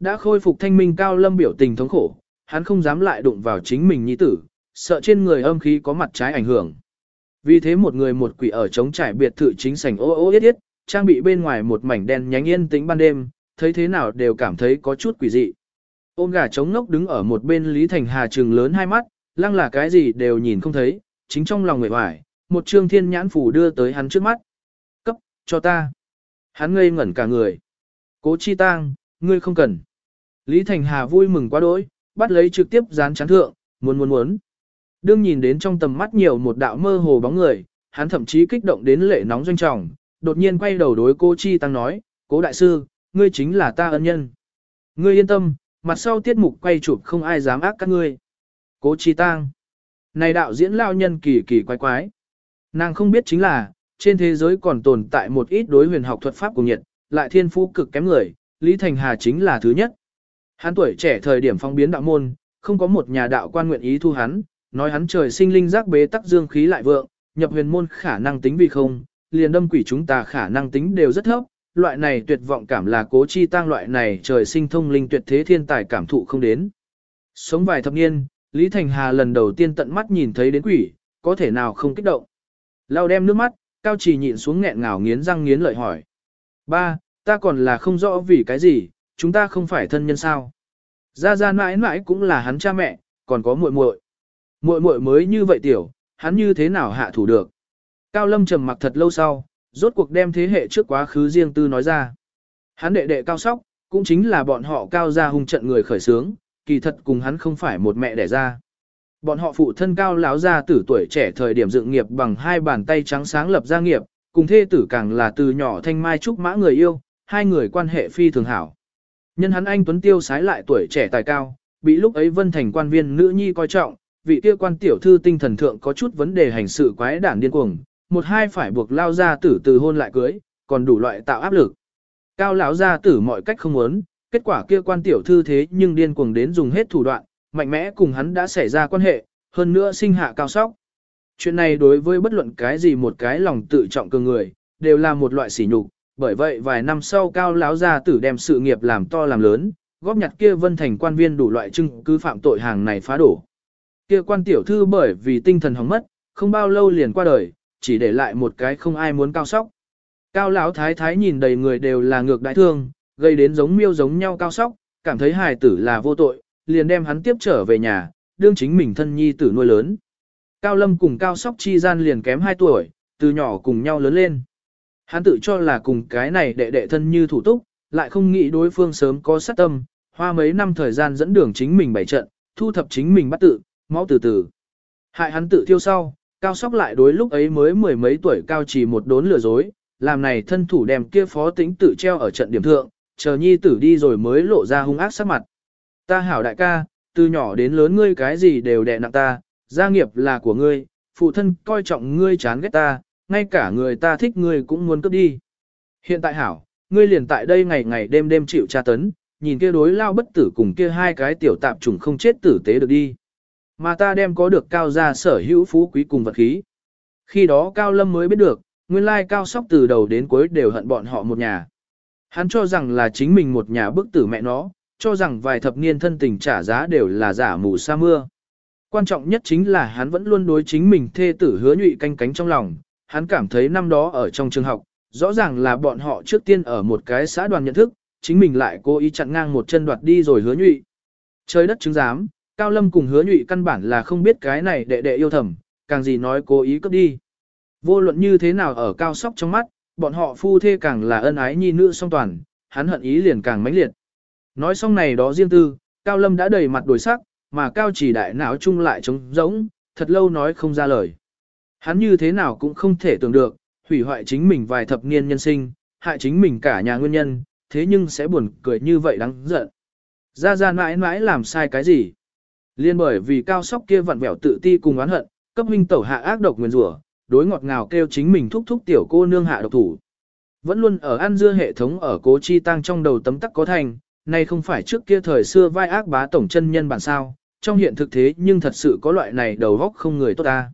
Đã khôi phục thanh minh cao lâm biểu tình thống khổ, hắn không dám lại đụng vào chính mình nhi tử, sợ trên người âm khí có mặt trái ảnh hưởng. Vì thế một người một quỷ ở trống trải biệt thự chính sảnh ô ô yết yết, trang bị bên ngoài một mảnh đen nhánh yên tĩnh ban đêm, thấy thế nào đều cảm thấy có chút quỷ dị. Ôm gà trống ngốc đứng ở một bên Lý Thành Hà trừng lớn hai mắt, lăng là cái gì đều nhìn không thấy, chính trong lòng người hoài, một trương thiên nhãn phủ đưa tới hắn trước mắt. Cấp, cho ta. Hắn ngây ngẩn cả người. Cố chi tang, ngươi không cần. Lý Thành Hà vui mừng quá đỗi, bắt lấy trực tiếp dán chán thượng, muốn muốn muốn. Đương nhìn đến trong tầm mắt nhiều một đạo mơ hồ bóng người, hắn thậm chí kích động đến lệ nóng doanh trọng, đột nhiên quay đầu đối cô Chi Tăng nói, cố đại sư, ngươi chính là ta ân nhân. Ngươi yên tâm, mặt sau tiết mục quay chụp không ai dám ác các ngươi. Cố Chi Tăng. Này đạo diễn lao nhân kỳ kỳ quái quái. Nàng không biết chính là, trên thế giới còn tồn tại một ít đối huyền học thuật pháp của nhiệt, lại thiên phú cực kém người, Lý Thành Hà chính là thứ nhất. Hắn tuổi trẻ thời điểm phong biến đạo môn, không có một nhà đạo quan nguyện ý thu hắn, nói hắn trời sinh linh giác bế tắc dương khí lại vượng, nhập huyền môn khả năng tính vì không, liền đâm quỷ chúng ta khả năng tính đều rất thấp, loại này tuyệt vọng cảm là cố chi tăng loại này trời sinh thông linh tuyệt thế thiên tài cảm thụ không đến. Sống vài thập niên, Lý Thành Hà lần đầu tiên tận mắt nhìn thấy đến quỷ, có thể nào không kích động. Lao đem nước mắt, cao trì nhịn xuống nghẹn ngào nghiến răng nghiến lợi hỏi. Ba, ta còn là không rõ vì cái gì, chúng ta không phải thân nhân sao. Gia Gia mãi mãi cũng là hắn cha mẹ, còn có muội muội. Muội muội mới như vậy tiểu, hắn như thế nào hạ thủ được. Cao Lâm trầm mặc thật lâu sau, rốt cuộc đem thế hệ trước quá khứ riêng tư nói ra. Hắn đệ đệ cao sóc, cũng chính là bọn họ cao gia hung trận người khởi sướng, kỳ thật cùng hắn không phải một mẹ đẻ ra. Bọn họ phụ thân cao lão gia tử tuổi trẻ thời điểm dựng nghiệp bằng hai bàn tay trắng sáng lập gia nghiệp, cùng thê tử càng là từ nhỏ thanh mai trúc mã người yêu, hai người quan hệ phi thường hảo. Nhân hắn anh Tuấn Tiêu sái lại tuổi trẻ tài cao, bị lúc ấy vân thành quan viên nữ nhi coi trọng, vị kia quan tiểu thư tinh thần thượng có chút vấn đề hành sự quái đản điên cuồng, một hai phải buộc lao gia tử từ hôn lại cưới, còn đủ loại tạo áp lực. Cao lão gia tử mọi cách không muốn, kết quả kia quan tiểu thư thế nhưng điên cuồng đến dùng hết thủ đoạn, mạnh mẽ cùng hắn đã xảy ra quan hệ, hơn nữa sinh hạ cao sóc. Chuyện này đối với bất luận cái gì một cái lòng tự trọng cường người, đều là một loại sỉ nhục, bởi vậy vài năm sau cao lão gia tử đem sự nghiệp làm to làm lớn, góp nhặt kia vân thành quan viên đủ loại chứng cứ phạm tội hàng này phá đổ. Kia quan tiểu thư bởi vì tinh thần hỏng mất, không bao lâu liền qua đời, chỉ để lại một cái không ai muốn cao sóc. Cao lão thái thái nhìn đầy người đều là ngược đại thương, gây đến giống miêu giống nhau cao sóc, cảm thấy hài tử là vô tội, liền đem hắn tiếp trở về nhà, đương chính mình thân nhi tử nuôi lớn. Cao Lâm cùng Cao Sóc chi gian liền kém 2 tuổi, từ nhỏ cùng nhau lớn lên. Hắn tự cho là cùng cái này đệ đệ thân như thủ túc, lại không nghĩ đối phương sớm có sát tâm, hoa mấy năm thời gian dẫn đường chính mình bảy trận, thu thập chính mình bắt tự, máu từ từ. Hại hắn tự tiêu sau, Cao Sóc lại đối lúc ấy mới mười mấy tuổi Cao chỉ một đốn lừa dối, làm này thân thủ đem kia phó tính tự treo ở trận điểm thượng, chờ nhi tử đi rồi mới lộ ra hung ác sắc mặt. Ta hảo đại ca, từ nhỏ đến lớn ngươi cái gì đều đè nặng ta, gia nghiệp là của ngươi, phụ thân coi trọng ngươi chán ghét ta, ngay cả người ta thích ngươi cũng muốn cướp đi. Hiện tại hảo, ngươi liền tại đây ngày ngày đêm đêm chịu tra tấn, nhìn kia đối lao bất tử cùng kia hai cái tiểu tạp trùng không chết tử tế được đi. Mà ta đem có được cao gia sở hữu phú quý cùng vật khí. Khi đó Cao Lâm mới biết được, nguyên lai Cao Sóc từ đầu đến cuối đều hận bọn họ một nhà. Hắn cho rằng là chính mình một nhà bức tử mẹ nó, cho rằng vài thập niên thân tình trả giá đều là giả mù sa mưa. Quan trọng nhất chính là hắn vẫn luôn đối chính mình thê tử hứa nhụy canh cánh trong lòng, hắn cảm thấy năm đó ở trong trường học, rõ ràng là bọn họ trước tiên ở một cái xã đoàn nhận thức, chính mình lại cố ý chặn ngang một chân đoạt đi rồi hứa nhụy. Trời đất chứng giám, Cao Lâm cùng hứa nhụy căn bản là không biết cái này đệ đệ yêu thầm, càng gì nói cố ý cướp đi. Vô luận như thế nào ở cao sóc trong mắt, bọn họ phu thê càng là ân ái nhi nữ song toàn, hắn hận ý liền càng mãnh liệt. Nói xong này đó riêng tư, Cao Lâm đã đầy mặt đổi sắc, mà Cao chỉ đại não chung lại trống rỗng, thật lâu nói không ra lời. Hắn như thế nào cũng không thể tưởng được, hủy hoại chính mình vài thập niên nhân sinh, hại chính mình cả nhà nguyên nhân, thế nhưng sẽ buồn cười như vậy đáng giận. Ra ra mãi mãi làm sai cái gì? Liên bởi vì cao sóc kia vặn vẹo tự ti cùng oán hận, cấp huynh tẩu hạ ác độc nguyên rủa, đối ngọt ngào kêu chính mình thúc thúc tiểu cô nương hạ độc thủ. Vẫn luôn ở ăn dưa hệ thống ở cố chi tăng trong đầu tấm tắc có thành, nay không phải trước kia thời xưa vai ác bá tổng chân nhân bản sao, trong hiện thực thế nhưng thật sự có loại này đầu góc không người tốt ta.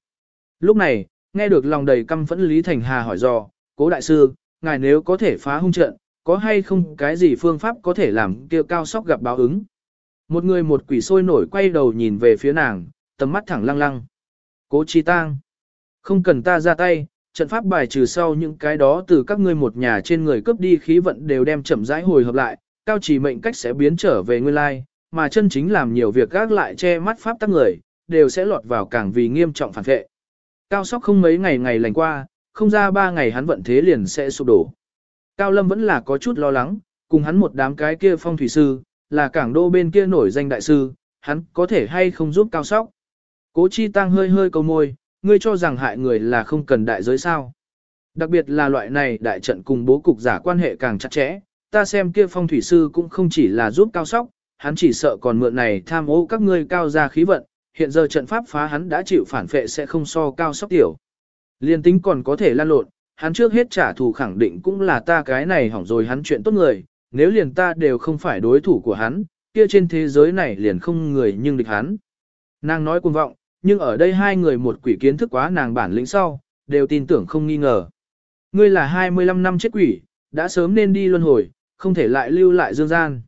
Lúc này, nghe được lòng đầy căm phẫn Lý Thành Hà hỏi dò, cố đại sư, ngài nếu có thể phá hung trận, có hay không cái gì phương pháp có thể làm kia cao sóc gặp báo ứng. Một người một quỷ sôi nổi quay đầu nhìn về phía nàng, tầm mắt thẳng lăng lăng. Cố chi tang. Không cần ta ra tay, trận pháp bài trừ sau những cái đó từ các ngươi một nhà trên người cướp đi khí vận đều đem chậm rãi hồi hợp lại, cao chỉ mệnh cách sẽ biến trở về nguyên lai, mà chân chính làm nhiều việc gác lại che mắt pháp tắc người, đều sẽ lọt vào càng vì nghiêm trọng phản vệ. Cao sóc không mấy ngày ngày lành qua, không ra ba ngày hắn vận thế liền sẽ sụp đổ. Cao Lâm vẫn là có chút lo lắng, cùng hắn một đám cái kia phong thủy sư, là cảng đô bên kia nổi danh đại sư, hắn có thể hay không giúp cao sóc. Cố chi tăng hơi hơi câu môi, ngươi cho rằng hại người là không cần đại giới sao. Đặc biệt là loại này đại trận cùng bố cục giả quan hệ càng chặt chẽ, ta xem kia phong thủy sư cũng không chỉ là giúp cao sóc, hắn chỉ sợ còn mượn này tham ô các ngươi cao ra khí vận, hiện giờ trận pháp phá hắn đã chịu phản phệ sẽ không so cao sóc tiểu. Liên tính còn có thể lan lộn, hắn trước hết trả thù khẳng định cũng là ta cái này hỏng rồi hắn chuyện tốt người, nếu liền ta đều không phải đối thủ của hắn, kia trên thế giới này liền không người nhưng địch hắn. Nàng nói cuồng vọng, nhưng ở đây hai người một quỷ kiến thức quá nàng bản lĩnh sau, đều tin tưởng không nghi ngờ. Ngươi là 25 năm chết quỷ, đã sớm nên đi luân hồi, không thể lại lưu lại dương gian.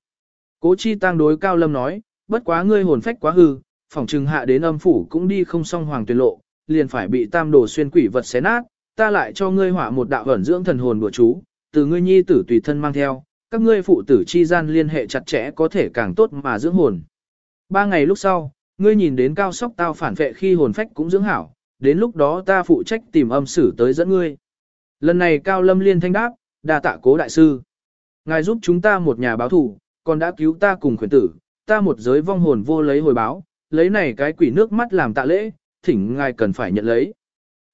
Cố chi tăng đối cao lâm nói, bất quá ngươi hồn phách quá hư, phòng trừng hạ đến âm phủ cũng đi không xong hoàng tuyệt lộ, liền phải bị tam đồ xuyên quỷ vật xé nát, ta lại cho ngươi hỏa một đạo ẩn dưỡng thần hồn bùa chú, từ ngươi nhi tử tùy thân mang theo, các ngươi phụ tử chi gian liên hệ chặt chẽ có thể càng tốt mà dưỡng hồn. Ba ngày lúc sau, ngươi nhìn đến cao sóc tao phản vệ khi hồn phách cũng dưỡng hảo, đến lúc đó ta phụ trách tìm âm sử tới dẫn ngươi. Lần này cao lâm liên thanh đáp, đa tạ cố đại sư. Ngài giúp chúng ta một nhà báo thủ, còn đã cứu ta cùng khuyến tử, ta một giới vong hồn vô lấy hồi báo, lấy này cái quỷ nước mắt làm tạ lễ, thỉnh ngài cần phải nhận lấy.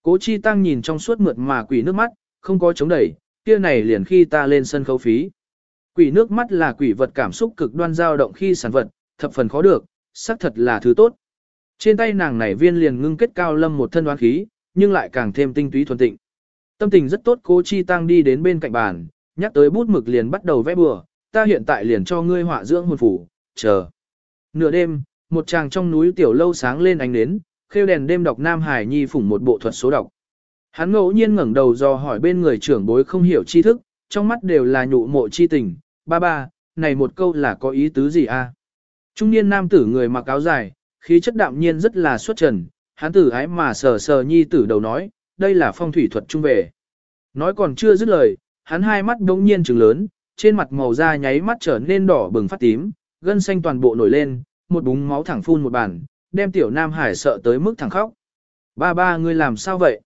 Cố chi tăng nhìn trong suốt mượt mà quỷ nước mắt, không có chống đẩy, kia này liền khi ta lên sân khấu phí. Quỷ nước mắt là quỷ vật cảm xúc cực đoan dao động khi sản vật, thập phần khó được, xác thật là thứ tốt. Trên tay nàng này viên liền ngưng kết cao lâm một thân đoán khí, nhưng lại càng thêm tinh túy thuần tịnh. Tâm tình rất tốt cố chi tăng đi đến bên cạnh bàn, nhắc tới bút mực liền bắt đầu vẽ bừa, ta hiện tại liền cho ngươi họa dưỡng hồn phủ, chờ. Nửa đêm, một chàng trong núi tiểu lâu sáng lên ánh nến, khêu đèn đêm đọc Nam Hải Nhi phủng một bộ thuật số đọc. Hắn ngẫu nhiên ngẩng đầu do hỏi bên người trưởng bối không hiểu tri thức, trong mắt đều là nhụ mộ chi tình, ba ba, này một câu là có ý tứ gì a? Trung niên nam tử người mặc áo dài, khí chất đạm nhiên rất là xuất trần, hắn tử ái mà sờ sờ nhi tử đầu nói, đây là phong thủy thuật trung về. Nói còn chưa dứt lời, hắn hai mắt đống nhiên trừng lớn, trên mặt màu da nháy mắt trở nên đỏ bừng phát tím, gân xanh toàn bộ nổi lên, một búng máu thẳng phun một bản, đem tiểu Nam Hải sợ tới mức thẳng khóc. Ba ba ngươi làm sao vậy?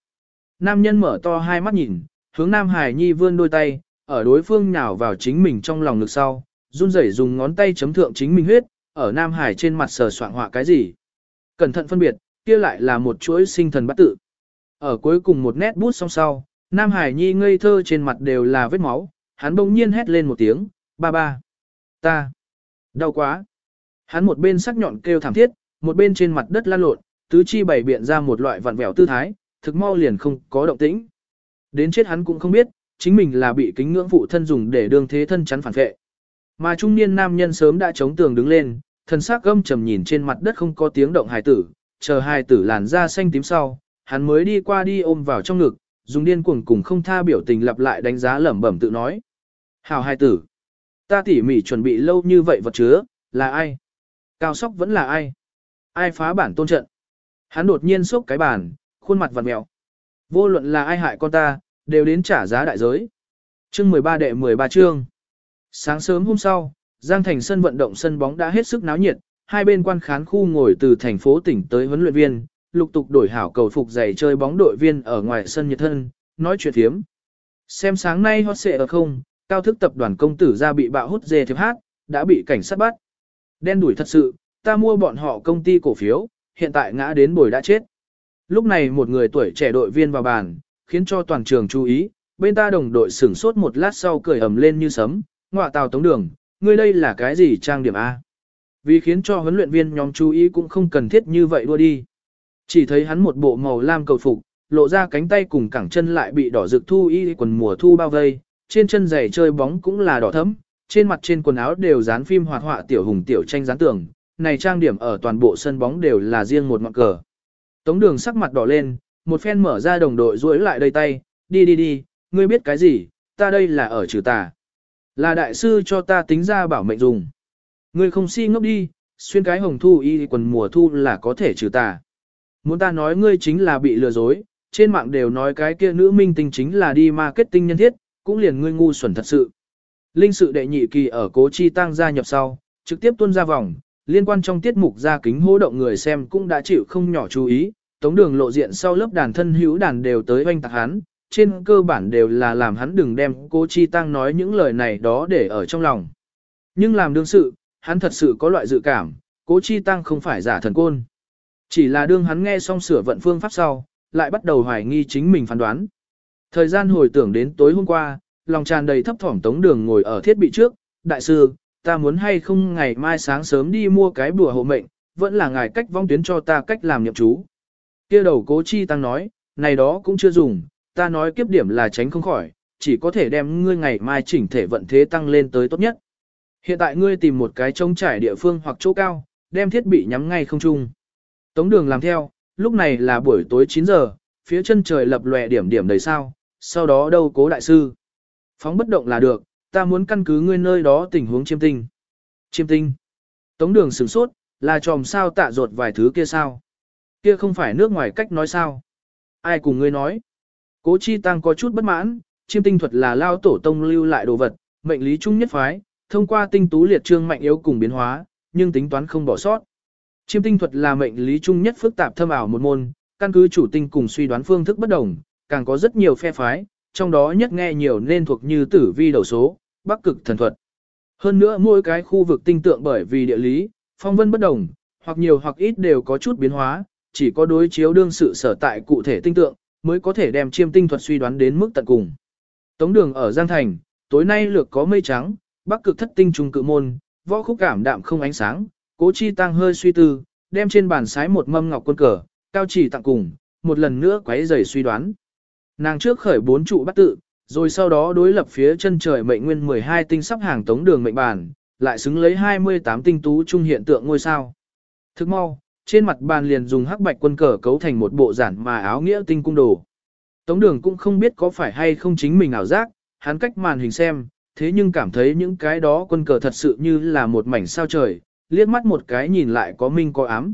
Nam nhân mở to hai mắt nhìn, hướng Nam Hải Nhi vươn đôi tay, ở đối phương nhào vào chính mình trong lòng ngực sau, run rẩy dùng ngón tay chấm thượng chính mình huyết, ở Nam Hải trên mặt sờ soạn họa cái gì. Cẩn thận phân biệt, kia lại là một chuỗi sinh thần bắt tự. Ở cuối cùng một nét bút song sau, Nam Hải Nhi ngây thơ trên mặt đều là vết máu, hắn bỗng nhiên hét lên một tiếng, ba ba, ta, đau quá. Hắn một bên sắc nhọn kêu thảm thiết, một bên trên mặt đất lăn lộn, tứ chi bảy biện ra một loại vặn vẹo tư thái, thực mau liền không có động tĩnh. Đến chết hắn cũng không biết, chính mình là bị kính ngưỡng phụ thân dùng để đương thế thân chắn phản vệ. Mà trung niên nam nhân sớm đã chống tường đứng lên, thân xác gâm trầm nhìn trên mặt đất không có tiếng động hài tử, chờ hài tử làn da xanh tím sau, hắn mới đi qua đi ôm vào trong ngực, dùng điên cuồng cùng không tha biểu tình lặp lại đánh giá lẩm bẩm tự nói. Hào hài tử, ta tỉ mỉ chuẩn bị lâu như vậy vật chứa, là ai? Cao sóc vẫn là ai? Ai phá bản tôn trận? Hắn đột nhiên sốc cái bản, khuôn mặt vặn mèo. Vô luận là ai hại con ta, đều đến trả giá đại giới. Chương 13 đệ 13 chương. Sáng sớm hôm sau, Giang Thành sân vận động sân bóng đã hết sức náo nhiệt, hai bên quan khán khu ngồi từ thành phố tỉnh tới huấn luyện viên, lục tục đổi hảo cầu phục giày chơi bóng đội viên ở ngoài sân nhiệt thân, nói chuyện thiếm. Xem sáng nay hot sẽ ở không, cao thức tập đoàn công tử ra bị bạo hút dê thiệp hát, đã bị cảnh sát bắt. Đen đuổi thật sự, ta mua bọn họ công ty cổ phiếu, hiện tại ngã đến bồi đã chết. Lúc này một người tuổi trẻ đội viên vào bàn, khiến cho toàn trường chú ý, bên ta đồng đội sửng sốt một lát sau cười ầm lên như sấm, ngọa tàu tống đường, ngươi đây là cái gì trang điểm A. Vì khiến cho huấn luyện viên nhóm chú ý cũng không cần thiết như vậy đua đi. Chỉ thấy hắn một bộ màu lam cầu phục, lộ ra cánh tay cùng cẳng chân lại bị đỏ rực thu y quần mùa thu bao vây, trên chân giày chơi bóng cũng là đỏ thấm, trên mặt trên quần áo đều dán phim hoạt họa tiểu hùng tiểu tranh dán tường, này trang điểm ở toàn bộ sân bóng đều là riêng một ngọn cờ. Tống đường sắc mặt đỏ lên, một phen mở ra đồng đội duỗi lại đây tay, đi đi đi, ngươi biết cái gì, ta đây là ở trừ tà. Là đại sư cho ta tính ra bảo mệnh dùng. Ngươi không si ngốc đi, xuyên cái hồng thu y quần mùa thu là có thể trừ tà. Muốn ta nói ngươi chính là bị lừa dối, trên mạng đều nói cái kia nữ minh tinh chính là đi marketing nhân thiết, cũng liền ngươi ngu xuẩn thật sự. Linh sự đệ nhị kỳ ở cố chi tăng gia nhập sau, trực tiếp tuân ra vòng, liên quan trong tiết mục ra kính hô động người xem cũng đã chịu không nhỏ chú ý, tống đường lộ diện sau lớp đàn thân hữu đàn đều tới oanh tạc hắn, trên cơ bản đều là làm hắn đừng đem cố chi tăng nói những lời này đó để ở trong lòng. Nhưng làm đương sự, hắn thật sự có loại dự cảm, cố chi tăng không phải giả thần côn. Chỉ là đương hắn nghe xong sửa vận phương pháp sau, lại bắt đầu hoài nghi chính mình phán đoán. Thời gian hồi tưởng đến tối hôm qua, lòng tràn đầy thấp thỏm tống đường ngồi ở thiết bị trước, đại sư, ta muốn hay không ngày mai sáng sớm đi mua cái bùa hộ mệnh, vẫn là ngài cách vong tuyến cho ta cách làm nhậm chú. kia đầu cố chi tăng nói, này đó cũng chưa dùng, ta nói kiếp điểm là tránh không khỏi, chỉ có thể đem ngươi ngày mai chỉnh thể vận thế tăng lên tới tốt nhất. Hiện tại ngươi tìm một cái trống trải địa phương hoặc chỗ cao, đem thiết bị nhắm ngay không trung. Tống đường làm theo, lúc này là buổi tối 9 giờ, phía chân trời lập lòe điểm điểm đầy sao, sau đó đâu cố đại sư. Phóng bất động là được, ta muốn căn cứ ngươi nơi đó tình huống chiêm tinh. Chiêm tinh. Tống đường sửng sốt, là tròm sao tạ ruột vài thứ kia sao. Kia không phải nước ngoài cách nói sao. Ai cùng ngươi nói. Cố chi tăng có chút bất mãn, chiêm tinh thuật là lao tổ tông lưu lại đồ vật, mệnh lý trung nhất phái, thông qua tinh tú liệt trương mạnh yếu cùng biến hóa, nhưng tính toán không bỏ sót. Chiêm tinh thuật là mệnh lý trung nhất phức tạp thâm ảo một môn, căn cứ chủ tinh cùng suy đoán phương thức bất đồng, càng có rất nhiều phe phái, trong đó nhất nghe nhiều nên thuộc như tử vi đầu số, bắc cực thần thuật. Hơn nữa mỗi cái khu vực tinh tượng bởi vì địa lý, phong vân bất đồng, hoặc nhiều hoặc ít đều có chút biến hóa, chỉ có đối chiếu đương sự sở tại cụ thể tinh tượng, mới có thể đem chiêm tinh thuật suy đoán đến mức tận cùng. Tống đường ở Giang Thành, tối nay lược có mây trắng, bắc cực thất tinh trùng cự môn, võ khúc cảm đạm không ánh sáng, cố chi tăng hơi suy tư, đem trên bàn sái một mâm ngọc quân cờ, cao chỉ tặng cùng, một lần nữa quấy giày suy đoán. Nàng trước khởi bốn trụ bắt tự, rồi sau đó đối lập phía chân trời mệnh nguyên 12 tinh sắp hàng tống đường mệnh bản, lại xứng lấy 28 tinh tú trung hiện tượng ngôi sao. Thức mau, trên mặt bàn liền dùng hắc bạch quân cờ cấu thành một bộ giản mà áo nghĩa tinh cung đồ. Tống đường cũng không biết có phải hay không chính mình ảo giác, hắn cách màn hình xem, thế nhưng cảm thấy những cái đó quân cờ thật sự như là một mảnh sao trời, liếc mắt một cái nhìn lại có minh có ám.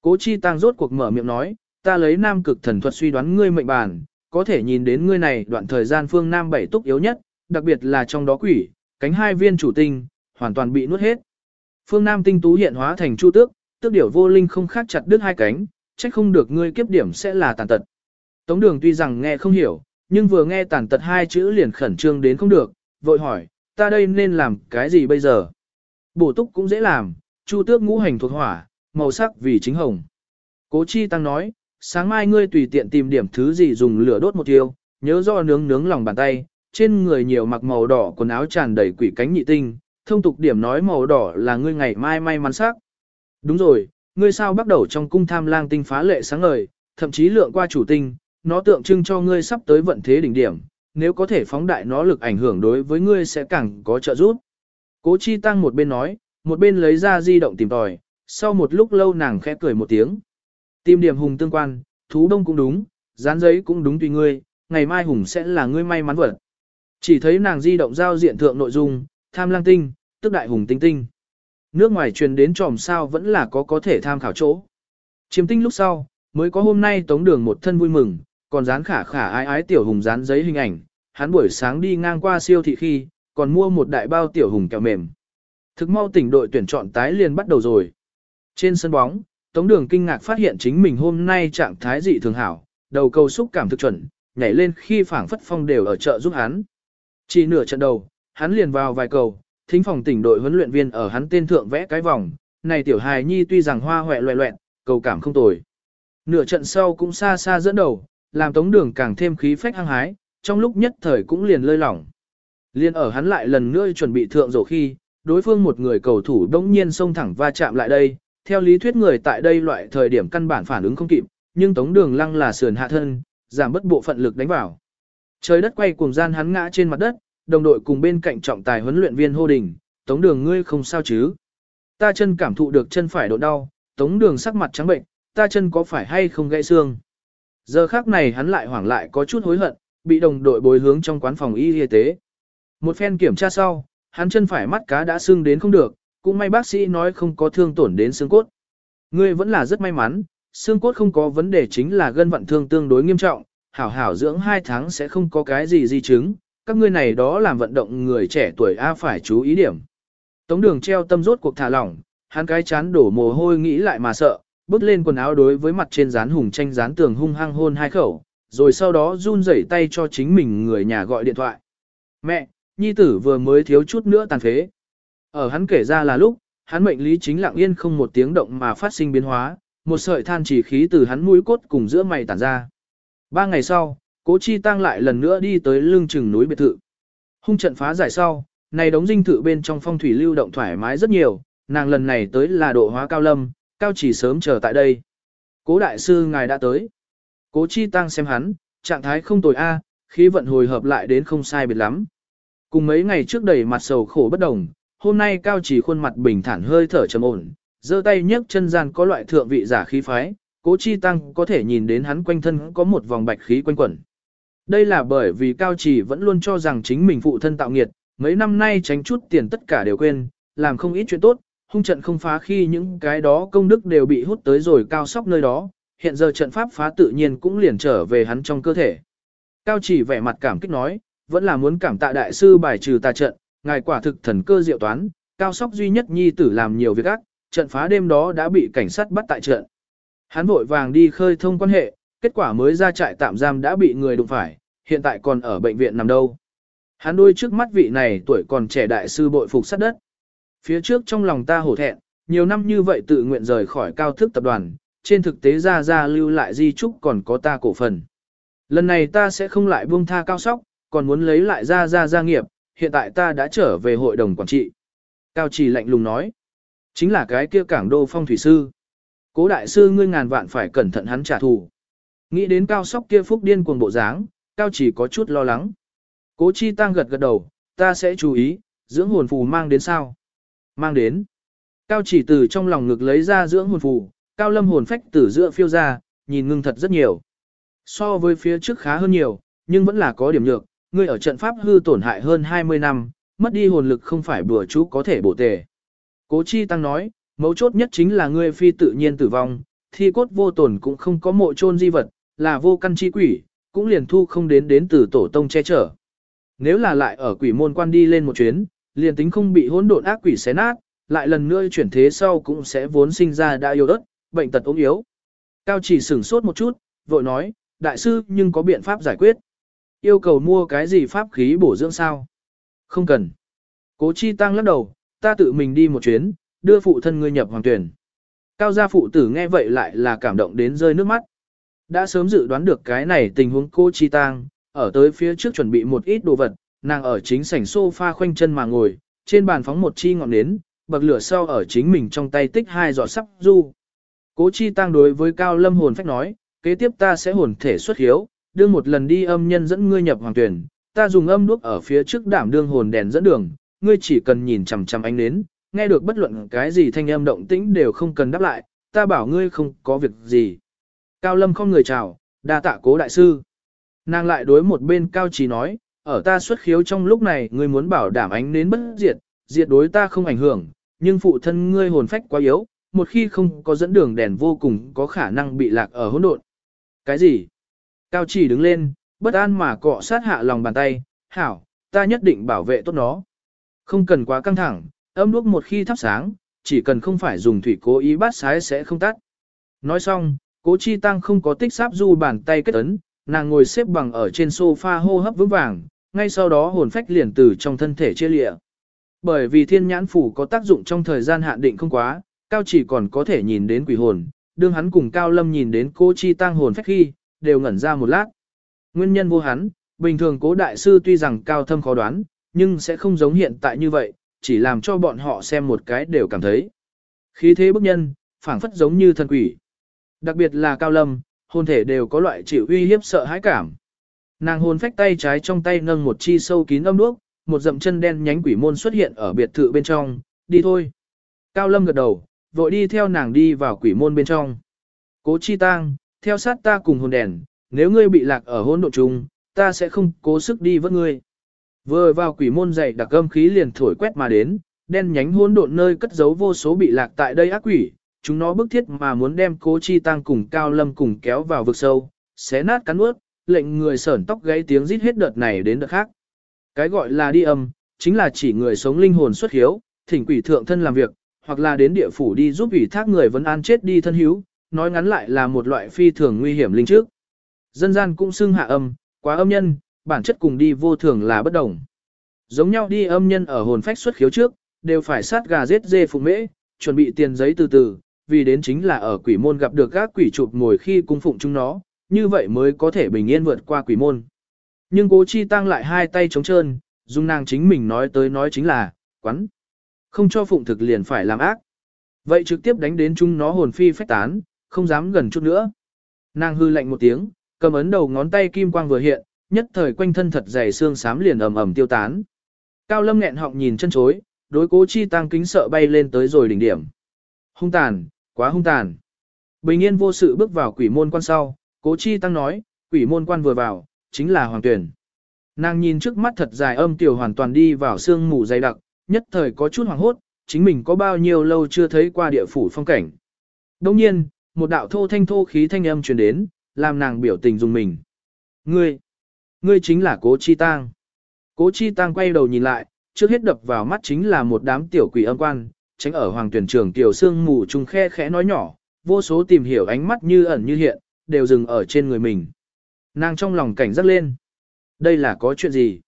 Cố chi tăng rốt cuộc mở miệng nói, ta lấy nam cực thần thuật suy đoán ngươi mệnh bản có thể nhìn đến ngươi này đoạn thời gian phương nam bảy túc yếu nhất, đặc biệt là trong đó quỷ, cánh hai viên chủ tinh, hoàn toàn bị nuốt hết. Phương nam tinh tú hiện hóa thành chu tước, tước điểu vô linh không khác chặt đứt hai cánh, trách không được ngươi kiếp điểm sẽ là tàn tật. Tống đường tuy rằng nghe không hiểu, nhưng vừa nghe tàn tật hai chữ liền khẩn trương đến không được, vội hỏi, ta đây nên làm cái gì bây giờ? Bổ túc cũng dễ làm, chu tước ngũ hành thuộc hỏa, màu sắc vì chính hồng. Cố chi tăng nói, sáng mai ngươi tùy tiện tìm điểm thứ gì dùng lửa đốt một tiêu, nhớ do nướng nướng lòng bàn tay, trên người nhiều mặc màu đỏ quần áo tràn đầy quỷ cánh nhị tinh, thông tục điểm nói màu đỏ là ngươi ngày mai may mắn sắc. Đúng rồi, ngươi sao bắt đầu trong cung tham lang tinh phá lệ sáng ngời, thậm chí lượng qua chủ tinh, nó tượng trưng cho ngươi sắp tới vận thế đỉnh điểm, nếu có thể phóng đại nó lực ảnh hưởng đối với ngươi sẽ càng có trợ giúp. Cố chi tăng một bên nói, một bên lấy ra di động tìm tòi, sau một lúc lâu nàng khẽ cười một tiếng. Tìm điểm hùng tương quan, thú đông cũng đúng, dán giấy cũng đúng tùy ngươi, ngày mai hùng sẽ là ngươi may mắn vật. Chỉ thấy nàng di động giao diện thượng nội dung, tham lang tinh, tức đại hùng tinh tinh. Nước ngoài truyền đến tròm sao vẫn là có có thể tham khảo chỗ. Chiếm tinh lúc sau, mới có hôm nay tống đường một thân vui mừng, còn dán khả khả ái ái tiểu hùng dán giấy hình ảnh. Hắn buổi sáng đi ngang qua siêu thị khi, còn mua một đại bao tiểu hùng kẹo mềm. Thực mau tỉnh đội tuyển chọn tái liền bắt đầu rồi. Trên sân bóng, Tống Đường kinh ngạc phát hiện chính mình hôm nay trạng thái dị thường hảo, đầu cầu xúc cảm thực chuẩn, nhảy lên khi phảng phất phong đều ở chợ giúp hắn. Chỉ nửa trận đầu, hắn liền vào vài cầu, thính phòng tỉnh đội huấn luyện viên ở hắn tên thượng vẽ cái vòng, này tiểu hài nhi tuy rằng hoa hoẹ loẹ loẹn, cầu cảm không tồi. Nửa trận sau cũng xa xa dẫn đầu, làm Tống Đường càng thêm khí phách hăng hái, trong lúc nhất thời cũng liền lơi lỏng. Liên ở hắn lại lần nữa chuẩn bị thượng rổ khi, đối phương một người cầu thủ đống nhiên xông thẳng va chạm lại đây, theo lý thuyết người tại đây loại thời điểm căn bản phản ứng không kịp, nhưng tống đường lăng là sườn hạ thân, giảm bất bộ phận lực đánh vào. Trời đất quay cuồng gian hắn ngã trên mặt đất, đồng đội cùng bên cạnh trọng tài huấn luyện viên hô đình, tống đường ngươi không sao chứ. Ta chân cảm thụ được chân phải độ đau, tống đường sắc mặt trắng bệnh, ta chân có phải hay không gãy xương. Giờ khác này hắn lại hoảng lại có chút hối hận, bị đồng đội bồi hướng trong quán phòng y y tế. Một phen kiểm tra sau, hắn chân phải mắt cá đã sưng đến không được, cũng may bác sĩ nói không có thương tổn đến xương cốt. Ngươi vẫn là rất may mắn, xương cốt không có vấn đề chính là gân vận thương tương đối nghiêm trọng, hảo hảo dưỡng 2 tháng sẽ không có cái gì di chứng, các ngươi này đó làm vận động người trẻ tuổi A phải chú ý điểm. Tống đường treo tâm rốt cuộc thả lỏng, hắn cái chán đổ mồ hôi nghĩ lại mà sợ, bước lên quần áo đối với mặt trên dán hùng tranh dán tường hung hăng hôn hai khẩu, rồi sau đó run rẩy tay cho chính mình người nhà gọi điện thoại. Mẹ, nhi tử vừa mới thiếu chút nữa tàn phế. Ở hắn kể ra là lúc, hắn mệnh lý chính lặng yên không một tiếng động mà phát sinh biến hóa, một sợi than chỉ khí từ hắn mũi cốt cùng giữa mày tản ra. Ba ngày sau, cố chi tăng lại lần nữa đi tới lưng chừng núi biệt thự. Hung trận phá giải sau, này đống dinh thự bên trong phong thủy lưu động thoải mái rất nhiều, nàng lần này tới là độ hóa cao lâm, cao chỉ sớm chờ tại đây. Cố đại sư ngài đã tới. Cố chi tăng xem hắn, trạng thái không tồi a, khí vận hồi hợp lại đến không sai biệt lắm. Cùng mấy ngày trước đầy mặt sầu khổ bất đồng, hôm nay cao chỉ khuôn mặt bình thản hơi thở trầm ổn, giơ tay nhấc chân gian có loại thượng vị giả khí phái, cố chi tăng có thể nhìn đến hắn quanh thân có một vòng bạch khí quanh quẩn. Đây là bởi vì cao chỉ vẫn luôn cho rằng chính mình phụ thân tạo nghiệt, mấy năm nay tránh chút tiền tất cả đều quên, làm không ít chuyện tốt, hung trận không phá khi những cái đó công đức đều bị hút tới rồi cao sóc nơi đó, hiện giờ trận pháp phá tự nhiên cũng liền trở về hắn trong cơ thể. Cao chỉ vẻ mặt cảm kích nói, vẫn là muốn cảm tạ đại sư bài trừ tà trận, ngài quả thực thần cơ diệu toán, cao sóc duy nhất nhi tử làm nhiều việc ác, trận phá đêm đó đã bị cảnh sát bắt tại trận. Hắn vội vàng đi khơi thông quan hệ, kết quả mới ra trại tạm giam đã bị người đụng phải, hiện tại còn ở bệnh viện nằm đâu. Hắn đôi trước mắt vị này tuổi còn trẻ đại sư bội phục sát đất. Phía trước trong lòng ta hổ thẹn, nhiều năm như vậy tự nguyện rời khỏi cao thức tập đoàn, trên thực tế ra ra lưu lại di trúc còn có ta cổ phần. Lần này ta sẽ không lại buông tha cao sóc, còn muốn lấy lại ra ra gia nghiệp, hiện tại ta đã trở về hội đồng quản trị. Cao trì lạnh lùng nói, chính là cái kia cảng đô phong thủy sư. Cố đại sư ngươi ngàn vạn phải cẩn thận hắn trả thù. Nghĩ đến cao sóc kia phúc điên cuồng bộ dáng, cao chỉ có chút lo lắng. Cố chi tăng gật gật đầu, ta sẽ chú ý, dưỡng hồn phù mang đến sao? Mang đến. Cao chỉ từ trong lòng ngực lấy ra dưỡng hồn phù, cao lâm hồn phách từ giữa phiêu ra, nhìn ngưng thật rất nhiều. So với phía trước khá hơn nhiều, nhưng vẫn là có điểm nhược, ngươi ở trận pháp hư tổn hại hơn 20 năm, mất đi hồn lực không phải bùa chú có thể bổ tề. Cố chi tăng nói, mấu chốt nhất chính là ngươi phi tự nhiên tử vong, thi cốt vô tổn cũng không có mộ chôn di vật, là vô căn chi quỷ, cũng liền thu không đến đến từ tổ tông che chở. Nếu là lại ở quỷ môn quan đi lên một chuyến, liền tính không bị hỗn độn ác quỷ xé nát, lại lần nữa chuyển thế sau cũng sẽ vốn sinh ra đã yếu đất, bệnh tật ốm yếu. Cao chỉ sửng sốt một chút, vội nói, đại sư nhưng có biện pháp giải quyết. Yêu cầu mua cái gì pháp khí bổ dưỡng sao? Không cần. Cố chi tăng lắc đầu, ta tự mình đi một chuyến, đưa phụ thân ngươi nhập hoàng tuyển. Cao gia phụ tử nghe vậy lại là cảm động đến rơi nước mắt. Đã sớm dự đoán được cái này tình huống cô chi tăng, ở tới phía trước chuẩn bị một ít đồ vật, nàng ở chính sảnh sofa khoanh chân mà ngồi, trên bàn phóng một chi ngọn nến, bậc lửa sau ở chính mình trong tay tích hai giọt sắp du. Cố chi tăng đối với cao lâm hồn phách nói, kế tiếp ta sẽ hồn thể xuất hiếu, đưa một lần đi âm nhân dẫn ngươi nhập hoàng tuyển, ta dùng âm đuốc ở phía trước đảm đương hồn đèn dẫn đường, ngươi chỉ cần nhìn chằm chằm ánh nến, nghe được bất luận cái gì thanh âm động tĩnh đều không cần đáp lại, ta bảo ngươi không có việc gì. Cao lâm không người chào, đa tạ cố đại sư. Nàng lại đối một bên cao trí nói, ở ta xuất khiếu trong lúc này ngươi muốn bảo đảm ánh nến bất diệt, diệt đối ta không ảnh hưởng, nhưng phụ thân ngươi hồn phách quá yếu, một khi không có dẫn đường đèn vô cùng có khả năng bị lạc ở hỗn độn. Cái gì? Cao chỉ đứng lên, bất an mà cọ sát hạ lòng bàn tay, hảo, ta nhất định bảo vệ tốt nó. Không cần quá căng thẳng, âm đuốc một khi thắp sáng, chỉ cần không phải dùng thủy cố ý bát sái sẽ không tắt. Nói xong, cố chi tăng không có tích sáp du bàn tay kết ấn, nàng ngồi xếp bằng ở trên sofa hô hấp vững vàng, ngay sau đó hồn phách liền từ trong thân thể chia lịa. Bởi vì thiên nhãn phủ có tác dụng trong thời gian hạn định không quá, cao chỉ còn có thể nhìn đến quỷ hồn, đương hắn cùng cao lâm nhìn đến cố chi tăng hồn phách khi, đều ngẩn ra một lát. Nguyên nhân vô hắn, bình thường cố đại sư tuy rằng cao thâm khó đoán, nhưng sẽ không giống hiện tại như vậy, chỉ làm cho bọn họ xem một cái đều cảm thấy. Khí thế bức nhân, phảng phất giống như thần quỷ. Đặc biệt là cao lâm, hồn thể đều có loại chịu uy hiếp sợ hãi cảm. Nàng hồn phách tay trái trong tay nâng một chi sâu kín âm đuốc, một dậm chân đen nhánh quỷ môn xuất hiện ở biệt thự bên trong, đi thôi. Cao lâm gật đầu, vội đi theo nàng đi vào quỷ môn bên trong. Cố chi tang, theo sát ta cùng hồn đèn, nếu ngươi bị lạc ở hỗn độn chung, ta sẽ không cố sức đi vớt ngươi. Vừa vào quỷ môn dày đặc âm khí liền thổi quét mà đến, đen nhánh hỗn độn nơi cất giấu vô số bị lạc tại đây ác quỷ, chúng nó bức thiết mà muốn đem cố chi tăng cùng cao lâm cùng kéo vào vực sâu, xé nát cắn ướt, lệnh người sởn tóc gáy tiếng rít hết đợt này đến đợt khác. Cái gọi là đi âm, chính là chỉ người sống linh hồn xuất hiếu, thỉnh quỷ thượng thân làm việc, hoặc là đến địa phủ đi giúp ủy thác người vẫn an chết đi thân hiếu, nói ngắn lại là một loại phi thường nguy hiểm linh trước. Dân gian cũng xưng hạ âm, quá âm nhân, bản chất cùng đi vô thường là bất đồng. Giống nhau đi âm nhân ở hồn phách xuất khiếu trước, đều phải sát gà giết dê phụ mễ, chuẩn bị tiền giấy từ từ, vì đến chính là ở quỷ môn gặp được các quỷ chụp ngồi khi cung phụng chúng nó, như vậy mới có thể bình yên vượt qua quỷ môn. Nhưng cố chi tăng lại hai tay trống trơn, dung nàng chính mình nói tới nói chính là, quắn. Không cho phụng thực liền phải làm ác. Vậy trực tiếp đánh đến chúng nó hồn phi phách tán, không dám gần chút nữa. Nàng hư lạnh một tiếng, cầm ấn đầu ngón tay kim quang vừa hiện, nhất thời quanh thân thật dày xương xám liền ầm ầm tiêu tán. Cao Lâm nghẹn họng nhìn chân chối, đối cố chi tăng kính sợ bay lên tới rồi đỉnh điểm. Hung tàn, quá hung tàn. Bình yên vô sự bước vào quỷ môn quan sau, cố chi tăng nói, quỷ môn quan vừa vào, chính là hoàng tuyển. Nàng nhìn trước mắt thật dài âm tiểu hoàn toàn đi vào sương mù dày đặc, nhất thời có chút hoảng hốt, chính mình có bao nhiêu lâu chưa thấy qua địa phủ phong cảnh. Đồng nhiên, một đạo thô thanh thô khí thanh âm truyền đến, làm nàng biểu tình dùng mình. Ngươi, ngươi chính là cố chi tang. Cố chi tang quay đầu nhìn lại, trước hết đập vào mắt chính là một đám tiểu quỷ âm quan, tránh ở hoàng tuyển trường tiểu sương mù trùng khe khẽ nói nhỏ, vô số tìm hiểu ánh mắt như ẩn như hiện, đều dừng ở trên người mình. Nàng trong lòng cảnh giác lên. Đây là có chuyện gì?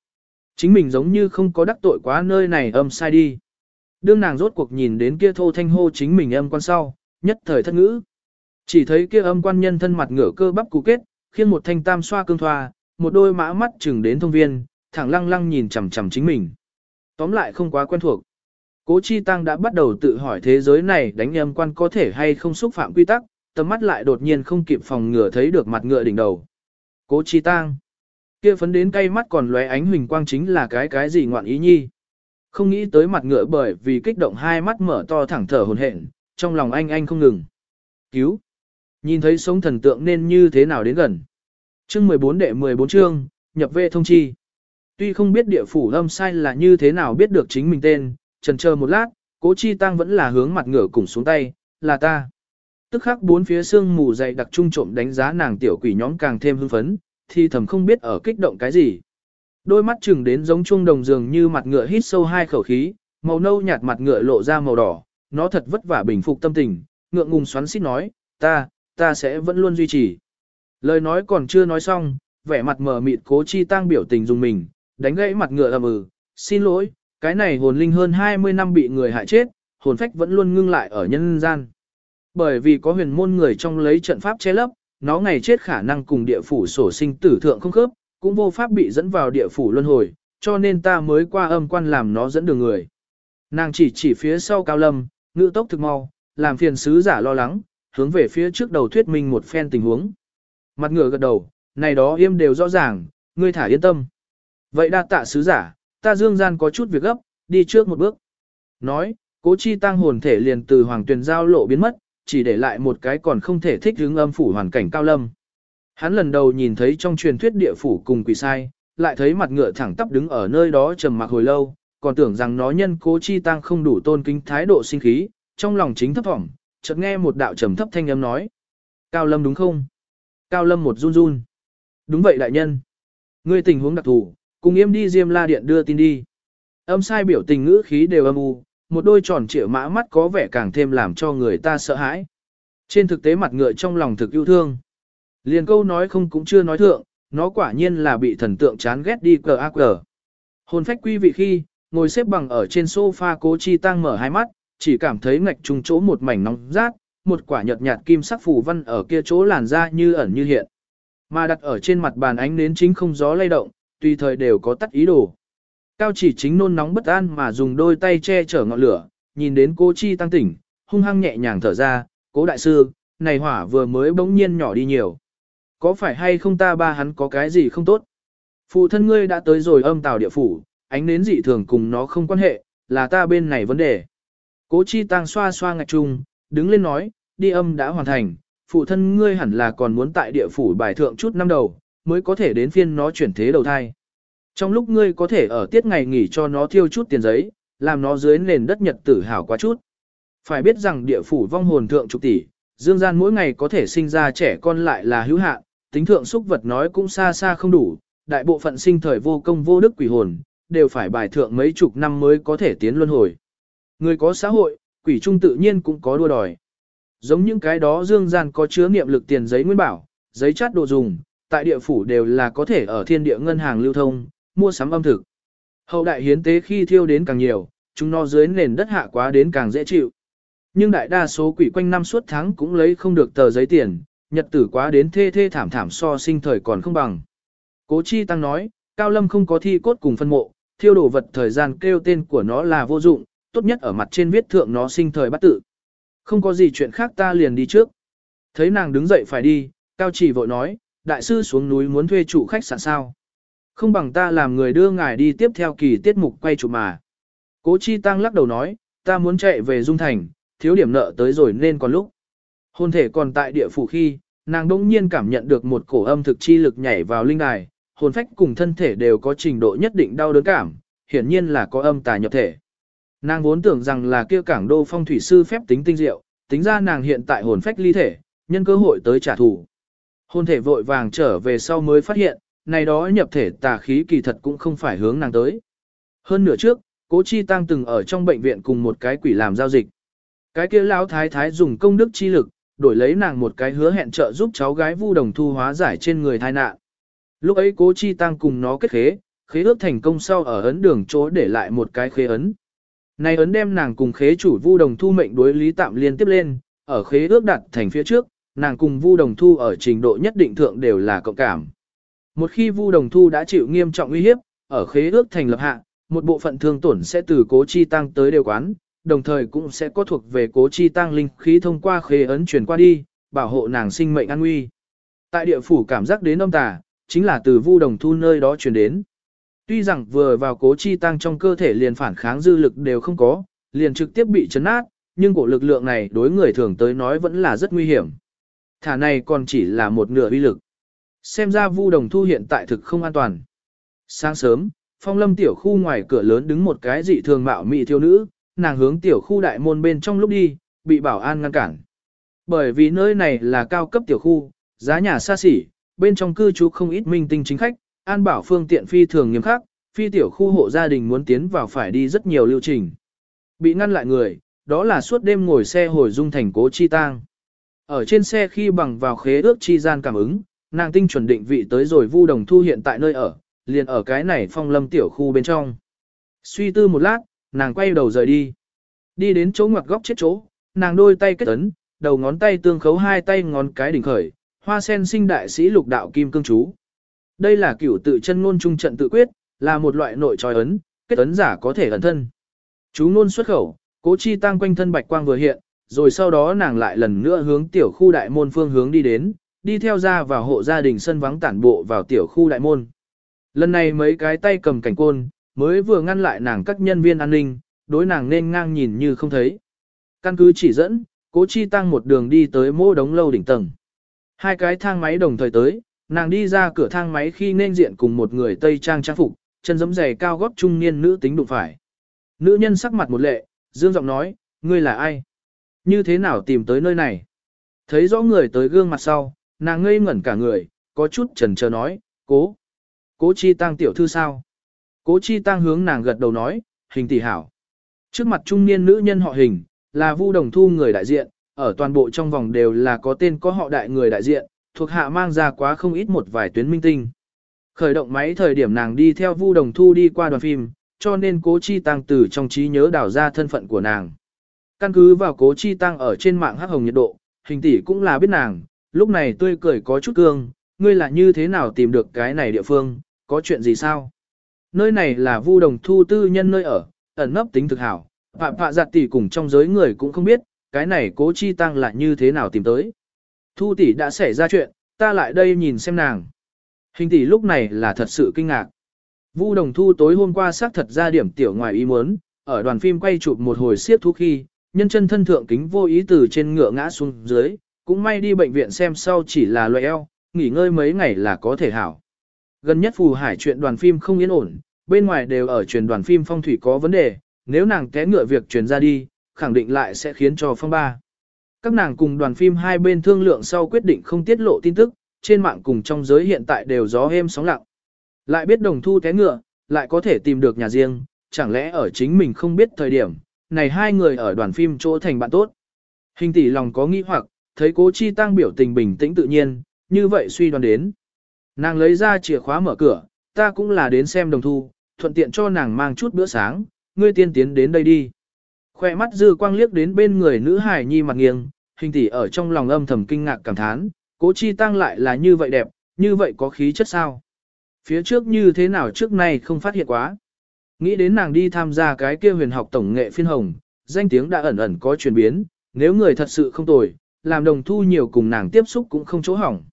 Chính mình giống như không có đắc tội quá nơi này âm sai đi. Đương nàng rốt cuộc nhìn đến kia thô thanh hô chính mình âm quan sau, nhất thời thất ngữ. Chỉ thấy kia âm quan nhân thân mặt ngửa cơ bắp cú kết, khiêng một thanh tam xoa cương thoa, một đôi mã mắt chừng đến thông viên, thẳng lăng lăng nhìn chằm chằm chính mình. Tóm lại không quá quen thuộc. Cố Chi Tăng đã bắt đầu tự hỏi thế giới này đánh âm quan có thể hay không xúc phạm quy tắc, tầm mắt lại đột nhiên không kịp phòng ngừa thấy được mặt ngựa đỉnh đầu. Cố Chi Tăng. Kia phấn đến cay mắt còn lóe ánh huỳnh quang chính là cái cái gì ngoạn ý nhi. Không nghĩ tới mặt ngựa bởi vì kích động hai mắt mở to thẳng thở hồn hển, trong lòng anh anh không ngừng. Cứu. Nhìn thấy sống thần tượng nên như thế nào đến gần. Chương 14 đệ 14 chương, nhập vệ thông chi. Tuy không biết địa phủ âm sai là như thế nào biết được chính mình tên, trần chờ một lát, cố chi tăng vẫn là hướng mặt ngựa cùng xuống tay, là ta. Tức khắc bốn phía xương mù dày đặc trung trộm đánh giá nàng tiểu quỷ nhóm càng thêm hưng phấn, thì thầm không biết ở kích động cái gì. Đôi mắt chừng đến giống chuông đồng dường như mặt ngựa hít sâu hai khẩu khí, màu nâu nhạt mặt ngựa lộ ra màu đỏ, nó thật vất vả bình phục tâm tình, ngượng ngùng xoắn xít nói, ta, ta sẽ vẫn luôn duy trì. Lời nói còn chưa nói xong, vẻ mặt mờ mịt cố chi tăng biểu tình dùng mình, đánh gãy mặt ngựa ầm ừ, xin lỗi, cái này hồn linh hơn 20 năm bị người hại chết, hồn phách vẫn luôn ngưng lại ở nhân gian. Bởi vì có huyền môn người trong lấy trận pháp che lấp, nó ngày chết khả năng cùng địa phủ sổ sinh tử thượng không khớp, cũng vô pháp bị dẫn vào địa phủ luân hồi, cho nên ta mới qua âm quan làm nó dẫn đường người. Nàng chỉ chỉ phía sau cao lâm, ngữ tốc thực mau, làm phiền sứ giả lo lắng, hướng về phía trước đầu thuyết minh một phen tình huống. Mặt ngựa gật đầu, này đó im đều rõ ràng, ngươi thả yên tâm. Vậy đa tạ sứ giả, ta dương gian có chút việc gấp, đi trước một bước. Nói, cố chi tăng hồn thể liền từ hoàng tuyền giao lộ biến mất, chỉ để lại một cái còn không thể thích hướng âm phủ hoàn cảnh cao lâm. Hắn lần đầu nhìn thấy trong truyền thuyết địa phủ cùng quỷ sai, lại thấy mặt ngựa thẳng tắp đứng ở nơi đó trầm mặc hồi lâu, còn tưởng rằng nó nhân cố chi tăng không đủ tôn kính thái độ sinh khí, trong lòng chính thấp thỏm, chợt nghe một đạo trầm thấp thanh âm nói. Cao lâm đúng không? Cao lâm một run run. Đúng vậy đại nhân. Ngươi tình huống đặc thù, cùng yêm đi diêm la điện đưa tin đi. Âm sai biểu tình ngữ khí đều âm u, một đôi tròn trịa mã mắt có vẻ càng thêm làm cho người ta sợ hãi. Trên thực tế mặt ngựa trong lòng thực yêu thương. Liền câu nói không cũng chưa nói thượng, nó quả nhiên là bị thần tượng chán ghét đi cờ ác cờ. Hồn phách quý vị khi, ngồi xếp bằng ở trên sofa cố chi tăng mở hai mắt, chỉ cảm thấy ngạch trùng chỗ một mảnh nóng rát, một quả nhợt nhạt kim sắc phù văn ở kia chỗ làn ra như ẩn như hiện. Mà đặt ở trên mặt bàn ánh nến chính không gió lay động, tùy thời đều có tắt ý đồ. Cao chỉ chính nôn nóng bất an mà dùng đôi tay che chở ngọn lửa, nhìn đến cô chi tăng tỉnh, hung hăng nhẹ nhàng thở ra, cố đại sư, này hỏa vừa mới bỗng nhiên nhỏ đi nhiều. Có phải hay không ta ba hắn có cái gì không tốt? Phụ thân ngươi đã tới rồi âm tào địa phủ, ánh nến dị thường cùng nó không quan hệ, là ta bên này vấn đề. Cố chi tăng xoa xoa ngạch trung, đứng lên nói, đi âm đã hoàn thành, phụ thân ngươi hẳn là còn muốn tại địa phủ bài thượng chút năm đầu, mới có thể đến phiên nó chuyển thế đầu thai. Trong lúc ngươi có thể ở tiết ngày nghỉ cho nó thiêu chút tiền giấy, làm nó dưới nền đất nhật tử hảo quá chút. Phải biết rằng địa phủ vong hồn thượng trục tỷ, dương gian mỗi ngày có thể sinh ra trẻ con lại là hữu hạn, tính thượng xúc vật nói cũng xa xa không đủ, đại bộ phận sinh thời vô công vô đức quỷ hồn, đều phải bài thượng mấy chục năm mới có thể tiến luân hồi. Người có xã hội, quỷ trung tự nhiên cũng có đua đòi. Giống những cái đó dương gian có chứa niệm lực tiền giấy nguyên bảo, giấy chát đồ dùng, tại địa phủ đều là có thể ở thiên địa ngân hàng lưu thông, mua sắm âm thực. Hậu đại hiến tế khi thiêu đến càng nhiều, chúng nó dưới nền đất hạ quá đến càng dễ chịu. Nhưng đại đa số quỷ quanh năm suốt tháng cũng lấy không được tờ giấy tiền, nhật tử quá đến thê thê thảm thảm so sinh thời còn không bằng. Cố Chi Tăng nói, Cao Lâm không có thi cốt cùng phân mộ, thiêu đổ vật thời gian kêu tên của nó là vô dụng, tốt nhất ở mặt trên viết thượng nó sinh thời bắt tự. Không có gì chuyện khác ta liền đi trước. Thấy nàng đứng dậy phải đi, Cao Chỉ vội nói, đại sư xuống núi muốn thuê chủ khách sạn sao. Không bằng ta làm người đưa ngài đi tiếp theo kỳ tiết mục quay chụp mà. Cố Chi Tăng lắc đầu nói, ta muốn chạy về Dung Thành, thiếu điểm nợ tới rồi nên còn lúc. Hôn thể còn tại địa phủ khi, nàng đông nhiên cảm nhận được một cổ âm thực chi lực nhảy vào linh đài, hồn phách cùng thân thể đều có trình độ nhất định đau đớn cảm, hiển nhiên là có âm tà nhập thể. Nàng vốn tưởng rằng là kia cảng đô phong thủy sư phép tính tinh diệu, tính ra nàng hiện tại hồn phách ly thể, nhân cơ hội tới trả thù. Hồn thể vội vàng trở về sau mới phát hiện, này đó nhập thể tà khí kỳ thật cũng không phải hướng nàng tới. Hơn nửa trước, Cố Chi Tăng từng ở trong bệnh viện cùng một cái quỷ làm giao dịch. Cái kia lão thái thái dùng công đức chi lực, đổi lấy nàng một cái hứa hẹn trợ giúp cháu gái Vu Đồng Thu hóa giải trên người thai nạn. Lúc ấy Cố Chi Tăng cùng nó kết khế, khế ước thành công sau ở ấn đường chỗ để lại một cái khế ấn. Này ấn đem nàng cùng khế chủ Vu Đồng Thu mệnh đối lý tạm liên tiếp lên, ở khế ước đặt thành phía trước, nàng cùng Vu Đồng Thu ở trình độ nhất định thượng đều là cộng cảm. Một khi Vu Đồng Thu đã chịu nghiêm trọng uy hiếp, ở khế ước thành lập hạ, một bộ phận thương tổn sẽ từ Cố Chi Tăng tới đều quán, đồng thời cũng sẽ có thuộc về Cố Chi Tăng linh khí thông qua khế ấn truyền qua đi, bảo hộ nàng sinh mệnh an nguy. Tại địa phủ cảm giác đến âm tà, chính là từ Vu Đồng Thu nơi đó truyền đến. Tuy rằng vừa vào cố chi tăng trong cơ thể liền phản kháng dư lực đều không có, liền trực tiếp bị chấn nát, nhưng cổ lực lượng này đối người thường tới nói vẫn là rất nguy hiểm. Thả này còn chỉ là một nửa uy lực. Xem ra Vu Đồng Thu hiện tại thực không an toàn. Sáng sớm, phong lâm tiểu khu ngoài cửa lớn đứng một cái dị thường mạo mị thiếu nữ, nàng hướng tiểu khu đại môn bên trong lúc đi, bị bảo an ngăn cản. Bởi vì nơi này là cao cấp tiểu khu, giá nhà xa xỉ, bên trong cư trú không ít minh tinh chính khách, an bảo phương tiện phi thường nghiêm khắc, phi tiểu khu hộ gia đình muốn tiến vào phải đi rất nhiều lưu trình. Bị ngăn lại người, đó là suốt đêm ngồi xe hồi dung thành cố chi tang. Ở trên xe khi bằng vào khế ước chi gian cảm ứng, nàng tinh chuẩn định vị tới rồi vu đồng thu hiện tại nơi ở, liền ở cái này phong lâm tiểu khu bên trong. Suy tư một lát, nàng quay đầu rời đi. Đi đến chỗ ngoặc góc chết chỗ, nàng đôi tay kết ấn, đầu ngón tay tương khấu hai tay ngón cái đỉnh khởi, hoa sen sinh đại sĩ lục đạo kim cương chú. Đây là cửu tự chân ngôn trung trận tự quyết, là một loại nội trói ấn, kết ấn giả có thể ẩn thân. Chú ngôn xuất khẩu, cố chi tăng quanh thân bạch quang vừa hiện, rồi sau đó nàng lại lần nữa hướng tiểu khu đại môn phương hướng đi đến, đi theo ra vào hộ gia đình sân vắng tản bộ vào tiểu khu đại môn. Lần này mấy cái tay cầm cảnh côn, mới vừa ngăn lại nàng các nhân viên an ninh, đối nàng nên ngang nhìn như không thấy. Căn cứ chỉ dẫn, cố chi tăng một đường đi tới mô đống lâu đỉnh tầng. Hai cái thang máy đồng thời tới, nàng đi ra cửa thang máy khi nên diện cùng một người Tây Trang trang phục, chân giấm giày cao gót trung niên nữ tính đụng phải. Nữ nhân sắc mặt một lệ, dương giọng nói, ngươi là ai? Như thế nào tìm tới nơi này? Thấy rõ người tới gương mặt sau, nàng ngây ngẩn cả người, có chút chần chờ nói, cố. Cố chi tăng tiểu thư sao? Cố chi tăng hướng nàng gật đầu nói, hình tỷ hảo. Trước mặt trung niên nữ nhân họ hình, là vu đồng thu người đại diện, ở toàn bộ trong vòng đều là có tên có họ đại người đại diện, thuộc hạ mang ra quá không ít một vài tuyến minh tinh. Khởi động máy thời điểm nàng đi theo Vu Đồng Thu đi qua đoàn phim, cho nên Cố Chi Tăng từ trong trí nhớ đào ra thân phận của nàng. Căn cứ vào Cố Chi Tăng ở trên mạng hắc hồng nhiệt độ, hình tỷ cũng là biết nàng, lúc này tươi cười có chút cương, ngươi là như thế nào tìm được cái này địa phương, có chuyện gì sao? Nơi này là Vu Đồng Thu tư nhân nơi ở, ẩn nấp tính thực hảo, phạm phạ giặt tỷ cùng trong giới người cũng không biết, cái này Cố Chi Tăng là như thế nào tìm tới. Thu tỷ đã xảy ra chuyện, ta lại đây nhìn xem nàng. Hình tỷ lúc này là thật sự kinh ngạc. Vu Đồng Thu tối hôm qua xác thật ra điểm tiểu ngoài ý muốn, ở đoàn phim quay chụp một hồi siết thú khi, nhân chân thân thượng kính vô ý từ trên ngựa ngã xuống dưới, cũng may đi bệnh viện xem sau chỉ là loại eo, nghỉ ngơi mấy ngày là có thể hảo. gần nhất phù hải chuyện đoàn phim không yên ổn, bên ngoài đều ở truyền đoàn phim phong thủy có vấn đề, nếu nàng té ngựa việc truyền ra đi, khẳng định lại sẽ khiến cho phong ba. Các nàng cùng đoàn phim hai bên thương lượng sau quyết định không tiết lộ tin tức, trên mạng cùng trong giới hiện tại đều gió êm sóng lặng. Lại biết đồng thu té ngựa, lại có thể tìm được nhà riêng, chẳng lẽ ở chính mình không biết thời điểm, này hai người ở đoàn phim chỗ thành bạn tốt. Hình tỷ lòng có nghi hoặc, thấy cố chi tăng biểu tình bình tĩnh tự nhiên, như vậy suy đoán đến. Nàng lấy ra chìa khóa mở cửa, ta cũng là đến xem đồng thu, thuận tiện cho nàng mang chút bữa sáng, ngươi tiên tiến đến đây đi. Khoe mắt dư quang liếc đến bên người nữ hài nhi mặt nghiêng, hình tỷ ở trong lòng âm thầm kinh ngạc cảm thán, cố chi tăng lại là như vậy đẹp, như vậy có khí chất sao. Phía trước như thế nào trước nay không phát hiện quá. Nghĩ đến nàng đi tham gia cái kia huyền học tổng nghệ phiên hồng, danh tiếng đã ẩn ẩn có chuyển biến, nếu người thật sự không tồi, làm đồng thu nhiều cùng nàng tiếp xúc cũng không chỗ hỏng.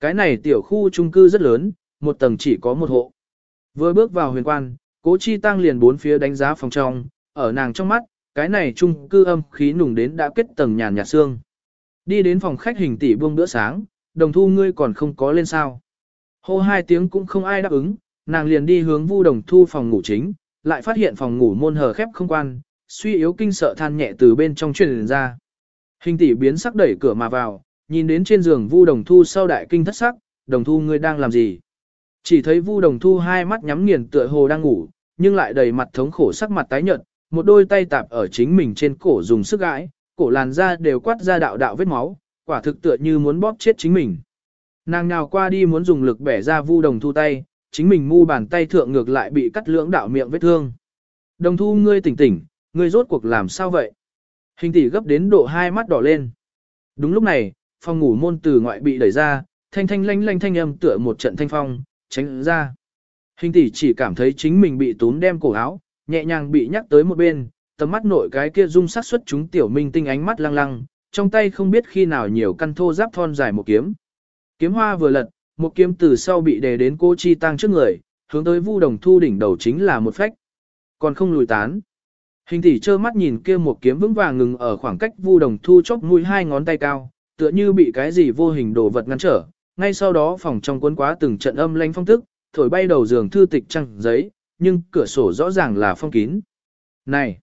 Cái này tiểu khu trung cư rất lớn, một tầng chỉ có một hộ. Vừa bước vào huyền quan, cố chi tăng liền bốn phía đánh giá phòng trong, ở nàng trong mắt, cái này trung cư âm khí nùng đến đã kết tầng nhàn nhạt xương. Đi đến phòng khách hình tỷ buông bữa sáng, đồng thu ngươi còn không có lên sao. Hô hai tiếng cũng không ai đáp ứng, nàng liền đi hướng vu đồng thu phòng ngủ chính, lại phát hiện phòng ngủ môn hờ khép không quan, suy yếu kinh sợ than nhẹ từ bên trong truyền ra. Hình tỷ biến sắc đẩy cửa mà vào, nhìn đến trên giường vu đồng thu sau đại kinh thất sắc, đồng thu ngươi đang làm gì? Chỉ thấy vu đồng thu hai mắt nhắm nghiền tựa hồ đang ngủ, nhưng lại đầy mặt thống khổ sắc mặt tái nhợt, một đôi tay tạp ở chính mình trên cổ dùng sức gãi, cổ làn da đều quát ra đạo đạo vết máu, quả thực tựa như muốn bóp chết chính mình. Nàng nào qua đi muốn dùng lực bẻ ra vu đồng thu tay, chính mình mu bàn tay thượng ngược lại bị cắt lưỡng đạo miệng vết thương. Đồng thu ngươi tỉnh tỉnh, ngươi rốt cuộc làm sao vậy? Hình tỷ gấp đến độ hai mắt đỏ lên. Đúng lúc này, phòng ngủ môn từ ngoại bị đẩy ra, thanh thanh lanh lanh thanh âm tựa một trận thanh phong, tránh ra. Hình tỷ chỉ cảm thấy chính mình bị túm đem cổ áo, nhẹ nhàng bị nhắc tới một bên, tầm mắt nội cái kia dung sát xuất chúng tiểu minh tinh ánh mắt lăng lăng, trong tay không biết khi nào nhiều căn thô giáp thon dài một kiếm. Kiếm hoa vừa lật, một kiếm từ sau bị đè đến cô chi tăng trước người, hướng tới vu đồng thu đỉnh đầu chính là một phách. Còn không lùi tán. Hình tỷ trơ mắt nhìn kia một kiếm vững vàng ngừng ở khoảng cách vu đồng thu chốc mũi hai ngón tay cao, tựa như bị cái gì vô hình đồ vật ngăn trở. Ngay sau đó phòng trong cuốn quá từng trận âm lanh phong tức, thổi bay đầu giường thư tịch trăng giấy, nhưng cửa sổ rõ ràng là phong kín. Này!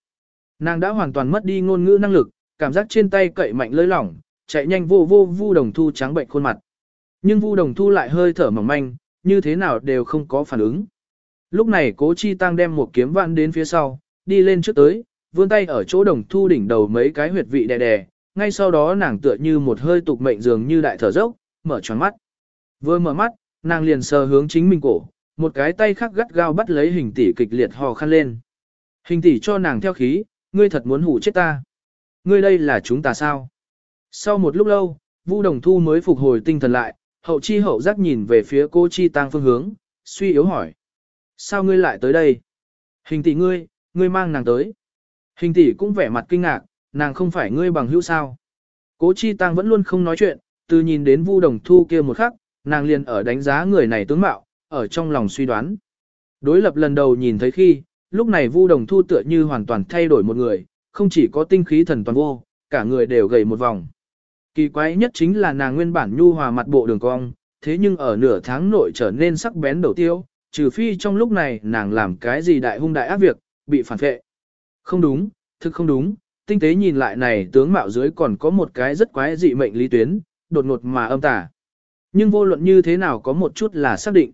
Nàng đã hoàn toàn mất đi ngôn ngữ năng lực, cảm giác trên tay cậy mạnh lơi lỏng, chạy nhanh vô vô vu đồng thu trắng bệnh khuôn mặt. Nhưng vu đồng thu lại hơi thở mỏng manh, như thế nào đều không có phản ứng. Lúc này cố chi tăng đem một kiếm vạn đến phía sau, đi lên trước tới, vươn tay ở chỗ đồng thu đỉnh đầu mấy cái huyệt vị đè đè, ngay sau đó nàng tựa như một hơi tục mệnh dường như đại thở dốc, mở tròn mắt. Vừa mở mắt, nàng liền sờ hướng chính mình cổ, một cái tay khác gắt gao bắt lấy hình tỷ kịch liệt hò khăn lên. Hình tỷ cho nàng theo khí, ngươi thật muốn hủ chết ta. Ngươi đây là chúng ta sao? Sau một lúc lâu, Vu Đồng Thu mới phục hồi tinh thần lại, hậu chi hậu giác nhìn về phía cô chi tăng phương hướng, suy yếu hỏi. Sao ngươi lại tới đây? Hình tỷ ngươi, ngươi mang nàng tới. Hình tỷ cũng vẻ mặt kinh ngạc, nàng không phải ngươi bằng hữu sao. Cố chi tăng vẫn luôn không nói chuyện, từ nhìn đến Vu Đồng Thu kia một khắc, nàng liền ở đánh giá người này tướng mạo, ở trong lòng suy đoán. Đối lập lần đầu nhìn thấy khi, lúc này Vu Đồng Thu tựa như hoàn toàn thay đổi một người, không chỉ có tinh khí thần toàn vô, cả người đều gầy một vòng. Kỳ quái nhất chính là nàng nguyên bản nhu hòa mặt bộ đường cong, thế nhưng ở nửa tháng nội trở nên sắc bén đầu tiêu, trừ phi trong lúc này nàng làm cái gì đại hung đại ác việc, bị phản vệ. Không đúng, thực không đúng, tinh tế nhìn lại này tướng mạo dưới còn có một cái rất quái dị mệnh lý tuyến, đột ngột mà âm tả. Nhưng vô luận như thế nào có một chút là xác định.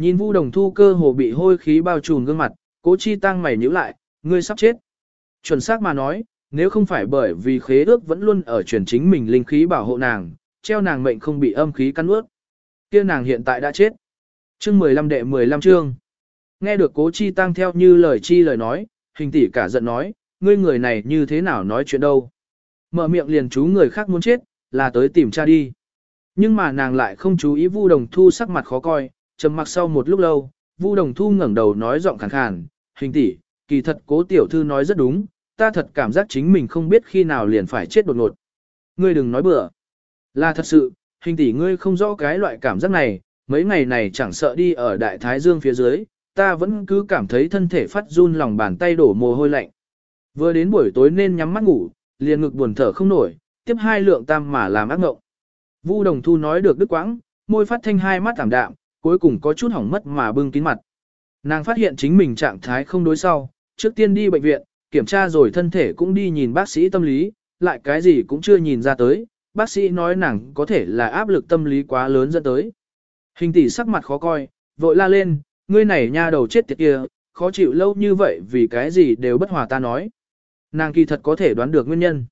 Nhìn Vu Đồng Thu cơ hồ bị hôi khí bao trùm gương mặt, Cố Chi Tăng mày nhíu lại, ngươi sắp chết. Chuẩn xác mà nói, nếu không phải bởi vì khế ước vẫn luôn ở truyền chính mình linh khí bảo hộ nàng, treo nàng mệnh không bị âm khí cắn ướt. Kia nàng hiện tại đã chết. Chương 15 đệ 15 chương. Nghe được Cố Chi Tăng theo như lời chi lời nói, hình tỷ cả giận nói, ngươi người này như thế nào nói chuyện đâu. Mở miệng liền chú người khác muốn chết, là tới tìm cha đi. Nhưng mà nàng lại không chú ý Vu Đồng Thu sắc mặt khó coi, trầm mặc sau một lúc lâu, Vu Đồng Thu ngẩng đầu nói giọng khàn khàn, hình tỷ, kỳ thật cố tiểu thư nói rất đúng, ta thật cảm giác chính mình không biết khi nào liền phải chết đột ngột. Ngươi đừng nói bừa. Là thật sự, hình tỷ ngươi không rõ cái loại cảm giác này, mấy ngày này chẳng sợ đi ở đại thái dương phía dưới, ta vẫn cứ cảm thấy thân thể phát run lòng bàn tay đổ mồ hôi lạnh. Vừa đến buổi tối nên nhắm mắt ngủ, liền ngực buồn thở không nổi, tiếp hai lượng tam mà làm ác ngộng. Vu Đồng Thu nói được đứt quãng, môi phát thanh hai mắt thảm đạm, cuối cùng có chút hỏng mất mà bưng kín mặt. Nàng phát hiện chính mình trạng thái không đối sau, trước tiên đi bệnh viện, kiểm tra rồi thân thể cũng đi nhìn bác sĩ tâm lý, lại cái gì cũng chưa nhìn ra tới, bác sĩ nói nàng có thể là áp lực tâm lý quá lớn dẫn tới. Hình tỷ sắc mặt khó coi, vội la lên, ngươi này nha đầu chết tiệt kia, khó chịu lâu như vậy vì cái gì đều bất hòa ta nói. Nàng kỳ thật có thể đoán được nguyên nhân.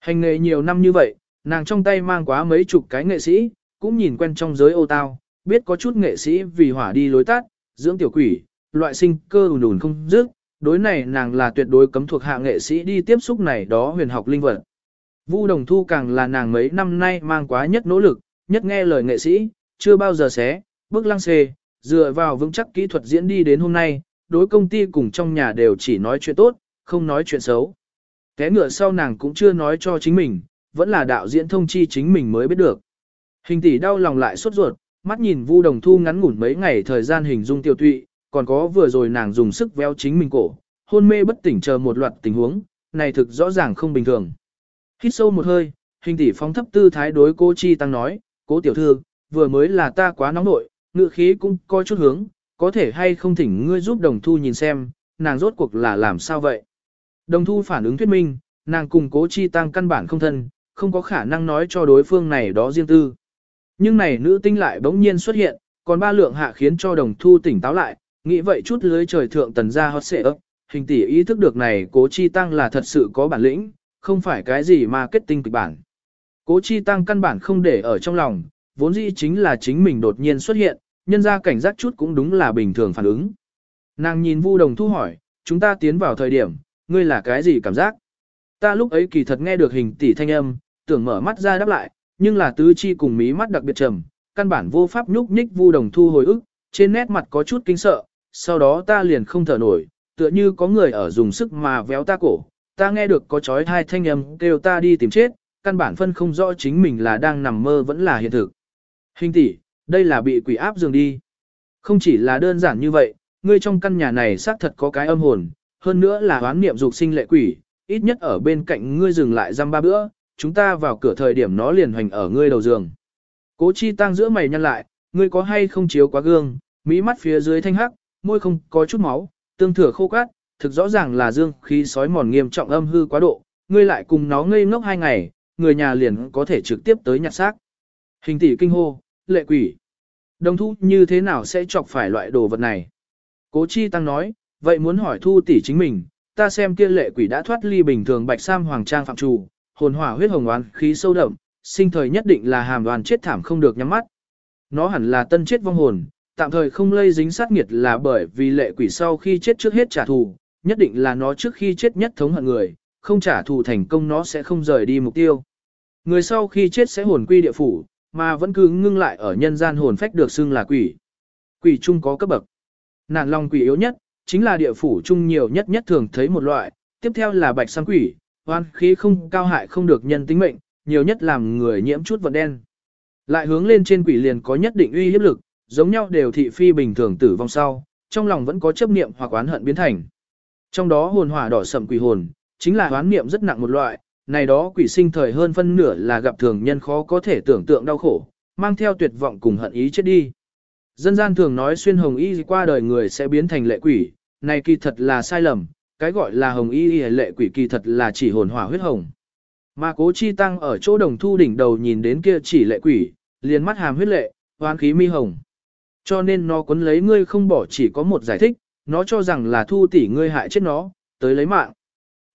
Hành nghề nhiều năm như vậy, nàng trong tay mang quá mấy chục cái nghệ sĩ, cũng nhìn quen trong giới ô tao, biết có chút nghệ sĩ vì hỏa đi lối tắt, dưỡng tiểu quỷ, loại sinh cơ ùn ùn không dứt, đối này nàng là tuyệt đối cấm thuộc hạ nghệ sĩ đi tiếp xúc này đó huyền học linh vật. Vu Đồng Thu càng là nàng mấy năm nay mang quá nhất nỗ lực, nhất nghe lời nghệ sĩ, chưa bao giờ xé, bước lăng xê, dựa vào vững chắc kỹ thuật diễn đi đến hôm nay, đối công ty cùng trong nhà đều chỉ nói chuyện tốt, không nói chuyện xấu. Té ngựa sau nàng cũng chưa nói cho chính mình, vẫn là đạo diễn thông chi chính mình mới biết được. Hình tỷ đau lòng lại sốt ruột, mắt nhìn Vu Đồng Thu ngắn ngủn mấy ngày thời gian hình dung tiêu tụy, còn có vừa rồi nàng dùng sức véo chính mình cổ, hôn mê bất tỉnh chờ một loạt tình huống, này thực rõ ràng không bình thường. Hít sâu một hơi, hình tỷ phóng thấp tư thái đối cô Chi Tăng nói, cố tiểu thư, vừa mới là ta quá nóng nội, ngựa khí cũng coi chút hướng, có thể hay không thỉnh ngươi giúp đồng thu nhìn xem, nàng rốt cuộc là làm sao vậy. Đồng thu phản ứng thuyết minh, nàng cùng cố chi tăng căn bản không thân, không có khả năng nói cho đối phương này đó riêng tư. Nhưng này nữ tinh lại bỗng nhiên xuất hiện, còn ba lượng hạ khiến cho đồng thu tỉnh táo lại, nghĩ vậy chút lưới trời thượng tần ra hót xệ ấp, hình tỷ ý thức được này cố chi tăng là thật sự có bản lĩnh, không phải cái gì mà kết tinh kịch bản. Cố chi tăng căn bản không để ở trong lòng, vốn dĩ chính là chính mình đột nhiên xuất hiện, nhân ra cảnh giác chút cũng đúng là bình thường phản ứng. Nàng nhìn Vu Đồng Thu hỏi, chúng ta tiến vào thời điểm, ngươi là cái gì cảm giác? Ta lúc ấy kỳ thật nghe được hình tỷ thanh âm, tưởng mở mắt ra đáp lại, nhưng là tứ chi cùng mí mắt đặc biệt trầm, căn bản vô pháp nhúc nhích Vu Đồng Thu hồi ức, trên nét mặt có chút kinh sợ, sau đó ta liền không thở nổi, tựa như có người ở dùng sức mà véo ta cổ, ta nghe được có chói hai thanh âm kêu ta đi tìm chết, căn bản phân không rõ chính mình là đang nằm mơ vẫn là hiện thực. Hình tỷ, đây là bị quỷ áp giường đi. Không chỉ là đơn giản như vậy, ngươi trong căn nhà này xác thật có cái âm hồn, hơn nữa là hoán niệm dục sinh lệ quỷ, ít nhất ở bên cạnh ngươi dừng lại răm ba bữa, chúng ta vào cửa thời điểm nó liền hoành ở ngươi đầu giường. Cố chi tăng giữa mày nhăn lại, ngươi có hay không chiếu quá gương, mỹ mắt phía dưới thanh hắc, môi không có chút máu, tương thừa khô cát, thực rõ ràng là dương khí sói mòn nghiêm trọng âm hư quá độ, ngươi lại cùng nó ngây ngốc hai ngày, người nhà liền có thể trực tiếp tới nhặt xác. Hình tỷ kinh hô, lệ quỷ. Đồng thu như thế nào sẽ chọc phải loại đồ vật này? Cố chi tăng nói, vậy muốn hỏi thu tỷ chính mình, ta xem kia lệ quỷ đã thoát ly bình thường bạch sam hoàng trang phạm trù, hồn hỏa huyết hồng oán khí sâu đậm, sinh thời nhất định là hàm đoàn chết thảm không được nhắm mắt. Nó hẳn là tân chết vong hồn, tạm thời không lây dính sát nghiệt là bởi vì lệ quỷ sau khi chết trước hết trả thù, nhất định là nó trước khi chết nhất thống hận người, không trả thù thành công nó sẽ không rời đi mục tiêu. Người sau khi chết sẽ hồn quy địa phủ, mà vẫn cứ ngưng lại ở nhân gian hồn phách được xưng là quỷ. Quỷ chung có cấp bậc. Nạn lòng quỷ yếu nhất, chính là địa phủ chung nhiều nhất nhất thường thấy một loại, tiếp theo là bạch sang quỷ, hoan khí không cao hại không được nhân tính mệnh, nhiều nhất làm người nhiễm chút vận đen. Lại hướng lên trên quỷ liền có nhất định uy hiếp lực, giống nhau đều thị phi bình thường tử vong sau, trong lòng vẫn có chấp niệm hoặc oán hận biến thành. Trong đó hồn hỏa đỏ sậm quỷ hồn, chính là oán niệm rất nặng một loại, này đó quỷ sinh thời hơn phân nửa là gặp thường nhân khó có thể tưởng tượng đau khổ, mang theo tuyệt vọng cùng hận ý chết đi. Dân gian thường nói xuyên hồng y qua đời người sẽ biến thành lệ quỷ, này kỳ thật là sai lầm, cái gọi là hồng y lệ quỷ kỳ thật là chỉ hồn hỏa huyết hồng. Mà cố chi tăng ở chỗ đồng thu đỉnh đầu nhìn đến kia chỉ lệ quỷ, liền mắt hàm huyết lệ, hoán khí mi hồng. Cho nên nó quấn lấy ngươi không bỏ chỉ có một giải thích, nó cho rằng là thu tỷ ngươi hại chết nó, tới lấy mạng.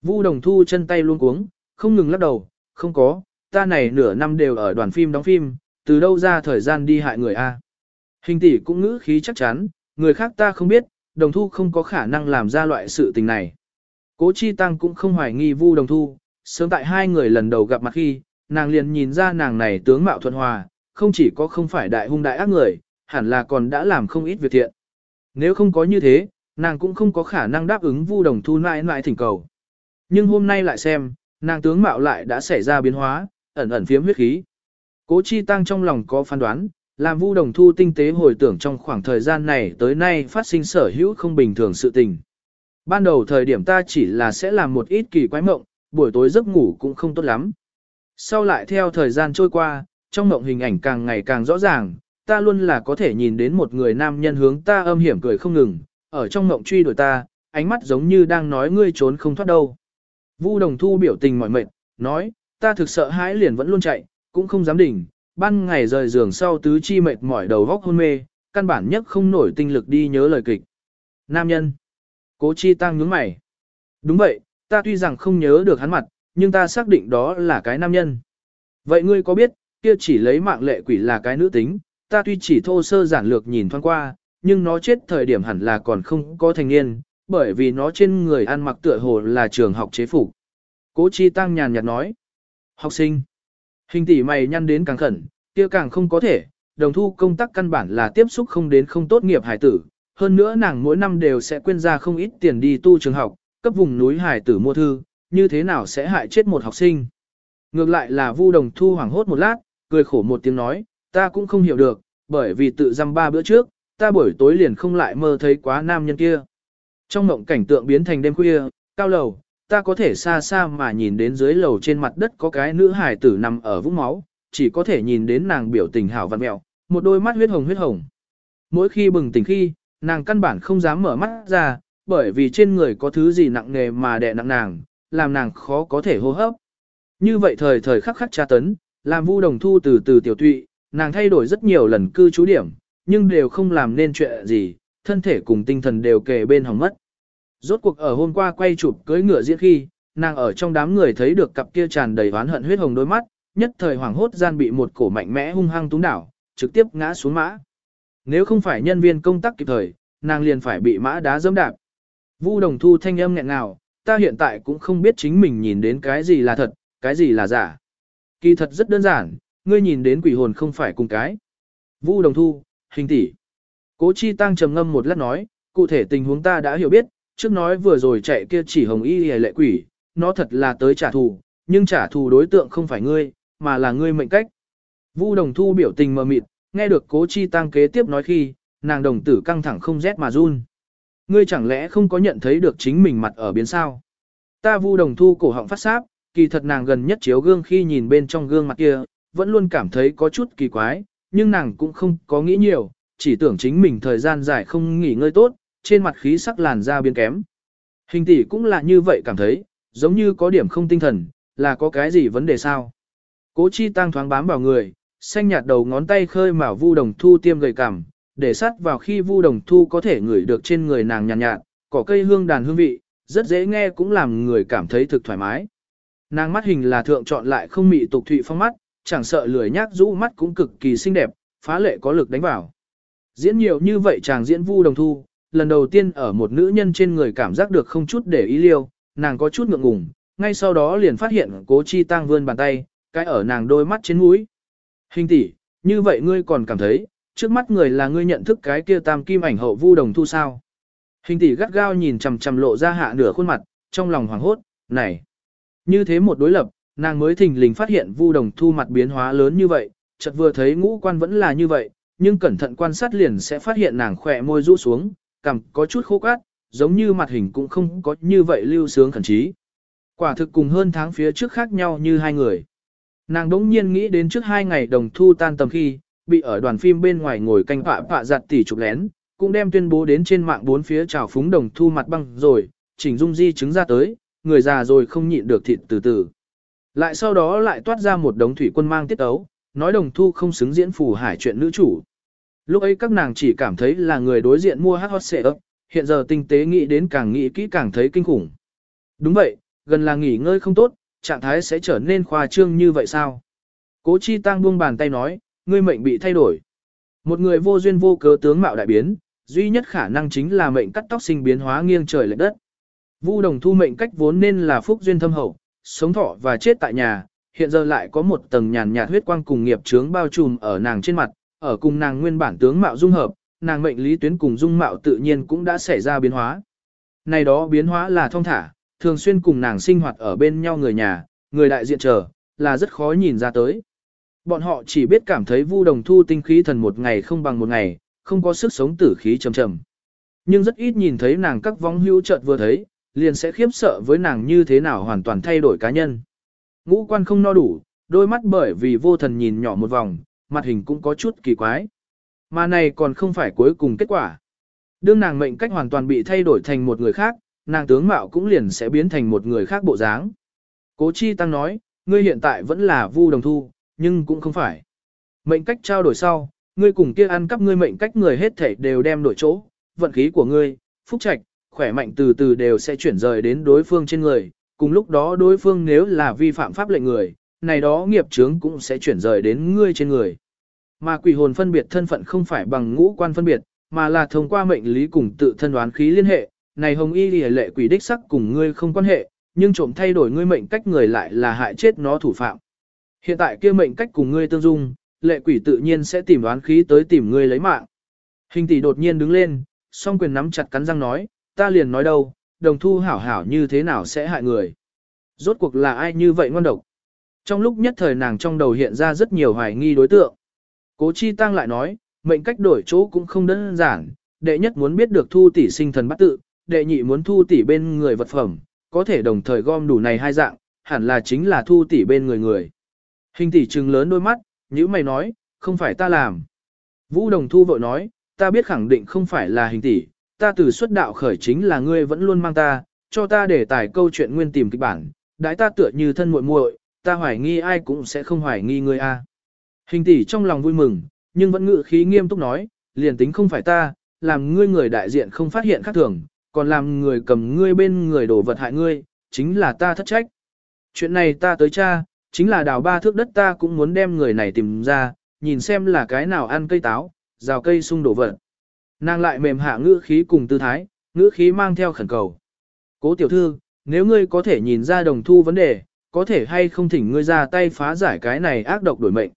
Vu đồng thu chân tay luôn cuống, không ngừng lắc đầu, không có, ta này nửa năm đều ở đoàn phim đóng phim, từ đâu ra thời gian đi hại người a? Hình tỷ cũng ngữ khí chắc chắn, người khác ta không biết, đồng thu không có khả năng làm ra loại sự tình này. Cố chi tăng cũng không hoài nghi vu đồng thu, sớm tại hai người lần đầu gặp mặt khi, nàng liền nhìn ra nàng này tướng mạo thuận hòa, không chỉ có không phải đại hung đại ác người, hẳn là còn đã làm không ít việc thiện. Nếu không có như thế, nàng cũng không có khả năng đáp ứng vu đồng thu mãi mãi thỉnh cầu. Nhưng hôm nay lại xem, nàng tướng mạo lại đã xảy ra biến hóa, ẩn ẩn phiếm huyết khí. Cố chi tăng trong lòng có phán đoán, làm vu đồng thu tinh tế hồi tưởng trong khoảng thời gian này tới nay phát sinh sở hữu không bình thường sự tình. Ban đầu thời điểm ta chỉ là sẽ làm một ít kỳ quái mộng, buổi tối giấc ngủ cũng không tốt lắm. Sau lại theo thời gian trôi qua, trong mộng hình ảnh càng ngày càng rõ ràng, ta luôn là có thể nhìn đến một người nam nhân hướng ta âm hiểm cười không ngừng, ở trong mộng truy đuổi ta, ánh mắt giống như đang nói ngươi trốn không thoát đâu. Vu Đồng Thu biểu tình mỏi mệt, nói, ta thực sợ hãi liền vẫn luôn chạy, cũng không dám đỉnh, ban ngày rời giường sau tứ chi mệt mỏi đầu vóc hôn mê, căn bản nhất không nổi tinh lực đi nhớ lời kịch. Nam nhân. Cố chi tăng nhướng mày. Đúng vậy, ta tuy rằng không nhớ được hắn mặt, nhưng ta xác định đó là cái nam nhân. Vậy ngươi có biết, kia chỉ lấy mạng lệ quỷ là cái nữ tính, ta tuy chỉ thô sơ giản lược nhìn thoáng qua, nhưng nó chết thời điểm hẳn là còn không có thành niên, bởi vì nó trên người ăn mặc tựa hồ là trường học chế phục. Cố Chi Tăng nhàn nhạt nói. Học sinh. Hình tỷ mày nhăn đến càng khẩn, kia càng không có thể, đồng thu công tác căn bản là tiếp xúc không đến không tốt nghiệp hải tử. Hơn nữa nàng mỗi năm đều sẽ quên ra không ít tiền đi tu trường học, cấp vùng núi hải tử mua thư, như thế nào sẽ hại chết một học sinh. Ngược lại là vu đồng thu hoảng hốt một lát, cười khổ một tiếng nói, ta cũng không hiểu được, bởi vì tự dăm ba bữa trước, ta buổi tối liền không lại mơ thấy quá nam nhân kia. Trong mộng cảnh tượng biến thành đêm khuya, cao lầu, ta có thể xa xa mà nhìn đến dưới lầu trên mặt đất có cái nữ hài tử nằm ở vũng máu, chỉ có thể nhìn đến nàng biểu tình hảo văn mẹo, một đôi mắt huyết hồng huyết hồng. Mỗi khi bừng tỉnh khi, nàng căn bản không dám mở mắt ra, bởi vì trên người có thứ gì nặng nề mà đè nặng nàng, làm nàng khó có thể hô hấp. Như vậy thời thời khắc khắc tra tấn, làm vu đồng thu từ từ tiểu tụy, nàng thay đổi rất nhiều lần cư trú điểm, nhưng đều không làm nên chuyện gì, thân thể cùng tinh thần đều kề bên hỏng mất. Rốt cuộc ở hôm qua quay chụp cưới ngựa diễn khi, nàng ở trong đám người thấy được cặp kia tràn đầy oán hận huyết hồng đôi mắt, nhất thời hoảng hốt gian bị một cổ mạnh mẽ hung hăng túng đảo, trực tiếp ngã xuống mã. Nếu không phải nhân viên công tác kịp thời, nàng liền phải bị mã đá dẫm đạp. Vu Đồng Thu thanh âm nghẹn ngào, ta hiện tại cũng không biết chính mình nhìn đến cái gì là thật, cái gì là giả. Kỳ thật rất đơn giản, ngươi nhìn đến quỷ hồn không phải cùng cái. Vu Đồng Thu, hình tỷ. Cố Chi Tăng trầm ngâm một lát nói, cụ thể tình huống ta đã hiểu biết, trước nói vừa rồi chạy kia chỉ hồng y hề lệ quỷ, nó thật là tới trả thù, nhưng trả thù đối tượng không phải ngươi, mà là ngươi mệnh cách. Vu Đồng Thu biểu tình mờ mịt, nghe được Cố Chi Tăng kế tiếp nói khi, nàng đồng tử căng thẳng không rét mà run. Ngươi chẳng lẽ không có nhận thấy được chính mình mặt ở biến sao? Ta Vu Đồng Thu cổ họng phát sáp, kỳ thật nàng gần nhất chiếu gương khi nhìn bên trong gương mặt kia, vẫn luôn cảm thấy có chút kỳ quái, nhưng nàng cũng không có nghĩ nhiều, chỉ tưởng chính mình thời gian dài không nghỉ ngơi tốt, trên mặt khí sắc làn da biến kém. Hình tỷ cũng là như vậy cảm thấy, giống như có điểm không tinh thần, là có cái gì vấn đề sao? Cố chi tăng thoáng bám vào người, xanh nhạt đầu ngón tay khơi mào vu đồng thu tiêm gầy cảm, để sát vào khi vu đồng thu có thể ngửi được trên người nàng nhàn nhạt, nhạt, cỏ cây hương đàn hương vị, rất dễ nghe cũng làm người cảm thấy thực thoải mái. Nàng mắt hình là thượng chọn lại không mị tục thụy phong mắt, chẳng sợ lười nhác rũ mắt cũng cực kỳ xinh đẹp, phá lệ có lực đánh vào. Diễn nhiều như vậy chàng diễn vu đồng thu, lần đầu tiên ở một nữ nhân trên người cảm giác được không chút để ý liêu, nàng có chút ngượng ngùng, ngay sau đó liền phát hiện cố chi tăng vươn bàn tay, cái ở nàng đôi mắt trên mũi. Hình tỷ, như vậy ngươi còn cảm thấy, trước mắt người là ngươi nhận thức cái kia tam kim ảnh hậu vu đồng thu sao. Hình tỷ gắt gao nhìn chằm chằm lộ ra hạ nửa khuôn mặt, trong lòng hoảng hốt, này. Như thế một đối lập, nàng mới thình lình phát hiện vu đồng thu mặt biến hóa lớn như vậy, chợt vừa thấy ngũ quan vẫn là như vậy, nhưng cẩn thận quan sát liền sẽ phát hiện nàng khỏe môi rũ xuống, cằm có chút khô cát, giống như mặt hình cũng không có như vậy lưu sướng khẩn trí. Quả thực cùng hơn tháng phía trước khác nhau như hai người. Nàng đống nhiên nghĩ đến trước hai ngày đồng thu tan tầm khi, bị ở đoàn phim bên ngoài ngồi canh phạ phạ giặt tỉ chụp lén, cũng đem tuyên bố đến trên mạng bốn phía trào phúng đồng thu mặt băng rồi, chỉnh dung di chứng ra tới, người già rồi không nhịn được thịt từ từ. Lại sau đó lại toát ra một đống thủy quân mang tiết ấu, nói đồng thu không xứng diễn phù hải chuyện nữ chủ. Lúc ấy các nàng chỉ cảm thấy là người đối diện mua hát hot xệ ấp, hiện giờ tinh tế nghĩ đến càng nghĩ kỹ càng thấy kinh khủng. Đúng vậy, gần là nghỉ ngơi không tốt, trạng thái sẽ trở nên khoa trương như vậy sao? Cố chi tăng buông bàn tay nói, ngươi mệnh bị thay đổi. Một người vô duyên vô cớ tướng mạo đại biến, duy nhất khả năng chính là mệnh cắt tóc sinh biến hóa nghiêng trời lệch đất. Vu đồng thu mệnh cách vốn nên là phúc duyên thâm hậu, sống thọ và chết tại nhà, hiện giờ lại có một tầng nhàn nhạt huyết quang cùng nghiệp chướng bao trùm ở nàng trên mặt, ở cùng nàng nguyên bản tướng mạo dung hợp, nàng mệnh lý tuyến cùng dung mạo tự nhiên cũng đã xảy ra biến hóa. Này đó biến hóa là thông thả, thường xuyên cùng nàng sinh hoạt ở bên nhau người nhà, người đại diện chờ, là rất khó nhìn ra tới. Bọn họ chỉ biết cảm thấy vu đồng thu tinh khí thần một ngày không bằng một ngày, không có sức sống tử khí trầm trầm. Nhưng rất ít nhìn thấy nàng các vong hữu chợt vừa thấy, liền sẽ khiếp sợ với nàng như thế nào hoàn toàn thay đổi cá nhân. Ngũ quan không no đủ, đôi mắt bởi vì vô thần nhìn nhỏ một vòng, mặt hình cũng có chút kỳ quái. Mà này còn không phải cuối cùng kết quả. Đương nàng mệnh cách hoàn toàn bị thay đổi thành một người khác, nàng tướng mạo cũng liền sẽ biến thành một người khác bộ dáng. Cố Chi Tăng nói, ngươi hiện tại vẫn là Vu Đồng Thu, nhưng cũng không phải. Mệnh cách trao đổi sau, ngươi cùng kia ăn cắp ngươi mệnh cách người hết thể đều đem đổi chỗ, vận khí của ngươi, phúc trạch, khỏe mạnh từ từ đều sẽ chuyển rời đến đối phương trên người, cùng lúc đó đối phương nếu là vi phạm pháp lệnh người, này đó nghiệp chướng cũng sẽ chuyển rời đến ngươi trên người. Mà quỷ hồn phân biệt thân phận không phải bằng ngũ quan phân biệt, mà là thông qua mệnh lý cùng tự thân đoán khí liên hệ, này hồng y lìa lệ quỷ đích sắc cùng ngươi không quan hệ, nhưng trộm thay đổi ngươi mệnh cách người lại là hại chết nó thủ phạm. Hiện tại kia mệnh cách cùng ngươi tương dung, lệ quỷ tự nhiên sẽ tìm đoán khí tới tìm ngươi lấy mạng. Hình tỷ đột nhiên đứng lên, song quyền nắm chặt cắn răng nói, ta liền nói đâu, đồng thu hảo hảo như thế nào sẽ hại người. Rốt cuộc là ai như vậy ngon độc. Trong lúc nhất thời nàng trong đầu hiện ra rất nhiều hoài nghi đối tượng. Cố chi tăng lại nói, mệnh cách đổi chỗ cũng không đơn giản, đệ nhất muốn biết được thu tỷ sinh thần bắt tự, đệ nhị muốn thu tỷ bên người vật phẩm, có thể đồng thời gom đủ này hai dạng, hẳn là chính là thu tỷ bên người người. Hình tỷ trừng lớn đôi mắt, như mày nói, không phải ta làm. Vũ đồng thu vội nói, ta biết khẳng định không phải là hình tỷ, ta từ xuất đạo khởi chính là ngươi vẫn luôn mang ta, cho ta để tải câu chuyện nguyên tìm kịch bản, đãi ta tựa như thân muội muội, ta hoài nghi ai cũng sẽ không hoài nghi ngươi a. Hình tỷ trong lòng vui mừng, nhưng vẫn ngự khí nghiêm túc nói, liền tính không phải ta, làm ngươi người đại diện không phát hiện khác thường, còn làm người cầm ngươi bên người đổ vật hại ngươi, chính là ta thất trách. Chuyện này ta tới cha, chính là đào ba thước đất ta cũng muốn đem người này tìm ra, nhìn xem là cái nào ăn cây táo, rào cây sung đổ vật. Nàng lại mềm hạ ngữ khí cùng tư thái, ngữ khí mang theo khẩn cầu. Cố tiểu thư, nếu ngươi có thể nhìn ra đồng thu vấn đề, có thể hay không thỉnh ngươi ra tay phá giải cái này ác độc đổi mệnh.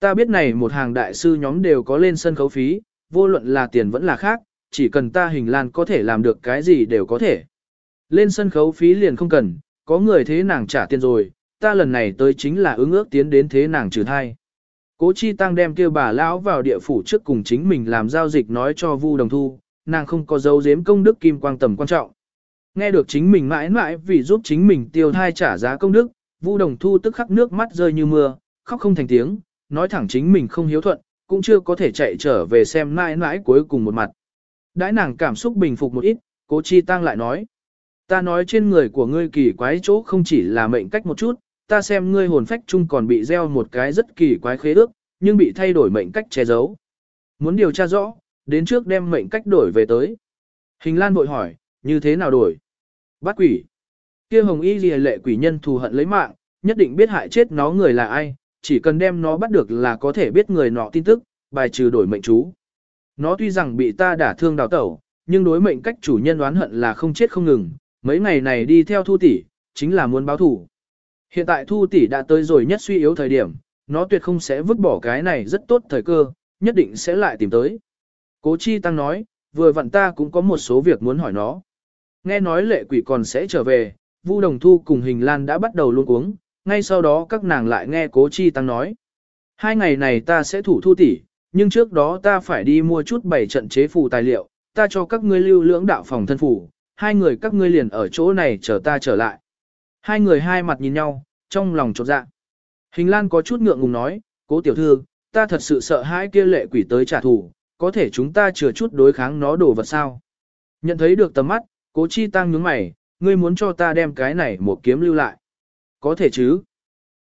Ta biết này một hàng đại sư nhóm đều có lên sân khấu phí, vô luận là tiền vẫn là khác, chỉ cần ta hình lan có thể làm được cái gì đều có thể. Lên sân khấu phí liền không cần, có người thế nàng trả tiền rồi, ta lần này tới chính là ứng ước tiến đến thế nàng trừ thai. Cố Chi Tăng đem kêu bà lão vào địa phủ trước cùng chính mình làm giao dịch nói cho Vu Đồng Thu, nàng không có dấu giếm công đức kim quang tầm quan trọng. Nghe được chính mình mãi mãi vì giúp chính mình tiêu thai trả giá công đức, Vu Đồng Thu tức khắc nước mắt rơi như mưa, khóc không thành tiếng, nói thẳng chính mình không hiếu thuận, cũng chưa có thể chạy trở về xem mãi mãi cuối cùng một mặt. Đãi nàng cảm xúc bình phục một ít, Cố Chi Tăng lại nói, ta nói trên người của ngươi kỳ quái chỗ không chỉ là mệnh cách một chút, ta xem ngươi hồn phách chung còn bị gieo một cái rất kỳ quái khế ước, nhưng bị thay đổi mệnh cách che giấu. Muốn điều tra rõ, đến trước đem mệnh cách đổi về tới. Hình Lan vội hỏi, như thế nào đổi? Bắt quỷ. Kia hồng y lìa lệ quỷ nhân thù hận lấy mạng, nhất định biết hại chết nó người là ai, chỉ cần đem nó bắt được là có thể biết người nọ tin tức, bài trừ đổi mệnh chú. Nó tuy rằng bị ta đả thương đào tẩu, nhưng đối mệnh cách chủ nhân oán hận là không chết không ngừng, mấy ngày này đi theo thu tỷ, chính là muốn báo thủ. Hiện tại thu tỷ đã tới rồi nhất suy yếu thời điểm, nó tuyệt không sẽ vứt bỏ cái này rất tốt thời cơ, nhất định sẽ lại tìm tới. Cố Chi Tăng nói, vừa vặn ta cũng có một số việc muốn hỏi nó. Nghe nói lệ quỷ còn sẽ trở về, Vu Đồng Thu cùng Hình Lan đã bắt đầu luôn uống, ngay sau đó các nàng lại nghe Cố Chi Tăng nói. Hai ngày này ta sẽ thủ thu tỷ, nhưng trước đó ta phải đi mua chút bảy trận chế phù tài liệu, ta cho các ngươi lưu lưỡng đạo phòng thân phủ, hai người các ngươi liền ở chỗ này chờ ta trở lại. Hai người hai mặt nhìn nhau, trong lòng chột dạ. Hình Lan có chút ngượng ngùng nói, cố tiểu thư, ta thật sự sợ hai kia lệ quỷ tới trả thù, có thể chúng ta chừa chút đối kháng nó đổ vật sao. Nhận thấy được tầm mắt, cố chi tăng nhướng mày, ngươi muốn cho ta đem cái này một kiếm lưu lại. Có thể chứ.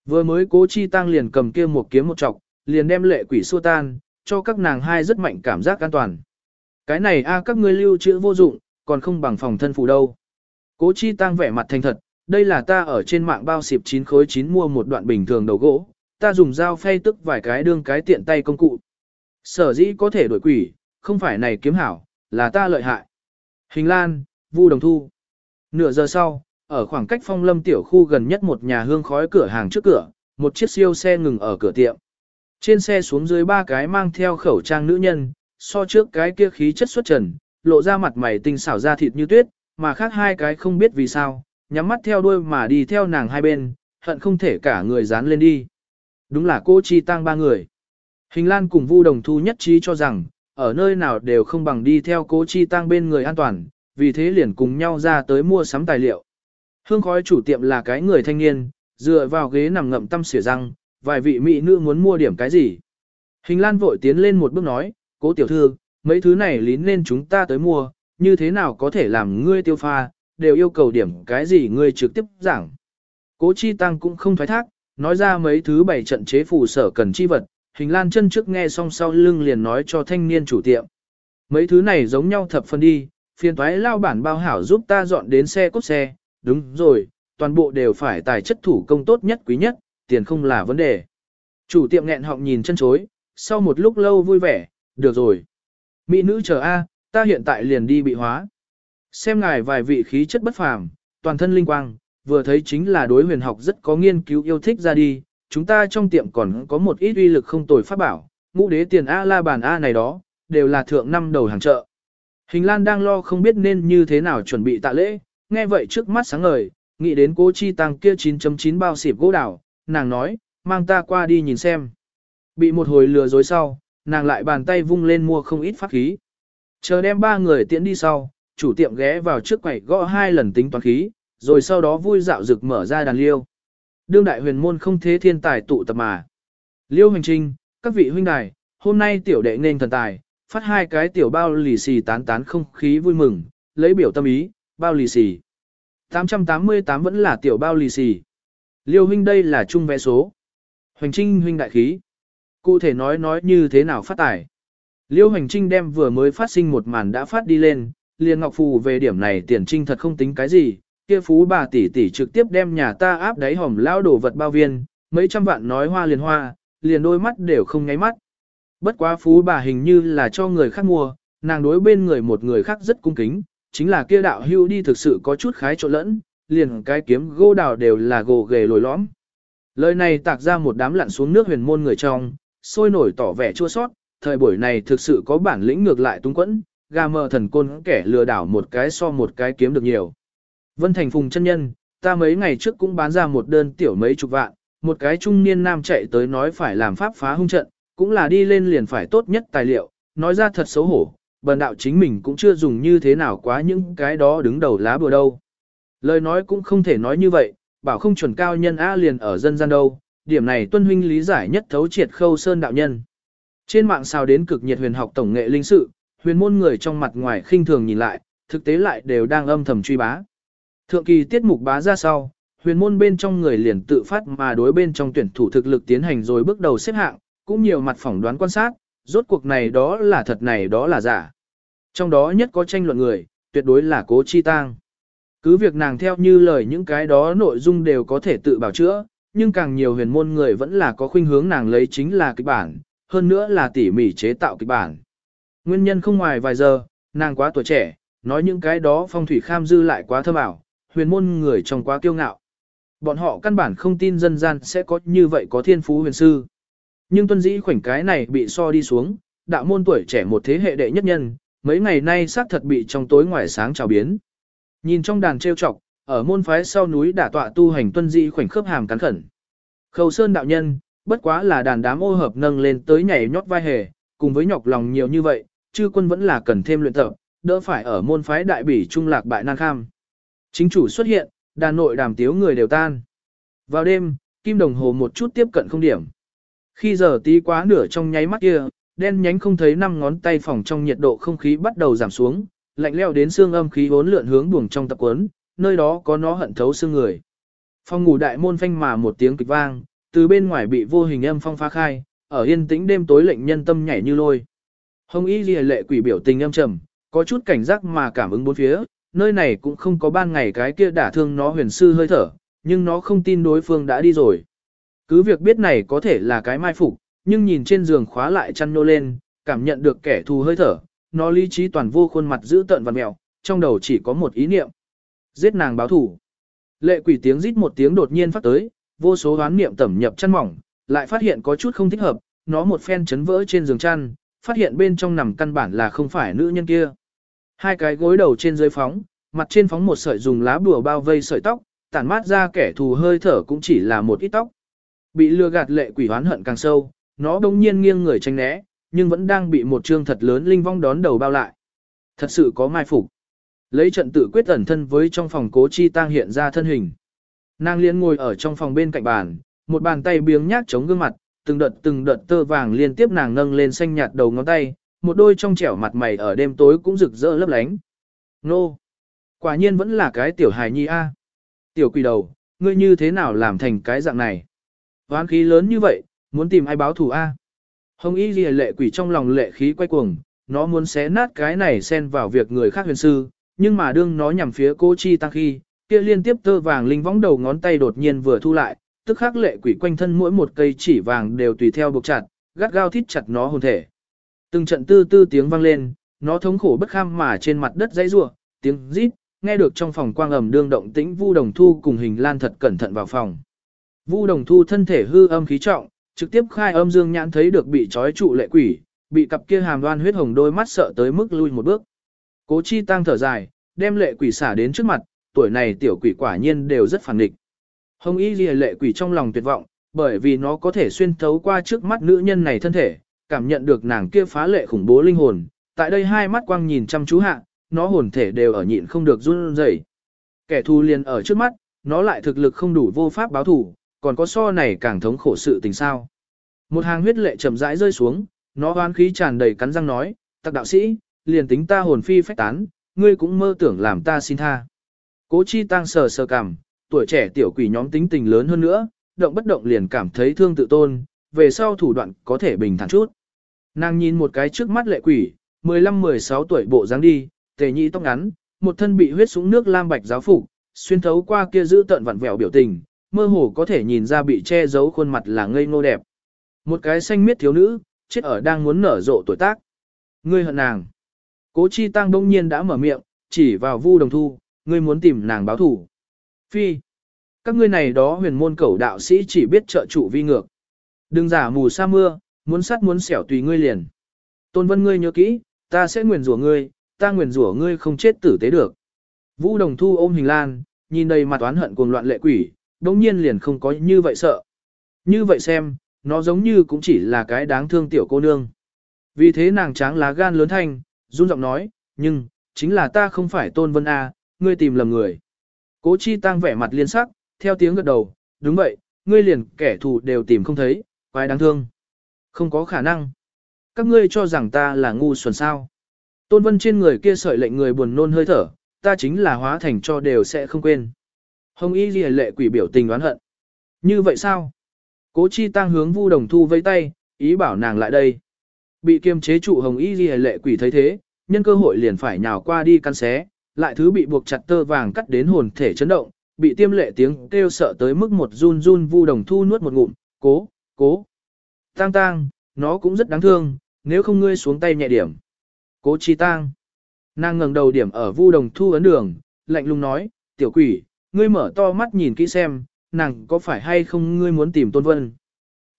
Vừa mới cố chi tăng liền cầm kia một kiếm một chọc, liền đem lệ quỷ xua tan, cho các nàng hai rất mạnh cảm giác an toàn. Cái này a các ngươi lưu trữ vô dụng, còn không bằng phòng thân phủ đâu. Cố chi tăng vẻ mặt thành thật, đây là ta ở trên mạng bao xịp 9 khối 9 mua một đoạn bình thường đầu gỗ, ta dùng dao phay tức vài cái đương cái tiện tay công cụ. Sở dĩ có thể đổi quỷ, không phải này kiếm hảo, là ta lợi hại. Hình Lan, Vu Đồng Thu. Nửa giờ sau, ở khoảng cách phong lâm tiểu khu gần nhất một nhà hương khói cửa hàng trước cửa, một chiếc siêu xe ngừng ở cửa tiệm. Trên xe xuống dưới ba cái mang theo khẩu trang nữ nhân, so trước cái kia khí chất xuất trần, lộ ra mặt mày tinh xảo da thịt như tuyết, mà khác hai cái không biết vì sao, nhắm mắt theo đuôi mà đi theo nàng hai bên, hận không thể cả người dán lên đi. Đúng là cô chi tăng ba người. Hình Lan cùng Vu Đồng Thu nhất trí cho rằng, ở nơi nào đều không bằng đi theo cố chi tăng bên người an toàn, vì thế liền cùng nhau ra tới mua sắm tài liệu. Hương khói chủ tiệm là cái người thanh niên, dựa vào ghế nằm ngậm tâm xỉa răng, vài vị mỹ nữ muốn mua điểm cái gì. Hình Lan vội tiến lên một bước nói, cố tiểu thư, mấy thứ này lín nên chúng ta tới mua, như thế nào có thể làm ngươi tiêu pha, đều yêu cầu điểm cái gì ngươi trực tiếp giảng. Cố chi tăng cũng không thoái thác, nói ra mấy thứ bảy trận chế phù sở cần chi vật, hình lan chân trước nghe xong sau lưng liền nói cho thanh niên chủ tiệm. Mấy thứ này giống nhau thập phân đi, phiền toái lao bản bao hảo giúp ta dọn đến xe cốt xe, đúng rồi, toàn bộ đều phải tài chất thủ công tốt nhất quý nhất, tiền không là vấn đề. Chủ tiệm nghẹn họng nhìn chân chối, sau một lúc lâu vui vẻ, được rồi. Mỹ nữ chờ A, ta hiện tại liền đi bị hóa. Xem ngài vài vị khí chất bất phàm, toàn thân linh quang, vừa thấy chính là đối huyền học rất có nghiên cứu yêu thích ra đi, chúng ta trong tiệm còn có một ít uy lực không tồi pháp bảo, ngũ đế tiền A la bàn A này đó, đều là thượng năm đầu hàng chợ. Hình Lan đang lo không biết nên như thế nào chuẩn bị tạ lễ, nghe vậy trước mắt sáng ngời, nghĩ đến cố chi tăng kia 9.9 bao xịp gỗ đào, nàng nói, mang ta qua đi nhìn xem. Bị một hồi lừa dối sau, nàng lại bàn tay vung lên mua không ít pháp khí. Chờ đem ba người tiễn đi sau, chủ tiệm ghé vào trước quầy gõ hai lần tính toán khí, rồi sau đó vui dạo rực mở ra đàn liêu. Đương đại huyền môn không thế thiên tài tụ tập mà. Liêu hành trinh, các vị huynh đài, hôm nay tiểu đệ nên thần tài, phát hai cái tiểu bao lì xì tán tán không khí vui mừng, lấy biểu tâm ý, bao lì xì. 888 vẫn là tiểu bao lì xì. Liêu huynh đây là chung vé số. Hoành trinh huynh đại khí. Cụ thể nói nói như thế nào phát tài. Liêu Hoành trinh đem vừa mới phát sinh một màn đã phát đi lên, liền ngọc phù về điểm này tiền trinh thật không tính cái gì, kia phú bà tỷ tỷ trực tiếp đem nhà ta áp đáy hòm lao đổ vật bao viên, mấy trăm vạn nói hoa liền hoa, liền đôi mắt đều không nháy mắt. Bất quá phú bà hình như là cho người khác mua, nàng đối bên người một người khác rất cung kính, chính là kia đạo hưu đi thực sự có chút khái trộn lẫn, liền cái kiếm gỗ đào đều là gồ ghề lồi lõm. Lời này tạc ra một đám lặn xuống nước huyền môn người trong, sôi nổi tỏ vẻ chua sót, thời buổi này thực sự có bản lĩnh ngược lại tung quẫn, gà mờ thần côn kẻ lừa đảo một cái so một cái kiếm được nhiều. Vân Thành Phùng chân nhân, ta mấy ngày trước cũng bán ra một đơn tiểu mấy chục vạn, một cái trung niên nam chạy tới nói phải làm pháp phá hung trận, cũng là đi lên liền phải tốt nhất tài liệu, nói ra thật xấu hổ, bần đạo chính mình cũng chưa dùng như thế nào quá những cái đó đứng đầu lá bừa đâu. Lời nói cũng không thể nói như vậy, bảo không chuẩn cao nhân A liền ở dân gian đâu, điểm này tuân huynh lý giải nhất thấu triệt khâu sơn đạo nhân. Trên mạng sao đến cực nhiệt huyền học tổng nghệ linh sự, huyền môn người trong mặt ngoài khinh thường nhìn lại, thực tế lại đều đang âm thầm truy bá. Thượng kỳ tiết mục bá ra sau, huyền môn bên trong người liền tự phát mà đối bên trong tuyển thủ thực lực tiến hành rồi bước đầu xếp hạng, cũng nhiều mặt phỏng đoán quan sát, rốt cuộc này đó là thật này đó là giả. Trong đó nhất có tranh luận người, tuyệt đối là cố chi tang. Cứ việc nàng theo như lời những cái đó nội dung đều có thể tự bảo chữa, nhưng càng nhiều huyền môn người vẫn là có khuynh hướng nàng lấy chính là kịch bản, hơn nữa là tỉ mỉ chế tạo kịch bản. Nguyên nhân không ngoài vài giờ, nàng quá tuổi trẻ, nói những cái đó phong thủy kham dư lại quá thơm ảo, huyền môn người trong quá kiêu ngạo. Bọn họ căn bản không tin dân gian sẽ có như vậy có thiên phú huyền sư. Nhưng tuân dĩ khoảnh cái này bị so đi xuống, đạo môn tuổi trẻ một thế hệ đệ nhất nhân, mấy ngày nay xác thật bị trong tối ngoài sáng trào biến. Nhìn trong đàn trêu chọc, ở môn phái sau núi đả tọa tu hành tuân dĩ khoảnh khớp hàm cắn khẩn. Khâu sơn đạo nhân, bất quá là đàn đám ô hợp nâng lên tới nhảy nhót vai hề, cùng với nhọc lòng nhiều như vậy, chư quân vẫn là cần thêm luyện tập, đỡ phải ở môn phái đại bỉ trung lạc bại nan kham. Chính chủ xuất hiện, đàn nội đàm tiếu người đều tan. Vào đêm, kim đồng hồ một chút tiếp cận không điểm. Khi giờ tí quá nửa trong nháy mắt kia, đen nhánh không thấy năm ngón tay phòng trong nhiệt độ không khí bắt đầu giảm xuống, lạnh leo đến xương âm khí vốn lượn hướng buồng trong tập quấn, nơi đó có nó hận thấu xương người. Phòng ngủ đại môn phanh mà một tiếng kịch vang, từ bên ngoài bị vô hình âm phong phá khai, ở yên tĩnh đêm tối lệnh nhân tâm nhảy như lôi. Hồng Y Lìa lệ quỷ biểu tình âm trầm, có chút cảnh giác mà cảm ứng bốn phía, nơi này cũng không có ban ngày cái kia đả thương nó huyền sư hơi thở, nhưng nó không tin đối phương đã đi rồi. Cứ việc biết này có thể là cái mai phục, nhưng nhìn trên giường khóa lại chăn nô lên, cảm nhận được kẻ thù hơi thở, nó lý trí toàn vô khuôn mặt giữ tợn và mèo, trong đầu chỉ có một ý niệm. Giết nàng báo thủ. Lệ quỷ tiếng rít một tiếng đột nhiên phát tới, vô số đoán niệm tẩm nhập chăn mỏng, lại phát hiện có chút không thích hợp, nó một phen chấn vỡ trên giường chăn, phát hiện bên trong nằm căn bản là không phải nữ nhân kia. Hai cái gối đầu trên dưới phóng, mặt trên phóng một sợi dùng lá bùa bao vây sợi tóc, tản mát ra kẻ thù hơi thở cũng chỉ là một ít tóc. Bị lừa gạt lệ quỷ hoán hận càng sâu, nó đông nhiên nghiêng người tranh né, nhưng vẫn đang bị một trương thật lớn linh vong đón đầu bao lại. Thật sự có mai phục. Lấy trận tự quyết ẩn thân với trong phòng cố chi tang hiện ra thân hình. Nàng liên ngồi ở trong phòng bên cạnh bàn, một bàn tay biếng nhác chống gương mặt, từng đợt từng đợt tơ vàng liên tiếp nàng nâng lên xanh nhạt đầu ngón tay, một đôi trong trẻo mặt mày ở đêm tối cũng rực rỡ lấp lánh. Nô! Quả nhiên vẫn là cái tiểu hài nhi a. Tiểu quỷ đầu, ngươi như thế nào làm thành cái dạng này? Hoán khí lớn như vậy, muốn tìm ai báo thù a? Hồng y ghi lệ quỷ trong lòng lệ khí quay cuồng, nó muốn xé nát cái này xen vào việc người khác huyền sư, nhưng mà đương nó nhằm phía cô chi tăng khi, kia liên tiếp tơ vàng linh võng đầu ngón tay đột nhiên vừa thu lại, tức khắc lệ quỷ quanh thân mỗi một cây chỉ vàng đều tùy theo buộc chặt, gắt gao thít chặt nó hồn thể. Từng trận tư tư tiếng vang lên, nó thống khổ bất kham mà trên mặt đất dãy rủa, tiếng rít, nghe được trong phòng quang ầm đương động tĩnh Vu Đồng Thu cùng Hình Lan thật cẩn thận vào phòng. Vu Đồng Thu thân thể hư âm khí trọng, trực tiếp khai âm dương nhãn thấy được bị trói trụ lệ quỷ, bị cặp kia hàm đoan huyết hồng đôi mắt sợ tới mức lui một bước. Cố Chi tăng thở dài, đem lệ quỷ xả đến trước mặt, tuổi này tiểu quỷ quả nhiên đều rất phản nghịch, Hồng Y Lìa lệ quỷ trong lòng tuyệt vọng, bởi vì nó có thể xuyên thấu qua trước mắt nữ nhân này thân thể, cảm nhận được nàng kia phá lệ khủng bố linh hồn. Tại đây hai mắt quang nhìn chăm chú hạ, nó hồn thể đều ở nhịn không được run rẩy. Kẻ thù liền ở trước mắt, nó lại thực lực không đủ vô pháp báo thù, còn có so này càng thống khổ sự tình sao. Một hàng huyết lệ chậm rãi rơi xuống, nó hoán khí tràn đầy cắn răng nói, tặc đạo sĩ, liền tính ta hồn phi phách tán, ngươi cũng mơ tưởng làm ta xin tha. Cố chi tăng sờ sờ cảm, tuổi trẻ tiểu quỷ nhóm tính tình lớn hơn nữa, động bất động liền cảm thấy thương tự tôn, về sau thủ đoạn có thể bình thản chút. Nàng nhìn một cái trước mắt lệ quỷ, 15-16 tuổi bộ dáng đi, tề nhị tóc ngắn, một thân bị huyết súng nước lam bạch giáo phục, xuyên thấu qua kia giữ tận vặn vẹo biểu tình, mơ hồ có thể nhìn ra bị che giấu khuôn mặt là ngây ngô đẹp. Một cái xanh miết thiếu nữ, chết ở đang muốn nở rộ tuổi tác. Ngươi hận nàng. Cố chi tăng đông nhiên đã mở miệng, chỉ vào vu đồng thu, ngươi muốn tìm nàng báo thủ. Phi. Các ngươi này đó huyền môn cẩu đạo sĩ chỉ biết trợ trụ vi ngược. Đừng giả mù sa mưa, muốn sát muốn xẻo tùy ngươi liền. Tôn vân ngươi nhớ kỹ, ta sẽ nguyền rủa ngươi, ta nguyền rủa ngươi không chết tử tế được. Vũ đồng thu ôm hình lan, nhìn đầy mặt oán hận cuồng loạn lệ quỷ, đống nhiên liền không có như vậy sợ. Như vậy xem, nó giống như cũng chỉ là cái đáng thương tiểu cô nương. Vì thế nàng tráng lá gan lớn thanh, run giọng nói, nhưng, chính là ta không phải tôn vân A, ngươi tìm lầm người. Cố chi tăng vẻ mặt liên sắc, theo tiếng gật đầu, đúng vậy, ngươi liền kẻ thù đều tìm không thấy, quái đáng thương. Không có khả năng. Các ngươi cho rằng ta là ngu xuẩn sao. Tôn vân trên người kia sợi lệnh người buồn nôn hơi thở, ta chính là hóa thành cho đều sẽ không quên. Hồng y ghi lệ quỷ biểu tình đoán hận. Như vậy sao? Cố chi tăng hướng vu đồng thu vây tay, ý bảo nàng lại đây. Bị kiềm chế trụ hồng y ghi lệ quỷ thấy thế, nhân cơ hội liền phải nhào qua đi căn xé, lại thứ bị buộc chặt tơ vàng cắt đến hồn thể chấn động, bị tiêm lệ tiếng kêu sợ tới mức một run run vu đồng thu nuốt một ngụm, cố, cố. Tang tang, nó cũng rất đáng thương, nếu không ngươi xuống tay nhẹ điểm. Cố chi tang. Nàng ngẩng đầu điểm ở vu đồng thu ấn đường, lạnh lùng nói, tiểu quỷ, ngươi mở to mắt nhìn kỹ xem, nàng có phải hay không ngươi muốn tìm tôn vân.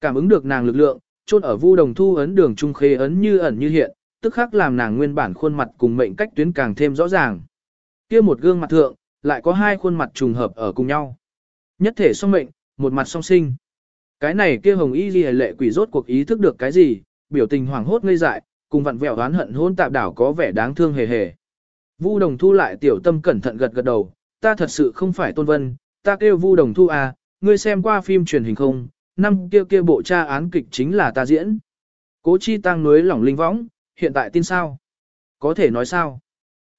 Cảm ứng được nàng lực lượng, chôn ở vu đồng thu ấn đường trung khê ấn như ẩn như hiện, tức khắc làm nàng nguyên bản khuôn mặt cùng mệnh cách tuyến càng thêm rõ ràng. Kia một gương mặt thượng, lại có hai khuôn mặt trùng hợp ở cùng nhau. Nhất thể song mệnh, một mặt song sinh. Cái này kia hồng y ghi lệ quỷ rốt cuộc ý thức được cái gì, biểu tình hoảng hốt ngây dại, cùng vặn vẹo oán hận hôn tạp đảo có vẻ đáng thương hề hề. Vu đồng thu lại tiểu tâm cẩn thận gật gật đầu, ta thật sự không phải tôn vân, ta kêu vu đồng thu à, ngươi xem qua phim truyền hình không, năm kia kia bộ tra án kịch chính là ta diễn. Cố chi tăng núi lỏng linh võng, hiện tại tin sao? Có thể nói sao?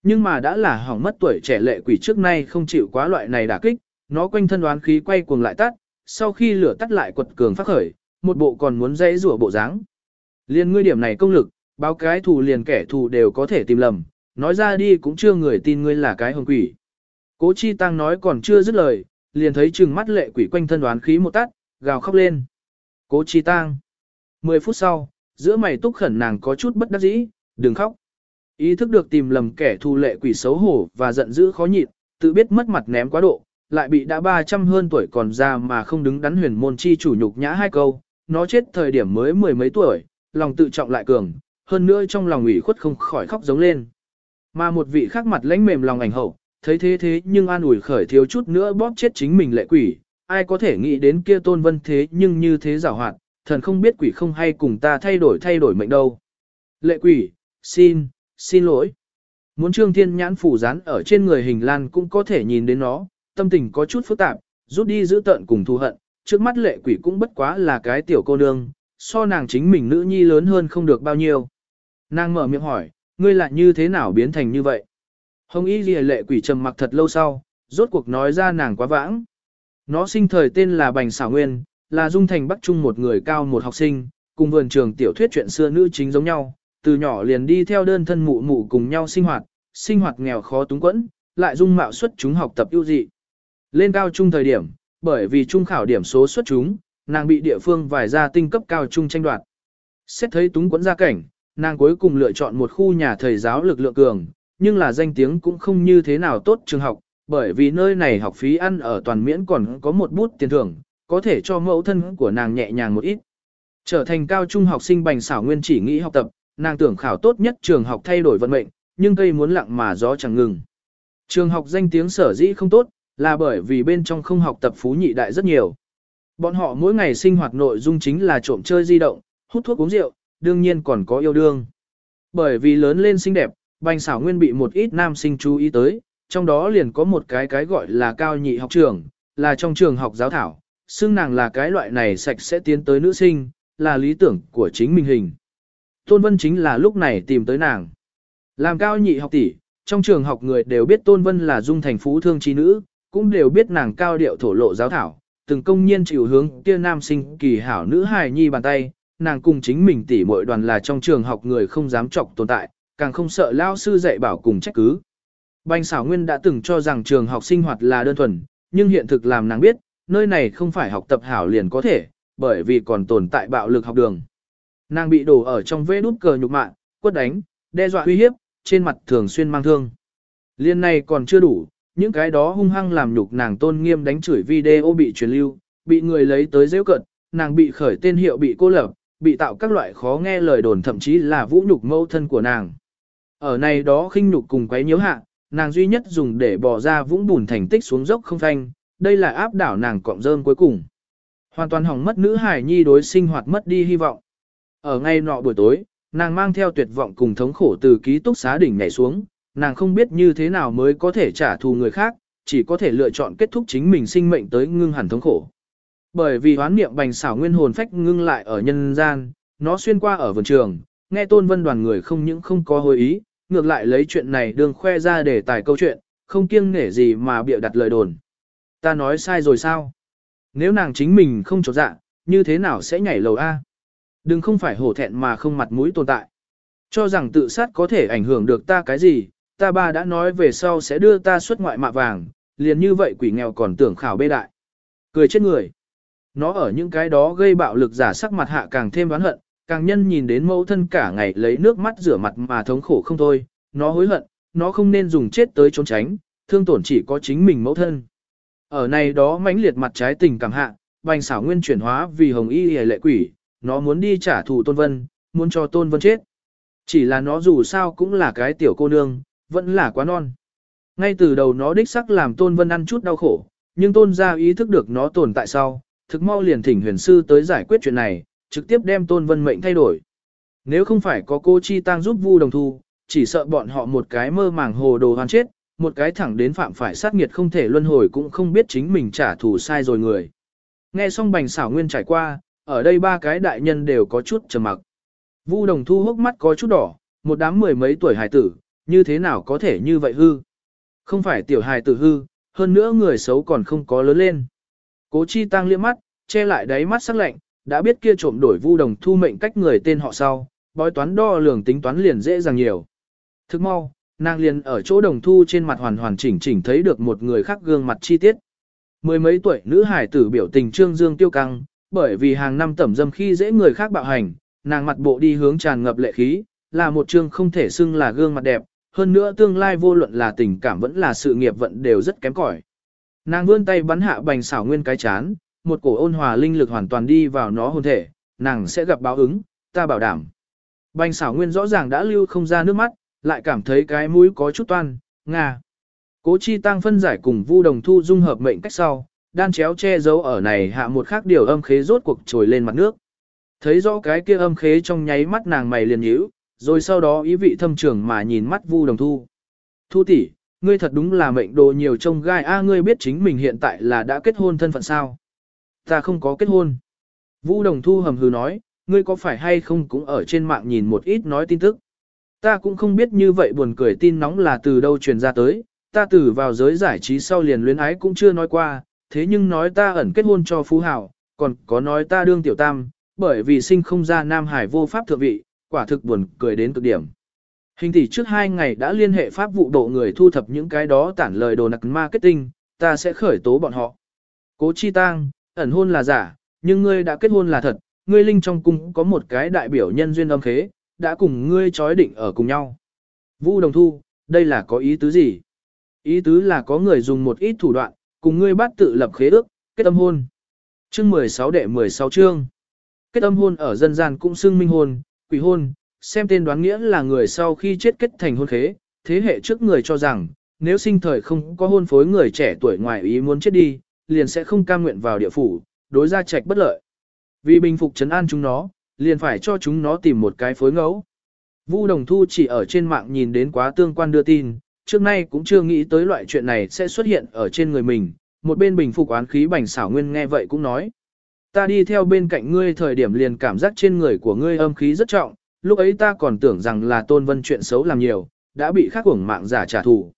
Nhưng mà đã là hỏng mất tuổi trẻ lệ quỷ trước nay không chịu quá loại này đả kích, nó quanh thân đoán khí quay cuồng lại tắt, sau khi lửa tắt lại quật cường phát khởi, một bộ còn muốn dãy rủa bộ dáng. Liên ngươi điểm này công lực, báo cái thù liền kẻ thù đều có thể tìm lầm, nói ra đi cũng chưa người tin ngươi là cái hồng quỷ. Cố chi tăng nói còn chưa dứt lời, liền thấy trừng mắt lệ quỷ quanh thân đoán khí một tắt, gào khóc lên. Cố chi tăng. Mười phút sau, giữa mày túc khẩn nàng có chút bất đắc dĩ, đừng khóc. Ý thức được tìm lầm kẻ thù lệ quỷ xấu hổ và giận dữ khó nhịn, tự biết mất mặt ném quá độ, lại bị đã 300 hơn tuổi còn già mà không đứng đắn huyền môn chi chủ nhục nhã hai câu, nó chết thời điểm mới mười mấy tuổi, lòng tự trọng lại cường, hơn nữa trong lòng ủy khuất không khỏi khóc giống lên. Mà một vị khác mặt lãnh mềm lòng ảnh hậu, thấy thế thế nhưng an ủi khởi thiếu chút nữa bóp chết chính mình lệ quỷ, ai có thể nghĩ đến kia tôn vân thế nhưng như thế giảo hoạt, thần không biết quỷ không hay cùng ta thay đổi thay đổi mệnh đâu. Lệ quỷ, xin, xin lỗi. Muốn trương thiên nhãn phủ dán ở trên người hình lan cũng có thể nhìn đến nó, tâm tình có chút phức tạp, rút đi giữ tận cùng thù hận, trước mắt lệ quỷ cũng bất quá là cái tiểu cô nương, so nàng chính mình nữ nhi lớn hơn không được bao nhiêu. Nàng mở miệng hỏi, ngươi lại như thế nào biến thành như vậy? Hồng y Lìa lệ quỷ trầm mặc thật lâu sau, rốt cuộc nói ra nàng quá vãng. Nó sinh thời tên là Bành Xảo Nguyên, là dung thành Bắc Trung một người cao một học sinh, cùng vườn trường tiểu thuyết chuyện xưa nữ chính giống nhau, từ nhỏ liền đi theo đơn thân mụ mụ cùng nhau sinh hoạt, sinh hoạt nghèo khó túng quẫn, lại dung mạo xuất chúng học tập ưu dị. Lên cao trung thời điểm, bởi vì trung khảo điểm số xuất chúng, nàng bị địa phương vài gia tinh cấp cao trung tranh đoạt. Xét thấy túng quẫn gia cảnh, nàng cuối cùng lựa chọn một khu nhà thầy giáo lực lượng cường, nhưng là danh tiếng cũng không như thế nào tốt trường học, bởi vì nơi này học phí ăn ở toàn miễn còn có một bút tiền thưởng, có thể cho mẫu thân của nàng nhẹ nhàng một ít. Trở thành cao trung học sinh bành xảo nguyên chỉ nghĩ học tập, nàng tưởng khảo tốt nhất trường học thay đổi vận mệnh, nhưng cây muốn lặng mà gió chẳng ngừng. Trường học danh tiếng sở dĩ không tốt, là bởi vì bên trong không học tập phú nhị đại rất nhiều. Bọn họ mỗi ngày sinh hoạt nội dung chính là trộm chơi di động, hút thuốc uống rượu, đương nhiên còn có yêu đương. Bởi vì lớn lên xinh đẹp, bành xảo nguyên bị một ít nam sinh chú ý tới, trong đó liền có một cái cái gọi là cao nhị học trường, là trong trường học giáo thảo, xưng nàng là cái loại này sạch sẽ tiến tới nữ sinh, là lý tưởng của chính mình hình. Tôn Vân chính là lúc này tìm tới nàng. Làm cao nhị học tỷ, trong trường học người đều biết Tôn Vân là dung thành phú thương trí nữ, cũng đều biết nàng cao điệu thổ lộ giáo thảo, từng công nhiên chịu hướng kia nam sinh kỳ hảo nữ hài nhi bàn tay, nàng cùng chính mình tỷ muội đoàn là trong trường học người không dám chọc tồn tại, càng không sợ lao sư dạy bảo cùng trách cứ. Bành xảo nguyên đã từng cho rằng trường học sinh hoạt là đơn thuần, nhưng hiện thực làm nàng biết, nơi này không phải học tập hảo liền có thể, bởi vì còn tồn tại bạo lực học đường. Nàng bị đổ ở trong vế đút cờ nhục mạ, quất đánh, đe dọa uy hiếp, trên mặt thường xuyên mang thương. Liên này còn chưa đủ, những cái đó hung hăng làm nhục nàng tôn nghiêm đánh chửi video bị truyền lưu, bị người lấy tới dễ cận, nàng bị khởi tên hiệu bị cô lập, bị tạo các loại khó nghe lời đồn thậm chí là vũ nhục mâu thân của nàng. Ở này đó khinh nhục cùng quấy nhiễu hạ, nàng duy nhất dùng để bỏ ra vũng bùn thành tích xuống dốc không thanh, đây là áp đảo nàng cọng rơm cuối cùng. Hoàn toàn hỏng mất nữ hải nhi đối sinh hoạt mất đi hy vọng. Ở ngay nọ buổi tối, nàng mang theo tuyệt vọng cùng thống khổ từ ký túc xá đỉnh nhảy xuống, nàng không biết như thế nào mới có thể trả thù người khác, chỉ có thể lựa chọn kết thúc chính mình sinh mệnh tới ngưng hẳn thống khổ. Bởi vì hoán niệm bành xảo nguyên hồn phách ngưng lại ở nhân gian, nó xuyên qua ở vườn trường, nghe tôn vân đoàn người không những không có hồi ý, ngược lại lấy chuyện này đương khoe ra để tài câu chuyện, không kiêng nể gì mà bịa đặt lời đồn. Ta nói sai rồi sao? Nếu nàng chính mình không trột dạ, như thế nào sẽ nhảy lầu A? Đừng không phải hổ thẹn mà không mặt mũi tồn tại. Cho rằng tự sát có thể ảnh hưởng được ta cái gì, ta ba đã nói về sau sẽ đưa ta xuất ngoại mạ vàng, liền như vậy quỷ nghèo còn tưởng khảo bê đại. Cười chết người. Nó ở những cái đó gây bạo lực giả sắc mặt hạ càng thêm oán hận, càng nhân nhìn đến mẫu thân cả ngày lấy nước mắt rửa mặt mà thống khổ không thôi, nó hối hận, nó không nên dùng chết tới trốn tránh, thương tổn chỉ có chính mình mẫu thân. Ở này đó mãnh liệt mặt trái tình cảm hạ, bành xảo nguyên chuyển hóa vì hồng y hề lệ quỷ, nó muốn đi trả thù tôn vân, muốn cho tôn vân chết. Chỉ là nó dù sao cũng là cái tiểu cô nương, vẫn là quá non. Ngay từ đầu nó đích sắc làm tôn vân ăn chút đau khổ, nhưng tôn gia ý thức được nó tồn tại sau, thực mau liền thỉnh huyền sư tới giải quyết chuyện này, trực tiếp đem tôn vân mệnh thay đổi. Nếu không phải có cô Chi Tăng giúp Vu Đồng Thu, chỉ sợ bọn họ một cái mơ màng hồ đồ hoàn chết, một cái thẳng đến phạm phải sát nghiệt không thể luân hồi cũng không biết chính mình trả thù sai rồi người. Nghe xong bành xảo nguyên trải qua, ở đây ba cái đại nhân đều có chút trầm mặc. Vu Đồng Thu hốc mắt có chút đỏ, một đám mười mấy tuổi hài tử, như thế nào có thể như vậy hư? Không phải tiểu hài tử hư, hơn nữa người xấu còn không có lớn lên. Cố Chi Tăng liếc mắt, che lại đáy mắt sắc lạnh, đã biết kia trộm đổi Vu Đồng Thu mệnh cách người tên họ sau, bói toán đo lường tính toán liền dễ dàng nhiều. Thức mau, nàng liền ở chỗ Đồng Thu trên mặt hoàn hoàn chỉnh chỉnh thấy được một người khác gương mặt chi tiết. Mười mấy tuổi nữ hải tử biểu tình trương dương tiêu căng, bởi vì hàng năm tẩm dâm khi dễ người khác bạo hành, nàng mặt bộ đi hướng tràn ngập lệ khí, là một trương không thể xưng là gương mặt đẹp, hơn nữa tương lai vô luận là tình cảm vẫn là sự nghiệp vận đều rất kém cỏi. Nàng vươn tay bắn hạ bành xảo nguyên cái chán, một cổ ôn hòa linh lực hoàn toàn đi vào nó hồn thể, nàng sẽ gặp báo ứng, ta bảo đảm. Bành xảo nguyên rõ ràng đã lưu không ra nước mắt, lại cảm thấy cái mũi có chút toan, nga. Cố chi tăng phân giải cùng vu đồng thu dung hợp mệnh cách sau, đan chéo che giấu ở này hạ một khác điều âm khế rốt cuộc trồi lên mặt nước. Thấy rõ cái kia âm khế trong nháy mắt nàng mày liền nhíu, rồi sau đó ý vị thâm trưởng mà nhìn mắt vu đồng thu. Thu tỷ, ngươi thật đúng là mệnh đồ nhiều trông gai a ngươi biết chính mình hiện tại là đã kết hôn thân phận sao. Ta không có kết hôn. Vu đồng thu hầm hừ nói, ngươi có phải hay không cũng ở trên mạng nhìn một ít nói tin tức. Ta cũng không biết như vậy buồn cười tin nóng là từ đâu truyền ra tới, ta từ vào giới giải trí sau liền luyến ái cũng chưa nói qua, thế nhưng nói ta ẩn kết hôn cho phú hảo, còn có nói ta đương tiểu tam, bởi vì sinh không ra Nam Hải vô pháp thượng vị, quả thực buồn cười đến cực điểm. Hình tỷ trước hai ngày đã liên hệ pháp vụ độ người thu thập những cái đó tản lời đồ nặc marketing, ta sẽ khởi tố bọn họ. Cố chi tang, ẩn hôn là giả, nhưng ngươi đã kết hôn là thật, ngươi linh trong cung có một cái đại biểu nhân duyên âm khế, đã cùng ngươi chói định ở cùng nhau. Vu đồng thu, đây là có ý tứ gì? Ý tứ là có người dùng một ít thủ đoạn, cùng ngươi bắt tự lập khế ước, kết âm hôn. Chương 16 đệ 16 chương. Kết âm hôn ở dân gian cũng xưng minh hôn, quỷ hôn, xem tên đoán nghĩa là người sau khi chết kết thành hôn khế, thế hệ trước người cho rằng, nếu sinh thời không có hôn phối người trẻ tuổi ngoài ý muốn chết đi, liền sẽ không cam nguyện vào địa phủ, đối ra trạch bất lợi. Vì bình phục trấn an chúng nó, liền phải cho chúng nó tìm một cái phối ngẫu. Vu Đồng Thu chỉ ở trên mạng nhìn đến quá tương quan đưa tin, trước nay cũng chưa nghĩ tới loại chuyện này sẽ xuất hiện ở trên người mình, một bên bình phục oán khí bành xảo nguyên nghe vậy cũng nói. Ta đi theo bên cạnh ngươi thời điểm liền cảm giác trên người của ngươi âm khí rất trọng, lúc ấy ta còn tưởng rằng là tôn vân chuyện xấu làm nhiều, đã bị khắc uổng mạng giả trả thù.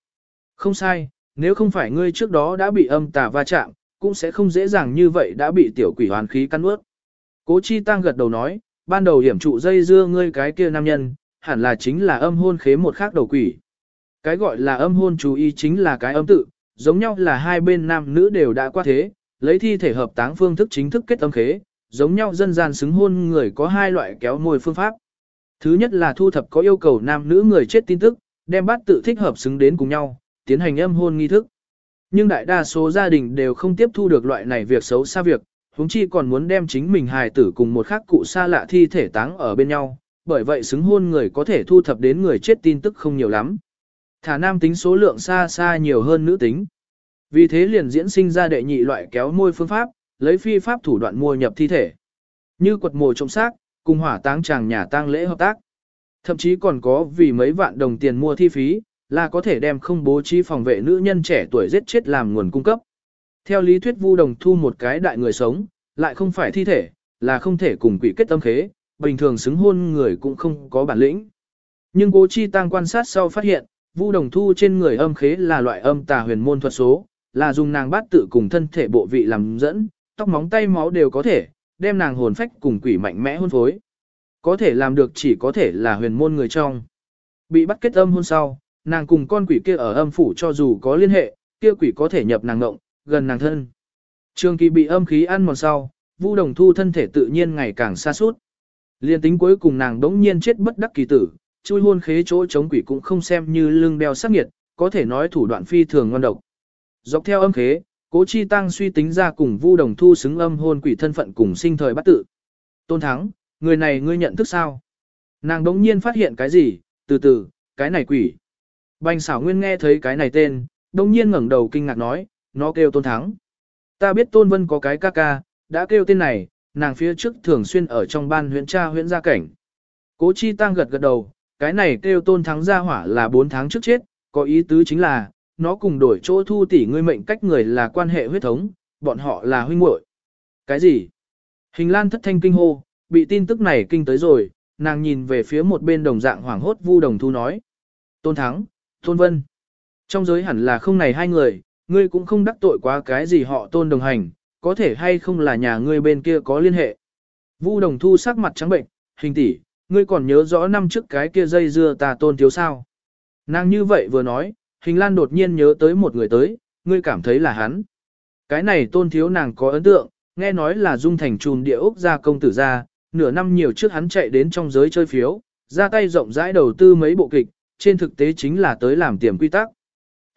Không sai, nếu không phải ngươi trước đó đã bị âm tà va chạm, cũng sẽ không dễ dàng như vậy đã bị tiểu quỷ hoàn khí căn ướt. Cố chi tăng gật đầu nói, ban đầu hiểm trụ dây dưa ngươi cái kia nam nhân, hẳn là chính là âm hôn khế một khác đầu quỷ. Cái gọi là âm hôn chú ý chính là cái âm tự, giống nhau là hai bên nam nữ đều đã qua thế, lấy thi thể hợp táng phương thức chính thức kết âm khế, giống nhau dân gian xứng hôn người có hai loại kéo môi phương pháp. Thứ nhất là thu thập có yêu cầu nam nữ người chết tin tức, đem bát tự thích hợp xứng đến cùng nhau, tiến hành âm hôn nghi thức. Nhưng đại đa số gia đình đều không tiếp thu được loại này việc xấu xa việc, huống chi còn muốn đem chính mình hài tử cùng một khác cụ xa lạ thi thể táng ở bên nhau, bởi vậy xứng hôn người có thể thu thập đến người chết tin tức không nhiều lắm. Thả nam tính số lượng xa xa nhiều hơn nữ tính. Vì thế liền diễn sinh ra đệ nhị loại kéo môi phương pháp, lấy phi pháp thủ đoạn mua nhập thi thể. Như quật mồ trộm xác, cùng hỏa táng chàng nhà tang lễ hợp tác. Thậm chí còn có vì mấy vạn đồng tiền mua thi phí, là có thể đem không bố trí phòng vệ nữ nhân trẻ tuổi giết chết làm nguồn cung cấp. Theo lý thuyết Vu Đồng Thu một cái đại người sống, lại không phải thi thể, là không thể cùng quỷ kết tâm khế, bình thường xứng hôn người cũng không có bản lĩnh. Nhưng Cố Chi Tăng quan sát sau phát hiện, Vu Đồng Thu trên người âm khế là loại âm tà huyền môn thuật số, là dùng nàng bát tự cùng thân thể bộ vị làm dẫn, tóc móng tay máu đều có thể, đem nàng hồn phách cùng quỷ mạnh mẽ hôn phối. Có thể làm được chỉ có thể là huyền môn người trong. Bị bắt kết âm hôn sau, nàng cùng con quỷ kia ở âm phủ cho dù có liên hệ, kia quỷ có thể nhập nàng ngộng, gần nàng thân. Trường kỳ bị âm khí ăn mòn sau, Vu Đồng Thu thân thể tự nhiên ngày càng xa suốt. Liên tính cuối cùng nàng đống nhiên chết bất đắc kỳ tử, chui hôn khế chỗ chống quỷ cũng không xem như lưng đeo sắc nghiệt, có thể nói thủ đoạn phi thường ngon độc. Dọc theo âm khế, Cố Chi Tăng suy tính ra cùng Vu Đồng Thu xứng âm hôn quỷ thân phận cùng sinh thời bắt tự. Tôn Thắng, người này ngươi nhận thức sao? Nàng đống nhiên phát hiện cái gì, từ từ, cái này quỷ. Bành xảo nguyên nghe thấy cái này tên, đống nhiên ngẩng đầu kinh ngạc nói, nó kêu Tôn Thắng. Ta biết Tôn Vân có cái ca ca, đã kêu tên này, nàng phía trước thường xuyên ở trong ban huyện tra huyện gia cảnh. Cố Chi Tăng gật gật đầu, cái này kêu Tôn Thắng gia hỏa là 4 tháng trước chết, có ý tứ chính là, nó cùng đổi chỗ thu tỷ ngươi mệnh cách người là quan hệ huyết thống, bọn họ là huynh muội. Cái gì? Hình Lan thất thanh kinh hô, bị tin tức này kinh tới rồi, nàng nhìn về phía một bên đồng dạng hoảng hốt Vu Đồng Thu nói. Tôn Thắng, Tôn Vân. Trong giới hẳn là không này hai người, ngươi cũng không đắc tội quá cái gì họ Tôn đồng hành, có thể hay không là nhà ngươi bên kia có liên hệ. Vu Đồng Thu sắc mặt trắng bệnh, hình tỷ, ngươi còn nhớ rõ năm trước cái kia dây dưa ta Tôn thiếu sao. Nàng như vậy vừa nói, hình lan đột nhiên nhớ tới một người tới, ngươi cảm thấy là hắn. Cái này tôn thiếu nàng có ấn tượng, nghe nói là dung thành trùn địa ốc gia công tử gia, nửa năm nhiều trước hắn chạy đến trong giới chơi phiếu, ra tay rộng rãi đầu tư mấy bộ kịch, trên thực tế chính là tới làm tiềm quy tắc.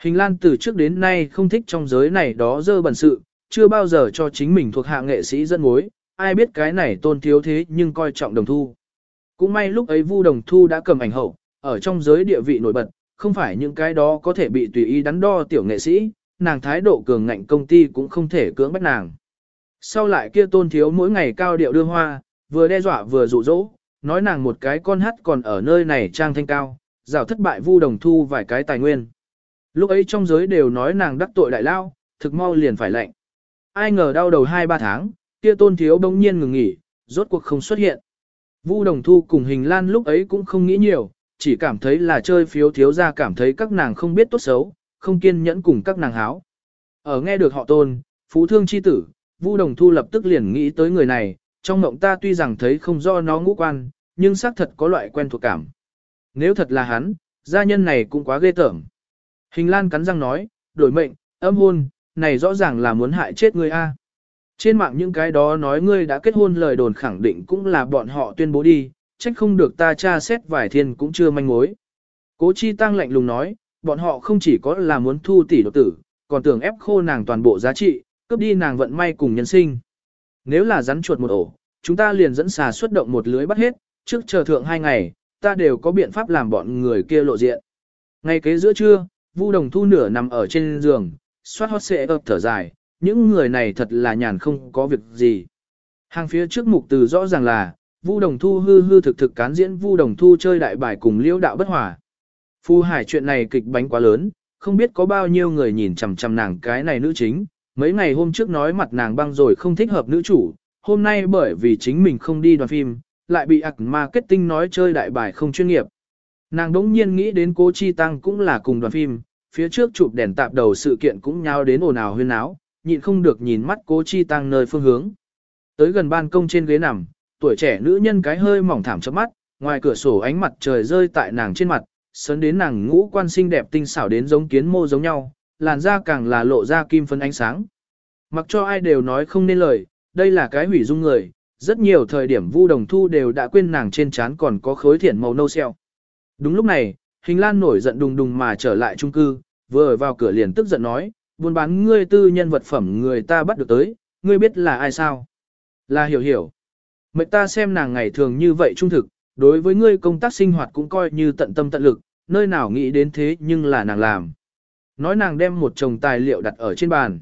Hình lan từ trước đến nay không thích trong giới này đó dơ bẩn sự, chưa bao giờ cho chính mình thuộc hạ nghệ sĩ dẫn mối, ai biết cái này tôn thiếu thế nhưng coi trọng đồng thu. Cũng may lúc ấy vu đồng thu đã cầm ảnh hậu, ở trong giới địa vị nổi bật, không phải những cái đó có thể bị tùy ý đắn đo tiểu nghệ sĩ, nàng thái độ cường ngạnh công ty cũng không thể cưỡng bắt nàng. Sau lại kia tôn thiếu mỗi ngày cao điệu đưa hoa, vừa đe dọa vừa dụ dỗ, nói nàng một cái con hát còn ở nơi này trang thanh cao, rào thất bại vu đồng thu vài cái tài nguyên. Lúc ấy trong giới đều nói nàng đắc tội đại lao, thực mau liền phải lệnh. Ai ngờ đau đầu 2-3 tháng, kia tôn thiếu bỗng nhiên ngừng nghỉ, rốt cuộc không xuất hiện. Vu đồng thu cùng hình lan lúc ấy cũng không nghĩ nhiều, chỉ cảm thấy là chơi phiếu thiếu ra cảm thấy các nàng không biết tốt xấu, không kiên nhẫn cùng các nàng háo. Ở nghe được họ tôn, phú thương chi tử, Vu Đồng Thu lập tức liền nghĩ tới người này, trong mộng ta tuy rằng thấy không do nó ngũ quan, nhưng xác thật có loại quen thuộc cảm. Nếu thật là hắn, gia nhân này cũng quá ghê tởm. Hình Lan cắn răng nói, đổi mệnh, âm hôn, này rõ ràng là muốn hại chết ngươi a. Trên mạng những cái đó nói ngươi đã kết hôn lời đồn khẳng định cũng là bọn họ tuyên bố đi, trách không được ta tra xét vài thiên cũng chưa manh mối. Cố Chi Tăng lạnh lùng nói, bọn họ không chỉ có là muốn thu tỷ độc tử, còn tưởng ép khô nàng toàn bộ giá trị, cướp đi nàng vận may cùng nhân sinh. Nếu là rắn chuột một ổ, chúng ta liền dẫn xà xuất động một lưới bắt hết, trước chờ thượng hai ngày, ta đều có biện pháp làm bọn người kia lộ diện. Ngay kế giữa trưa, Vu Đồng Thu nửa nằm ở trên giường, xoát hót xệ ập thở dài, những người này thật là nhàn không có việc gì. Hàng phía trước mục từ rõ ràng là, Vu Đồng Thu hư hư thực thực cán diễn Vu Đồng Thu chơi đại bài cùng liễu đạo bất hòa. Phu Hải chuyện này kịch bánh quá lớn, không biết có bao nhiêu người nhìn chằm chằm nàng cái này nữ chính, mấy ngày hôm trước nói mặt nàng băng rồi không thích hợp nữ chủ, hôm nay bởi vì chính mình không đi đoàn phim, lại bị ạc marketing nói chơi đại bài không chuyên nghiệp. Nàng đống nhiên nghĩ đến cố chi tăng cũng là cùng đoàn phim, phía trước chụp đèn tạp đầu sự kiện cũng nhao đến ồn ào huyên náo, nhịn không được nhìn mắt cố chi tăng nơi phương hướng. Tới gần ban công trên ghế nằm, tuổi trẻ nữ nhân cái hơi mỏng thảm chớp mắt, ngoài cửa sổ ánh mặt trời rơi tại nàng trên mặt, sấn đến nàng ngũ quan xinh đẹp tinh xảo đến giống kiến mô giống nhau, làn da càng là lộ ra kim phấn ánh sáng. Mặc cho ai đều nói không nên lời, đây là cái hủy dung người, rất nhiều thời điểm Vu Đồng Thu đều đã quên nàng trên trán còn có khối thiển màu nâu xeo. Đúng lúc này, Hình Lan nổi giận đùng đùng mà trở lại trung cư, vừa vào cửa liền tức giận nói, buôn bán ngươi tư nhân vật phẩm người ta bắt được tới, ngươi biết là ai sao? Là hiểu hiểu. Mệnh ta xem nàng ngày thường như vậy trung thực, đối với ngươi công tác sinh hoạt cũng coi như tận tâm tận lực, nơi nào nghĩ đến thế nhưng là nàng làm. Nói nàng đem một chồng tài liệu đặt ở trên bàn.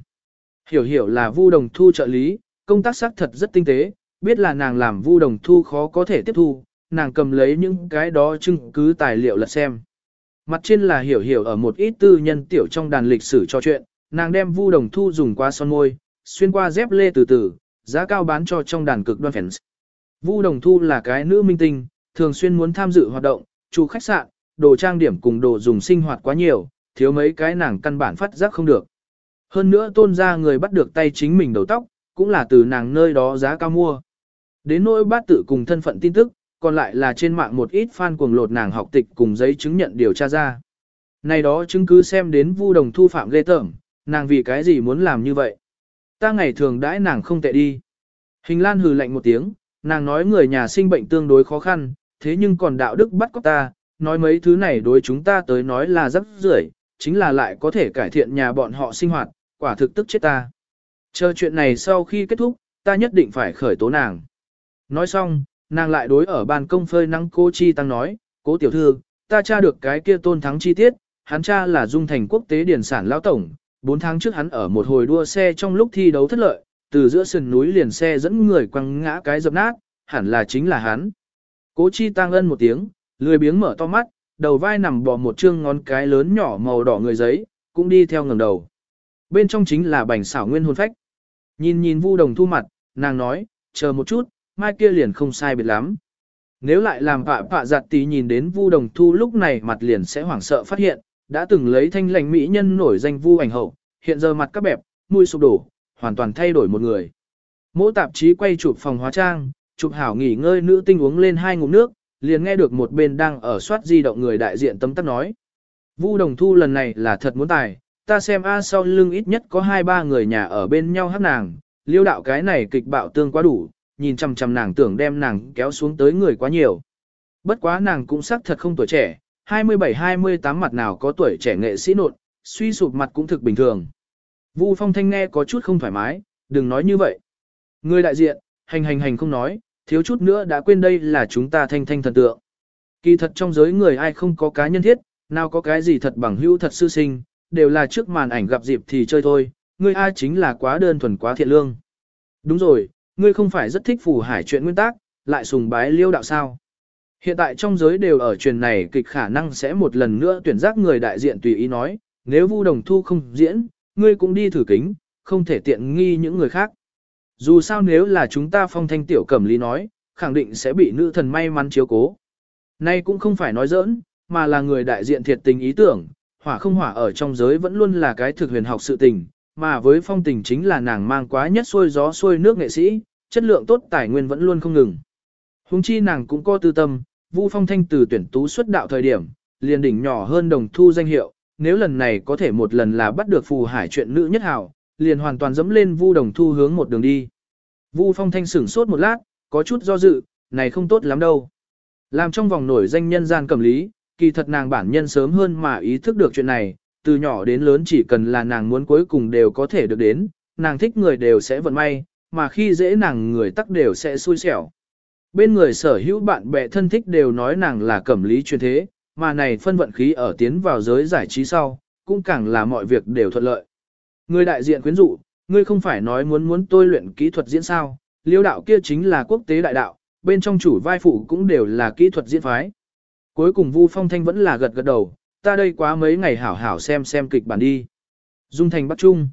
Hiểu hiểu là vu đồng thu trợ lý, công tác xác thật rất tinh tế, biết là nàng làm vu đồng thu khó có thể tiếp thu, nàng cầm lấy những cái đó chứng cứ tài liệu lật xem. Mặt trên là hiểu hiểu ở một ít tư nhân tiểu trong đàn lịch sử cho chuyện, nàng đem vu đồng thu dùng qua son môi, xuyên qua dép lê từ từ, giá cao bán cho trong đàn cực đoan fans. Vu đồng thu là cái nữ minh tinh, thường xuyên muốn tham dự hoạt động, chủ khách sạn, đồ trang điểm cùng đồ dùng sinh hoạt quá nhiều, thiếu mấy cái nàng căn bản phát giác không được. Hơn nữa tôn ra người bắt được tay chính mình đầu tóc, cũng là từ nàng nơi đó giá cao mua. Đến nỗi bát tự cùng thân phận tin tức, còn lại là trên mạng một ít fan cuồng lột nàng học tịch cùng giấy chứng nhận điều tra ra. Này đó chứng cứ xem đến vu đồng thu phạm ghê tởm, nàng vì cái gì muốn làm như vậy. Ta ngày thường đãi nàng không tệ đi. Hình lan hừ lạnh một tiếng, nàng nói người nhà sinh bệnh tương đối khó khăn, thế nhưng còn đạo đức bắt cóc ta, nói mấy thứ này đối chúng ta tới nói là rất rưởi, chính là lại có thể cải thiện nhà bọn họ sinh hoạt, quả thực tức chết ta. Chờ chuyện này sau khi kết thúc, ta nhất định phải khởi tố nàng. Nói xong, nàng lại đối ở ban công phơi nắng cô Chi Tăng nói, cố tiểu thư, ta tra được cái kia tôn thắng chi tiết, hắn cha là dung thành quốc tế điển sản lão tổng, 4 tháng trước hắn ở một hồi đua xe trong lúc thi đấu thất lợi, từ giữa sườn núi liền xe dẫn người quăng ngã cái dập nát, hẳn là chính là hắn. Cố Chi Tăng ân một tiếng, lười biếng mở to mắt, đầu vai nằm bò một chương ngón cái lớn nhỏ màu đỏ người giấy, cũng đi theo ngầm đầu. Bên trong chính là bành xảo nguyên hồn phách. Nhìn nhìn vu đồng thu mặt, nàng nói, chờ một chút, mai kia liền không sai biệt lắm. Nếu lại làm vạ vạ giặt tí nhìn đến vu đồng thu lúc này mặt liền sẽ hoảng sợ phát hiện, đã từng lấy thanh lành mỹ nhân nổi danh vu ảnh hậu, hiện giờ mặt các bẹp, mũi sụp đổ, hoàn toàn thay đổi một người. Mỗi tạp chí quay chụp phòng hóa trang, chụp hảo nghỉ ngơi nữ tinh uống lên hai ngụm nước, liền nghe được một bên đang ở soát di động người đại diện tấm tắc nói. Vu đồng thu lần này là thật muốn tài, ta xem A sau lưng ít nhất có hai ba người nhà ở bên nhau hát nàng, liêu đạo cái này kịch bạo tương quá đủ, nhìn chằm chằm nàng tưởng đem nàng kéo xuống tới người quá nhiều. Bất quá nàng cũng xác thật không tuổi trẻ, 27-28 mặt nào có tuổi trẻ nghệ sĩ nột, suy sụp mặt cũng thực bình thường. Vu Phong Thanh nghe có chút không thoải mái, đừng nói như vậy. Người đại diện, hành hành hành không nói, thiếu chút nữa đã quên đây là chúng ta thanh thanh thần tượng. Kỳ thật trong giới người ai không có cá nhân thiết, nào có cái gì thật bằng hữu thật sư sinh, đều là trước màn ảnh gặp dịp thì chơi thôi, ngươi ai chính là quá đơn thuần quá thiện lương. Đúng rồi, ngươi không phải rất thích phù hải chuyện nguyên tắc, lại sùng bái liêu đạo sao. Hiện tại trong giới đều ở truyền này kịch khả năng sẽ một lần nữa tuyển giác người đại diện tùy ý nói, nếu Vu Đồng Thu không diễn, ngươi cũng đi thử kính, không thể tiện nghi những người khác. Dù sao nếu là chúng ta phong thanh tiểu cẩm lý nói, khẳng định sẽ bị nữ thần may mắn chiếu cố. Nay cũng không phải nói giỡn, mà là người đại diện thiệt tình ý tưởng, hỏa không hỏa ở trong giới vẫn luôn là cái thực huyền học sự tình, mà với phong tình chính là nàng mang quá nhất xuôi gió xuôi nước nghệ sĩ, chất lượng tốt tài nguyên vẫn luôn không ngừng. Hùng chi nàng cũng có tư tâm, Vu Phong Thanh từ tuyển tú xuất đạo thời điểm, liền đỉnh nhỏ hơn đồng thu danh hiệu, nếu lần này có thể một lần là bắt được phù hải chuyện nữ nhất hảo, liền hoàn toàn dẫm lên Vu Đồng Thu hướng một đường đi. Vu Phong Thanh sửng sốt một lát, có chút do dự, này không tốt lắm đâu. Làm trong vòng nổi danh nhân gian cầm lý, kỳ thật nàng bản nhân sớm hơn mà ý thức được chuyện này, từ nhỏ đến lớn chỉ cần là nàng muốn cuối cùng đều có thể được đến, nàng thích người đều sẽ vận may, mà khi dễ nàng người tắc đều sẽ xui xẻo. Bên người sở hữu bạn bè thân thích đều nói nàng là cẩm lý truyền thế, mà này phân vận khí ở tiến vào giới giải trí sau, cũng càng là mọi việc đều thuận lợi. Người đại diện quyến dụ, ngươi không phải nói muốn muốn tôi luyện kỹ thuật diễn sao, liêu đạo kia chính là quốc tế đại đạo, bên trong chủ vai phụ cũng đều là kỹ thuật diễn phái. Cuối cùng Vu Phong Thanh vẫn là gật gật đầu, ta đây quá mấy ngày hảo hảo xem xem kịch bản đi. Dung thành Bắc Trung.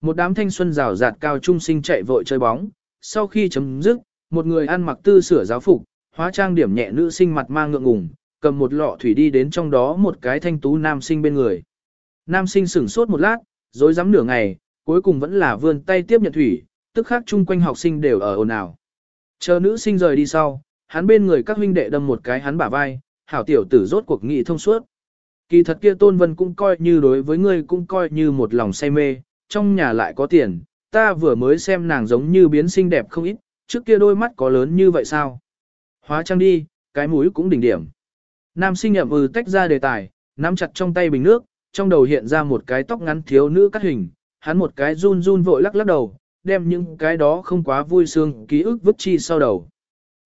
Một đám thanh xuân rào rạt cao trung sinh chạy vội chơi bóng, sau khi chấm dứt, một người ăn mặc tư sửa giáo phục, hóa trang điểm nhẹ nữ sinh mặt mang ngượng ngùng, cầm một lọ thủy đi đến trong đó một cái thanh tú nam sinh bên người. Nam sinh sửng sốt một lát, rồi dám nửa ngày, cuối cùng vẫn là vươn tay tiếp nhận thủy, tức khác chung quanh học sinh đều ở ồn ào. Chờ nữ sinh rời đi sau, hắn bên người các huynh đệ đâm một cái hắn bả vai, hảo tiểu tử rốt cuộc nghị thông suốt. Kỳ thật kia Tôn Vân cũng coi như đối với ngươi cũng coi như một lòng say mê, trong nhà lại có tiền, ta vừa mới xem nàng giống như biến xinh đẹp không ít, trước kia đôi mắt có lớn như vậy sao? Hóa trang đi, cái mũi cũng đỉnh điểm. Nam sinh nhậm ừ tách ra đề tài, nắm chặt trong tay bình nước, trong đầu hiện ra một cái tóc ngắn thiếu nữ cắt hình, hắn một cái run run vội lắc lắc đầu, đem những cái đó không quá vui sướng ký ức vứt chi sau đầu.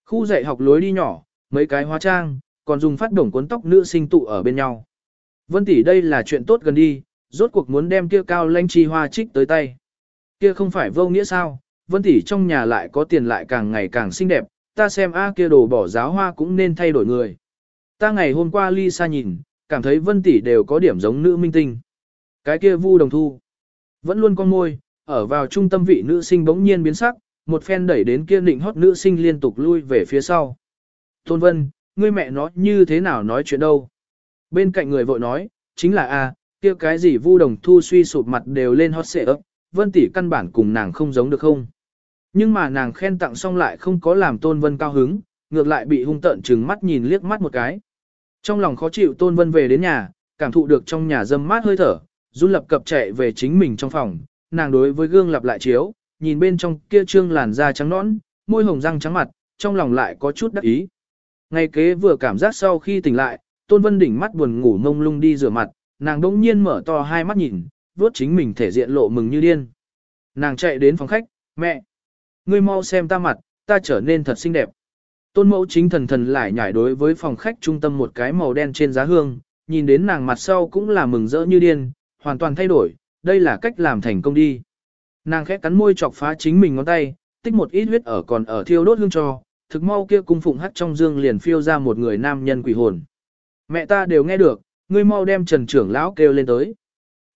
Khu dạy học lối đi nhỏ, mấy cái hóa trang, còn dùng phát đồng cuốn tóc nữ sinh tụ ở bên nhau. Vân tỷ đây là chuyện tốt gần đi, rốt cuộc muốn đem kia cao lanh chi hoa trích tới tay. Kia không phải vô nghĩa sao, Vân tỷ trong nhà lại có tiền lại càng ngày càng xinh đẹp, ta xem a kia đồ bỏ giáo hoa cũng nên thay đổi người. Ta ngày hôm qua ly xa nhìn, cảm thấy Vân tỷ đều có điểm giống nữ minh tinh. Cái kia Vu Đồng Thu vẫn luôn con môi, ở vào trung tâm vị nữ sinh bỗng nhiên biến sắc, một phen đẩy đến kia định hót nữ sinh liên tục lui về phía sau. Tôn Vân, ngươi mẹ nó như thế nào nói chuyện đâu? Bên cạnh người vội nói, chính là a, kia cái gì Vu Đồng Thu suy sụp mặt đều lên hot xệ ấp, Vân tỷ căn bản cùng nàng không giống được không? Nhưng mà nàng khen tặng xong lại không có làm Tôn Vân cao hứng, ngược lại bị hung tợn trừng mắt nhìn liếc mắt một cái. Trong lòng khó chịu Tôn Vân về đến nhà, cảm thụ được trong nhà dâm mát hơi thở, run lập cập chạy về chính mình trong phòng, nàng đối với gương lặp lại chiếu, nhìn bên trong kia trương làn da trắng nõn, môi hồng răng trắng mặt, trong lòng lại có chút đắc ý. Ngay kế vừa cảm giác sau khi tỉnh lại, Tôn Vân đỉnh mắt buồn ngủ mông lung đi rửa mặt, nàng đỗng nhiên mở to hai mắt nhìn, vuốt chính mình thể diện lộ mừng như điên. Nàng chạy đến phòng khách, mẹ, ngươi mau xem ta mặt, ta trở nên thật xinh đẹp. Tôn mẫu chính thần thần lại nhảy đối với phòng khách trung tâm một cái màu đen trên giá hương, nhìn đến nàng mặt sau cũng là mừng rỡ như điên, hoàn toàn thay đổi, đây là cách làm thành công đi. Nàng khẽ cắn môi chọc phá chính mình ngón tay, tích một ít huyết ở còn ở thiêu đốt hương cho, thực mau kia cung phụng hắt trong dương liền phiêu ra một người nam nhân quỷ hồn. Mẹ ta đều nghe được, ngươi mau đem trần trưởng lão kêu lên tới.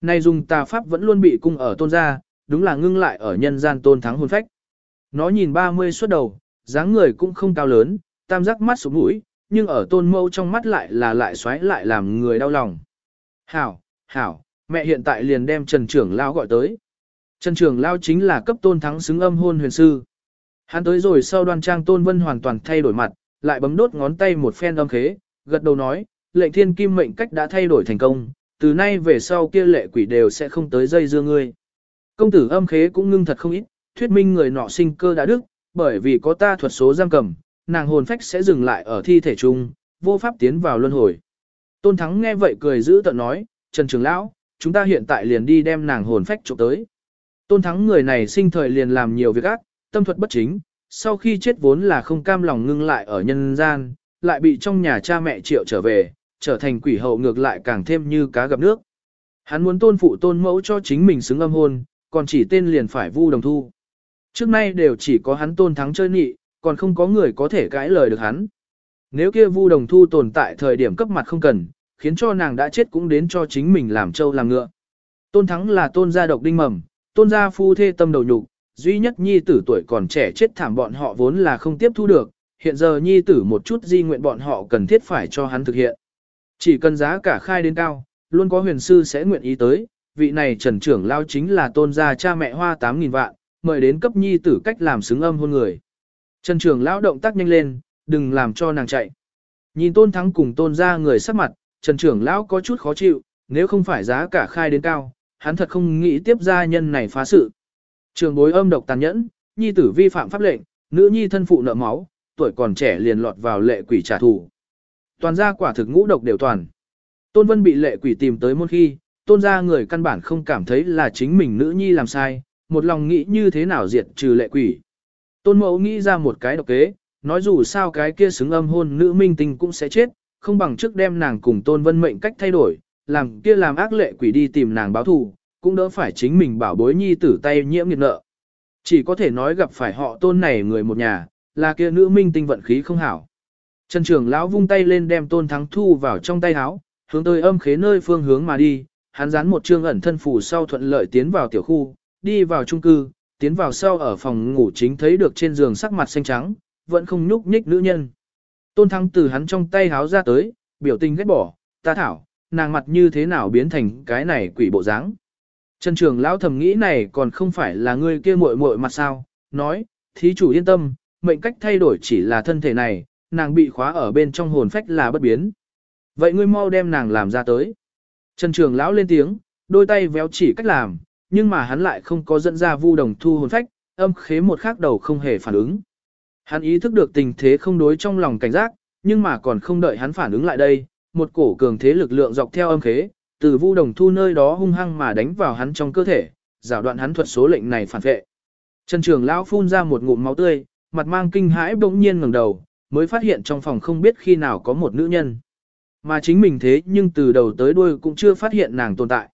Này dùng tà pháp vẫn luôn bị cung ở tôn gia, đúng là ngưng lại ở nhân gian tôn thắng hồn phách. Nó nhìn 30 suốt đầu, dáng người cũng không cao lớn, tam giác mắt xuống mũi, nhưng ở tôn mâu trong mắt lại là lại xoáy lại làm người đau lòng. Hảo, hảo, mẹ hiện tại liền đem Trần Trưởng lão gọi tới. Trần Trưởng lão chính là cấp tôn thắng xứng âm hôn huyền sư. Hắn tới rồi sau đoan trang tôn vân hoàn toàn thay đổi mặt, lại bấm đốt ngón tay một phen âm khế, gật đầu nói, lệnh thiên kim mệnh cách đã thay đổi thành công, từ nay về sau kia lệ quỷ đều sẽ không tới dây dưa ngươi. Công tử âm khế cũng ngưng thật không ít, thuyết minh người nọ sinh cơ đã đức, bởi vì có ta thuật số giam cầm, nàng hồn phách sẽ dừng lại ở thi thể chung, vô pháp tiến vào luân hồi. Tôn Thắng nghe vậy cười giữ tận nói, Trần Trường Lão, chúng ta hiện tại liền đi đem nàng hồn phách trộm tới. Tôn Thắng người này sinh thời liền làm nhiều việc ác, tâm thuật bất chính, sau khi chết vốn là không cam lòng ngưng lại ở nhân gian, lại bị trong nhà cha mẹ triệu trở về, trở thành quỷ hậu ngược lại càng thêm như cá gặp nước. Hắn muốn tôn phụ tôn mẫu cho chính mình xứng âm hôn, còn chỉ tên liền phải vu đồng thu. Trước nay đều chỉ có hắn tôn thắng chơi nhị, còn không có người có thể cãi lời được hắn. Nếu kia vu đồng thu tồn tại thời điểm cấp mặt không cần, khiến cho nàng đã chết cũng đến cho chính mình làm trâu làm ngựa. Tôn thắng là tôn gia độc đinh mầm, tôn gia phu thê tâm đầu nhục, duy nhất nhi tử tuổi còn trẻ chết thảm bọn họ vốn là không tiếp thu được, hiện giờ nhi tử một chút di nguyện bọn họ cần thiết phải cho hắn thực hiện. Chỉ cần giá cả khai đến cao, luôn có huyền sư sẽ nguyện ý tới, vị này trần trưởng lao chính là tôn gia cha mẹ hoa 8.000 vạn, mời đến cấp nhi tử cách làm xứng âm hôn người. Trần trưởng lão động tác nhanh lên, đừng làm cho nàng chạy. Nhìn tôn thắng cùng tôn gia người sắc mặt, trần trưởng lão có chút khó chịu, nếu không phải giá cả khai đến cao, hắn thật không nghĩ tiếp gia nhân này phá sự. Trường bối âm độc tàn nhẫn, nhi tử vi phạm pháp lệnh, nữ nhi thân phụ nợ máu, tuổi còn trẻ liền lọt vào lệ quỷ trả thù. Toàn gia quả thực ngũ độc đều toàn. Tôn Vân bị lệ quỷ tìm tới môn khi, tôn gia người căn bản không cảm thấy là chính mình nữ nhi làm sai, một lòng nghĩ như thế nào diệt trừ lệ quỷ. Tôn mẫu nghĩ ra một cái độc kế, nói dù sao cái kia xứng âm hôn nữ minh tinh cũng sẽ chết, không bằng trước đem nàng cùng tôn vân mệnh cách thay đổi, làm kia làm ác lệ quỷ đi tìm nàng báo thù, cũng đỡ phải chính mình bảo bối nhi tử tay nhiễm nghiệt nợ. Chỉ có thể nói gặp phải họ tôn này người một nhà, là kia nữ minh tinh vận khí không hảo. Trần trưởng lão vung tay lên đem tôn thắng thu vào trong tay áo, hướng tới âm khế nơi phương hướng mà đi, hắn dán một trương ẩn thân phủ sau thuận lợi tiến vào tiểu khu, đi vào trung cư, tiến vào sau ở phòng ngủ chính thấy được trên giường sắc mặt xanh trắng, vẫn không nhúc nhích nữ nhân. Tôn thắng từ hắn trong tay háo ra tới, biểu tình ghét bỏ, ta thảo, nàng mặt như thế nào biến thành cái này quỷ bộ dáng. Trần trường lão thầm nghĩ này còn không phải là ngươi kia muội muội mặt sao, nói, thí chủ yên tâm, mệnh cách thay đổi chỉ là thân thể này, nàng bị khóa ở bên trong hồn phách là bất biến. Vậy ngươi mau đem nàng làm ra tới. Trần trường lão lên tiếng, đôi tay véo chỉ cách làm, nhưng mà hắn lại không có dẫn ra vu đồng thu hồn phách, âm khế một khắc đầu không hề phản ứng. Hắn ý thức được tình thế không đối trong lòng cảnh giác, nhưng mà còn không đợi hắn phản ứng lại đây, một cổ cường thế lực lượng dọc theo âm khế, từ vu đồng thu nơi đó hung hăng mà đánh vào hắn trong cơ thể, giảo đoạn hắn thuật số lệnh này phản vệ. Trần Trường lão phun ra một ngụm máu tươi, mặt mang kinh hãi bỗng nhiên ngẩng đầu, mới phát hiện trong phòng không biết khi nào có một nữ nhân. Mà chính mình thế nhưng từ đầu tới đuôi cũng chưa phát hiện nàng tồn tại.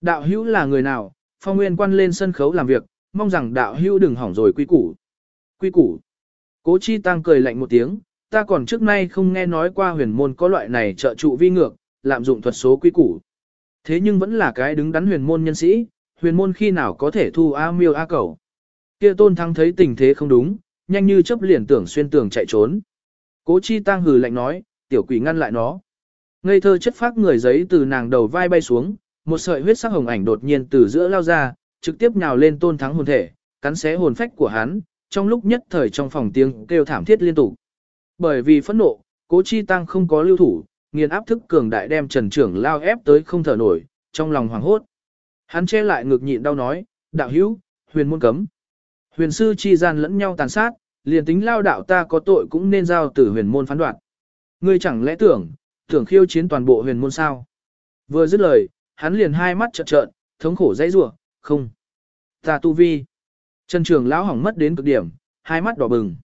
Đạo hữu là người nào, phong nguyên quan lên sân khấu làm việc, mong rằng đạo hữu đừng hỏng rồi quy củ. Quy củ. Cố chi tăng cười lạnh một tiếng, ta còn trước nay không nghe nói qua huyền môn có loại này trợ trụ vi ngược, lạm dụng thuật số quy củ. Thế nhưng vẫn là cái đứng đắn huyền môn nhân sĩ, huyền môn khi nào có thể thu A miêu A cầu. Kia tôn thắng thấy tình thế không đúng, nhanh như chấp liền tưởng xuyên tường chạy trốn. Cố chi tăng hừ lạnh nói, tiểu quỷ ngăn lại nó. Ngây thơ chất phát người giấy từ nàng đầu vai bay xuống, một sợi huyết sắc hồng ảnh đột nhiên từ giữa lao ra, trực tiếp nhào lên tôn thắng hồn thể, cắn xé hồn phách của hắn, trong lúc nhất thời trong phòng tiếng kêu thảm thiết liên tục. Bởi vì phẫn nộ, cố chi tăng không có lưu thủ, nghiền áp thức cường đại đem trần trưởng lao ép tới không thở nổi, trong lòng hoảng hốt. Hắn che lại ngực nhịn đau nói, đạo hữu, huyền môn cấm. Huyền sư chi gian lẫn nhau tàn sát, liền tính lao đạo ta có tội cũng nên giao tử huyền môn phán đoạt. Ngươi chẳng lẽ tưởng, tưởng khiêu chiến toàn bộ huyền môn sao? Vừa dứt lời, hắn liền hai mắt trợn trợn, thống khổ dãy rủa, không. Ta tu vi. Trần trường lão hỏng mất đến cực điểm, hai mắt đỏ bừng.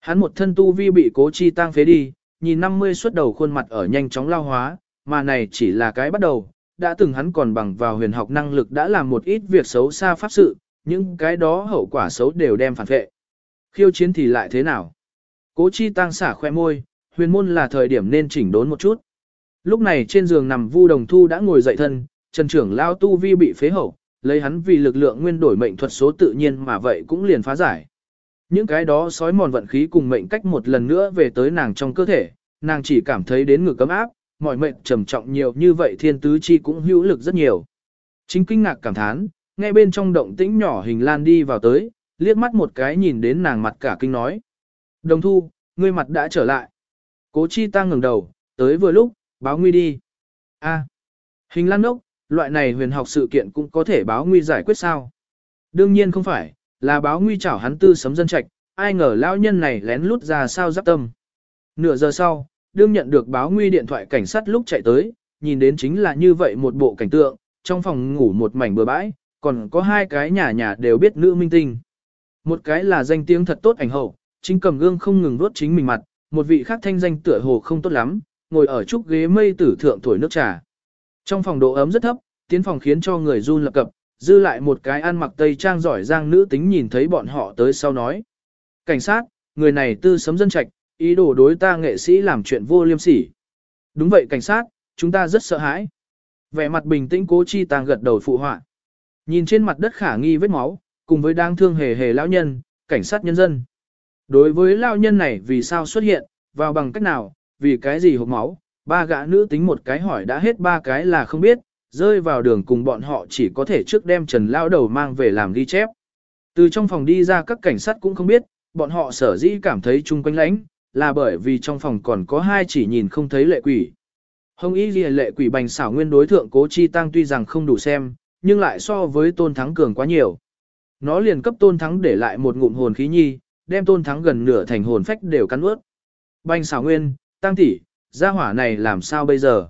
Hắn một thân tu vi bị cố chi tăng phế đi, nhìn 50 xuất đầu khuôn mặt ở nhanh chóng lao hóa, mà này chỉ là cái bắt đầu, đã từng hắn còn bằng vào huyền học năng lực đã làm một ít việc xấu xa pháp sự, những cái đó hậu quả xấu đều đem phản vệ. Khiêu chiến thì lại thế nào? Cố chi tăng xả khoe môi, huyền môn là thời điểm nên chỉnh đốn một chút. Lúc này trên giường nằm Vu Đồng Thu đã ngồi dậy thân, Trần trưởng lao tu vi bị phế hậu, lấy hắn vì lực lượng nguyên đổi mệnh thuật số tự nhiên mà vậy cũng liền phá giải. Những cái đó sói mòn vận khí cùng mệnh cách một lần nữa về tới nàng trong cơ thể, nàng chỉ cảm thấy đến ngực cấm áp, mọi mệnh trầm trọng nhiều như vậy thiên tứ chi cũng hữu lực rất nhiều. Chính kinh ngạc cảm thán, nghe bên trong động tĩnh nhỏ hình lan đi vào tới, liếc mắt một cái nhìn đến nàng mặt cả kinh nói. Đồng thu, ngươi mặt đã trở lại. Cố chi ta ngừng đầu, tới vừa lúc, báo nguy đi. A, hình lan đốc, loại này huyền học sự kiện cũng có thể báo nguy giải quyết sao? Đương nhiên không phải, là báo nguy chảo hắn tư sấm dân trạch, ai ngờ lão nhân này lén lút ra sao giáp tâm. Nửa giờ sau, đương nhận được báo nguy điện thoại cảnh sát lúc chạy tới, nhìn đến chính là như vậy một bộ cảnh tượng, trong phòng ngủ một mảnh bừa bãi, còn có hai cái nhà nhà đều biết nữ minh tinh. Một cái là danh tiếng thật tốt ảnh hậu, chính cầm gương không ngừng vuốt chính mình mặt, một vị khác thanh danh tựa hồ không tốt lắm, ngồi ở trúc ghế mây tử thượng thổi nước trà. Trong phòng độ ấm rất thấp, tiến phòng khiến cho người run lập cập, dư lại một cái ăn mặc tây trang giỏi giang nữ tính nhìn thấy bọn họ tới sau nói. Cảnh sát, người này tư sấm dân trạch, ý đồ đối ta nghệ sĩ làm chuyện vô liêm sỉ. Đúng vậy cảnh sát, chúng ta rất sợ hãi. Vẻ mặt bình tĩnh cố chi tàng gật đầu phụ họa. Nhìn trên mặt đất khả nghi vết máu, cùng với đang thương hề hề lão nhân, cảnh sát nhân dân. Đối với lão nhân này vì sao xuất hiện, vào bằng cách nào, vì cái gì hộp máu, ba gã nữ tính một cái hỏi đã hết ba cái là không biết, rơi vào đường cùng bọn họ chỉ có thể trước đem Trần lão đầu mang về làm ghi chép. Từ trong phòng đi ra các cảnh sát cũng không biết, bọn họ sở dĩ cảm thấy chung quanh lãnh, là bởi vì trong phòng còn có hai chỉ nhìn không thấy lệ quỷ. Hồng Y Ghi lệ quỷ bành xảo nguyên đối thượng cố chi tăng tuy rằng không đủ xem, nhưng lại so với tôn thắng cường quá nhiều. Nó liền cấp tôn thắng để lại một ngụm hồn khí nhi, đem tôn thắng gần nửa thành hồn phách đều cắn ướt. banh xảo nguyên, tăng tỷ, gia hỏa này làm sao bây giờ?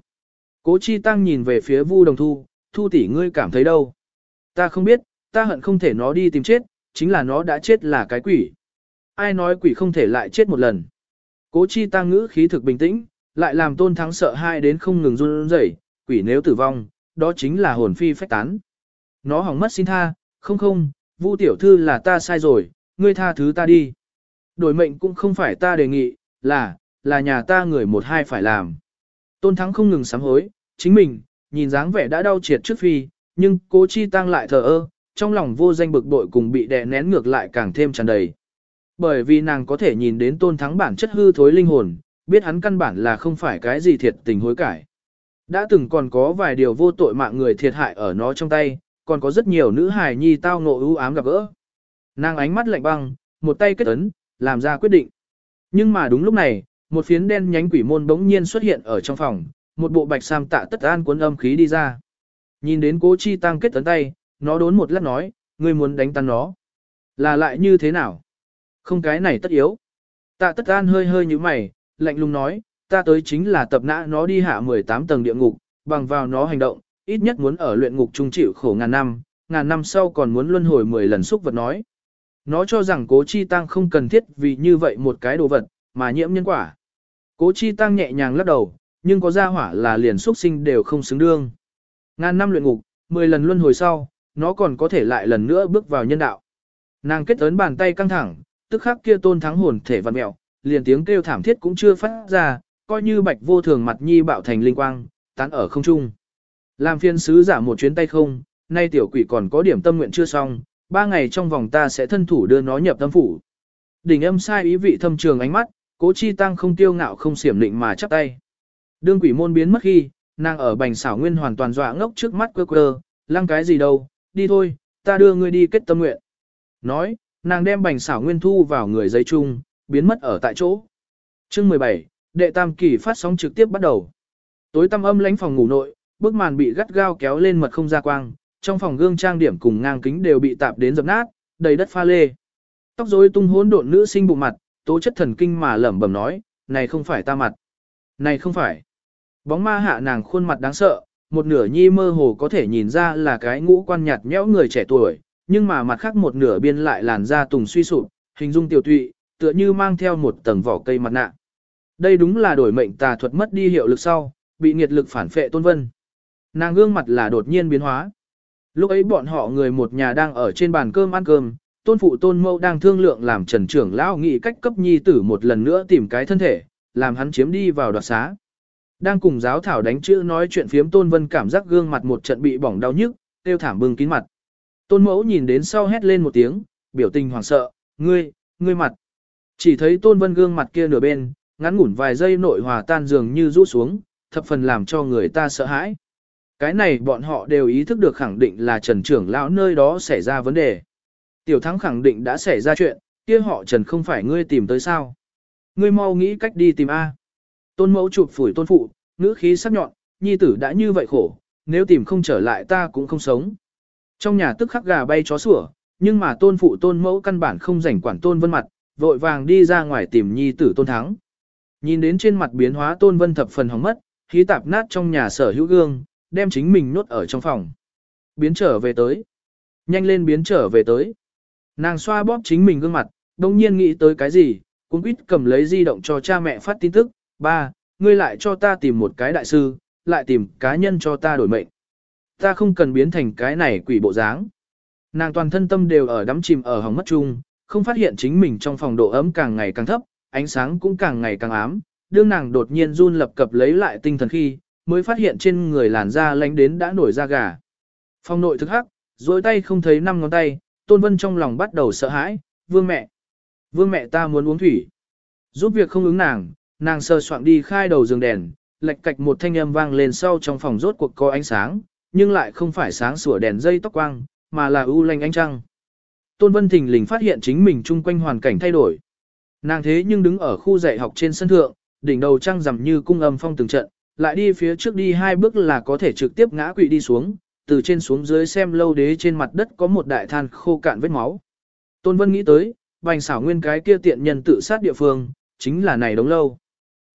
Cố chi tăng nhìn về phía vu đồng thu, thu tỷ ngươi cảm thấy đâu? Ta không biết, ta hận không thể nó đi tìm chết, chính là nó đã chết là cái quỷ. Ai nói quỷ không thể lại chết một lần? Cố chi tăng ngữ khí thực bình tĩnh, lại làm tôn thắng sợ hai đến không ngừng run rẩy, quỷ nếu tử vong, đó chính là hồn phi phách tán. Nó hỏng mất xin tha, không không, Vu tiểu thư là ta sai rồi, ngươi tha thứ ta đi. Đổi mệnh cũng không phải ta đề nghị, là, là nhà ta người một hai phải làm. Tôn thắng không ngừng sám hối, chính mình, nhìn dáng vẻ đã đau triệt trước phi, nhưng cố chi tăng lại thờ ơ, trong lòng vô danh bực bội cùng bị đè nén ngược lại càng thêm tràn đầy. Bởi vì nàng có thể nhìn đến tôn thắng bản chất hư thối linh hồn, biết hắn căn bản là không phải cái gì thiệt tình hối cải. Đã từng còn có vài điều vô tội mạng người thiệt hại ở nó trong tay, còn có rất nhiều nữ hài nhi tao ngộ ưu ám gặp gỡ. Nàng ánh mắt lạnh băng, một tay kết ấn, làm ra quyết định. Nhưng mà đúng lúc này, một phiến đen nhánh quỷ môn bỗng nhiên xuất hiện ở trong phòng, một bộ bạch sam tạ tất an cuốn âm khí đi ra. Nhìn đến cố chi tăng kết ấn tay, nó đốn một lát nói, ngươi muốn đánh tan nó. Là lại như thế nào? Không cái này tất yếu. Tạ tất an hơi hơi như mày, lạnh lùng nói, ta tới chính là tập nã nó đi hạ 18 tầng địa ngục, bằng vào nó hành động, ít nhất muốn ở luyện ngục trung chịu khổ ngàn năm, ngàn năm sau còn muốn luân hồi 10 lần xúc vật nói. Nó cho rằng cố chi tăng không cần thiết vì như vậy một cái đồ vật, mà nhiễm nhân quả. Cố chi tăng nhẹ nhàng lắc đầu, nhưng có ra hỏa là liền xúc sinh đều không xứng đương. Ngàn năm luyện ngục, 10 lần luân hồi sau, nó còn có thể lại lần nữa bước vào nhân đạo. Nàng kết ấn bàn tay căng thẳng, tức khắc kia tôn thắng hồn thể văn mẹo, liền tiếng kêu thảm thiết cũng chưa phát ra, coi như bạch vô thường mặt nhi bạo thành linh quang, tán ở không trung. Làm phiên sứ giả một chuyến tay không, nay tiểu quỷ còn có điểm tâm nguyện chưa xong, ba ngày trong vòng ta sẽ thân thủ đưa nó nhập tâm phủ. Đỉnh âm sai ý vị thâm trường ánh mắt, cố chi tăng không tiêu ngạo không xiểm định mà chắp tay. Đương quỷ môn biến mất khi, nàng ở bành xảo nguyên hoàn toàn dọa ngốc trước mắt quơ quơ, lăng cái gì đâu, đi thôi, ta đưa ngươi đi kết tâm nguyện. Nói, nàng đem bành xảo nguyên thu vào người giấy chung, biến mất ở tại chỗ. Chương 17, đệ tam kỳ phát sóng trực tiếp bắt đầu. Tối tăm âm lánh phòng ngủ nội, bức màn bị gắt gao kéo lên mật không ra quang, trong phòng gương trang điểm cùng ngang kính đều bị tạp đến dập nát, đầy đất pha lê. Tóc rối tung hỗn độn nữ sinh bụng mặt, tố chất thần kinh mà lẩm bẩm nói, này không phải ta mặt. Này không phải. Bóng ma hạ nàng khuôn mặt đáng sợ, một nửa nhi mơ hồ có thể nhìn ra là cái ngũ quan nhạt nhẽo người trẻ tuổi, nhưng mà mặt khác một nửa biên lại làn da tùng suy sụp, hình dung tiểu tụy, tựa như mang theo một tầng vỏ cây mặt nạ. Đây đúng là đổi mệnh tà thuật mất đi hiệu lực sau, bị nghiệt lực phản phệ tôn vân. Nàng gương mặt là đột nhiên biến hóa. Lúc ấy bọn họ người một nhà đang ở trên bàn cơm ăn cơm, tôn phụ tôn mâu đang thương lượng làm trần trưởng lão nghị cách cấp nhi tử một lần nữa tìm cái thân thể, làm hắn chiếm đi vào đoạt xá. Đang cùng giáo thảo đánh chữ nói chuyện phiếm tôn vân cảm giác gương mặt một trận bị bỏng đau nhức, tiêu thảm bưng kín mặt. Tôn mẫu nhìn đến sau hét lên một tiếng, biểu tình hoảng sợ, ngươi, ngươi mặt. Chỉ thấy tôn vân gương mặt kia nửa bên, ngắn ngủn vài giây nội hòa tan dường như rũ xuống, thập phần làm cho người ta sợ hãi. Cái này bọn họ đều ý thức được khẳng định là trần trưởng lão nơi đó xảy ra vấn đề. Tiểu thắng khẳng định đã xảy ra chuyện, kia họ trần không phải ngươi tìm tới sao. Ngươi mau nghĩ cách đi tìm A. Tôn mẫu chụp phủi tôn phụ, ngữ khí sắc nhọn, nhi tử đã như vậy khổ, nếu tìm không trở lại ta cũng không sống. Trong nhà tức khắc gà bay chó sủa, nhưng mà tôn phụ tôn mẫu căn bản không rảnh quản tôn vân mặt, vội vàng đi ra ngoài tìm nhi tử tôn thắng. Nhìn đến trên mặt biến hóa tôn vân thập phần hỏng mất, khí tạp nát trong nhà sở hữu gương, đem chính mình nốt ở trong phòng. Biến trở về tới. Nhanh lên biến trở về tới. Nàng xoa bóp chính mình gương mặt, đồng nhiên nghĩ tới cái gì, cũng quýt cầm lấy di động cho cha mẹ phát tin tức, ba, ngươi lại cho ta tìm một cái đại sư, lại tìm cá nhân cho ta đổi mệnh. Ta không cần biến thành cái này quỷ bộ dáng. Nàng toàn thân tâm đều ở đắm chìm ở hóng mất chung, không phát hiện chính mình trong phòng độ ấm càng ngày càng thấp, ánh sáng cũng càng ngày càng ám. Đương nàng đột nhiên run lập cập lấy lại tinh thần khi, mới phát hiện trên người làn da lánh đến đã nổi da gà. Phong nội thức hắc, dối tay không thấy năm ngón tay, Tôn Vân trong lòng bắt đầu sợ hãi, vương mẹ. Vương mẹ ta muốn uống thủy. Giúp việc không ứng nàng, nàng sơ soạn đi khai đầu giường đèn, lệch cạch một thanh âm vang lên sau trong phòng rốt cuộc có ánh sáng, nhưng lại không phải sáng sủa đèn dây tóc quang, mà là ưu lanh ánh trăng. Tôn Vân Thình lình phát hiện chính mình chung quanh hoàn cảnh thay đổi. Nàng thế nhưng đứng ở khu dạy học trên sân thượng, đỉnh đầu trăng rằm như cung âm phong từng trận, lại đi phía trước đi hai bước là có thể trực tiếp ngã quỵ đi xuống, từ trên xuống dưới xem lâu đế trên mặt đất có một đại than khô cạn vết máu. Tôn Vân nghĩ tới, bành xảo nguyên cái kia tiện nhân tự sát địa phương, chính là này đống lâu.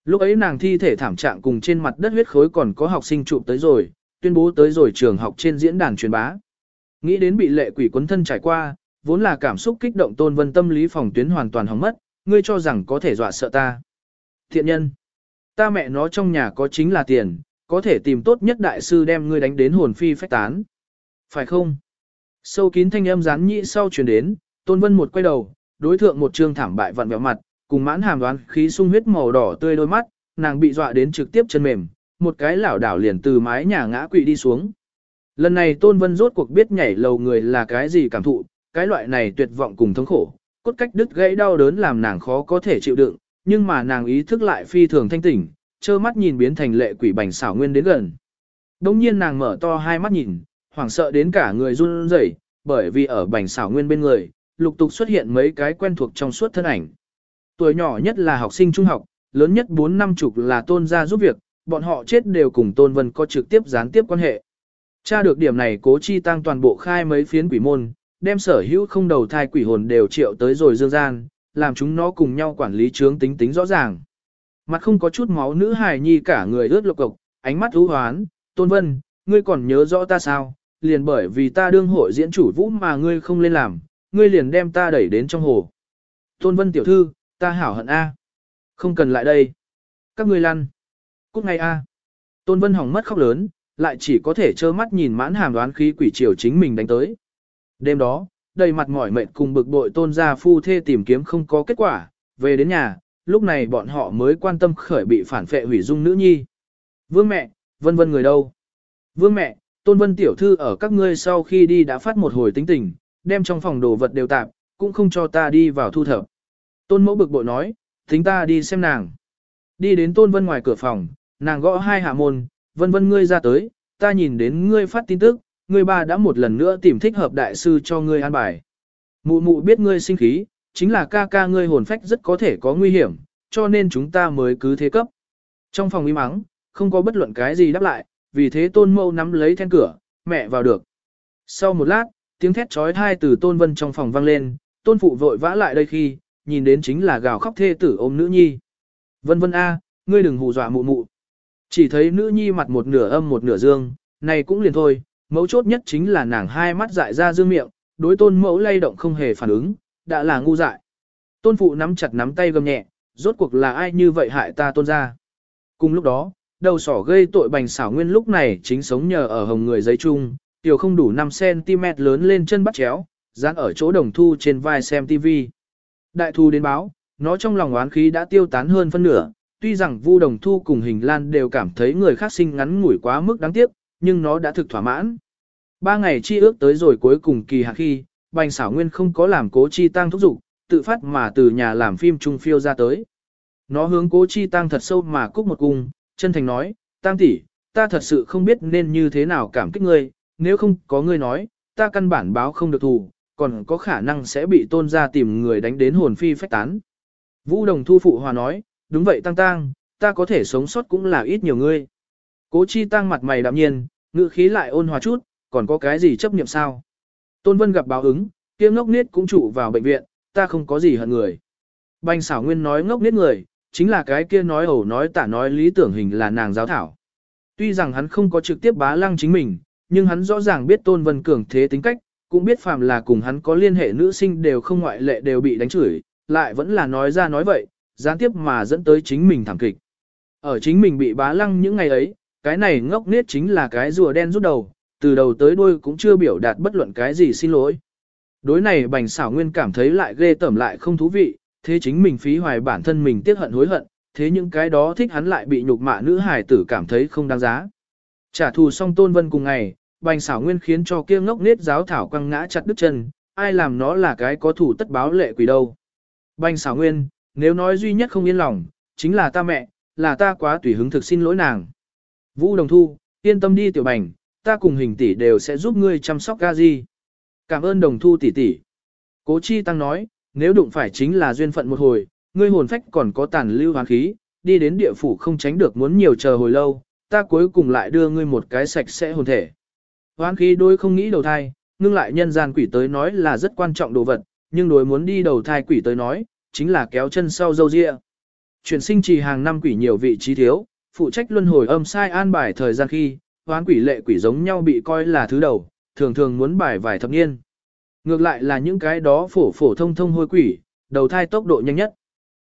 Lúc ấy nàng thi thể thảm trạng cùng trên mặt đất huyết khối còn có học sinh chụp tới rồi, tuyên bố tới rồi trường học trên diễn đàn truyền bá. Nghĩ đến bị lệ quỷ quấn thân trải qua, vốn là cảm xúc kích động tôn vân tâm lý phòng tuyến hoàn toàn hỏng mất, ngươi cho rằng có thể dọa sợ ta. Thiện nhân, ta mẹ nó trong nhà có chính là tiền, có thể tìm tốt nhất đại sư đem ngươi đánh đến hồn phi phách tán. Phải không? Sâu kín thanh âm rán nhị sau truyền đến, tôn vân một quay đầu, đối thượng một trương thảm bại vặn vẹo mặt, cùng mãn hàm đoán khí sung huyết màu đỏ tươi đôi mắt, nàng bị dọa đến trực tiếp chân mềm, một cái lảo đảo liền từ mái nhà ngã quỵ đi xuống. Lần này Tôn Vân rốt cuộc biết nhảy lầu người là cái gì cảm thụ, cái loại này tuyệt vọng cùng thống khổ, cốt cách đứt gãy đau đớn làm nàng khó có thể chịu đựng, nhưng mà nàng ý thức lại phi thường thanh tỉnh, trơ mắt nhìn biến thành lệ quỷ bành xảo nguyên đến gần. Đông nhiên nàng mở to hai mắt nhìn, hoảng sợ đến cả người run rẩy, bởi vì ở bành xảo nguyên bên người, lục tục xuất hiện mấy cái quen thuộc trong suốt thân ảnh. Tuổi nhỏ nhất là học sinh trung học, lớn nhất 4 năm chục là tôn gia giúp việc, bọn họ chết đều cùng tôn vân có trực tiếp gián tiếp quan hệ. Tra được điểm này cố chi tăng toàn bộ khai mấy phiến quỷ môn, đem sở hữu không đầu thai quỷ hồn đều triệu tới rồi dương gian, làm chúng nó cùng nhau quản lý chướng tính tính rõ ràng. Mặt không có chút máu nữ hài nhi cả người ướt lục cộc, ánh mắt ưu hoán, tôn vân, ngươi còn nhớ rõ ta sao, liền bởi vì ta đương hội diễn chủ vũ mà ngươi không lên làm, ngươi liền đem ta đẩy đến trong hồ. Tôn vân tiểu thư, ta hảo hận A. Không cần lại đây. Các ngươi lăn. Cút ngay A. Tôn vân hỏng mất khóc lớn, lại chỉ có thể trơ mắt nhìn mãn hàm đoán khí quỷ triều chính mình đánh tới. Đêm đó, đầy mặt mỏi mệt cùng bực bội tôn gia phu thê tìm kiếm không có kết quả, về đến nhà, lúc này bọn họ mới quan tâm khởi bị phản phệ hủy dung nữ nhi. Vương mẹ, vân vân người đâu? Vương mẹ, tôn vân tiểu thư ở các ngươi sau khi đi đã phát một hồi tính tình, đem trong phòng đồ vật đều tạp, cũng không cho ta đi vào thu thập. Tôn mẫu bực bội nói, tính ta đi xem nàng. Đi đến tôn vân ngoài cửa phòng, nàng gõ hai hạ môn, vân vân ngươi ra tới, ta nhìn đến ngươi phát tin tức, ngươi ba đã một lần nữa tìm thích hợp đại sư cho ngươi an bài. Mụ mụ biết ngươi sinh khí, chính là ca ca ngươi hồn phách rất có thể có nguy hiểm, cho nên chúng ta mới cứ thế cấp. Trong phòng im mắng, không có bất luận cái gì đáp lại, vì thế tôn mâu nắm lấy then cửa, mẹ vào được. Sau một lát, tiếng thét trói thai từ tôn vân trong phòng vang lên, tôn phụ vội vã lại đây khi, nhìn đến chính là gào khóc thê tử ôm nữ nhi. Vân vân a, ngươi đừng hù dọa mụ mụ. Chỉ thấy nữ nhi mặt một nửa âm một nửa dương, này cũng liền thôi, mấu chốt nhất chính là nàng hai mắt dại ra dương miệng, đối tôn mẫu lay động không hề phản ứng, đã là ngu dại. Tôn phụ nắm chặt nắm tay gầm nhẹ, rốt cuộc là ai như vậy hại ta tôn ra. Cùng lúc đó, đầu sỏ gây tội bành xảo nguyên lúc này chính sống nhờ ở hồng người giấy chung, tiểu không đủ 5cm lớn lên chân bắt chéo, dán ở chỗ đồng thu trên vai xem TV. Đại thu đến báo, nó trong lòng oán khí đã tiêu tán hơn phân nửa, tuy rằng Vu Đồng Thu cùng Hình Lan đều cảm thấy người khác sinh ngắn ngủi quá mức đáng tiếc, nhưng nó đã thực thỏa mãn. Ba ngày chi ước tới rồi cuối cùng kỳ hạ khi, Bành Xảo Nguyên không có làm Cố Chi Tăng thúc giục, tự phát mà từ nhà làm phim trung phiêu ra tới. Nó hướng Cố Chi Tăng thật sâu mà cúc một cung, chân thành nói, Tăng tỷ, ta thật sự không biết nên như thế nào cảm kích ngươi, nếu không có ngươi nói, ta căn bản báo không được thù, còn có khả năng sẽ bị tôn ra tìm người đánh đến hồn phi phách tán. Vũ Đồng Thu phụ hòa nói, đúng vậy Tăng Tăng, ta có thể sống sót cũng là ít nhiều ngươi. Cố chi tăng mặt mày đạm nhiên, ngữ khí lại ôn hòa chút, còn có cái gì chấp niệm sao? Tôn Vân gặp báo ứng, kia ngốc niết cũng trụ vào bệnh viện, ta không có gì hận người. Bành xảo nguyên nói ngốc niết người, chính là cái kia nói ẩu nói tả nói lý tưởng hình là nàng giáo thảo. Tuy rằng hắn không có trực tiếp bá lăng chính mình, nhưng hắn rõ ràng biết Tôn Vân cường thế tính cách, cũng biết phàm là cùng hắn có liên hệ nữ sinh đều không ngoại lệ đều bị đánh chửi, lại vẫn là nói ra nói vậy, gián tiếp mà dẫn tới chính mình thảm kịch. Ở chính mình bị bá lăng những ngày ấy, cái này ngốc nết chính là cái rùa đen rút đầu, từ đầu tới đuôi cũng chưa biểu đạt bất luận cái gì xin lỗi. Đối này bành xảo nguyên cảm thấy lại ghê tởm lại không thú vị, thế chính mình phí hoài bản thân mình tiếc hận hối hận, thế những cái đó thích hắn lại bị nhục mạ nữ hài tử cảm thấy không đáng giá. Trả thù xong tôn vân cùng ngày, bành xảo nguyên khiến cho kia ngốc nết giáo thảo quăng ngã chặt đứt chân, ai làm nó là cái có thủ tất báo lệ quỷ đâu. Bành xảo nguyên, nếu nói duy nhất không yên lòng, chính là ta mẹ, là ta quá tùy hứng thực xin lỗi nàng. Vũ Đồng Thu, yên tâm đi tiểu bành, ta cùng hình tỷ đều sẽ giúp ngươi chăm sóc ga gì. Cảm ơn Đồng Thu tỷ tỷ. Cố Chi Tăng nói, nếu đụng phải chính là duyên phận một hồi, ngươi hồn phách còn có tàn lưu hoàn khí, đi đến địa phủ không tránh được muốn nhiều chờ hồi lâu, ta cuối cùng lại đưa ngươi một cái sạch sẽ hồn thể. Hoán khí đôi không nghĩ đầu thai, ngưng lại nhân gian quỷ tới nói là rất quan trọng đồ vật, nhưng đối muốn đi đầu thai quỷ tới nói, chính là kéo chân sau dâu ria. Chuyển sinh trì hàng năm quỷ nhiều vị trí thiếu, phụ trách luân hồi âm sai an bài thời gian khi, hoán quỷ lệ quỷ giống nhau bị coi là thứ đầu, thường thường muốn bài vài thập niên. Ngược lại là những cái đó phổ phổ thông thông hôi quỷ, đầu thai tốc độ nhanh nhất.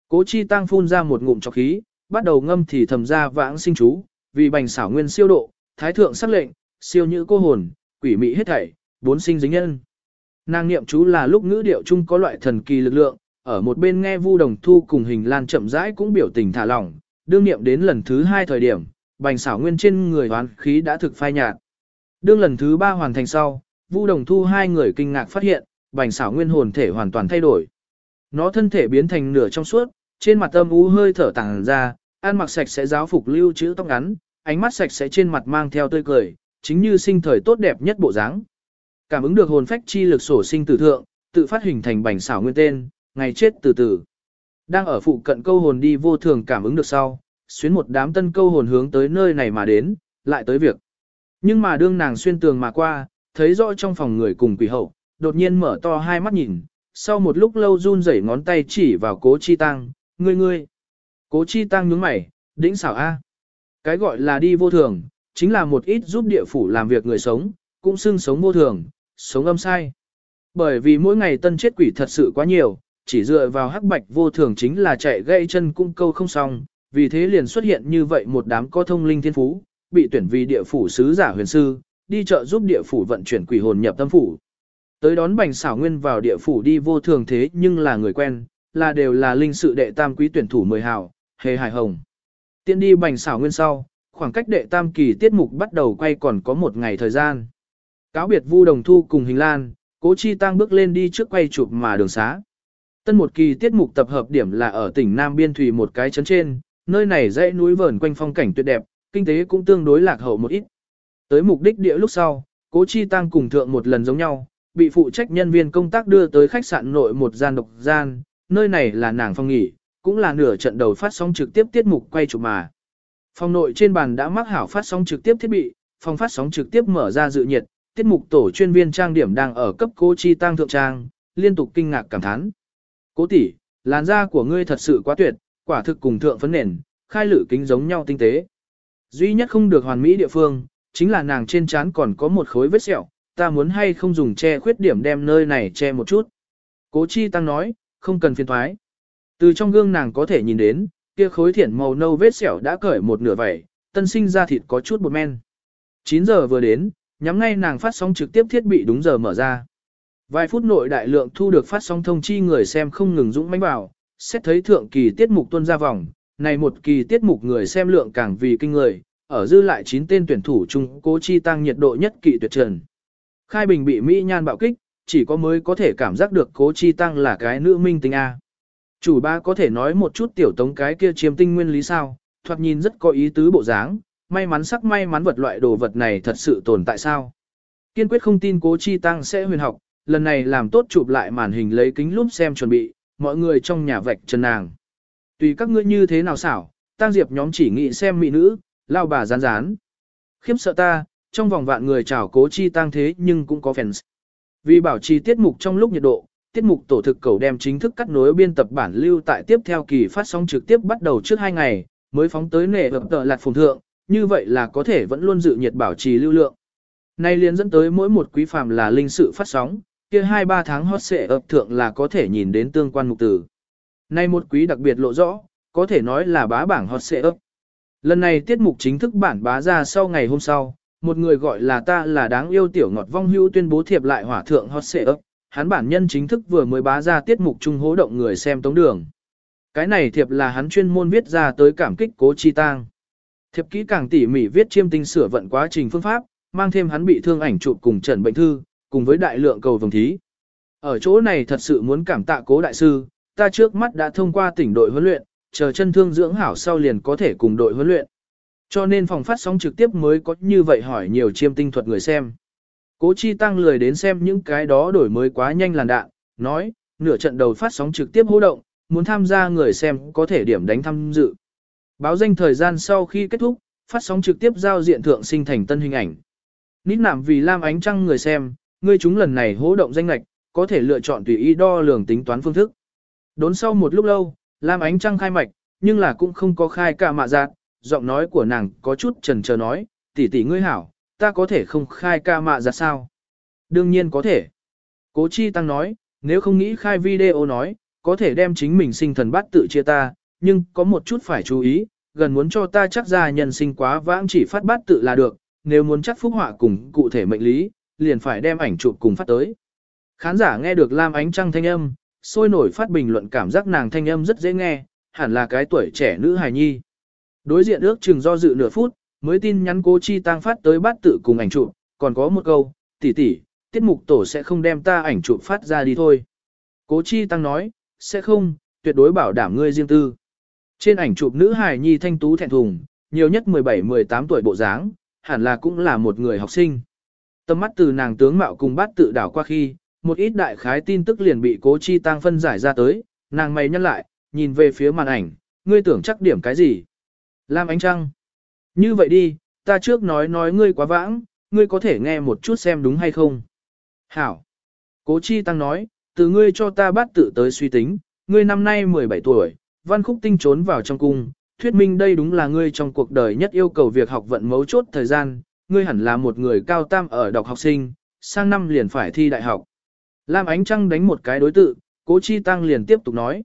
Cố chi tăng phun ra một ngụm trọc khí, bắt đầu ngâm thì thầm ra vãng sinh chú, vì bành xảo nguyên siêu độ, thái thượng sắc lệnh, siêu nhữ cô hồn, quỷ mị hết thảy, bốn sinh dính nhân. Nàng niệm chú là lúc ngữ điệu chung có loại thần kỳ lực lượng, ở một bên nghe Vu Đồng Thu cùng Hình Lan chậm rãi cũng biểu tình thả lỏng, đương niệm đến lần thứ hai thời điểm, bành xảo nguyên trên người hoán khí đã thực phai nhạt. Đương lần thứ ba hoàn thành sau, Vu Đồng Thu hai người kinh ngạc phát hiện, bành xảo nguyên hồn thể hoàn toàn thay đổi. Nó thân thể biến thành nửa trong suốt, trên mặt âm u hơi thở tàng ra, ăn mặc sạch sẽ giáo phục lưu chữ tóc ngắn, ánh mắt sạch sẽ trên mặt mang theo tươi cười, chính như sinh thời tốt đẹp nhất bộ dáng. Cảm ứng được hồn phách chi lực sổ sinh tử thượng, tự phát hình thành bành xảo nguyên tên, ngày chết từ từ. Đang ở phụ cận câu hồn đi vô thường cảm ứng được sau, xuyến một đám tân câu hồn hướng tới nơi này mà đến, lại tới việc. Nhưng mà đương nàng xuyên tường mà qua, thấy rõ trong phòng người cùng quỷ hậu, đột nhiên mở to hai mắt nhìn, sau một lúc lâu run rẩy ngón tay chỉ vào cố chi tăng, ngươi ngươi. Cố chi tăng nhướng mày, đĩnh xảo A. Cái gọi là đi vô thường, chính là một ít giúp địa phủ làm việc người sống, cũng xưng sống vô thường, sống âm sai. Bởi vì mỗi ngày tân chết quỷ thật sự quá nhiều, chỉ dựa vào hắc bạch vô thường chính là chạy gãy chân cung câu không xong, vì thế liền xuất hiện như vậy một đám có thông linh thiên phú, bị tuyển vì địa phủ sứ giả huyền sư, đi chợ giúp địa phủ vận chuyển quỷ hồn nhập tâm phủ. Tới đón bành xảo nguyên vào địa phủ đi vô thường thế nhưng là người quen, là đều là linh sự đệ tam quý tuyển thủ mười hào, hề hải hồng. Tiến đi bành xảo nguyên sau, khoảng cách đệ tam kỳ tiết mục bắt đầu quay còn có một ngày thời gian. Cáo biệt Vu Đồng Thu cùng Hình Lan, Cố Chi Tăng bước lên đi trước quay chụp mà đường xá. Tân một kỳ tiết mục tập hợp điểm là ở tỉnh Nam Biên Thủy một cái chấn trên, nơi này dãy núi vờn quanh phong cảnh tuyệt đẹp, kinh tế cũng tương đối lạc hậu một ít. Tới mục đích địa lúc sau, Cố Chi Tăng cùng thượng một lần giống nhau, bị phụ trách nhân viên công tác đưa tới khách sạn nội một gian độc gian, nơi này là nàng phòng nghỉ, cũng là nửa trận đầu phát sóng trực tiếp tiết mục quay chụp mà. Phòng nội trên bàn đã mắc hảo phát sóng trực tiếp thiết bị, phòng phát sóng trực tiếp mở ra dự nhiệt, tiết mục tổ chuyên viên trang điểm đang ở cấp cố chi tăng thượng trang, liên tục kinh ngạc cảm thán. Cố tỷ, làn da của ngươi thật sự quá tuyệt, quả thực cùng thượng phấn nền, khai lự kính giống nhau tinh tế. Duy nhất không được hoàn mỹ địa phương, chính là nàng trên trán còn có một khối vết sẹo, ta muốn hay không dùng che khuyết điểm đem nơi này che một chút. Cố chi tăng nói, không cần phiền thoái. Từ trong gương nàng có thể nhìn đến, kia khối thiển màu nâu vết sẹo đã cởi một nửa vậy, tân sinh ra thịt có chút bột men. 9 giờ vừa đến, nhắm ngay nàng phát sóng trực tiếp thiết bị đúng giờ mở ra. Vài phút nội đại lượng thu được phát sóng thông chi người xem không ngừng dũng mãnh vào, xét thấy thượng kỳ tiết mục tuân ra vòng, này một kỳ tiết mục người xem lượng càng vì kinh người, ở dư lại 9 tên tuyển thủ chung cố chi tăng nhiệt độ nhất kỳ tuyệt trần. Khai Bình bị Mỹ nhan bạo kích, chỉ có mới có thể cảm giác được cố chi tăng là cái nữ minh tinh A. Chủ ba có thể nói một chút tiểu tống cái kia chiếm tinh nguyên lý sao, thoạt nhìn rất có ý tứ bộ dáng, may mắn sắc may mắn vật loại đồ vật này thật sự tồn tại sao. Kiên quyết không tin cố chi tăng sẽ huyền học, lần này làm tốt chụp lại màn hình lấy kính lúp xem chuẩn bị, mọi người trong nhà vạch chân nàng. Tùy các ngươi như thế nào xảo, tang diệp nhóm chỉ nghĩ xem mỹ nữ, lao bà rán rán. Khiếp sợ ta, trong vòng vạn người chào cố chi tăng thế nhưng cũng có fans. Vì bảo trì tiết mục trong lúc nhiệt độ, tiết mục tổ thực cầu đem chính thức cắt nối biên tập bản lưu tại tiếp theo kỳ phát sóng trực tiếp bắt đầu trước 2 ngày, mới phóng tới nệ hợp tờ lạt phùng thượng, như vậy là có thể vẫn luôn dự nhiệt bảo trì lưu lượng. Nay liền dẫn tới mỗi một quý phàm là linh sự phát sóng, kia 2-3 tháng hot sẽ ập thượng là có thể nhìn đến tương quan mục tử. Nay một quý đặc biệt lộ rõ, có thể nói là bá bảng hot sẽ ấp. Lần này tiết mục chính thức bản bá ra sau ngày hôm sau, một người gọi là ta là đáng yêu tiểu ngọt vong hưu tuyên bố thiệp lại hỏa thượng hot sẽ ấp, hắn bản nhân chính thức vừa mới bá ra tiết mục trung hố động người xem tống đường. Cái này thiệp là hắn chuyên môn viết ra tới cảm kích cố chi tang. Thiệp kỹ càng tỉ mỉ viết chiêm tinh sửa vận quá trình phương pháp, mang thêm hắn bị thương ảnh chụp cùng trần bệnh thư, cùng với đại lượng cầu vồng thí. Ở chỗ này thật sự muốn cảm tạ cố đại sư, ta trước mắt đã thông qua tỉnh đội huấn luyện, chờ chân thương dưỡng hảo sau liền có thể cùng đội huấn luyện. Cho nên phòng phát sóng trực tiếp mới có như vậy hỏi nhiều chiêm tinh thuật người xem. Cố chi tăng lười đến xem những cái đó đổi mới quá nhanh làn đạn, nói, nửa trận đầu phát sóng trực tiếp hô động, muốn tham gia người xem có thể điểm đánh tham dự. Báo danh thời gian sau khi kết thúc, phát sóng trực tiếp giao diện thượng sinh thành tân hình ảnh. Nít nạm vì Lam Ánh Trăng người xem, Ngươi chúng lần này hỗ động danh lạch, có thể lựa chọn tùy ý đo lường tính toán phương thức. Đốn sau một lúc lâu, Lam Ánh Trăng khai mạch, nhưng là cũng không có khai cả mạ giác, giọng nói của nàng có chút trần chờ nói, tỷ tỷ ngươi hảo, ta có thể không khai ca mạ ra sao? Đương nhiên có thể. Cố Chi Tăng nói, nếu không nghĩ khai video nói, có thể đem chính mình sinh thần bát tự chia ta, nhưng có một chút phải chú ý, gần muốn cho ta chắc ra nhân sinh quá vãng chỉ phát bát tự là được, nếu muốn chắc phúc họa cùng cụ thể mệnh lý, liền phải đem ảnh chụp cùng phát tới. Khán giả nghe được Lam Ánh Trăng thanh âm, sôi nổi phát bình luận cảm giác nàng thanh âm rất dễ nghe, hẳn là cái tuổi trẻ nữ hài nhi. Đối diện ước chừng do dự nửa phút, mới tin nhắn cố chi tăng phát tới bát tự cùng ảnh chụp, còn có một câu, tỷ tỷ, tiết mục tổ sẽ không đem ta ảnh chụp phát ra đi thôi. Cố chi tăng nói, sẽ không, tuyệt đối bảo đảm ngươi riêng tư. Trên ảnh chụp nữ hài nhi thanh tú thẹn thùng, nhiều nhất 17-18 tuổi bộ dáng, hẳn là cũng là một người học sinh. Tâm mắt từ nàng tướng mạo cùng bát tự đảo qua khi, một ít đại khái tin tức liền bị cố chi tăng phân giải ra tới, nàng mày nhăn lại, nhìn về phía màn ảnh, ngươi tưởng chắc điểm cái gì? Lam ánh trăng. Như vậy đi, ta trước nói nói ngươi quá vãng, ngươi có thể nghe một chút xem đúng hay không? Hảo. Cố chi tăng nói, từ ngươi cho ta bắt tự tới suy tính, ngươi năm nay 17 tuổi, văn khúc tinh trốn vào trong cung, thuyết minh đây đúng là ngươi trong cuộc đời nhất yêu cầu việc học vận mấu chốt thời gian, ngươi hẳn là một người cao tam ở đọc học sinh, sang năm liền phải thi đại học. Lam ánh trăng đánh một cái đối tự, cố chi tăng liền tiếp tục nói.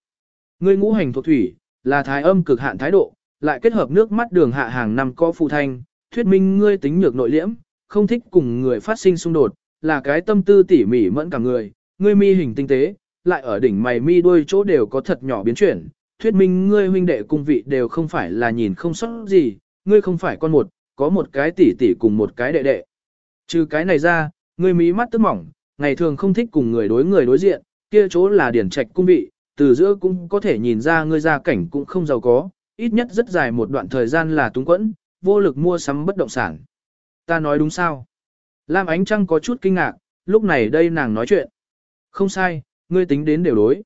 Ngươi ngũ hành thuộc thủy, là thái âm cực hạn thái độ, lại kết hợp nước mắt đường hạ hàng năm có phù thanh, thuyết minh ngươi tính nhược nội liễm, không thích cùng người phát sinh xung đột, là cái tâm tư tỉ mỉ mẫn cả người, ngươi mi hình tinh tế, lại ở đỉnh mày mi đuôi chỗ đều có thật nhỏ biến chuyển, thuyết minh ngươi huynh đệ cung vị đều không phải là nhìn không sót gì, ngươi không phải con một, có một cái tỷ tỷ cùng một cái đệ đệ. Trừ cái này ra, ngươi mí mắt tức mỏng, ngày thường không thích cùng người đối người đối diện, kia chỗ là điển trạch cung vị, từ giữa cũng có thể nhìn ra ngươi gia cảnh cũng không giàu có, ít nhất rất dài một đoạn thời gian là túng quẫn, vô lực mua sắm bất động sản. Ta nói đúng sao? Lam Ánh Trăng có chút kinh ngạc, lúc này đây nàng nói chuyện. Không sai, ngươi tính đến đều đối.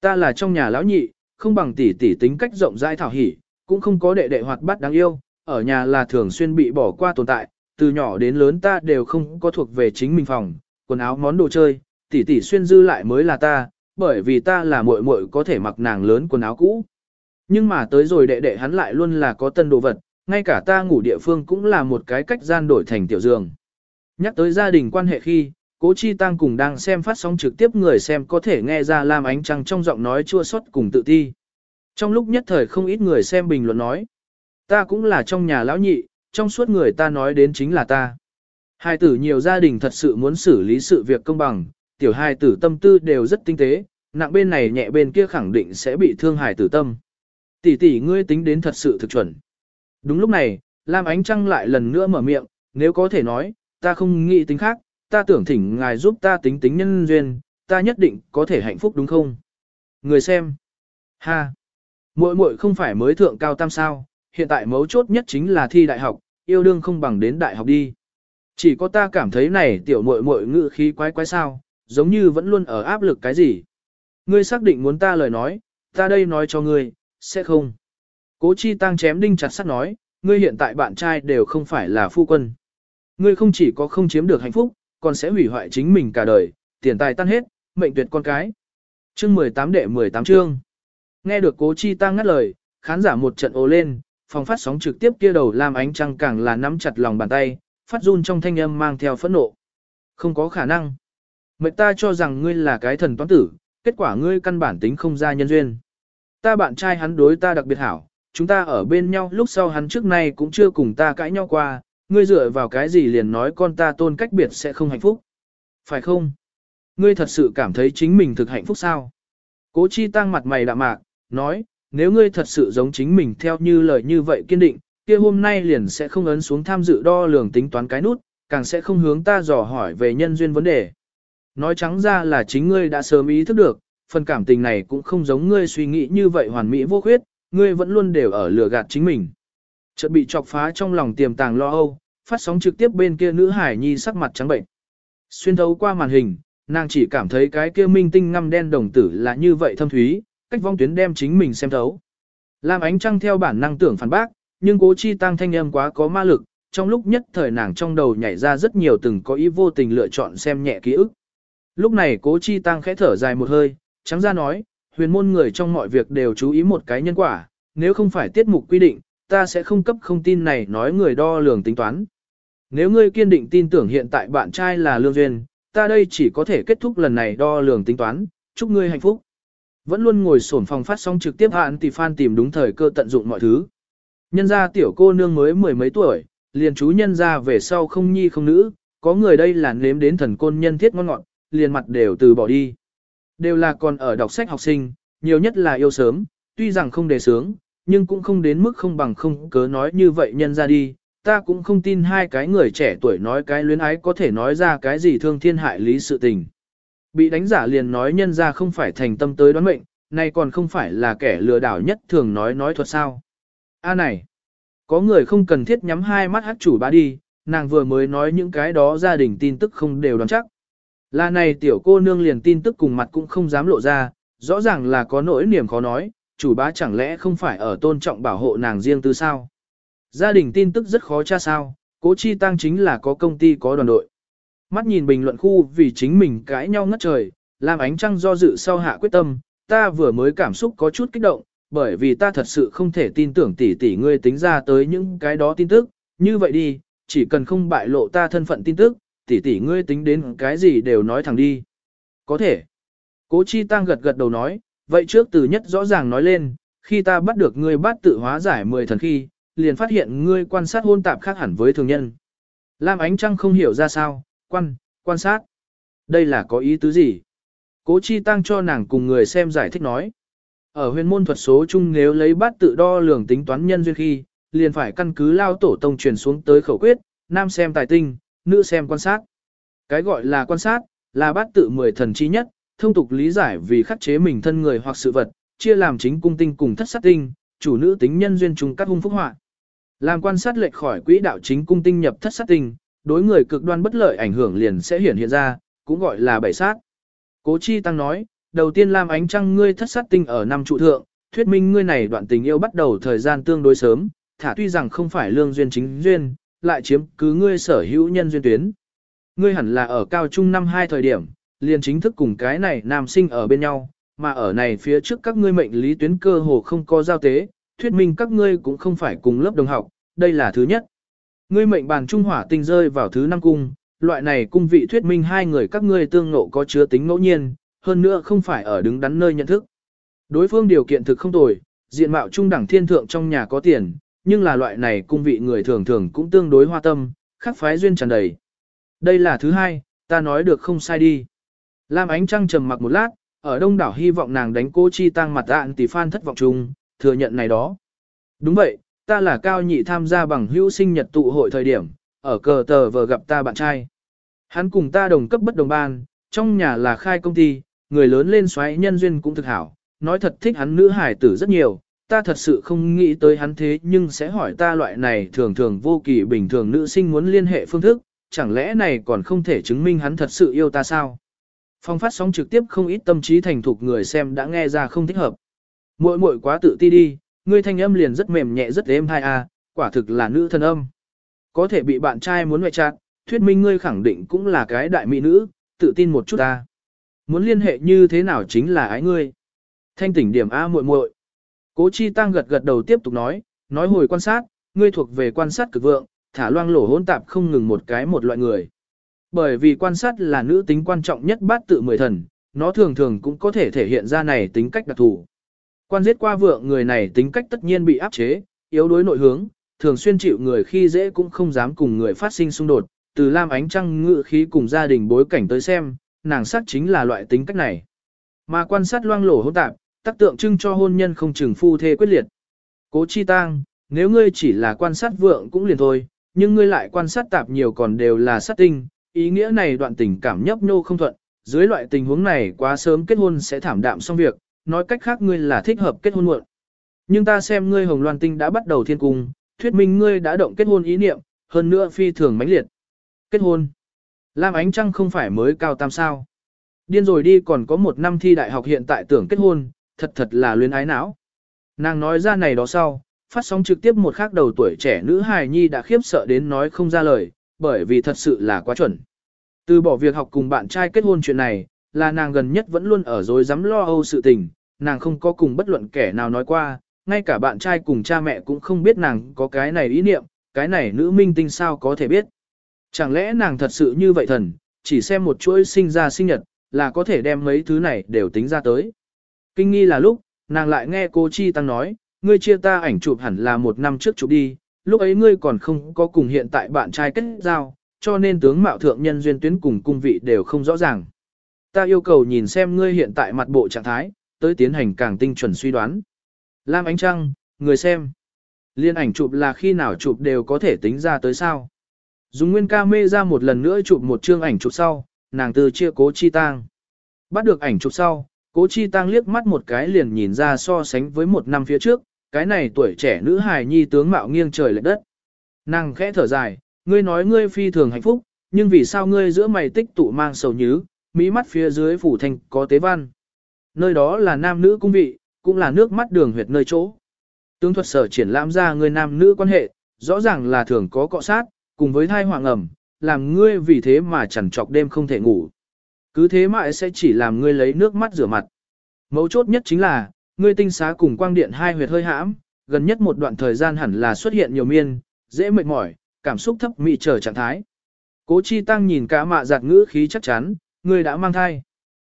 Ta là trong nhà lão nhị, không bằng tỷ tỷ tính cách rộng rãi thảo hỉ, cũng không có đệ đệ hoạt bát đáng yêu, ở nhà là thường xuyên bị bỏ qua tồn tại, từ nhỏ đến lớn ta đều không có thuộc về chính mình phòng, quần áo món đồ chơi, tỷ tỷ xuyên dư lại mới là ta, bởi vì ta là muội muội có thể mặc nàng lớn quần áo cũ. Nhưng mà tới rồi đệ đệ hắn lại luôn là có tân đồ vật, ngay cả ta ngủ địa phương cũng là một cái cách gian đổi thành tiểu giường. Nhắc tới gia đình quan hệ khi, cố chi tăng cùng đang xem phát sóng trực tiếp người xem có thể nghe ra Lam Ánh Trăng trong giọng nói chua xót cùng tự ti. Trong lúc nhất thời không ít người xem bình luận nói, ta cũng là trong nhà lão nhị, trong suốt người ta nói đến chính là ta. Hai tử nhiều gia đình thật sự muốn xử lý sự việc công bằng, tiểu hai tử tâm tư đều rất tinh tế, nặng bên này nhẹ bên kia khẳng định sẽ bị thương hài tử tâm. Tỷ tỷ ngươi tính đến thật sự thực chuẩn. Đúng lúc này, Lam Ánh Trăng lại lần nữa mở miệng, nếu có thể nói, ta không nghĩ tính khác, ta tưởng thỉnh ngài giúp ta tính tính nhân duyên, ta nhất định có thể hạnh phúc đúng không? Người xem. Ha. Muội muội không phải mới thượng cao tam sao, hiện tại mấu chốt nhất chính là thi đại học, yêu đương không bằng đến đại học đi. Chỉ có ta cảm thấy này tiểu muội muội ngữ khí quái quái sao, giống như vẫn luôn ở áp lực cái gì. Ngươi xác định muốn ta lời nói, ta đây nói cho ngươi, sẽ không. Cố chi tăng chém đinh chặt sắt nói, ngươi hiện tại bạn trai đều không phải là phu quân. Ngươi không chỉ có không chiếm được hạnh phúc, còn sẽ hủy hoại chính mình cả đời, tiền tài tan hết, mệnh tuyệt con cái. Chương 18 đệ 18 chương. Nghe được cố chi tăng ngắt lời, khán giả một trận ồ lên, phòng phát sóng trực tiếp kia đầu làm ánh trăng càng là nắm chặt lòng bàn tay, phát run trong thanh âm mang theo phẫn nộ. Không có khả năng. Mệnh ta cho rằng ngươi là cái thần toán tử, kết quả ngươi căn bản tính không ra nhân duyên. Ta bạn trai hắn đối ta đặc biệt hảo, chúng ta ở bên nhau lúc sau hắn trước nay cũng chưa cùng ta cãi nhau qua, ngươi dựa vào cái gì liền nói con ta tôn cách biệt sẽ không hạnh phúc. Phải không? Ngươi thật sự cảm thấy chính mình thực hạnh phúc sao? Cố chi tăng mặt mày đạm mạc, nói, nếu ngươi thật sự giống chính mình theo như lời như vậy kiên định, kia hôm nay liền sẽ không ấn xuống tham dự đo lường tính toán cái nút, càng sẽ không hướng ta dò hỏi về nhân duyên vấn đề. Nói trắng ra là chính ngươi đã sớm ý thức được, phần cảm tình này cũng không giống ngươi suy nghĩ như vậy hoàn mỹ vô khuyết, ngươi vẫn luôn đều ở lừa gạt chính mình. Chợt bị chọc phá trong lòng tiềm tàng lo âu, phát sóng trực tiếp bên kia nữ hải nhi sắc mặt trắng bệnh. Xuyên thấu qua màn hình, nàng chỉ cảm thấy cái kia minh tinh ngăm đen đồng tử là như vậy thâm thúy, cách vong tuyến đem chính mình xem thấu. Lam ánh trăng theo bản năng tưởng phản bác, nhưng cố chi tăng thanh âm quá có ma lực, trong lúc nhất thời nàng trong đầu nhảy ra rất nhiều từng có ý vô tình lựa chọn xem nhẹ ký ức. Lúc này cố chi tăng khẽ thở dài một hơi, trắng ra nói, huyền môn người trong mọi việc đều chú ý một cái nhân quả, nếu không phải tiết mục quy định, ta sẽ không cấp không tin này nói người đo lường tính toán. Nếu ngươi kiên định tin tưởng hiện tại bạn trai là Lương Duyên, ta đây chỉ có thể kết thúc lần này đo lường tính toán, chúc ngươi hạnh phúc. Vẫn luôn ngồi sổn phòng phát sóng trực tiếp hạn tỷ fan tìm đúng thời cơ tận dụng mọi thứ. Nhân ra tiểu cô nương mới mười mấy tuổi, liền chú nhân ra về sau không nhi không nữ, có người đây là nếm đến thần côn nhân thiết ngon ngọt, liền mặt đều từ bỏ đi. Đều là còn ở đọc sách học sinh, nhiều nhất là yêu sớm, tuy rằng không đề sướng, nhưng cũng không đến mức không bằng không cớ nói như vậy nhân ra đi. Ta cũng không tin hai cái người trẻ tuổi nói cái luyến ái có thể nói ra cái gì thương thiên hại lý sự tình. Bị đánh giả liền nói nhân ra không phải thành tâm tới đoán mệnh, này còn không phải là kẻ lừa đảo nhất thường nói nói thuật sao. A này, có người không cần thiết nhắm hai mắt hát chủ bá đi, nàng vừa mới nói những cái đó gia đình tin tức không đều đoán chắc. Là này tiểu cô nương liền tin tức cùng mặt cũng không dám lộ ra, rõ ràng là có nỗi niềm khó nói, chủ bá chẳng lẽ không phải ở tôn trọng bảo hộ nàng riêng tư sao? Gia đình tin tức rất khó tra sao, cố chi tăng chính là có công ty có đoàn đội. Mắt nhìn bình luận khu vì chính mình cãi nhau ngất trời, làm ánh trăng do dự sau hạ quyết tâm, ta vừa mới cảm xúc có chút kích động, bởi vì ta thật sự không thể tin tưởng tỷ tỷ ngươi tính ra tới những cái đó tin tức, như vậy đi, chỉ cần không bại lộ ta thân phận tin tức, tỷ tỷ ngươi tính đến cái gì đều nói thẳng đi. Có thể. Cố Chi Tăng gật gật đầu nói, vậy trước từ nhất rõ ràng nói lên, khi ta bắt được ngươi bắt tự hóa giải mười thần khi, liền phát hiện ngươi quan sát hôn tạp khác hẳn với thường nhân. Lam Ánh Trăng không hiểu ra sao, quan, quan sát. Đây là có ý tứ gì? Cố Chi Tăng cho nàng cùng người xem giải thích nói. Ở huyền môn thuật số chung nếu lấy bát tự đo lường tính toán nhân duyên khi, liền phải căn cứ lao tổ tông truyền xuống tới khẩu quyết, nam xem tài tinh, nữ xem quan sát. Cái gọi là quan sát, là bát tự mười thần chi nhất, thông tục lý giải vì khắc chế mình thân người hoặc sự vật, chia làm chính cung tinh cùng thất sát tinh, chủ nữ tính nhân duyên chung các hung phúc họa. Làm quan sát lệch khỏi quỹ đạo chính cung tinh nhập thất sát tinh, đối người cực đoan bất lợi ảnh hưởng liền sẽ hiển hiện ra, cũng gọi là bảy sát. Cố Chi Tăng nói, đầu tiên làm ánh trăng ngươi thất sát tinh ở năm trụ thượng, thuyết minh ngươi này đoạn tình yêu bắt đầu thời gian tương đối sớm, thả tuy rằng không phải lương duyên chính duyên, lại chiếm cứ ngươi sở hữu nhân duyên tuyến. Ngươi hẳn là ở cao trung năm hai thời điểm, liền chính thức cùng cái này nam sinh ở bên nhau, mà ở này phía trước các ngươi mệnh lý tuyến cơ hồ không có giao tế, thuyết minh các ngươi cũng không phải cùng lớp đồng học, đây là thứ nhất. Ngươi mệnh bàn trung hỏa tinh rơi vào thứ năm cung, loại này cung vị thuyết minh hai người các ngươi tương ngộ có chứa tính ngẫu nhiên, hơn nữa không phải ở đứng đắn nơi nhận thức. Đối phương điều kiện thực không tồi, diện mạo trung đẳng thiên thượng trong nhà có tiền, nhưng là loại này cung vị người thường thường cũng tương đối hoa tâm, khắc phái duyên tràn đầy. Đây là thứ hai, ta nói được không sai đi. Lam ánh trăng trầm mặc một lát, ở đông đảo hy vọng nàng đánh cô chi tăng mặt ạn tỷ phan thất vọng chung, thừa nhận này đó. Đúng vậy, ta là cao nhị tham gia bằng hữu sinh nhật tụ hội thời điểm, ở cờ tờ vừa gặp ta bạn trai. Hắn cùng ta đồng cấp bất đồng ban, trong nhà là khai công ty, người lớn lên xoáy nhân duyên cũng thực hảo, nói thật thích hắn nữ hải tử rất nhiều, ta thật sự không nghĩ tới hắn thế nhưng sẽ hỏi ta loại này thường thường vô kỳ bình thường nữ sinh muốn liên hệ phương thức, chẳng lẽ này còn không thể chứng minh hắn thật sự yêu ta sao? Phong phát sóng trực tiếp không ít tâm trí thành thục người xem đã nghe ra không thích hợp. Muội muội quá tự ti đi, ngươi thanh âm liền rất mềm nhẹ rất êm hai a, quả thực là nữ thân âm. Có thể bị bạn trai muốn ngoại trạng, thuyết minh ngươi khẳng định cũng là cái đại mỹ nữ, tự tin một chút ta. Muốn liên hệ như thế nào chính là ái ngươi. Thanh tỉnh điểm A muội muội. Cố Chi Tăng gật gật đầu tiếp tục nói, nói hồi quan sát, ngươi thuộc về quan sát cực vượng, thả loang lổ hỗn tạp không ngừng một cái một loại người. Bởi vì quan sát là nữ tính quan trọng nhất bát tự mười thần, nó thường thường cũng có thể thể hiện ra này tính cách đặc thù. Quan giết qua vượng người này tính cách tất nhiên bị áp chế, yếu đuối nội hướng, thường xuyên chịu người khi dễ cũng không dám cùng người phát sinh xung đột, từ lam ánh trăng ngự khí cùng gia đình bối cảnh tới xem, nàng sắc chính là loại tính cách này. Mà quan sát loang lổ hỗn tạp, tác tượng trưng cho hôn nhân không chừng phu thê quyết liệt. Cố chi tang, nếu ngươi chỉ là quan sát vượng cũng liền thôi, nhưng ngươi lại quan sát tạp nhiều còn đều là sát tinh, ý nghĩa này đoạn tình cảm nhấp nhô không thuận, dưới loại tình huống này quá sớm kết hôn sẽ thảm đạm xong việc, nói cách khác ngươi là thích hợp kết hôn muộn. Nhưng ta xem ngươi Hồng Loan Tinh đã bắt đầu thiên cung, thuyết minh ngươi đã động kết hôn ý niệm, hơn nữa phi thường mãnh liệt. Kết hôn. Lam Ánh Trăng không phải mới cao tam sao. Điên rồi đi còn có một năm thi đại học hiện tại tưởng kết hôn, thật thật là luyến ái não. Nàng nói ra này đó sau, phát sóng trực tiếp một khác đầu tuổi trẻ nữ hài nhi đã khiếp sợ đến nói không ra lời, bởi vì thật sự là quá chuẩn. Từ bỏ việc học cùng bạn trai kết hôn chuyện này, là nàng gần nhất vẫn luôn ở dối dám lo âu sự tình, nàng không có cùng bất luận kẻ nào nói qua, ngay cả bạn trai cùng cha mẹ cũng không biết nàng có cái này ý niệm, cái này nữ minh tinh sao có thể biết. Chẳng lẽ nàng thật sự như vậy thần, chỉ xem một chuỗi sinh ra sinh nhật, là có thể đem mấy thứ này đều tính ra tới. Kinh nghi là lúc, nàng lại nghe cô Chi Tăng nói, ngươi chia ta ảnh chụp hẳn là một năm trước chụp đi, lúc ấy ngươi còn không có cùng hiện tại bạn trai kết giao, cho nên tướng mạo thượng nhân duyên tuyến cùng cung vị đều không rõ ràng. Ta yêu cầu nhìn xem ngươi hiện tại mặt bộ trạng thái, tới tiến hành càng tinh chuẩn suy đoán. Lam ánh trăng, người xem. Liên ảnh chụp là khi nào chụp đều có thể tính ra tới sao. Dùng nguyên ca mê ra một lần nữa chụp một chương ảnh chụp sau, nàng từ chia cố chi tang. Bắt được ảnh chụp sau, cố chi tang liếc mắt một cái liền nhìn ra so sánh với một năm phía trước, cái này tuổi trẻ nữ hài nhi tướng mạo nghiêng trời lệch đất. Nàng khẽ thở dài, ngươi nói ngươi phi thường hạnh phúc, nhưng vì sao ngươi giữa mày tích tụ mang sầu nhứ, Mí mắt phía dưới phủ thành có tế văn. Nơi đó là nam nữ cung vị, cũng là nước mắt đường huyệt nơi chỗ. Tướng thuật sở triển lãm ra người nam nữ quan hệ, rõ ràng là thường có cọ sát, cùng với thai hoàng ẩm, làm ngươi vì thế mà chẳng trọc đêm không thể ngủ. Cứ thế mãi sẽ chỉ làm ngươi lấy nước mắt rửa mặt. Mấu chốt nhất chính là, ngươi tinh xá cùng quang điện hai huyệt hơi hãm, gần nhất một đoạn thời gian hẳn là xuất hiện nhiều miên, dễ mệt mỏi, cảm xúc thấp mị trở trạng thái. Cố chi tăng nhìn cả mạ giặt ngữ khí chắc chắn, ngươi đã mang thai.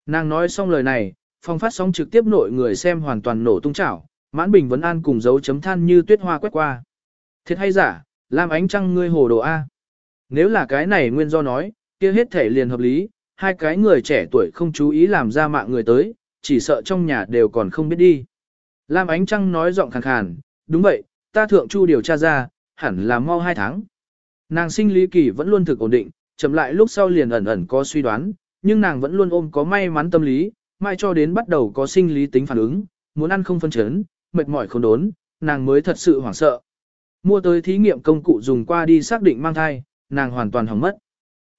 Nàng nói xong lời này, phong phát sóng trực tiếp nội người xem hoàn toàn nổ tung chảo, mãn bình vấn an cùng dấu chấm than như tuyết hoa quét qua. Thiệt hay giả, làm ánh trăng ngươi hồ đồ A. Nếu là cái này nguyên do nói, kia hết thể liền hợp lý, hai cái người trẻ tuổi không chú ý làm ra mạng người tới, chỉ sợ trong nhà đều còn không biết đi. Lam Ánh Trăng nói giọng khàn khàn, đúng vậy, ta thượng chu điều tra ra, hẳn là mau hai tháng. Nàng sinh lý kỳ vẫn luôn thực ổn định, chậm lại lúc sau liền ẩn ẩn có suy đoán, nhưng nàng vẫn luôn ôm có may mắn tâm lý, mai cho đến bắt đầu có sinh lý tính phản ứng, muốn ăn không phân chấn, mệt mỏi không đốn, nàng mới thật sự hoảng sợ. Mua tới thí nghiệm công cụ dùng qua đi xác định mang thai, nàng hoàn toàn hỏng mất.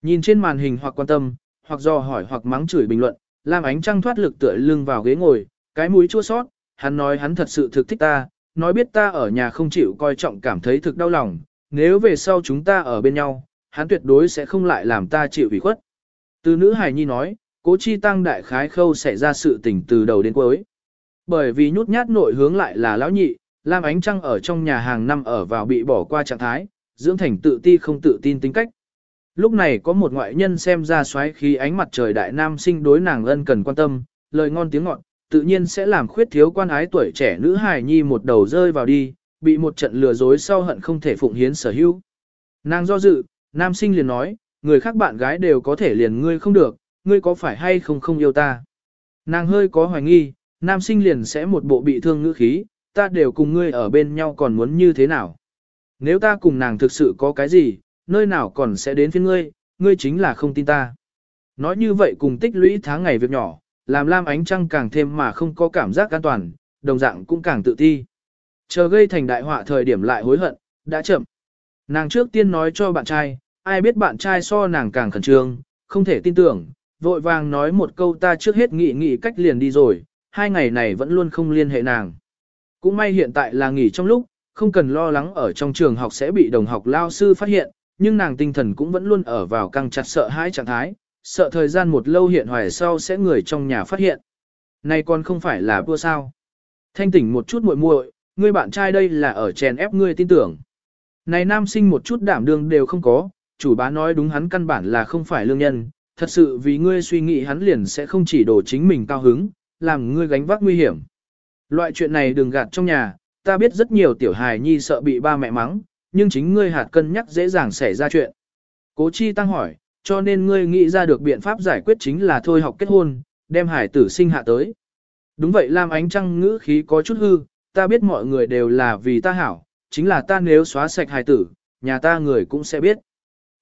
Nhìn trên màn hình hoặc quan tâm, hoặc do hỏi hoặc mắng chửi bình luận, Lam Ánh Trăng thoát lực tựa lưng vào ghế ngồi, cái mũi chua sót, hắn nói hắn thật sự thực thích ta, nói biết ta ở nhà không chịu coi trọng cảm thấy thực đau lòng, nếu về sau chúng ta ở bên nhau, hắn tuyệt đối sẽ không lại làm ta chịu ủy khuất. Từ nữ hài nhi nói, cố chi tăng đại khái khâu sẽ ra sự tình từ đầu đến cuối. Bởi vì nhút nhát nội hướng lại là lão nhị, Lam Ánh Trăng ở trong nhà hàng năm ở vào bị bỏ qua trạng thái, dưỡng thành tự ti không tự tin tính cách. Lúc này có một ngoại nhân xem ra xoáy khí ánh mặt trời đại nam sinh đối nàng ân cần quan tâm, lời ngon tiếng ngọt, tự nhiên sẽ làm khuyết thiếu quan ái tuổi trẻ nữ hài nhi một đầu rơi vào đi, bị một trận lừa dối sau hận không thể phụng hiến sở hữu. Nàng do dự, nam sinh liền nói, người khác bạn gái đều có thể liền ngươi không được, ngươi có phải hay không không yêu ta. Nàng hơi có hoài nghi, nam sinh liền sẽ một bộ bị thương ngữ khí, ta đều cùng ngươi ở bên nhau còn muốn như thế nào. Nếu ta cùng nàng thực sự có cái gì, nơi nào còn sẽ đến phiên ngươi, ngươi chính là không tin ta. Nói như vậy cùng tích lũy tháng ngày việc nhỏ, làm Lam Ánh Trăng càng thêm mà không có cảm giác an toàn, đồng dạng cũng càng tự ti. Chờ gây thành đại họa thời điểm lại hối hận, đã chậm. Nàng trước tiên nói cho bạn trai, ai biết bạn trai so nàng càng khẩn trương, không thể tin tưởng, vội vàng nói một câu ta trước hết nghị nghị cách liền đi rồi, hai ngày này vẫn luôn không liên hệ nàng. Cũng may hiện tại là nghỉ trong lúc, không cần lo lắng ở trong trường học sẽ bị đồng học lao sư phát hiện, nhưng nàng tinh thần cũng vẫn luôn ở vào căng chặt sợ hãi trạng thái, sợ thời gian một lâu hiện hoài sau sẽ người trong nhà phát hiện. Này còn không phải là vua sao. Thanh tỉnh một chút muội muội, ngươi bạn trai đây là ở chèn ép ngươi tin tưởng. Này nam sinh một chút đảm đương đều không có, chủ bá nói đúng hắn căn bản là không phải lương nhân, thật sự vì ngươi suy nghĩ hắn liền sẽ không chỉ đổ chính mình cao hứng, làm ngươi gánh vác nguy hiểm. Loại chuyện này đừng gạt trong nhà, ta biết rất nhiều tiểu hài nhi sợ bị ba mẹ mắng, nhưng chính ngươi hạt cân nhắc dễ dàng xảy ra chuyện. Cố chi tăng hỏi, cho nên ngươi nghĩ ra được biện pháp giải quyết chính là thôi học kết hôn, đem hải tử sinh hạ tới. Đúng vậy Lam Ánh Trăng ngữ khí có chút hư, ta biết mọi người đều là vì ta hảo, chính là ta nếu xóa sạch hải tử, nhà ta người cũng sẽ biết.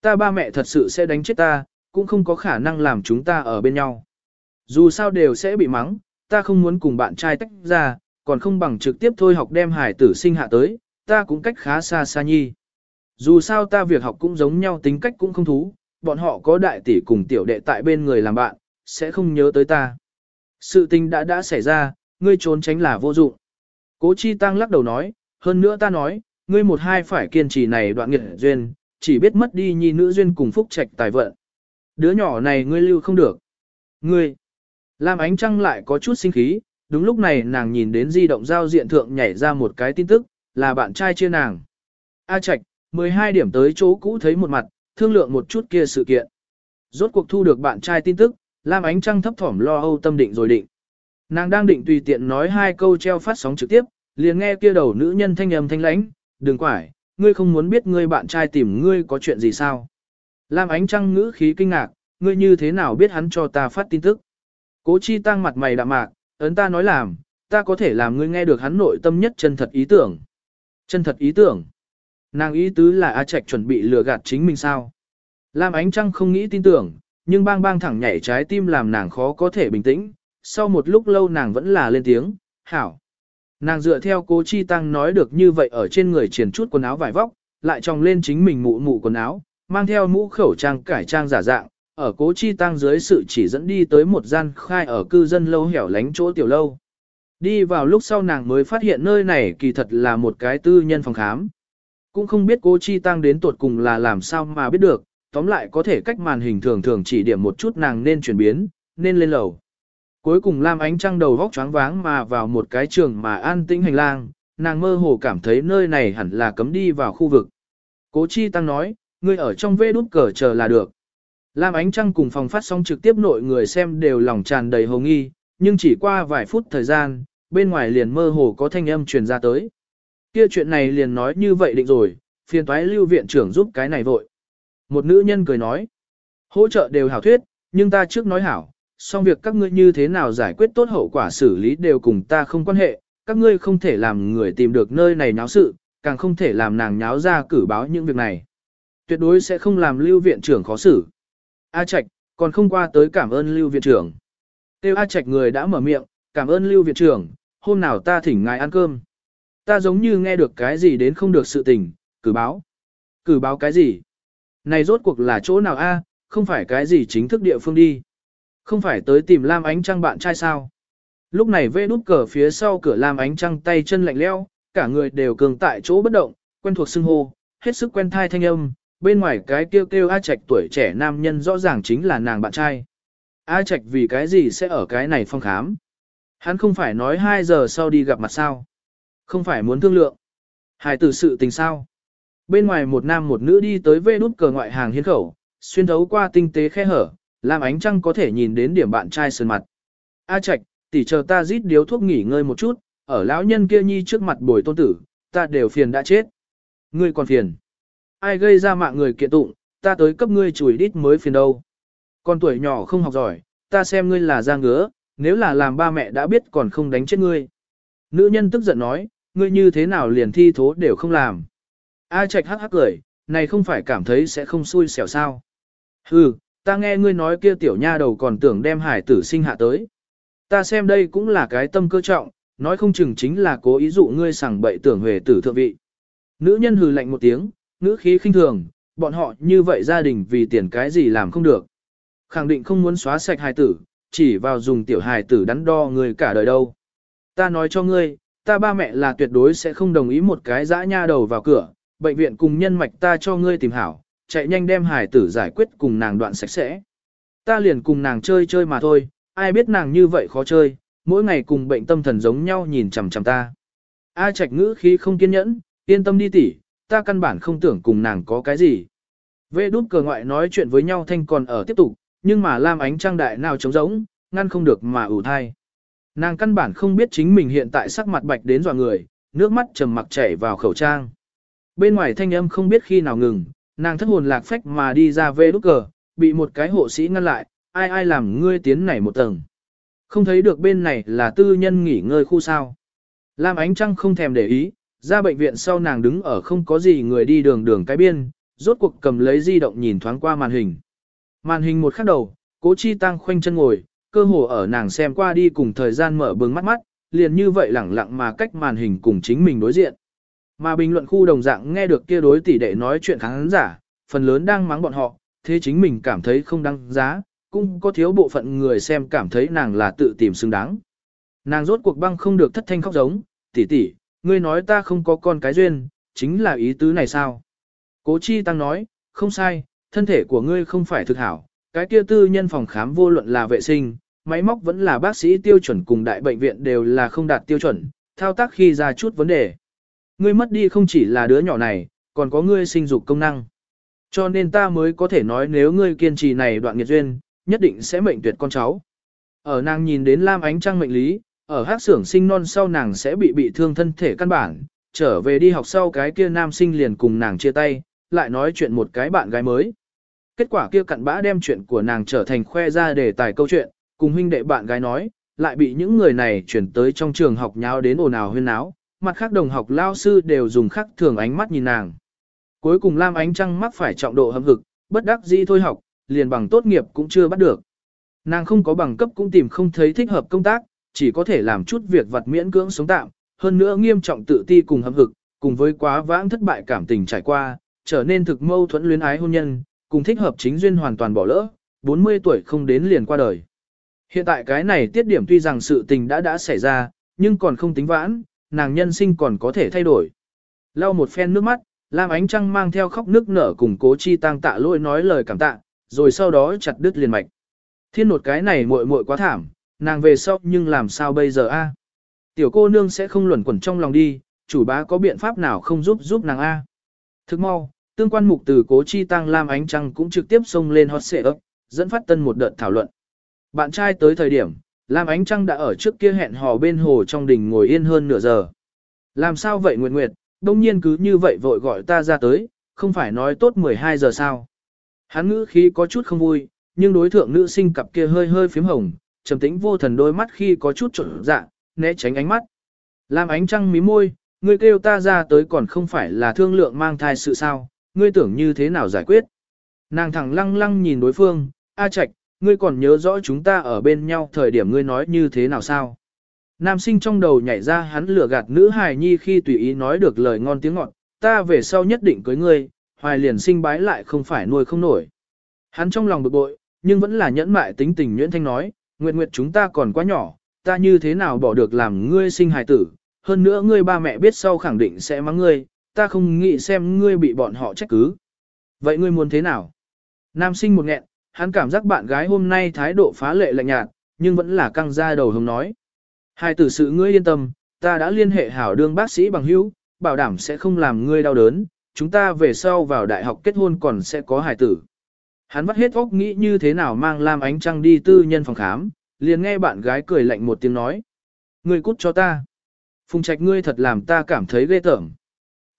Ta ba mẹ thật sự sẽ đánh chết ta, cũng không có khả năng làm chúng ta ở bên nhau. Dù sao đều sẽ bị mắng, ta không muốn cùng bạn trai tách ra, còn không bằng trực tiếp thôi học đem hải tử sinh hạ tới, ta cũng cách khá xa xa nhi. Dù sao ta việc học cũng giống nhau tính cách cũng không thú, bọn họ có đại tỷ cùng tiểu đệ tại bên người làm bạn, sẽ không nhớ tới ta. Sự tình đã đã xảy ra, ngươi trốn tránh là vô dụng. Cố Chi Tăng lắc đầu nói, hơn nữa ta nói, ngươi một hai phải kiên trì này đoạn nghiệt duyên, chỉ biết mất đi nhi nữ duyên cùng phúc trạch tài vận. Đứa nhỏ này ngươi lưu không được. Ngươi, Lam Ánh Trăng lại có chút sinh khí, đúng lúc này nàng nhìn đến di động giao diện thượng nhảy ra một cái tin tức, là bạn trai chia nàng. A Trạch, 12 điểm tới chỗ cũ thấy một mặt, thương lượng một chút kia sự kiện. Rốt cuộc thu được bạn trai tin tức, Lam Ánh Trăng thấp thỏm lo âu tâm định rồi định. Nàng đang định tùy tiện nói hai câu treo phát sóng trực tiếp, liền nghe kia đầu nữ nhân thanh âm thanh lãnh, đừng quải, ngươi không muốn biết ngươi bạn trai tìm ngươi có chuyện gì sao. Lam Ánh Trăng ngữ khí kinh ngạc, ngươi như thế nào biết hắn cho ta phát tin tức. Cố chi tăng mặt mày đạm mạc, ấn ta nói làm, ta có thể làm ngươi nghe được hắn nội tâm nhất chân thật ý tưởng. Chân thật ý tưởng. Nàng ý tứ là A Trạch chuẩn bị lừa gạt chính mình sao. Lam Ánh Trăng không nghĩ tin tưởng, nhưng bang bang thẳng nhảy trái tim làm nàng khó có thể bình tĩnh. Sau một lúc lâu nàng vẫn là lên tiếng, hảo. Nàng dựa theo cố chi tăng nói được như vậy ở trên người triển chút quần áo vải vóc, lại tròng lên chính mình mụ mụ quần áo, mang theo mũ khẩu trang cải trang giả dạng, ở cố chi tăng dưới sự chỉ dẫn đi tới một gian khai ở cư dân lâu hẻo lánh chỗ tiểu lâu. Đi vào lúc sau nàng mới phát hiện nơi này kỳ thật là một cái tư nhân phòng khám. Cũng không biết cố chi tăng đến tuột cùng là làm sao mà biết được, tóm lại có thể cách màn hình thường thường chỉ điểm một chút nàng nên chuyển biến, nên lên lầu. Cuối cùng Lam Ánh Trăng đầu vóc choáng váng mà vào một cái trường mà an tĩnh hành lang, nàng mơ hồ cảm thấy nơi này hẳn là cấm đi vào khu vực. Cố Chi Tăng nói, ngươi ở trong vê đút cờ chờ là được. Lam Ánh Trăng cùng phòng phát sóng trực tiếp nội người xem đều lòng tràn đầy hồ nghi, nhưng chỉ qua vài phút thời gian, bên ngoài liền mơ hồ có thanh âm truyền ra tới. Kia chuyện này liền nói như vậy định rồi, phiền toái lưu viện trưởng giúp cái này vội. Một nữ nhân cười nói, hỗ trợ đều hảo thuyết, nhưng ta trước nói hảo, song việc các ngươi như thế nào giải quyết tốt hậu quả xử lý đều cùng ta không quan hệ, các ngươi không thể làm người tìm được nơi này náo sự, càng không thể làm nàng nháo ra cử báo những việc này. Tuyệt đối sẽ không làm lưu viện trưởng khó xử. A Trạch, còn không qua tới cảm ơn lưu viện trưởng. Tiêu A Trạch người đã mở miệng, cảm ơn lưu viện trưởng, hôm nào ta thỉnh ngài ăn cơm. Ta giống như nghe được cái gì đến không được sự tình, cử báo. Cử báo cái gì? Này rốt cuộc là chỗ nào a? không phải cái gì chính thức địa phương đi. Không phải tới tìm Lam Ánh Trăng bạn trai sao? Lúc này vê đút cờ phía sau cửa Lam Ánh Trăng tay chân lạnh leo, cả người đều cường tại chỗ bất động, quen thuộc xưng hô, hết sức quen thai thanh âm, bên ngoài cái kêu kêu A Trạch tuổi trẻ nam nhân rõ ràng chính là nàng bạn trai. A Trạch vì cái gì sẽ ở cái này phong khám? Hắn không phải nói 2 giờ sau đi gặp mặt sao? Không phải muốn thương lượng. Hài tử sự tình sao? Bên ngoài một nam một nữ đi tới vê đút cờ ngoại hàng hiến khẩu, xuyên thấu qua tinh tế khe hở, làm ánh trăng có thể nhìn đến điểm bạn trai sơn mặt. A Trạch, tỷ chờ ta rít điếu thuốc nghỉ ngơi một chút, ở lão nhân kia nhi trước mặt bồi tôn tử, ta đều phiền đã chết. Ngươi còn phiền. Ai gây ra mạng người kiện tụng, ta tới cấp ngươi chùi đít mới phiền đâu. Con tuổi nhỏ không học giỏi, ta xem ngươi là da ngứa, nếu là làm ba mẹ đã biết còn không đánh chết ngươi. Nữ nhân tức giận nói, ngươi như thế nào liền thi thố đều không làm. A Trạch hắc hắc cười, này không phải cảm thấy sẽ không xui xẻo sao. Hừ, ta nghe ngươi nói kia tiểu nha đầu còn tưởng đem hải tử sinh hạ tới. Ta xem đây cũng là cái tâm cơ trọng, nói không chừng chính là cố ý dụ ngươi sằng bậy tưởng huề tử thượng vị. Nữ nhân hừ lạnh một tiếng, ngữ khí khinh thường, bọn họ như vậy gia đình vì tiền cái gì làm không được. Khẳng định không muốn xóa sạch hài tử, chỉ vào dùng tiểu hài tử đắn đo người cả đời đâu. Ta nói cho ngươi, ta ba mẹ là tuyệt đối sẽ không đồng ý một cái dã nha đầu vào cửa, bệnh viện cùng nhân mạch ta cho ngươi tìm hảo, chạy nhanh đem hải tử giải quyết cùng nàng đoạn sạch sẽ. Ta liền cùng nàng chơi chơi mà thôi, ai biết nàng như vậy khó chơi, mỗi ngày cùng bệnh tâm thần giống nhau nhìn chằm chằm ta. A Trạch ngữ khí không kiên nhẫn, yên tâm đi tỉ, ta căn bản không tưởng cùng nàng có cái gì. Vệ đút cờ ngoại nói chuyện với nhau thanh còn ở tiếp tục, nhưng mà Lam ánh trang đại nào trống rỗng, ngăn không được mà ủ thai. Nàng căn bản không biết chính mình hiện tại sắc mặt bạch đến dọa người, nước mắt trầm mặc chảy vào khẩu trang. Bên ngoài thanh âm không biết khi nào ngừng, nàng thất hồn lạc phách mà đi ra về lúc cờ, bị một cái hộ sĩ ngăn lại, ai ai làm ngươi tiến này một tầng. Không thấy được bên này là tư nhân nghỉ ngơi khu sao. Lam ánh trăng không thèm để ý, ra bệnh viện sau nàng đứng ở không có gì người đi đường đường cái biên, rốt cuộc cầm lấy di động nhìn thoáng qua màn hình. Màn hình một khắc đầu, cố chi tăng khoanh chân ngồi, cơ hồ ở nàng xem qua đi cùng thời gian mở bừng mắt mắt, liền như vậy lẳng lặng mà cách màn hình cùng chính mình đối diện. Mà bình luận khu đồng dạng nghe được kia đối tỷ đệ nói chuyện khán giả, phần lớn đang mắng bọn họ, thế chính mình cảm thấy không đáng giá, cũng có thiếu bộ phận người xem cảm thấy nàng là tự tìm xứng đáng. Nàng rốt cuộc băng không được thất thanh khóc giống, tỷ tỷ, ngươi nói ta không có con cái duyên, chính là ý tứ này sao? Cố chi tăng nói, không sai, thân thể của ngươi không phải thực hảo, cái kia tư nhân phòng khám vô luận là vệ sinh, máy móc vẫn là bác sĩ tiêu chuẩn cùng đại bệnh viện đều là không đạt tiêu chuẩn, thao tác khi ra chút vấn đề. Ngươi mất đi không chỉ là đứa nhỏ này, còn có ngươi sinh dục công năng. Cho nên ta mới có thể nói nếu ngươi kiên trì này đoạn nghiệt duyên, nhất định sẽ mệnh tuyệt con cháu. Ở nàng nhìn đến Lam Ánh Trăng mệnh lý, ở hát xưởng sinh non sau nàng sẽ bị bị thương thân thể căn bản, trở về đi học sau cái kia nam sinh liền cùng nàng chia tay, lại nói chuyện một cái bạn gái mới. Kết quả kia cặn bã đem chuyện của nàng trở thành khoe ra để tài câu chuyện, cùng huynh đệ bạn gái nói, lại bị những người này chuyển tới trong trường học nháo đến ồn ào huyên náo, mặt khác đồng học lao sư đều dùng khắc thường ánh mắt nhìn nàng. Cuối cùng Lam Ánh Trăng mắc phải trọng độ hâm hực, bất đắc dĩ thôi học, liền bằng tốt nghiệp cũng chưa bắt được. Nàng không có bằng cấp cũng tìm không thấy thích hợp công tác, chỉ có thể làm chút việc vặt miễn cưỡng sống tạm, hơn nữa nghiêm trọng tự ti cùng hâm hực, cùng với quá vãng thất bại cảm tình trải qua, trở nên thực mâu thuẫn luyến ái hôn nhân, cùng thích hợp chính duyên hoàn toàn bỏ lỡ, 40 tuổi không đến liền qua đời. Hiện tại cái này tiết điểm tuy rằng sự tình đã đã xảy ra, nhưng còn không tính vãn, nàng nhân sinh còn có thể thay đổi. Lau một phen nước mắt, Lam Ánh Trăng mang theo khóc nước nở cùng cố chi tăng tạ lỗi nói lời cảm tạ, rồi sau đó chặt đứt liền mạch. Thiên nột cái này muội muội quá thảm, nàng về sau nhưng làm sao bây giờ a? Tiểu cô nương sẽ không luẩn quẩn trong lòng đi, chủ bá có biện pháp nào không giúp giúp nàng a? Thức mau, tương quan mục từ cố chi tăng Lam Ánh Trăng cũng trực tiếp xông lên hot xệ ấp, dẫn phát tân một đợt thảo luận. Bạn trai tới thời điểm, Lam Ánh Trăng đã ở trước kia hẹn hò bên hồ trong đình ngồi yên hơn nửa giờ. Làm sao vậy Nguyệt Nguyệt, đông nhiên cứ như vậy vội gọi ta ra tới, không phải nói tốt 12 giờ sao. Hắn ngữ khí có chút không vui, nhưng đối thượng nữ sinh cặp kia hơi hơi phím hồng, trầm tĩnh vô thần đôi mắt khi có chút trộn dạ, né tránh ánh mắt. Lam Ánh Trăng mí môi, ngươi kêu ta ra tới còn không phải là thương lượng mang thai sự sao, ngươi tưởng như thế nào giải quyết. Nàng thẳng lăng lăng nhìn đối phương, A Trạch, ngươi còn nhớ rõ chúng ta ở bên nhau thời điểm ngươi nói như thế nào sao? Nam sinh trong đầu nhảy ra hắn lừa gạt nữ hài nhi khi tùy ý nói được lời ngon tiếng ngọt, ta về sau nhất định cưới ngươi, hoài liền sinh bái lại không phải nuôi không nổi. Hắn trong lòng bực bội, nhưng vẫn là nhẫn mại tính tình nhuyễn thanh nói, nguyệt nguyệt chúng ta còn quá nhỏ, ta như thế nào bỏ được làm ngươi sinh hài tử, hơn nữa ngươi ba mẹ biết sau khẳng định sẽ mắng ngươi, ta không nghĩ xem ngươi bị bọn họ trách cứ. Vậy ngươi muốn thế nào? Nam sinh một nghẹn, hắn cảm giác bạn gái hôm nay thái độ phá lệ lạnh nhạt, nhưng vẫn là căng ra đầu hồng nói. Hai tử sự ngươi yên tâm, ta đã liên hệ hảo đương bác sĩ bằng hữu, bảo đảm sẽ không làm ngươi đau đớn, chúng ta về sau vào đại học kết hôn còn sẽ có hài tử. Hắn vắt hết óc nghĩ như thế nào mang Lam Ánh Trăng đi tư nhân phòng khám, liền nghe bạn gái cười lạnh một tiếng nói. Ngươi cút cho ta. Phùng Trạch ngươi thật làm ta cảm thấy ghê tởm.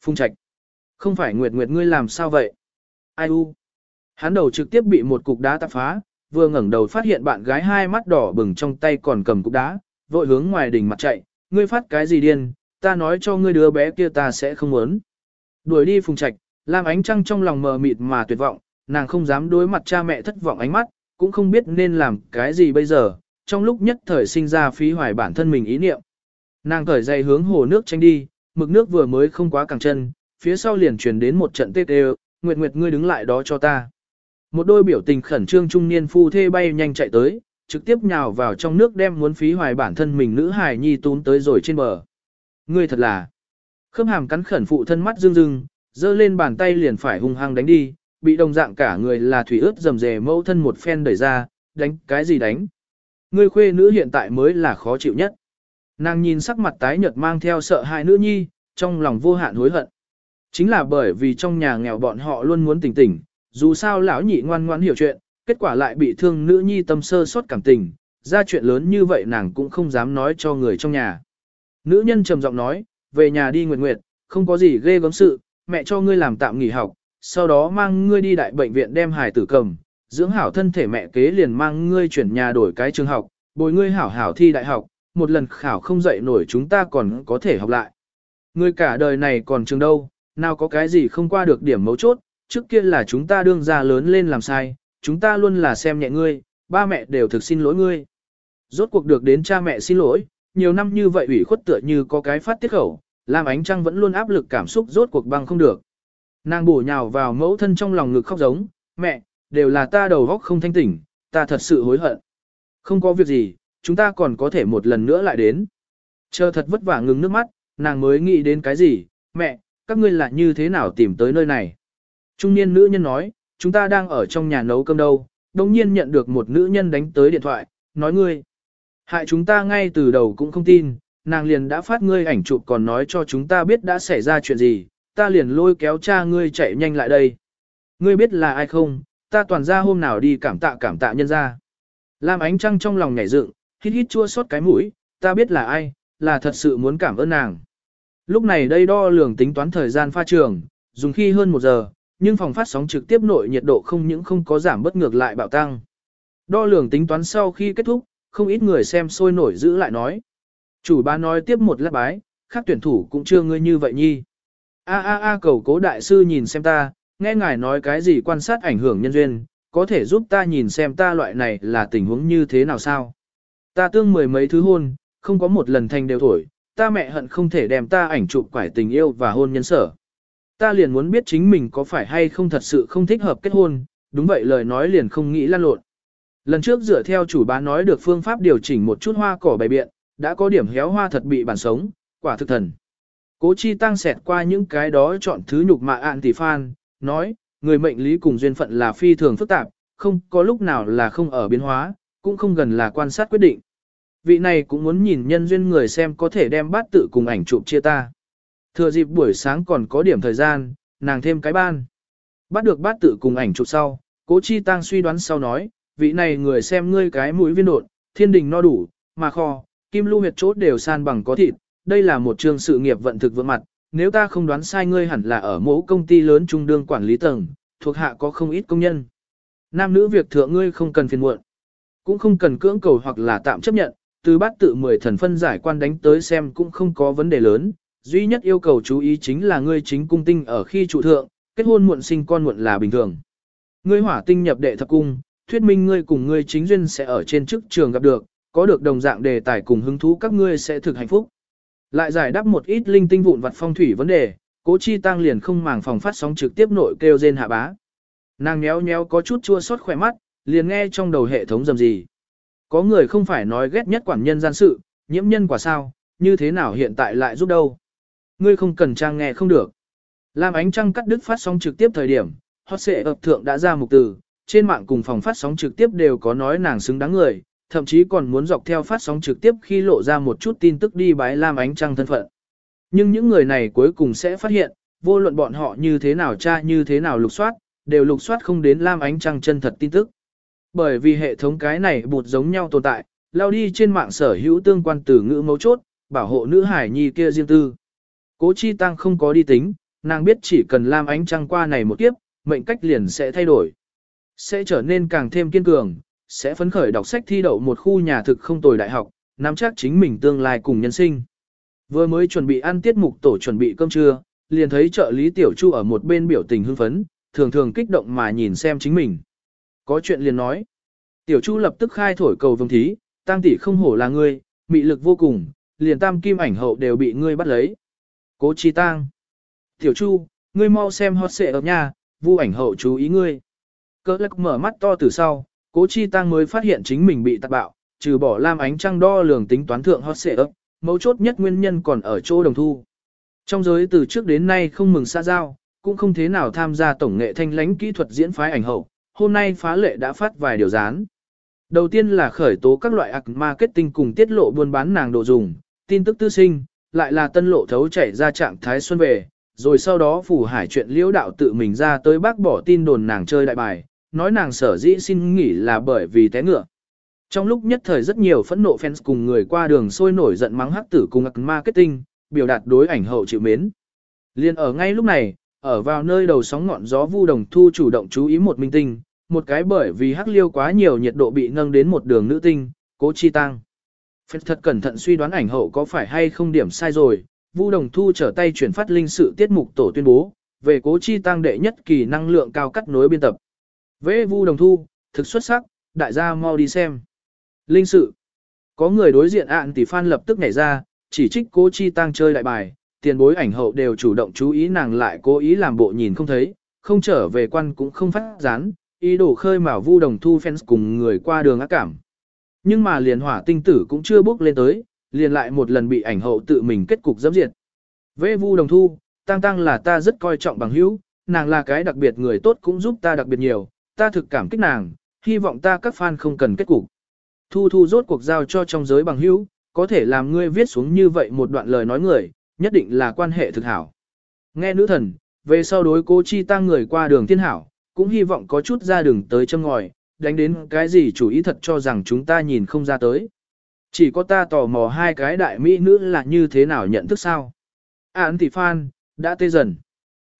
Phùng Trạch. Không phải Nguyệt Nguyệt ngươi làm sao vậy? Ai u? Hắn đầu trực tiếp bị một cục đá tạp phá, vừa ngẩng đầu phát hiện bạn gái hai mắt đỏ bừng trong tay còn cầm cục đá, vội hướng ngoài đỉnh mặt chạy, ngươi phát cái gì điên, ta nói cho ngươi đứa bé kia ta sẽ không muốn. Đuổi đi phùng trạch, làm ánh trăng trong lòng mờ mịt mà tuyệt vọng, nàng không dám đối mặt cha mẹ thất vọng ánh mắt, cũng không biết nên làm cái gì bây giờ, trong lúc nhất thời sinh ra phí hoài bản thân mình ý niệm. Nàng cởi dây hướng hồ nước tranh đi, mực nước vừa mới không quá càng chân, phía sau liền truyền đến một trận tê tê, nguyệt nguyệt ngươi đứng lại đó cho ta. Một đôi biểu tình khẩn trương trung niên phu thê bay nhanh chạy tới, trực tiếp nhào vào trong nước đem muốn phí hoài bản thân mình nữ hài nhi tún tới rồi trên bờ. Ngươi thật là. Khớp hàm cắn khẩn phụ thân mắt rưng rưng, giơ lên bàn tay liền phải hung hăng đánh đi, bị đồng dạng cả người là thủy ướt dầm dề mẫu thân một phen đẩy ra, đánh cái gì đánh. Ngươi khuê nữ hiện tại mới là khó chịu nhất. Nàng nhìn sắc mặt tái nhợt mang theo sợ hãi nữ nhi, trong lòng vô hạn hối hận. Chính là bởi vì trong nhà nghèo bọn họ luôn muốn tỉnh tỉnh, dù sao lão nhị ngoan ngoan hiểu chuyện, kết quả lại bị thương nữ nhi tâm sơ suất cảm tình, ra chuyện lớn như vậy nàng cũng không dám nói cho người trong nhà. Nữ nhân trầm giọng nói, về nhà đi nguyệt nguyệt, không có gì ghê gớm sự, mẹ cho ngươi làm tạm nghỉ học, sau đó mang ngươi đi đại bệnh viện đem hài tử cầm, dưỡng hảo thân thể mẹ kế liền mang ngươi chuyển nhà đổi cái trường học, bồi ngươi hảo hảo thi đại học, một lần khảo không dậy nổi chúng ta còn có thể học lại. Ngươi cả đời này còn trường đâu, nào có cái gì không qua được điểm mấu chốt, trước kia là chúng ta đương ra lớn lên làm sai, chúng ta luôn là xem nhẹ ngươi, ba mẹ đều thực xin lỗi ngươi. Rốt cuộc được đến cha mẹ xin lỗi, nhiều năm như vậy ủy khuất tựa như có cái phát tiết khẩu, làm ánh trăng vẫn luôn áp lực cảm xúc rốt cuộc băng không được. Nàng bổ nhào vào mẫu thân trong lòng ngực khóc giống, mẹ, đều là ta đầu góc không thanh tỉnh, ta thật sự hối hận. Không có việc gì, chúng ta còn có thể một lần nữa lại đến. Chờ thật vất vả ngừng nước mắt, nàng mới nghĩ đến cái gì, mẹ, các ngươi là như thế nào tìm tới nơi này. Trung niên nữ nhân nói, chúng ta đang ở trong nhà nấu cơm đâu, đồng nhiên nhận được một nữ nhân đánh tới điện thoại, nói ngươi. Hại chúng ta ngay từ đầu cũng không tin, nàng liền đã phát ngươi ảnh chụp còn nói cho chúng ta biết đã xảy ra chuyện gì, ta liền lôi kéo cha ngươi chạy nhanh lại đây. Ngươi biết là ai không, ta toàn ra hôm nào đi cảm tạ cảm tạ nhân ra. Lam ánh trăng trong lòng nhảy dựng, hít hít chua xót cái mũi, ta biết là ai, là thật sự muốn cảm ơn nàng. Lúc này đây đo lường tính toán thời gian pha trường, dùng khi hơn một giờ, nhưng phòng phát sóng trực tiếp nội nhiệt độ không những không có giảm bất ngược lại bạo tăng. Đo lường tính toán sau khi kết thúc, không ít người xem sôi nổi giữ lại nói. Chủ ba nói tiếp một lát bái, khác tuyển thủ cũng chưa ngươi như vậy nhi. A a a cầu cố đại sư nhìn xem ta, nghe ngài nói cái gì quan sát ảnh hưởng nhân duyên, có thể giúp ta nhìn xem ta loại này là tình huống như thế nào sao. Ta tương mười mấy thứ hôn, không có một lần thành đều thổi, ta mẹ hận không thể đem ta ảnh chụp quải tình yêu và hôn nhân sở. Ta liền muốn biết chính mình có phải hay không thật sự không thích hợp kết hôn, đúng vậy lời nói liền không nghĩ lan lộn. Lần trước dựa theo chủ bá nói được phương pháp điều chỉnh một chút hoa cỏ bày biện, đã có điểm héo hoa thật bị bản sống, quả thực thần. Cố chi tăng xẹt qua những cái đó chọn thứ nhục mạ ạn tỷ phan, nói, người mệnh lý cùng duyên phận là phi thường phức tạp, không có lúc nào là không ở biến hóa, cũng không gần là quan sát quyết định. Vị này cũng muốn nhìn nhân duyên người xem có thể đem bát tự cùng ảnh chụp chia ta. Thừa dịp buổi sáng còn có điểm thời gian, nàng thêm cái ban. Bắt được bát tự cùng ảnh chụp sau, cố chi tăng suy đoán sau nói, vị này người xem ngươi cái mũi viên đột, thiên đình no đủ, mà kho, kim lưu huyệt chốt đều san bằng có thịt, đây là một trường sự nghiệp vận thực vượng mặt, nếu ta không đoán sai ngươi hẳn là ở mẫu công ty lớn trung đương quản lý tầng, thuộc hạ có không ít công nhân. Nam nữ việc thượng ngươi không cần phiền muộn, cũng không cần cưỡng cầu hoặc là tạm chấp nhận, từ bát tự 10 thần phân giải quan đánh tới xem cũng không có vấn đề lớn, duy nhất yêu cầu chú ý chính là ngươi chính cung tinh ở khi trụ thượng, kết hôn muộn sinh con muộn là bình thường. Ngươi hỏa tinh nhập đệ thập cung, thuyết minh ngươi cùng ngươi chính duyên sẽ ở trên chức trường gặp được, có được đồng dạng đề tài cùng hứng thú các ngươi sẽ thực hạnh phúc. Lại giải đáp một ít linh tinh vụn vặt phong thủy vấn đề, cố chi tăng liền không màng phòng phát sóng trực tiếp nội kêu rên hạ bá. Nàng nhéo nhéo có chút chua xót khỏe mắt, liền nghe trong đầu hệ thống dầm gì. Có người không phải nói ghét nhất quản nhân gian sự, nhiễm nhân quả sao, như thế nào hiện tại lại giúp đâu. Ngươi không cần trang nghe không được. Lam ánh trăng cắt đứt phát sóng trực tiếp thời điểm, hot xệ ập thượng đã ra mục từ, trên mạng cùng phòng phát sóng trực tiếp đều có nói nàng xứng đáng người, thậm chí còn muốn dọc theo phát sóng trực tiếp khi lộ ra một chút tin tức đi bái Lam ánh trăng thân phận. Nhưng những người này cuối cùng sẽ phát hiện, vô luận bọn họ như thế nào tra như thế nào lục soát, đều lục soát không đến Lam ánh trăng chân thật tin tức. Bởi vì hệ thống cái này bụt giống nhau tồn tại, lao đi trên mạng sở hữu tương quan từ ngữ mấu chốt, bảo hộ nữ hải nhi kia riêng tư. Cố chi tăng không có đi tính, nàng biết chỉ cần Lam ánh trăng qua này một kiếp, mệnh cách liền sẽ thay đổi. Sẽ trở nên càng thêm kiên cường, sẽ phấn khởi đọc sách thi đậu một khu nhà thực không tồi đại học, nắm chắc chính mình tương lai cùng nhân sinh. Vừa mới chuẩn bị ăn tiết mục tổ chuẩn bị cơm trưa, liền thấy trợ lý Tiểu Chu ở một bên biểu tình hưng phấn, thường thường kích động mà nhìn xem chính mình. Có chuyện liền nói. Tiểu Chu lập tức khai thổi cầu vồng thí, tăng tỷ không hổ là ngươi, mị lực vô cùng, liền tam kim ảnh hậu đều bị ngươi bắt lấy. Cố chi tang. Tiểu Chu, ngươi mau xem hot xệ ở nhà, vu ảnh hậu chú ý ngươi. Cơ lắc mở mắt to từ sau, cố chi tăng mới phát hiện chính mình bị tạc bạo, trừ bỏ lam ánh trăng đo lường tính toán thượng hot xệ ấp, mấu chốt nhất nguyên nhân còn ở chỗ đồng thu. Trong giới từ trước đến nay không mừng xa giao, cũng không thế nào tham gia tổng nghệ thanh lãnh kỹ thuật diễn phái ảnh hậu, hôm nay phá lệ đã phát vài điều dán. Đầu tiên là khởi tố các loại ạc marketing cùng tiết lộ buôn bán nàng đồ dùng, tin tức tư sinh, lại là tân lộ thấu chảy ra trạng thái xuân về, rồi sau đó phủ hải chuyện liễu đạo tự mình ra tới bác bỏ tin đồn nàng chơi đại bài, nói nàng sở dĩ xin nghỉ là bởi vì té ngựa. Trong lúc nhất thời rất nhiều phẫn nộ fans cùng người qua đường sôi nổi giận mắng hắc tử cùng ạc marketing, biểu đạt đối ảnh hậu chịu mến. Liên ở ngay lúc này, ở vào nơi đầu sóng ngọn gió vu đồng thu chủ động chú ý một minh tinh, một cái bởi vì hắc liêu quá nhiều nhiệt độ bị nâng đến một đường nữ tinh, cố chi tăng. Phép thật cẩn thận suy đoán ảnh hậu có phải hay không điểm sai rồi, vu đồng thu trở tay chuyển phát linh sự tiết mục tổ tuyên bố, về cố chi tăng đệ nhất kỳ năng lượng cao cắt nối biên tập. Vế vu đồng thu, thực xuất sắc, đại gia mau đi xem. Linh sự. Có người đối diện ạn tỷ phan lập tức nhảy ra, chỉ trích cố chi tăng chơi đại bài, tiền bối ảnh hậu đều chủ động chú ý nàng lại cố ý làm bộ nhìn không thấy, không trở về quan cũng không phát gián, ý đồ khơi mào vu đồng thu fans cùng người qua đường ác cảm. Nhưng mà liền hỏa tinh tử cũng chưa bước lên tới, liền lại một lần bị ảnh hậu tự mình kết cục dẫm diệt. Vê vu đồng thu, tăng tăng là ta rất coi trọng bằng hữu, nàng là cái đặc biệt người tốt cũng giúp ta đặc biệt nhiều, ta thực cảm kích nàng, hy vọng ta các fan không cần kết cục. Thu thu rốt cuộc giao cho trong giới bằng hữu, có thể làm ngươi viết xuống như vậy một đoạn lời nói người, nhất định là quan hệ thực hảo. Nghe nữ thần, về sau đối cố chi tăng người qua đường thiên hảo, cũng hy vọng có chút ra đường tới châm ngòi, đánh đến cái gì chủ ý thật cho rằng chúng ta nhìn không ra tới. Chỉ có ta tò mò hai cái đại mỹ nữ là như thế nào nhận thức sao. À, Án tỷ phan, đã tê dần.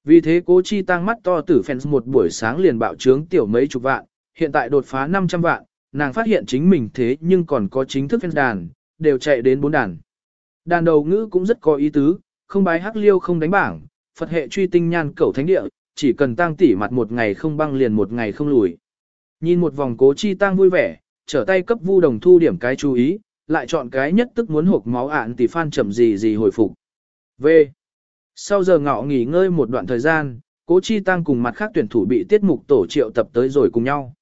Vì thế cố chi tăng mắt to tử fans một buổi sáng liền bạo trướng tiểu mấy chục vạn, hiện tại đột phá 500 vạn, nàng phát hiện chính mình thế nhưng còn có chính thức fans đàn, đều chạy đến bốn đàn. Đàn đầu ngữ cũng rất có ý tứ, không bái hắc liêu không đánh bảng, Phật hệ truy tinh nhan cẩu thánh địa, chỉ cần tăng tỉ mặt một ngày không băng liền một ngày không lùi. Nhìn một vòng cố chi tăng vui vẻ, trở tay cấp vu đồng thu điểm cái chú ý, lại chọn cái nhất tức muốn hộp máu ạn tỷ phan chậm gì gì hồi phục. V. Sau giờ ngọ nghỉ ngơi một đoạn thời gian, cố chi tăng cùng mặt khác tuyển thủ bị tiết mục tổ triệu tập tới rồi cùng nhau.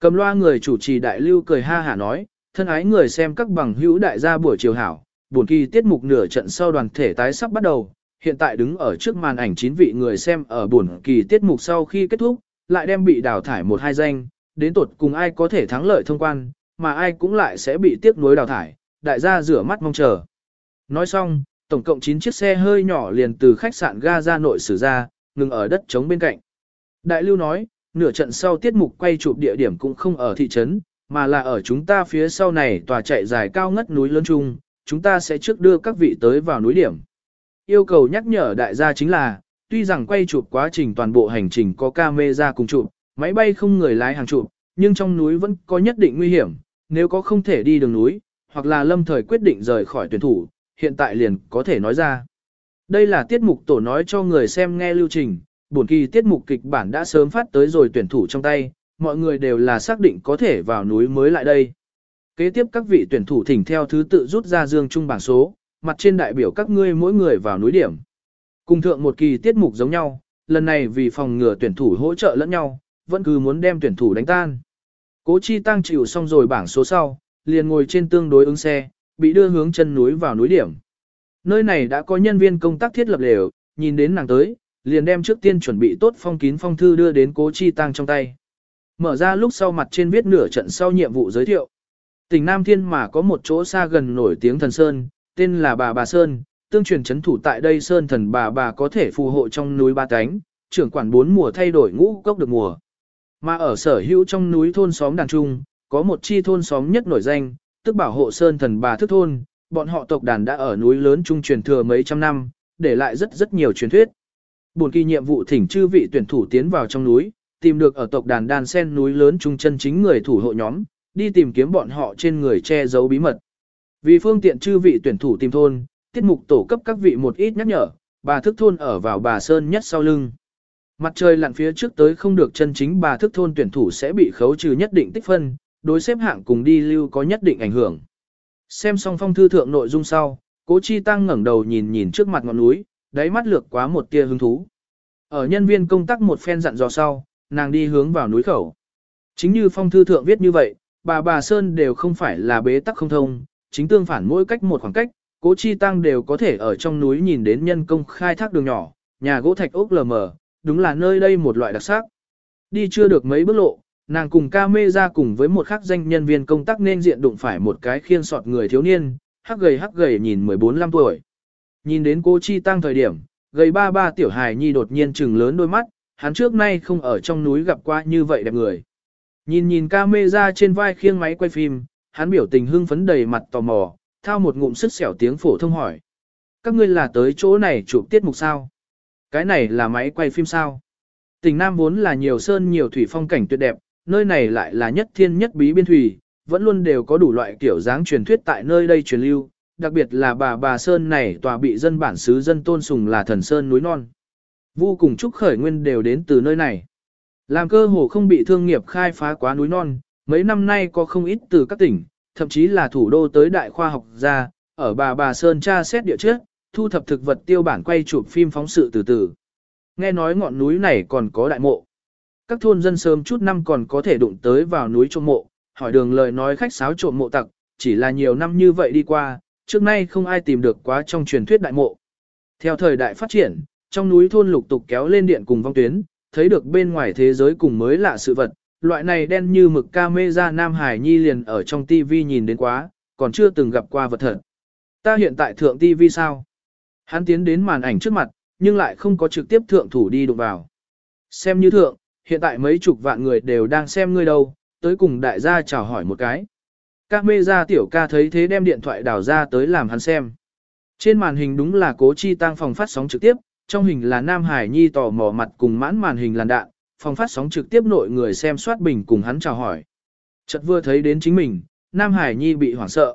Cầm loa người chủ trì đại lưu cười ha hả nói, thân ái người xem các bằng hữu đại gia buổi chiều hảo, buồn kỳ tiết mục nửa trận sau đoàn thể tái sắp bắt đầu, hiện tại đứng ở trước màn ảnh chín vị người xem ở buồn kỳ tiết mục sau khi kết thúc, lại đem bị đào thải một hai danh, đến tột cùng ai có thể thắng lợi thông quan, mà ai cũng lại sẽ bị tiếc nuối đào thải, đại gia rửa mắt mong chờ. Nói xong, tổng cộng 9 chiếc xe hơi nhỏ liền từ khách sạn ga ra nội sử ra, ngừng ở đất trống bên cạnh. Đại lưu nói, nửa trận sau tiết mục quay chụp địa điểm cũng không ở thị trấn, mà là ở chúng ta phía sau này tòa chạy dài cao ngất núi lớn trung. chúng ta sẽ trước đưa các vị tới vào núi điểm. Yêu cầu nhắc nhở đại gia chính là, tuy rằng quay chụp quá trình toàn bộ hành trình có camera cùng chụp, máy bay không người lái hàng chục, nhưng trong núi vẫn có nhất định nguy hiểm, nếu có không thể đi đường núi, hoặc là lâm thời quyết định rời khỏi tuyển thủ, hiện tại liền có thể nói ra. Đây là tiết mục tổ nói cho người xem nghe lưu trình, buồn kỳ tiết mục kịch bản đã sớm phát tới rồi tuyển thủ trong tay, mọi người đều là xác định có thể vào núi mới lại đây. Kế tiếp các vị tuyển thủ thỉnh theo thứ tự rút ra dương trung bảng số, mặt trên đại biểu các ngươi mỗi người vào núi điểm. Cùng thượng một kỳ tiết mục giống nhau, lần này vì phòng ngừa tuyển thủ hỗ trợ lẫn nhau, vẫn cứ muốn đem tuyển thủ đánh tan. Cố Chi Tăng chịu xong rồi bảng số sau, liền ngồi trên tương đối ứng xe, bị đưa hướng chân núi vào núi điểm. Nơi này đã có nhân viên công tác thiết lập lều, nhìn đến nàng tới, liền đem trước tiên chuẩn bị tốt phong kín phong thư đưa đến Cố Chi Tăng trong tay. Mở ra lúc sau mặt trên viết nửa trận sau nhiệm vụ giới thiệu. Tỉnh Nam Thiên mà có một chỗ xa gần nổi tiếng thần Sơn, tên là Bà Bà Sơn, tương truyền chấn thủ tại đây Sơn thần Bà Bà có thể phù hộ trong núi ba cánh, trưởng quản bốn mùa thay đổi ngũ cốc được mùa. Mà ở sở hữu trong núi thôn xóm đàn trung, có một chi thôn xóm nhất nổi danh, tức bảo hộ Sơn thần Bà Thức Thôn, bọn họ tộc đàn đã ở núi lớn trung truyền thừa mấy trăm năm, để lại rất rất nhiều truyền thuyết. Buồn kỳ nhiệm vụ thỉnh chư vị tuyển thủ tiến vào trong núi, tìm được ở tộc đàn đàn sen núi lớn trung chân chính người thủ hộ nhóm, đi tìm kiếm bọn họ trên người che giấu bí mật. Vì phương tiện chư vị tuyển thủ tìm thôn, tiết mục tổ cấp các vị một ít nhắc nhở, bà thức thôn ở vào bà Sơn nhất sau lưng. Mặt trời lặn phía trước tới không được chân chính bà thức thôn tuyển thủ sẽ bị khấu trừ nhất định tích phân, đối xếp hạng cùng đi lưu có nhất định ảnh hưởng. Xem xong phong thư thượng nội dung sau, cố chi tăng ngẩng đầu nhìn nhìn trước mặt ngọn núi, đáy mắt lược quá một tia hứng thú. Ở nhân viên công tác một phen dặn dò sau, nàng đi hướng vào núi khẩu. Chính như phong thư thượng viết như vậy, bà bà Sơn đều không phải là bế tắc không thông, chính tương phản mỗi cách một khoảng cách, cố chi tăng đều có thể ở trong núi nhìn đến nhân công khai thác đường nhỏ, nhà gỗ thạch ốc lờ mờ, đúng là nơi đây một loại đặc sắc. Đi chưa được mấy bước lộ, nàng cùng ca mê ra cùng với một khắc danh nhân viên công tác nên diện đụng phải một cái khiên sọt người thiếu niên, hắc gầy hắc gầy nhìn 14-15 tuổi. Nhìn đến cô chi tăng thời điểm, gầy ba ba tiểu hài nhi đột nhiên trừng lớn đôi mắt, hắn trước nay không ở trong núi gặp qua như vậy đẹp người. Nhìn nhìn ca mê ra trên vai khiêng máy quay phim, hắn biểu tình hưng phấn đầy mặt tò mò, thao một ngụm sức xẻo tiếng phổ thông hỏi. Các ngươi là tới chỗ này chụp tiết mục sao? Cái này là máy quay phim sao? Tỉnh Nam vốn là nhiều sơn nhiều thủy phong cảnh tuyệt đẹp, nơi này lại là nhất thiên nhất bí biên thủy, vẫn luôn đều có đủ loại kiểu dáng truyền thuyết tại nơi đây truyền lưu, đặc biệt là bà bà sơn này tòa bị dân bản xứ dân tôn sùng là thần sơn núi non. Vô cùng chúc khởi nguyên đều đến từ nơi này. Làm cơ hồ không bị thương nghiệp khai phá quá núi non, mấy năm nay có không ít từ các tỉnh, thậm chí là thủ đô tới đại khoa học gia, ở bà bà Sơn tra xét địa trước, thu thập thực vật tiêu bản quay chụp phim phóng sự từ từ. Nghe nói ngọn núi này còn có đại mộ. Các thôn dân sớm chút năm còn có thể đụng tới vào núi trộm mộ, hỏi đường lời nói khách sáo trộm mộ tặc, chỉ là nhiều năm như vậy đi qua, trước nay không ai tìm được quá trong truyền thuyết đại mộ. Theo thời đại phát triển, trong núi thôn lục tục kéo lên điện cùng vong tuyến, thấy được bên ngoài thế giới cùng mới lạ sự vật, loại này đen như mực ca mê ra Nam Hải Nhi liền ở trong TV nhìn đến quá, còn chưa từng gặp qua vật thật. Ta hiện tại thượng TV sao? Hắn tiến đến màn ảnh trước mặt, nhưng lại không có trực tiếp thượng thủ đi đụng vào. Xem như thượng, hiện tại mấy chục vạn người đều đang xem ngươi đâu, tới cùng đại gia chào hỏi một cái. Các mê gia tiểu ca thấy thế đem điện thoại đào ra tới làm hắn xem. Trên màn hình đúng là cố chi tăng phòng phát sóng trực tiếp, trong hình là Nam Hải Nhi tò mò mặt cùng mãn màn hình làn đạn, phòng phát sóng trực tiếp nội người xem soát bình cùng hắn chào hỏi. Chợt vừa thấy đến chính mình, Nam Hải Nhi bị hoảng sợ.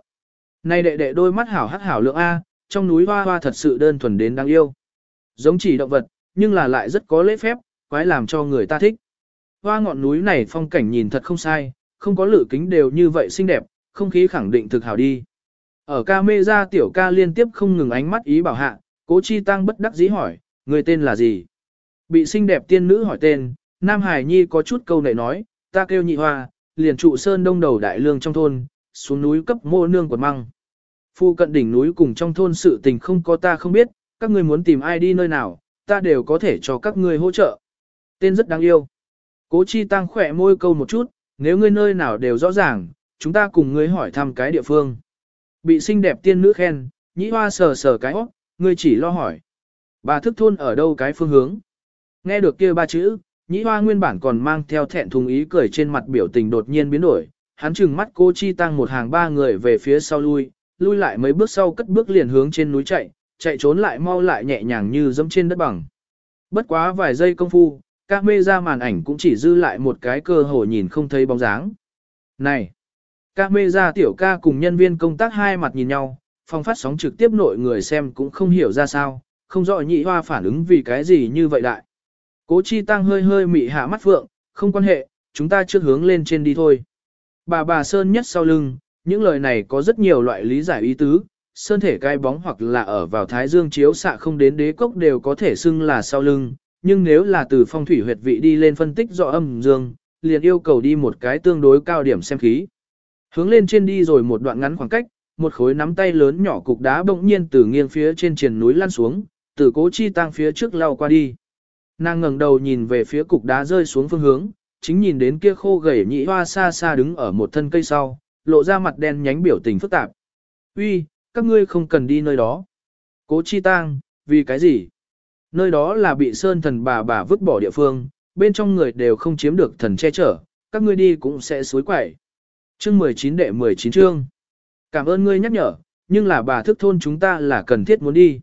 Này đệ đệ đôi mắt hảo hắc hảo lượng A, trong núi hoa hoa thật sự đơn thuần đến đáng yêu. Giống chỉ động vật, nhưng là lại rất có lễ phép, quái làm cho người ta thích. Hoa ngọn núi này phong cảnh nhìn thật không sai, không có lử kính đều như vậy xinh đẹp, không khí khẳng định thực hảo đi. Ở ca mê ra tiểu ca liên tiếp không ngừng ánh mắt ý bảo hạ, cố chi tăng bất đắc dĩ hỏi, người tên là gì? Bị xinh đẹp tiên nữ hỏi tên, Nam Hải Nhi có chút câu nệ nói, ta kêu nhị hoa, liền trụ sơn đông đầu đại lương trong thôn, xuống núi cấp mô nương quần măng. Phu cận đỉnh núi cùng trong thôn sự tình không có ta không biết, các ngươi muốn tìm ai đi nơi nào, ta đều có thể cho các ngươi hỗ trợ. Tên rất đáng yêu. Cố chi tăng khỏe môi câu một chút, nếu ngươi nơi nào đều rõ ràng, chúng ta cùng ngươi hỏi thăm cái địa phương. Bị xinh đẹp tiên nữ khen, nhĩ hoa sờ sờ cái óc, ngươi chỉ lo hỏi. Bà thức thôn ở đâu cái phương hướng? Nghe được kia ba chữ, nhĩ hoa nguyên bản còn mang theo thẹn thùng ý cười trên mặt biểu tình đột nhiên biến đổi. Hắn chừng mắt cô chi tăng một hàng ba người về phía sau lui, lui lại mấy bước sau cất bước liền hướng trên núi chạy, chạy trốn lại mau lại nhẹ nhàng như dẫm trên đất bằng. Bất quá vài giây công phu, các mê ra màn ảnh cũng chỉ dư lại một cái cơ hồ nhìn không thấy bóng dáng. Này! Các mê ra tiểu ca cùng nhân viên công tác hai mặt nhìn nhau, phong phát sóng trực tiếp nội người xem cũng không hiểu ra sao, không rõ nhị hoa phản ứng vì cái gì như vậy đại. Cố chi tăng hơi hơi mị hạ mắt phượng, không quan hệ, chúng ta trước hướng lên trên đi thôi. Bà bà Sơn nhất sau lưng, những lời này có rất nhiều loại lý giải ý tứ, sơn thể cai bóng hoặc là ở vào thái dương chiếu xạ không đến đế cốc đều có thể xưng là sau lưng, nhưng nếu là từ phong thủy huyệt vị đi lên phân tích rõ âm dương, liền yêu cầu đi một cái tương đối cao điểm xem khí. Hướng lên trên đi rồi một đoạn ngắn khoảng cách, một khối nắm tay lớn nhỏ cục đá bỗng nhiên từ nghiêng phía trên triền núi lăn xuống, từ cố chi tăng phía trước lao qua đi. Nàng ngẩng đầu nhìn về phía cục đá rơi xuống phương hướng, chính nhìn đến kia khô gầy nhị hoa xa xa đứng ở một thân cây sau, lộ ra mặt đen nhánh biểu tình phức tạp. Uy, các ngươi không cần đi nơi đó. Cố chi tang, vì cái gì? Nơi đó là bị sơn thần bà bà vứt bỏ địa phương, bên trong người đều không chiếm được thần che chở, các ngươi đi cũng sẽ suối quẩy. Chương 19 đệ 19 chương. Cảm ơn ngươi nhắc nhở, nhưng là bà thức thôn chúng ta là cần thiết muốn đi.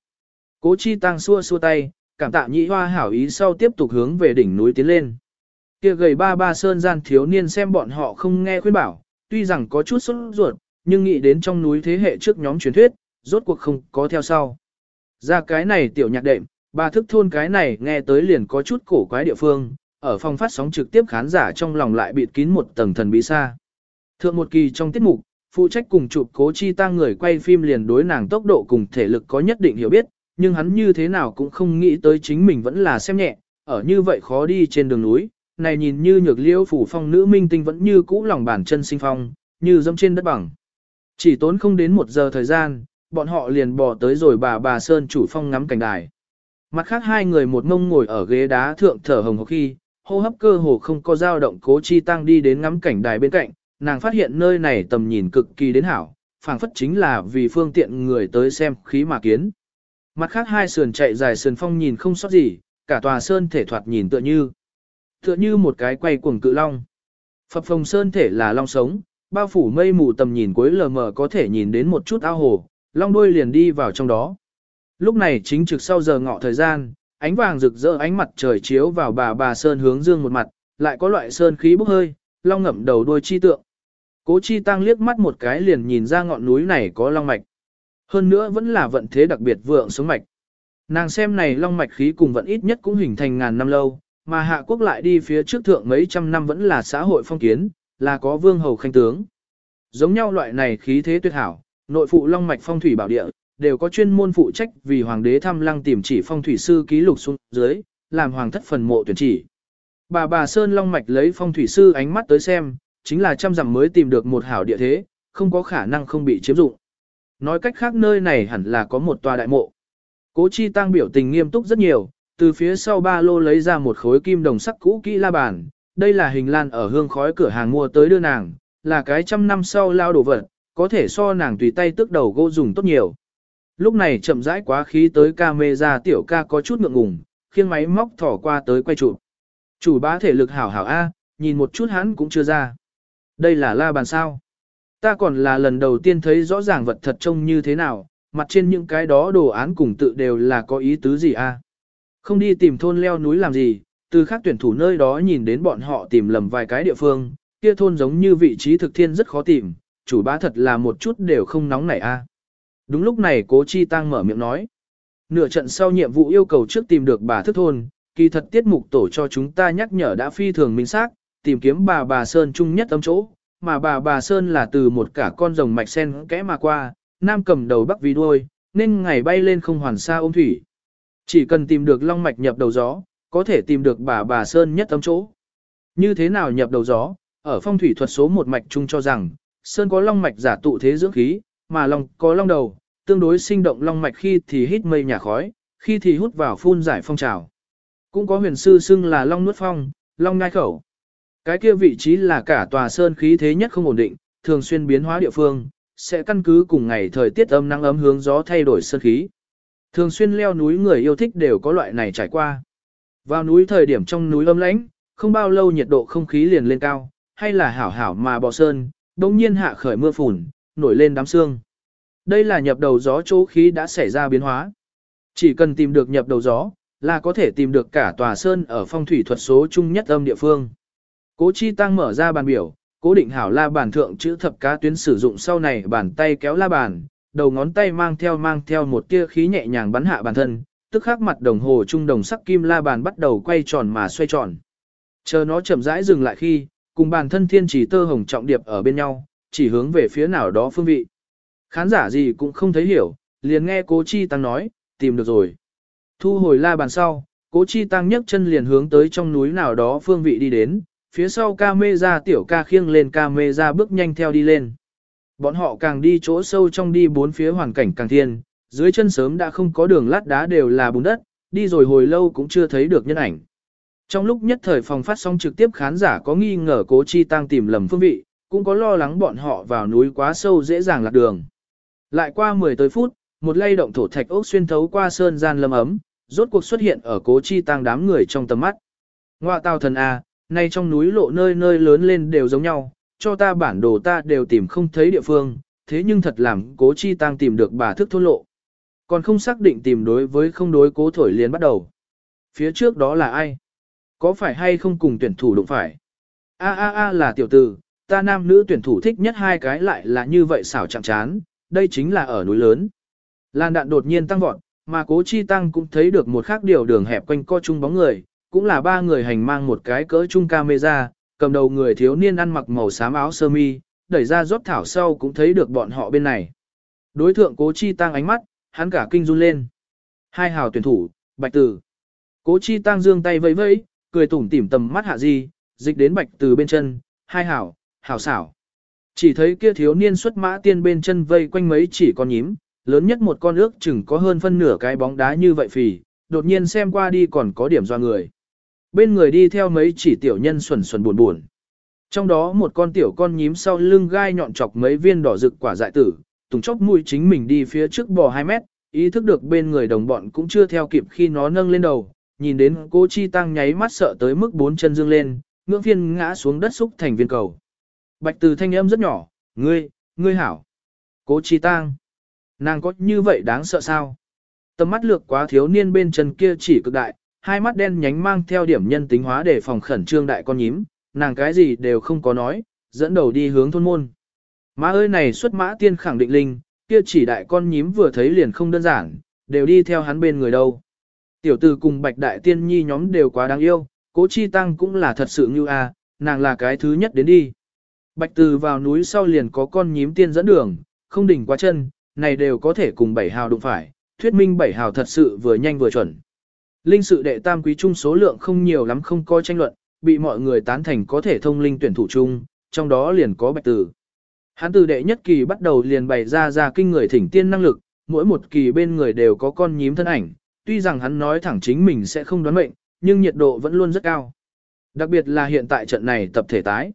Cố chi tăng xua xua tay, cảm tạ nhị hoa hảo ý sau tiếp tục hướng về đỉnh núi tiến lên. Kia gầy ba ba sơn gian thiếu niên xem bọn họ không nghe khuyên bảo, tuy rằng có chút sốt ruột, nhưng nghĩ đến trong núi thế hệ trước nhóm truyền thuyết, rốt cuộc không có theo sau. Ra cái này tiểu nhạc đệm, bà thức thôn cái này nghe tới liền có chút cổ quái địa phương, ở phòng phát sóng trực tiếp khán giả trong lòng lại bịt kín một tầng thần bí xa. Thượng một kỳ trong tiết mục, phụ trách cùng chụp cố chi tăng người quay phim liền đối nàng tốc độ cùng thể lực có nhất định hiểu biết, nhưng hắn như thế nào cũng không nghĩ tới chính mình vẫn là xem nhẹ, ở như vậy khó đi trên đường núi, này nhìn như nhược liễu phủ phong nữ minh tinh vẫn như cũ lòng bàn chân sinh phong, như dẫm trên đất bằng. Chỉ tốn không đến một giờ thời gian, bọn họ liền bỏ tới rồi bà bà Sơn chủ phong ngắm cảnh đài. Mặt khác hai người một mông ngồi ở ghế đá thượng thở hồng hộc khi, hô hấp cơ hồ không có dao động cố chi tăng đi đến ngắm cảnh đài bên cạnh, nàng phát hiện nơi này tầm nhìn cực kỳ đến hảo, phảng phất chính là vì phương tiện người tới xem khí mà kiến. Mặt khác hai sườn chạy dài sườn phong nhìn không sót gì, cả tòa sơn thể thoạt nhìn tựa như tựa như một cái quay cuồng cự long. Phập phồng sơn thể là long sống, bao phủ mây mù tầm nhìn cuối lờ mờ có thể nhìn đến một chút ao hồ, long đuôi liền đi vào trong đó. Lúc này chính trực sau giờ ngọ thời gian, ánh vàng rực rỡ ánh mặt trời chiếu vào bà bà sơn hướng dương một mặt, lại có loại sơn khí bốc hơi, long ngậm đầu đuôi chi tượng. Cố chi tăng liếc mắt một cái liền nhìn ra ngọn núi này có long mạch. Hơn nữa vẫn là vận thế đặc biệt vượng sống mạch. Nàng xem này long mạch khí cùng vận ít nhất cũng hình thành ngàn năm lâu, mà hạ quốc lại đi phía trước thượng mấy trăm năm vẫn là xã hội phong kiến, là có vương hầu khanh tướng. Giống nhau loại này khí thế tuyệt hảo, nội phụ long mạch phong thủy bảo địa, đều có chuyên môn phụ trách vì hoàng đế thăm lăng tìm chỉ phong thủy sư ký lục xuống dưới, làm hoàng thất phần mộ tuyển chỉ. Bà bà Sơn Long Mạch lấy phong thủy sư ánh mắt tới xem, chính là trăm dặm mới tìm được một hảo địa thế, không có khả năng không bị chiếm dụng. Nói cách khác nơi này hẳn là có một tòa đại mộ. Cố Chi Tăng biểu tình nghiêm túc rất nhiều, từ phía sau ba lô lấy ra một khối kim đồng sắc cũ kỹ la bàn, đây là hình lan ở hương khói cửa hàng mua tới đưa nàng, là cái trăm năm sau lao đổ vật, có thể so nàng tùy tay tước đầu gỗ dùng tốt nhiều. Lúc này chậm rãi quá khí tới ca mê ra tiểu ca có chút ngượng ngùng, khiêng máy móc thỏ qua tới quay chụp. Chủ bá thể lực hảo hảo A, nhìn một chút hắn cũng chưa ra. Đây là la bàn sao. Ta còn là lần đầu tiên thấy rõ ràng vật thật trông như thế nào, mặt trên những cái đó đồ án cùng tự đều là có ý tứ gì a? Không đi tìm thôn leo núi làm gì, từ khác tuyển thủ nơi đó nhìn đến bọn họ tìm lầm vài cái địa phương, kia thôn giống như vị trí thực thiên rất khó tìm, chủ bá thật là một chút đều không nóng nảy a. À. Đúng lúc này cố chi tăng mở miệng nói. Nửa trận sau nhiệm vụ yêu cầu trước tìm được bà thức thôn, kỳ thật tiết mục tổ cho chúng ta nhắc nhở đã phi thường minh xác, tìm kiếm bà bà Sơn chung nhất âm chỗ, mà bà bà Sơn là từ một cả con rồng mạch sen kẽ mà qua, nam cầm đầu bắc vì đuôi, nên ngày bay lên không hoàn xa ôm thủy. Chỉ cần tìm được long mạch nhập đầu gió, có thể tìm được bà bà Sơn nhất tâm chỗ. Như thế nào nhập đầu gió, ở phong thủy thuật số một mạch chung cho rằng, Sơn có long mạch giả tụ thế dưỡng khí, mà long có long đầu, tương đối sinh động long mạch khi thì hít mây nhà khói, khi thì hút vào phun giải phong trào. Cũng có huyền sư xưng là long nuốt phong, long ngai khẩu. Cái kia vị trí là cả tòa sơn khí thế nhất không ổn định, thường xuyên biến hóa địa phương, sẽ căn cứ cùng ngày thời tiết âm nắng ấm hướng gió thay đổi sơn khí. Thường xuyên leo núi người yêu thích đều có loại này trải qua. Vào núi thời điểm trong núi âm lãnh, không bao lâu nhiệt độ không khí liền lên cao, hay là hảo hảo mà bò sơn, đồng nhiên hạ khởi mưa phùn, nổi lên đám sương. Đây là nhập đầu gió chỗ khí đã xảy ra biến hóa. Chỉ cần tìm được nhập đầu gió, là có thể tìm được cả tòa sơn ở phong thủy thuật số chung nhất âm địa phương. Cố Chi Tăng mở ra bàn biểu, cố định hảo la bàn thượng chữ thập cá tuyến sử dụng sau này bàn tay kéo la bàn, đầu ngón tay mang theo mang theo một tia khí nhẹ nhàng bắn hạ bản thân, tức khắc mặt đồng hồ trung đồng sắc kim la bàn bắt đầu quay tròn mà xoay tròn. Chờ nó chậm rãi dừng lại khi, cùng bản thân thiên chỉ tơ hồng trọng điệp ở bên nhau, chỉ hướng về phía nào đó phương vị. Khán giả gì cũng không thấy hiểu, liền nghe cố chi tăng nói, tìm được rồi. Thu hồi la bàn sau, cố chi tăng nhấc chân liền hướng tới trong núi nào đó phương vị đi đến, phía sau ca mê ra tiểu ca khiêng lên ca mê ra bước nhanh theo đi lên. Bọn họ càng đi chỗ sâu trong đi bốn phía hoàn cảnh càng thiên, dưới chân sớm đã không có đường lát đá đều là bùn đất, đi rồi hồi lâu cũng chưa thấy được nhân ảnh. Trong lúc nhất thời phòng phát sóng trực tiếp khán giả có nghi ngờ cố chi tăng tìm lầm phương vị, cũng có lo lắng bọn họ vào núi quá sâu dễ dàng lạc đường. Lại qua 10 tới phút, một lay động thổ thạch ốc xuyên thấu qua sơn gian lâm ấm, rốt cuộc xuất hiện ở cố chi tăng đám người trong tầm mắt. Ngoạ tào thần A, nay trong núi lộ nơi nơi lớn lên đều giống nhau, cho ta bản đồ ta đều tìm không thấy địa phương, thế nhưng thật làm cố chi tăng tìm được bà thức thôn lộ. Còn không xác định tìm đối với không đối cố thổi liền bắt đầu. Phía trước đó là ai? Có phải hay không cùng tuyển thủ đụng phải? A a a là tiểu tử, ta nam nữ tuyển thủ thích nhất hai cái lại là như vậy xảo chạm chán, đây chính là ở núi lớn. Lan đạn đột nhiên tăng vọt, mà cố chi tăng cũng thấy được một khác điều đường hẹp quanh co chung bóng người, cũng là ba người hành mang một cái cỡ chung camera, cầm đầu người thiếu niên ăn mặc màu xám áo sơ mi, đẩy ra rót thảo sau cũng thấy được bọn họ bên này. Đối thượng cố chi tăng ánh mắt, hắn cả kinh run lên. Hai hào tuyển thủ, bạch tử. Cố chi tăng dương tay vẫy vẫy, cười tủm tỉm tầm mắt hạ di, dịch đến bạch tử bên chân, hai hảo, hảo xảo. Chỉ thấy kia thiếu niên xuất mã tiên bên chân vây quanh mấy chỉ con nhím, lớn nhất một con ước chừng có hơn phân nửa cái bóng đá như vậy phì, đột nhiên xem qua đi còn có điểm do người. Bên người đi theo mấy chỉ tiểu nhân xuẩn xuẩn buồn buồn. Trong đó một con tiểu con nhím sau lưng gai nhọn chọc mấy viên đỏ rực quả dại tử, tùng chốc mũi chính mình đi phía trước bò 2 mét, ý thức được bên người đồng bọn cũng chưa theo kịp khi nó nâng lên đầu, nhìn đến cô Chi Tăng nháy mắt sợ tới mức bốn chân dương lên, ngưỡng phiên ngã xuống đất xúc thành viên cầu. Bạch từ thanh âm rất nhỏ, ngươi, ngươi hảo. Cố Chi Tăng. Nàng có như vậy đáng sợ sao? Tầm mắt lược quá thiếu niên bên chân kia chỉ cực đại, hai mắt đen nhánh mang theo điểm nhân tính hóa để phòng khẩn trương đại con nhím, nàng cái gì đều không có nói, dẫn đầu đi hướng thôn môn. Má ơi này xuất mã tiên khẳng định linh, kia chỉ đại con nhím vừa thấy liền không đơn giản, đều đi theo hắn bên người đâu. Tiểu tử cùng bạch đại tiên nhi nhóm đều quá đáng yêu, cố chi tăng cũng là thật sự như a, nàng là cái thứ nhất đến đi. Bạch từ vào núi sau liền có con nhím tiên dẫn đường, không đỉnh quá chân, này đều có thể cùng bảy hào đụng phải, thuyết minh bảy hào thật sự vừa nhanh vừa chuẩn. Linh sự đệ tam quý trung số lượng không nhiều lắm không coi tranh luận, bị mọi người tán thành có thể thông linh tuyển thủ chung, trong đó liền có bạch tử. Hắn từ đệ nhất kỳ bắt đầu liền bày ra ra kinh người thỉnh tiên năng lực, mỗi một kỳ bên người đều có con nhím thân ảnh, tuy rằng hắn nói thẳng chính mình sẽ không đoán mệnh, nhưng nhiệt độ vẫn luôn rất cao. Đặc biệt là hiện tại trận này tập thể tái.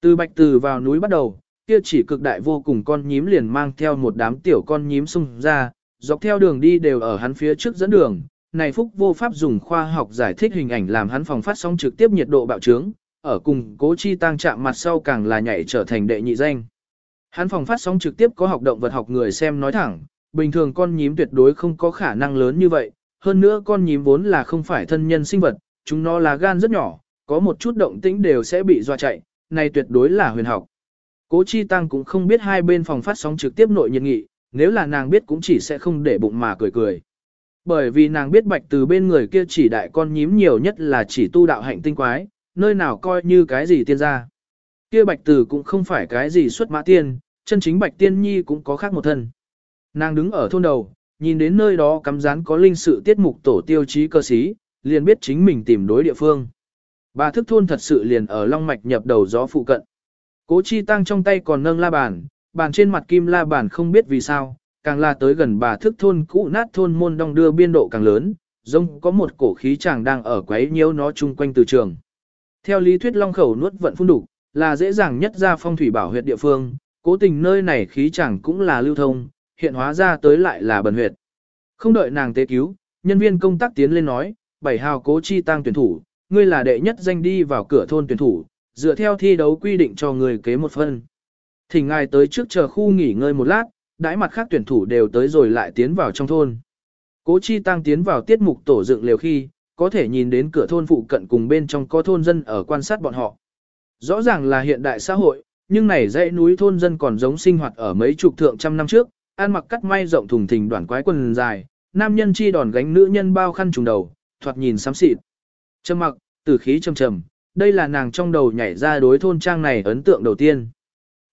Từ bạch từ vào núi bắt đầu, kia chỉ cực đại vô cùng con nhím liền mang theo một đám tiểu con nhím xung ra, dọc theo đường đi đều ở hắn phía trước dẫn đường. Này Phúc vô pháp dùng khoa học giải thích hình ảnh làm hắn phòng phát sóng trực tiếp nhiệt độ bạo trướng, ở cùng cố chi tăng chạm mặt sau càng là nhảy trở thành đệ nhị danh. Hắn phòng phát sóng trực tiếp có học động vật học người xem nói thẳng, bình thường con nhím tuyệt đối không có khả năng lớn như vậy, hơn nữa con nhím vốn là không phải thân nhân sinh vật, chúng nó là gan rất nhỏ, có một chút động tĩnh đều sẽ bị dọa chạy, này tuyệt đối là huyền học. Cố Chi Tăng cũng không biết hai bên phòng phát sóng trực tiếp nội nhiệt nghị, nếu là nàng biết cũng chỉ sẽ không để bụng mà cười cười. Bởi vì nàng biết bạch từ bên người kia chỉ đại con nhím nhiều nhất là chỉ tu đạo hạnh tinh quái, nơi nào coi như cái gì tiên gia. Kia bạch từ cũng không phải cái gì xuất mã tiên, chân chính bạch tiên nhi cũng có khác một thân. Nàng đứng ở thôn đầu, nhìn đến nơi đó cắm rán có linh sự tiết mục tổ tiêu chí cơ sĩ, liền biết chính mình tìm đối địa phương. Bà thức thôn thật sự liền ở long mạch nhập đầu gió phụ cận. Cố chi tăng trong tay còn nâng la bàn, bàn trên mặt kim la bàn không biết vì sao, càng là tới gần bà thức thôn cũ nát thôn môn đong đưa biên độ càng lớn, giống có một cổ khí chàng đang ở quấy nhiễu nó chung quanh từ trường. Theo lý thuyết long khẩu nuốt vận phun đủ, là dễ dàng nhất ra phong thủy bảo huyệt địa phương, cố tình nơi này khí chàng cũng là lưu thông, hiện hóa ra tới lại là bần huyệt. Không đợi nàng tế cứu, nhân viên công tác tiến lên nói, bảy hào cố chi tăng tuyển thủ, ngươi là đệ nhất danh đi vào cửa thôn tuyển thủ, dựa theo thi đấu quy định cho người kế một phân. Thỉnh ngài tới trước chờ khu nghỉ ngơi một lát, đãi mặt khác tuyển thủ đều tới rồi lại tiến vào trong thôn. Cố chi tăng tiến vào tiết mục tổ dựng liều khi, có thể nhìn đến cửa thôn phụ cận cùng bên trong có thôn dân ở quan sát bọn họ. Rõ ràng là hiện đại xã hội, nhưng này dãy núi thôn dân còn giống sinh hoạt ở mấy chục thượng trăm năm trước, ăn mặc cắt may rộng thùng thình đoạn quái quần dài, nam nhân chi đòn gánh nữ nhân bao khăn trùng đầu, thoạt nhìn xám xịt. Trầm mặc, tử khí trầm trầm, đây là nàng trong đầu nhảy ra đối thôn trang này ấn tượng đầu tiên.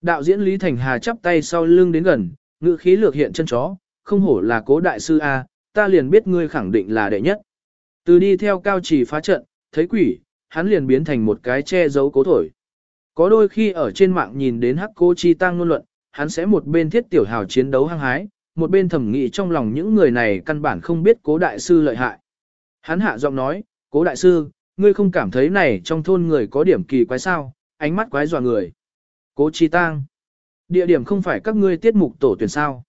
Đạo diễn Lý Thành Hà chắp tay sau lưng đến gần, ngữ khí lược hiện chân chó, không hổ là cố đại sư A, ta liền biết ngươi khẳng định là đệ nhất. Từ đi theo cao trì phá trận, thấy quỷ, hắn liền biến thành một cái che giấu cố thổi. Có đôi khi ở trên mạng nhìn đến hắc cô chi tăng ngôn luận, hắn sẽ một bên thiết tiểu hào chiến đấu hăng hái, một bên thẩm nghị trong lòng những người này căn bản không biết cố đại sư lợi hại. Hắn hạ giọng nói, cố đại sư, ngươi không cảm thấy này trong thôn người có điểm kỳ quái sao, ánh mắt quái dọa người. Cố chi tang. Địa điểm không phải các ngươi tiết mục tổ tuyển sao.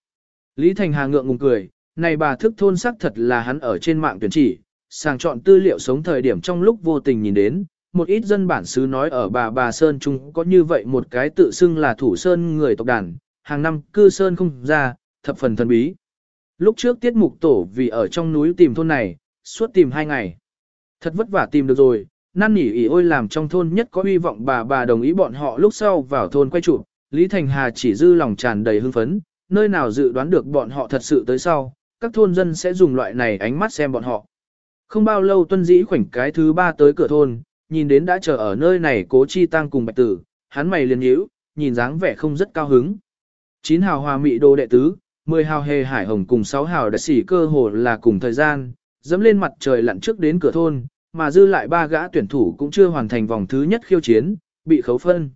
Lý Thành Hà ngượng ngùng cười, này bà thức thôn sắc thật là hắn ở trên mạng tuyển chỉ, sàng chọn tư liệu sống thời điểm trong lúc vô tình nhìn đến, một ít dân bản xứ nói ở bà bà Sơn Trung có như vậy một cái tự xưng là thủ Sơn người tộc đàn, hàng năm cư Sơn không ra, thập phần thần bí. Lúc trước tiết mục tổ vì ở trong núi tìm thôn này, suốt tìm hai ngày. Thật vất vả tìm được rồi, năn nỉ ỉ ôi làm trong thôn nhất có hy vọng bà bà đồng ý bọn họ lúc sau vào thôn quay chụp. Lý Thành Hà chỉ dư lòng tràn đầy hưng phấn, nơi nào dự đoán được bọn họ thật sự tới sau, các thôn dân sẽ dùng loại này ánh mắt xem bọn họ. Không bao lâu tuân dĩ khoảnh cái thứ ba tới cửa thôn, nhìn đến đã chờ ở nơi này cố chi tăng cùng bạch tử, hắn mày liền nhíu, nhìn dáng vẻ không rất cao hứng. Chín hào hòa mị đồ đệ tứ, mười hào hề hải hồng cùng sáu hào đã xỉ cơ hồ là cùng thời gian, dẫm lên mặt trời lặn trước đến cửa thôn, mà dư lại ba gã tuyển thủ cũng chưa hoàn thành vòng thứ nhất khiêu chiến, bị khấu phân.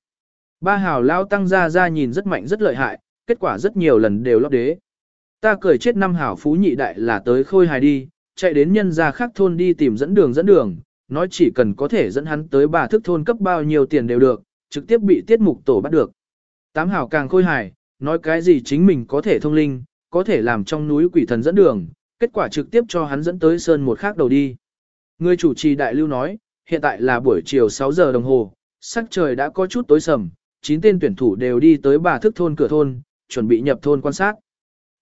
Ba hào lao tăng ra ra nhìn rất mạnh rất lợi hại, kết quả rất nhiều lần đều lót đế. Ta cười chết năm hào phú nhị đại là tới khôi hài đi, chạy đến nhân gia khác thôn đi tìm dẫn đường dẫn đường, nói chỉ cần có thể dẫn hắn tới bà thức thôn cấp bao nhiêu tiền đều được, trực tiếp bị tiết mục tổ bắt được. Tám hào càng khôi hài, nói cái gì chính mình có thể thông linh, có thể làm trong núi quỷ thần dẫn đường, kết quả trực tiếp cho hắn dẫn tới sơn một khác đầu đi. Người chủ trì đại lưu nói, hiện tại là buổi chiều 6 giờ đồng hồ, sắc trời đã có chút tối sầm, 9 tên tuyển thủ đều đi tới bà thức thôn cửa thôn, chuẩn bị nhập thôn quan sát.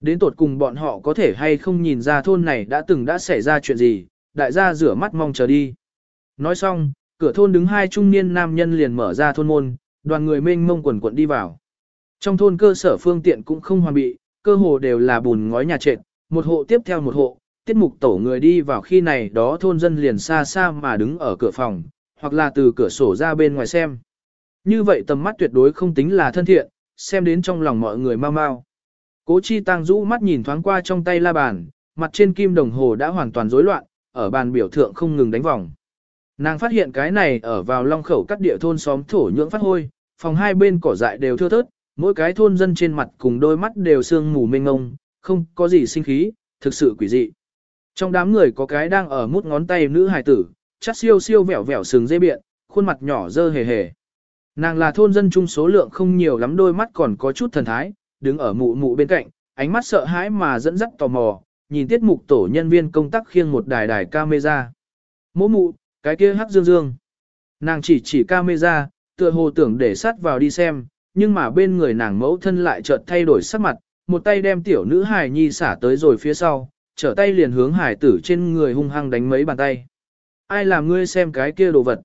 Đến tột cùng bọn họ có thể hay không nhìn ra thôn này đã từng đã xảy ra chuyện gì, đại gia rửa mắt mong chờ đi. Nói xong, cửa thôn đứng hai trung niên nam nhân liền mở ra thôn môn, đoàn người mênh mông quần quận đi vào. Trong thôn cơ sở phương tiện cũng không hoàn bị, cơ hồ đều là bùn ngói nhà trệt, một hộ tiếp theo một hộ, tiết mục tổ người đi vào khi này đó thôn dân liền xa xa mà đứng ở cửa phòng, hoặc là từ cửa sổ ra bên ngoài xem. Như vậy tầm mắt tuyệt đối không tính là thân thiện, xem đến trong lòng mọi người mau mau. Cố chi tăng rũ mắt nhìn thoáng qua trong tay la bàn, mặt trên kim đồng hồ đã hoàn toàn rối loạn, ở bàn biểu thượng không ngừng đánh vòng. Nàng phát hiện cái này ở vào long khẩu cắt địa thôn xóm thổ nhưỡng phát hôi, phòng hai bên cỏ dại đều thưa thớt, mỗi cái thôn dân trên mặt cùng đôi mắt đều sương mù mênh ngông, không có gì sinh khí, thực sự quỷ dị. Trong đám người có cái đang ở mút ngón tay nữ hài tử, chắc siêu siêu vẻo vẻo sừng dây biện, khuôn mặt nhỏ dơ hề hề. Nàng là thôn dân chung số lượng không nhiều lắm đôi mắt còn có chút thần thái, đứng ở mụ mụ bên cạnh, ánh mắt sợ hãi mà dẫn dắt tò mò, nhìn tiết mục tổ nhân viên công tác khiêng một đài đài camera. Mỗ mụ, cái kia hắc dương dương. Nàng chỉ chỉ camera, tựa hồ tưởng để sát vào đi xem, nhưng mà bên người nàng mẫu thân lại chợt thay đổi sắc mặt, một tay đem tiểu nữ hài nhi xả tới rồi phía sau, trở tay liền hướng hải tử trên người hung hăng đánh mấy bàn tay. Ai làm ngươi xem cái kia đồ vật?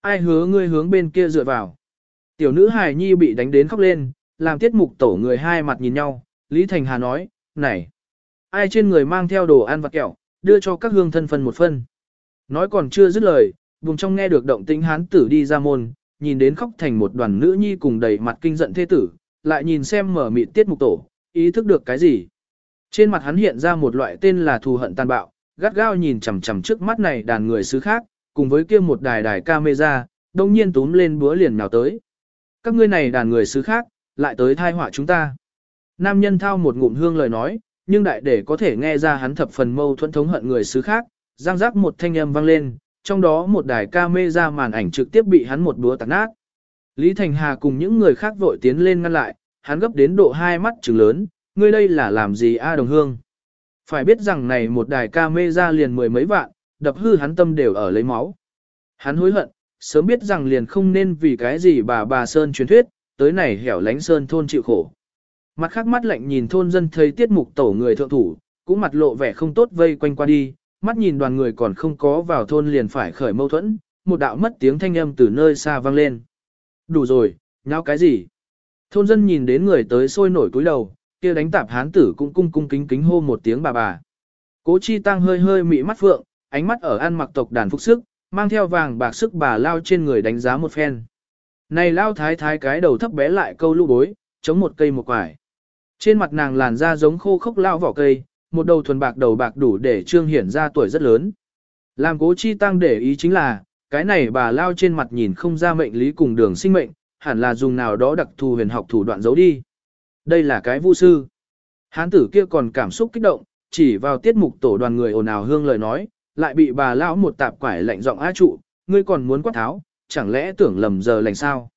Ai hứa ngươi hướng bên kia dựa vào? Tiểu nữ hài nhi bị đánh đến khóc lên, làm tiết mục tổ người hai mặt nhìn nhau, Lý Thành Hà nói, này, ai trên người mang theo đồ ăn vặt kẹo, đưa cho các hương thân phân một phân. Nói còn chưa dứt lời, vùng trong nghe được động tĩnh hán tử đi ra môn, nhìn đến khóc thành một đoàn nữ nhi cùng đầy mặt kinh giận thế tử, lại nhìn xem mở mịt tiết mục tổ, ý thức được cái gì. Trên mặt hắn hiện ra một loại tên là thù hận tàn bạo, gắt gao nhìn chằm chằm trước mắt này đàn người xứ khác, cùng với kia một đài đài camera, đông nhiên túm lên búa liền nào tới. Các ngươi này đàn người xứ khác, lại tới thai họa chúng ta. Nam nhân thao một ngụm hương lời nói, nhưng đại để có thể nghe ra hắn thập phần mâu thuẫn thống hận người xứ khác, giang giác một thanh âm vang lên, trong đó một đài camera màn ảnh trực tiếp bị hắn một búa tạt nát. Lý Thành Hà cùng những người khác vội tiến lên ngăn lại, hắn gấp đến độ hai mắt trừng lớn, ngươi đây là làm gì a đồng hương. Phải biết rằng này một đài camera liền mười mấy vạn, đập hư hắn tâm đều ở lấy máu. Hắn hối hận, sớm biết rằng liền không nên vì cái gì bà bà Sơn truyền thuyết, tới này hẻo lánh Sơn thôn chịu khổ. Mặt khác mắt lạnh nhìn thôn dân thấy tiết mục tổ người thượng thủ, cũng mặt lộ vẻ không tốt vây quanh qua đi, mắt nhìn đoàn người còn không có vào thôn liền phải khởi mâu thuẫn, một đạo mất tiếng thanh âm từ nơi xa vang lên. Đủ rồi, nháo cái gì? Thôn dân nhìn đến người tới sôi nổi cúi đầu, kia đánh tạp hán tử cũng cung cung kính kính hô một tiếng bà bà. Cố chi tăng hơi hơi mị mắt phượng, ánh mắt ở ăn mặc tộc đàn phục sức, mang theo vàng bạc sức bà lao trên người đánh giá một phen. Này lao thái thái cái đầu thấp bé lại câu lũ bối, chống một cây một quải. Trên mặt nàng làn da giống khô khốc lao vỏ cây, một đầu thuần bạc đầu bạc đủ để trương hiển ra tuổi rất lớn. Làm cố chi tăng để ý chính là, cái này bà lao trên mặt nhìn không ra mệnh lý cùng đường sinh mệnh, hẳn là dùng nào đó đặc thù huyền học thủ đoạn giấu đi. Đây là cái vu sư. Hán tử kia còn cảm xúc kích động, chỉ vào tiết mục tổ đoàn người ồn ào hương lời nói, lại bị bà lão một tạp quải lạnh giọng á trụ, ngươi còn muốn quát tháo, chẳng lẽ tưởng lầm giờ lành sao?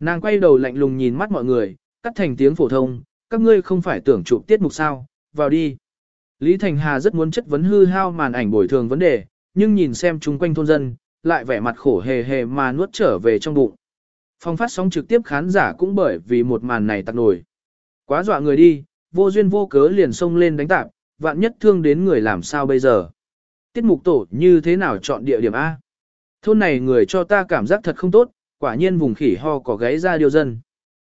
Nàng quay đầu lạnh lùng nhìn mắt mọi người, cắt thành tiếng phổ thông, các ngươi không phải tưởng chụp tiết mục sao, vào đi. Lý Thành Hà rất muốn chất vấn hư hao màn ảnh bồi thường vấn đề, nhưng nhìn xem chung quanh thôn dân, lại vẻ mặt khổ hề hề mà nuốt trở về trong bụng. Phong phát sóng trực tiếp khán giả cũng bởi vì một màn này tặc nổi. Quá dọa người đi, vô duyên vô cớ liền xông lên đánh tạp, vạn nhất thương đến người làm sao bây giờ. Tiết mục tổ như thế nào chọn địa điểm A? Thôn này người cho ta cảm giác thật không tốt, quả nhiên vùng khỉ ho có gáy ra điều dân.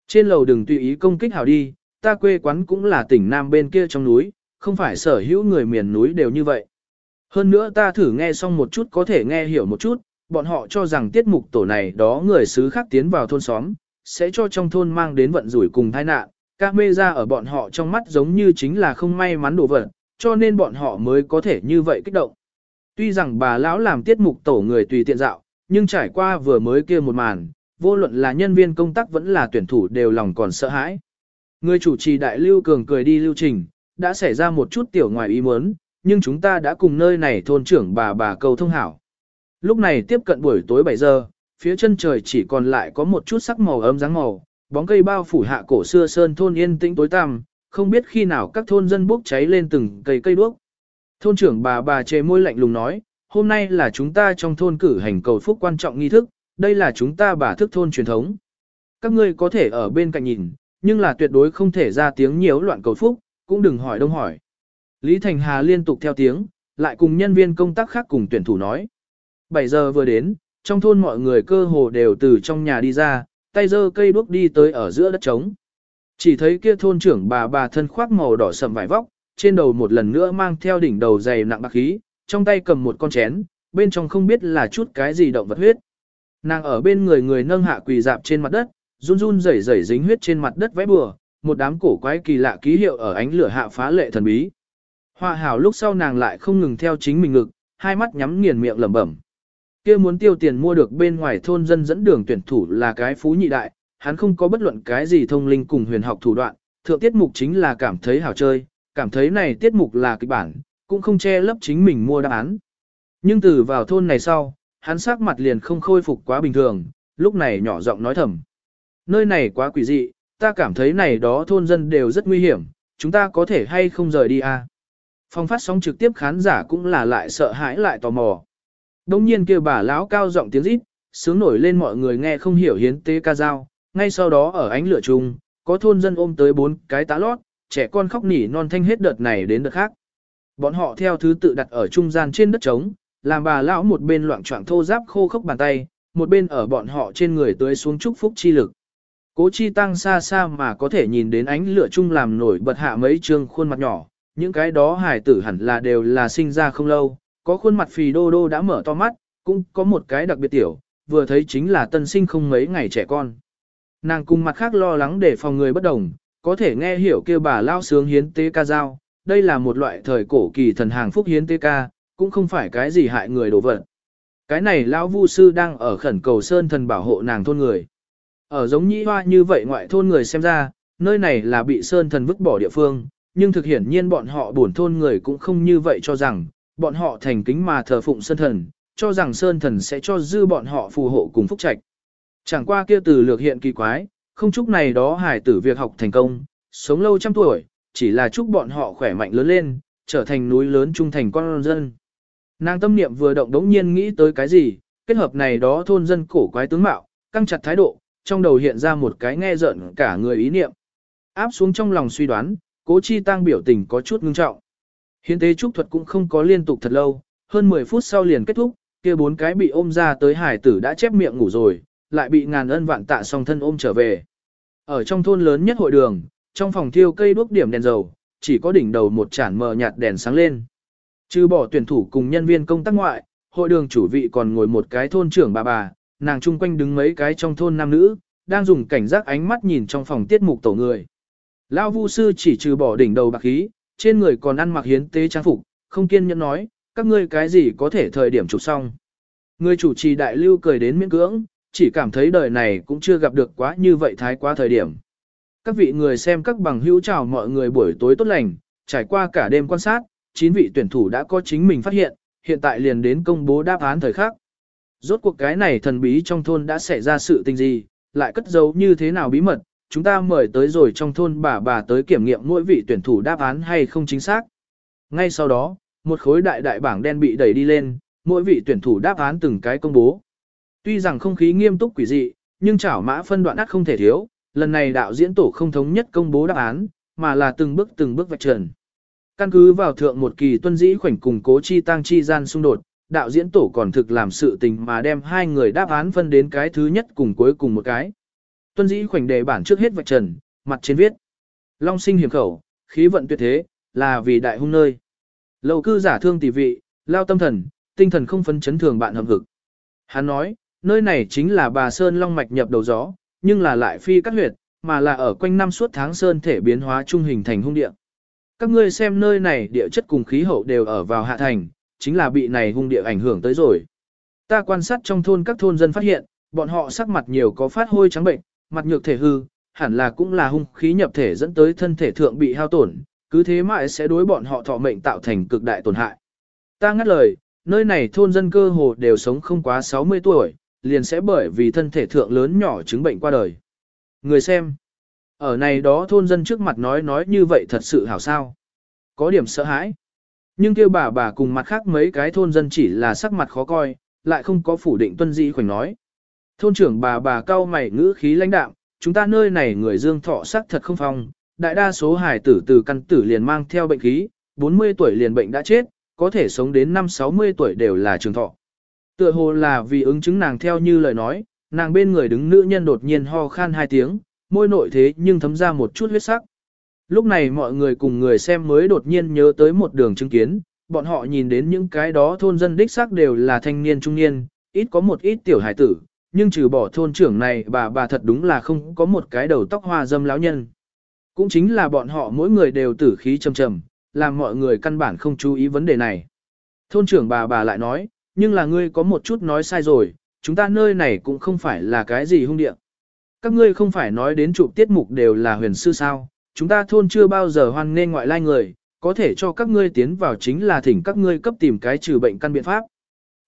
Trên lầu đừng tùy ý công kích hào đi, ta quê quán cũng là tỉnh Nam bên kia trong núi, không phải sở hữu người miền núi đều như vậy. Hơn nữa ta thử nghe xong một chút có thể nghe hiểu một chút, bọn họ cho rằng tiết mục tổ này đó người xứ khác tiến vào thôn xóm, sẽ cho trong thôn mang đến vận rủi cùng tai nạn, các mê ra ở bọn họ trong mắt giống như chính là không may mắn đổ vật, cho nên bọn họ mới có thể như vậy kích động. Tuy rằng bà lão làm tiết mục tổ người tùy tiện dạo, nhưng trải qua vừa mới kia một màn, vô luận là nhân viên công tác vẫn là tuyển thủ đều lòng còn sợ hãi. Người chủ trì đại lưu cường cười đi lưu trình, đã xảy ra một chút tiểu ngoài ý muốn, nhưng chúng ta đã cùng nơi này thôn trưởng bà bà cầu thông hảo. Lúc này tiếp cận buổi tối 7 giờ, phía chân trời chỉ còn lại có một chút sắc màu ấm dáng màu, bóng cây bao phủ hạ cổ xưa sơn thôn yên tĩnh tối tăm, không biết khi nào các thôn dân bốc cháy lên từng cây cây đuốc. Thôn trưởng bà bà chề môi lạnh lùng nói, hôm nay là chúng ta trong thôn cử hành cầu phúc quan trọng nghi thức, đây là chúng ta bà thức thôn truyền thống. Các ngươi có thể ở bên cạnh nhìn, nhưng là tuyệt đối không thể ra tiếng nhiễu loạn cầu phúc, cũng đừng hỏi đông hỏi. Lý Thành Hà liên tục theo tiếng, lại cùng nhân viên công tác khác cùng tuyển thủ nói. 7 giờ vừa đến, trong thôn mọi người cơ hồ đều từ trong nhà đi ra, tay giơ cây đuốc đi tới ở giữa đất trống. Chỉ thấy kia thôn trưởng bà bà thân khoác màu đỏ sầm vải vóc, trên đầu một lần nữa mang theo đỉnh đầu dày nặng bạc khí, trong tay cầm một con chén, bên trong không biết là chút cái gì động vật huyết. Nàng ở bên người người nâng hạ quỳ dạp trên mặt đất, run run rẩy rẩy dính huyết trên mặt đất vẽ bừa, một đám cổ quái kỳ lạ ký hiệu ở ánh lửa hạ phá lệ thần bí. Hoa hảo lúc sau nàng lại không ngừng theo chính mình ngực, hai mắt nhắm nghiền miệng lẩm bẩm. Kia muốn tiêu tiền mua được bên ngoài thôn dân dẫn đường tuyển thủ là cái phú nhị đại, hắn không có bất luận cái gì thông linh cùng huyền học thủ đoạn, thượng tiết mục chính là cảm thấy hảo chơi, cảm thấy này tiết mục là kịch bản, cũng không che lấp chính mình mua đáp án. Nhưng từ vào thôn này sau, hắn sắc mặt liền không khôi phục quá bình thường, lúc này nhỏ giọng nói thầm. Nơi này quá quỷ dị, ta cảm thấy này đó thôn dân đều rất nguy hiểm, chúng ta có thể hay không rời đi à. Phong phát sóng trực tiếp khán giả cũng là lại sợ hãi lại tò mò. Đông nhiên kêu bà lão cao giọng tiếng rít, sướng nổi lên mọi người nghe không hiểu hiến tế ca dao, ngay sau đó ở ánh lửa chung, có thôn dân ôm tới bốn cái tá lót, trẻ con khóc nỉ non thanh hết đợt này đến đợt khác. Bọn họ theo thứ tự đặt ở trung gian trên đất trống, làm bà lão một bên loạn choạng thô giáp khô khốc bàn tay, một bên ở bọn họ trên người tưới xuống chúc phúc chi lực. Cố chi tăng xa xa mà có thể nhìn đến ánh lửa chung làm nổi bật hạ mấy trương khuôn mặt nhỏ, những cái đó hài tử hẳn là đều là sinh ra không lâu, có khuôn mặt phì đô đô đã mở to mắt, cũng có một cái đặc biệt tiểu, vừa thấy chính là tân sinh không mấy ngày trẻ con. Nàng cùng mặt khác lo lắng để phòng người bất đồng, có thể nghe hiểu kêu bà lao sướng hiến tế ca dao, đây là một loại thời cổ kỳ thần hàng phúc hiến tế ca, cũng không phải cái gì hại người đổ vật. Cái này lão vu sư đang ở khẩn cầu sơn thần bảo hộ nàng thôn người. Ở giống nhĩ hoa như vậy ngoại thôn người xem ra, nơi này là bị sơn thần vứt bỏ địa phương, nhưng thực hiển nhiên bọn họ buồn thôn người cũng không như vậy cho rằng, bọn họ thành kính mà thờ phụng sơn thần, cho rằng sơn thần sẽ cho dư bọn họ phù hộ cùng phúc trạch. Chẳng qua kia từ lược hiện kỳ quái, không chúc này đó hải tử việc học thành công, sống lâu trăm tuổi, chỉ là chúc bọn họ khỏe mạnh lớn lên, trở thành núi lớn trung thành con dân. Nàng tâm niệm vừa động đống nhiên nghĩ tới cái gì, kết hợp này đó thôn dân cổ quái tướng mạo, căng chặt thái độ, trong đầu hiện ra một cái nghe giận cả người ý niệm. Áp xuống trong lòng suy đoán, cố chi tăng biểu tình có chút ngưng trọng. Hiến tế trúc thuật cũng không có liên tục thật lâu, hơn 10 phút sau liền kết thúc, kia bốn cái bị ôm ra tới hải tử đã chép miệng ngủ rồi, lại bị ngàn ân vạn tạ song thân ôm trở về. Ở trong thôn lớn nhất hội đường, trong phòng thiêu cây đuốc điểm đèn dầu, chỉ có đỉnh đầu một chản mờ nhạt đèn sáng lên. Trừ bỏ tuyển thủ cùng nhân viên công tác ngoại, hội đường chủ vị còn ngồi một cái thôn trưởng bà bà, nàng chung quanh đứng mấy cái trong thôn nam nữ, đang dùng cảnh giác ánh mắt nhìn trong phòng tiết mục tổ người. Lão Vu sư chỉ trừ bỏ đỉnh đầu bạc khí, trên người còn ăn mặc hiến tế trang phục, không kiên nhẫn nói, các ngươi cái gì có thể thời điểm chụp xong. Người chủ trì đại lưu cười đến miễn cưỡng, chỉ cảm thấy đời này cũng chưa gặp được quá như vậy thái quá thời điểm. Các vị người xem các bằng hữu chào mọi người buổi tối tốt lành, trải qua cả đêm quan sát, 9 vị tuyển thủ đã có chính mình phát hiện, hiện tại liền đến công bố đáp án thời khắc. Rốt cuộc cái này thần bí trong thôn đã xảy ra sự tình gì, lại cất giấu như thế nào bí mật, chúng ta mời tới rồi trong thôn bà bà tới kiểm nghiệm mỗi vị tuyển thủ đáp án hay không chính xác. Ngay sau đó, một khối đại đại bảng đen bị đẩy đi lên, mỗi vị tuyển thủ đáp án từng cái công bố. Tuy rằng không khí nghiêm túc quỷ dị, nhưng chảo mã phân đoạn ắt không thể thiếu, lần này đạo diễn tổ không thống nhất công bố đáp án, mà là từng bước từng bước vạch trần. Căn cứ vào thượng một kỳ tuân dĩ khoảnh cùng cố chi tăng chi gian xung đột, đạo diễn tổ còn thực làm sự tình mà đem hai người đáp án phân đến cái thứ nhất cùng cuối cùng một cái. Tuân dĩ khoảnh đề bản trước hết vạch trần, mặt trên viết. Long sinh hiểm khẩu, khí vận tuyệt thế, là vì đại hung nơi. Lầu cư giả thương tỷ vị, lao tâm thần, tinh thần không phấn chấn thường bạn hợp hực. Hắn nói, nơi này chính là bà Sơn Long Mạch nhập đầu gió, nhưng là lại phi các huyệt, mà là ở quanh năm suốt tháng Sơn thể biến hóa trung hình thành hung địa. Các ngươi xem nơi này địa chất cùng khí hậu đều ở vào hạ thành, chính là bị này hung địa ảnh hưởng tới rồi. Ta quan sát trong thôn các thôn dân phát hiện, bọn họ sắc mặt nhiều có phát hôi trắng bệnh, mặt nhược thể hư, hẳn là cũng là hung khí nhập thể dẫn tới thân thể thượng bị hao tổn, cứ thế mãi sẽ đối bọn họ thọ mệnh tạo thành cực đại tổn hại. Ta ngắt lời, nơi này thôn dân cơ hồ đều sống không quá 60 tuổi, liền sẽ bởi vì thân thể thượng lớn nhỏ chứng bệnh qua đời. Người xem, ở này đó thôn dân trước mặt nói nói như vậy thật sự hảo sao. Có điểm sợ hãi. Nhưng kêu bà bà cùng mặt khác mấy cái thôn dân chỉ là sắc mặt khó coi, lại không có phủ định tuân dĩ khoảnh nói. Thôn trưởng bà bà cao mày ngữ khí lãnh đạm, chúng ta nơi này người dương thọ sắc thật không phong, đại đa số hải tử từ căn tử liền mang theo bệnh khí, 40 tuổi liền bệnh đã chết, có thể sống đến năm 60 tuổi đều là trường thọ. Tựa hồ là vì ứng chứng nàng theo như lời nói, nàng bên người đứng nữ nhân đột nhiên ho khan hai tiếng, môi nội thế nhưng thấm ra một chút huyết sắc. Lúc này mọi người cùng người xem mới đột nhiên nhớ tới một đường chứng kiến, bọn họ nhìn đến những cái đó thôn dân đích xác đều là thanh niên trung niên, ít có một ít tiểu hải tử, nhưng trừ bỏ thôn trưởng này bà bà thật đúng là không có một cái đầu tóc hoa dâm lão nhân. Cũng chính là bọn họ mỗi người đều tử khí trầm trầm, làm mọi người căn bản không chú ý vấn đề này. Thôn trưởng bà bà lại nói, nhưng là ngươi có một chút nói sai rồi, chúng ta nơi này cũng không phải là cái gì hung địa. Các ngươi không phải nói đến chụp tiết mục đều là huyền sư sao, chúng ta thôn chưa bao giờ hoan nên ngoại lai người, có thể cho các ngươi tiến vào chính là thỉnh các ngươi cấp tìm cái trừ bệnh căn biện pháp.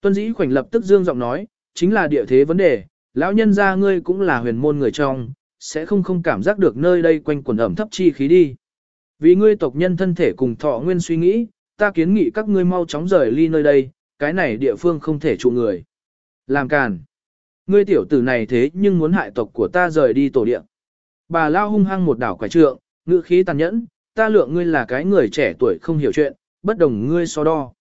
Tuân dĩ khoảnh lập tức dương giọng nói, chính là địa thế vấn đề, lão nhân gia ngươi cũng là huyền môn người trong, sẽ không không cảm giác được nơi đây quanh quần ẩm thấp chi khí đi. Vì ngươi tộc nhân thân thể cùng thọ nguyên suy nghĩ, ta kiến nghị các ngươi mau chóng rời ly nơi đây, cái này địa phương không thể trụ người. Làm càn. Ngươi tiểu tử này thế nhưng muốn hại tộc của ta rời đi tổ địa. Bà lao hung hăng một đảo quả trượng, ngữ khí tàn nhẫn, ta lượng ngươi là cái người trẻ tuổi không hiểu chuyện, bất đồng ngươi so đo.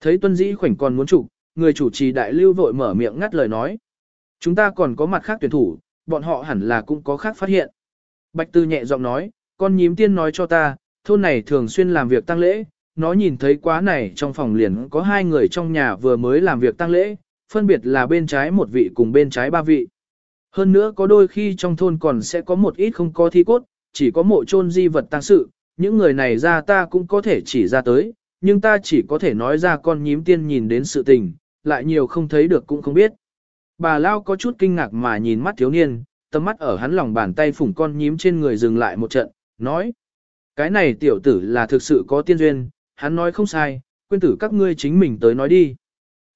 Thấy tuân dĩ khoảnh còn muốn chủ, người chủ trì đại lưu vội mở miệng ngắt lời nói. Chúng ta còn có mặt khác tuyển thủ, bọn họ hẳn là cũng có khác phát hiện. Bạch Tư nhẹ giọng nói, con nhím tiên nói cho ta, thôn này thường xuyên làm việc tăng lễ, nó nhìn thấy quá này trong phòng liền có hai người trong nhà vừa mới làm việc tăng lễ, phân biệt là bên trái một vị cùng bên trái ba vị. Hơn nữa có đôi khi trong thôn còn sẽ có một ít không có thi cốt, chỉ có mộ chôn di vật tăng sự, những người này ra ta cũng có thể chỉ ra tới, nhưng ta chỉ có thể nói ra con nhím tiên nhìn đến sự tình, lại nhiều không thấy được cũng không biết. Bà Lao có chút kinh ngạc mà nhìn mắt thiếu niên, tầm mắt ở hắn lòng bàn tay phủng con nhím trên người dừng lại một trận, nói. Cái này tiểu tử là thực sự có tiên duyên, hắn nói không sai, quên tử các ngươi chính mình tới nói đi.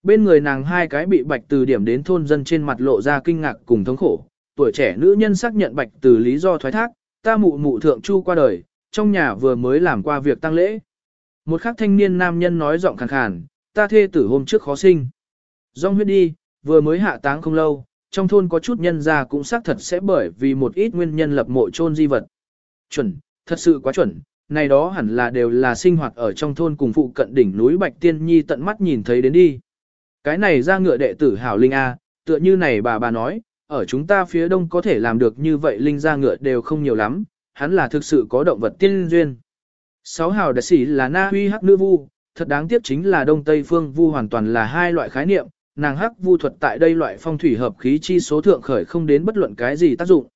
Bên người nàng hai cái bị bạch từ điểm đến thôn dân trên mặt lộ ra kinh ngạc cùng thống khổ, tuổi trẻ nữ nhân xác nhận bạch từ lý do thoái thác, ta mụ mụ thượng chu qua đời, trong nhà vừa mới làm qua việc tăng lễ. Một khắc thanh niên nam nhân nói giọng khàn khàn, ta thê tử hôm trước khó sinh. Dòng huyết đi, vừa mới hạ táng không lâu, trong thôn có chút nhân gia cũng xác thật sẽ bởi vì một ít nguyên nhân lập mộ chôn di vật. Chuẩn, thật sự quá chuẩn, này đó hẳn là đều là sinh hoạt ở trong thôn cùng phụ cận đỉnh núi Bạch Tiên Nhi tận mắt nhìn thấy đến đi. Cái này ra ngựa đệ tử hảo linh A, tựa như này bà bà nói, ở chúng ta phía đông có thể làm được như vậy linh ra ngựa đều không nhiều lắm, hắn là thực sự có động vật tiên duyên. Sáu hào đại sĩ là na huy hắc nữ vu, thật đáng tiếc chính là đông tây phương vu hoàn toàn là hai loại khái niệm, nàng hắc vu thuật tại đây loại phong thủy hợp khí chi số thượng khởi không đến bất luận cái gì tác dụng.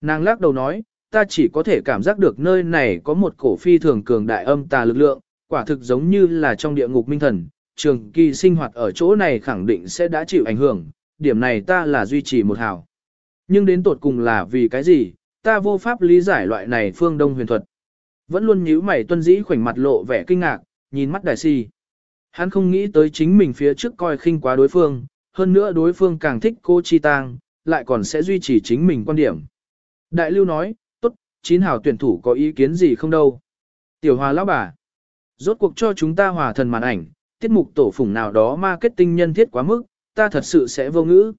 Nàng lắc đầu nói, ta chỉ có thể cảm giác được nơi này có một cổ phi thường cường đại âm tà lực lượng, quả thực giống như là trong địa ngục minh thần, trường kỳ sinh hoạt ở chỗ này khẳng định sẽ đã chịu ảnh hưởng, điểm này ta là duy trì một hào. Nhưng đến tột cùng là vì cái gì, ta vô pháp lý giải loại này phương đông huyền thuật. Vẫn luôn nhíu mày tuân dĩ khoảnh mặt lộ vẻ kinh ngạc, nhìn mắt đại si. Hắn không nghĩ tới chính mình phía trước coi khinh quá đối phương, hơn nữa đối phương càng thích cô chi tang, lại còn sẽ duy trì chính mình quan điểm. Đại lưu nói, chín hào tuyển thủ có ý kiến gì không đâu. Tiểu hòa lão bà. Rốt cuộc cho chúng ta hòa thần màn ảnh, tiết mục tổ phủng nào đó marketing nhân thiết quá mức, ta thật sự sẽ vô ngữ.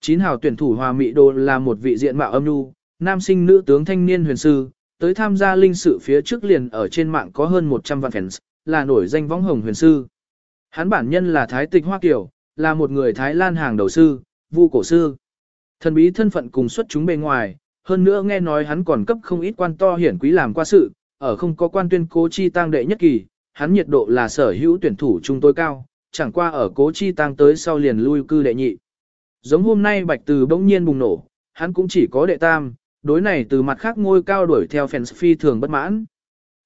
Chín hào tuyển thủ hòa mỹ đồ là một vị diện mạo âm nhu, nam sinh nữ tướng thanh niên huyền sư, tới tham gia linh sự phía trước liền ở trên mạng có hơn 100 vạn fans, là nổi danh võng hồng huyền sư. Hắn bản nhân là Thái tịch Hoa Kiều, là một người Thái Lan hàng đầu sư, vu cổ sư. Thần bí thân phận cùng xuất chúng bề ngoài, hơn nữa nghe nói hắn còn cấp không ít quan to hiển quý làm qua sự, ở không có quan tuyên cố chi tăng đệ nhất kỳ, hắn nhiệt độ là sở hữu tuyển thủ trung tối cao, chẳng qua ở cố chi tăng tới sau liền lui cư đệ nhị. Giống hôm nay Bạch Từ bỗng nhiên bùng nổ, hắn cũng chỉ có đệ tam, đối này từ mặt khác ngôi cao đuổi theo fans phi thường bất mãn.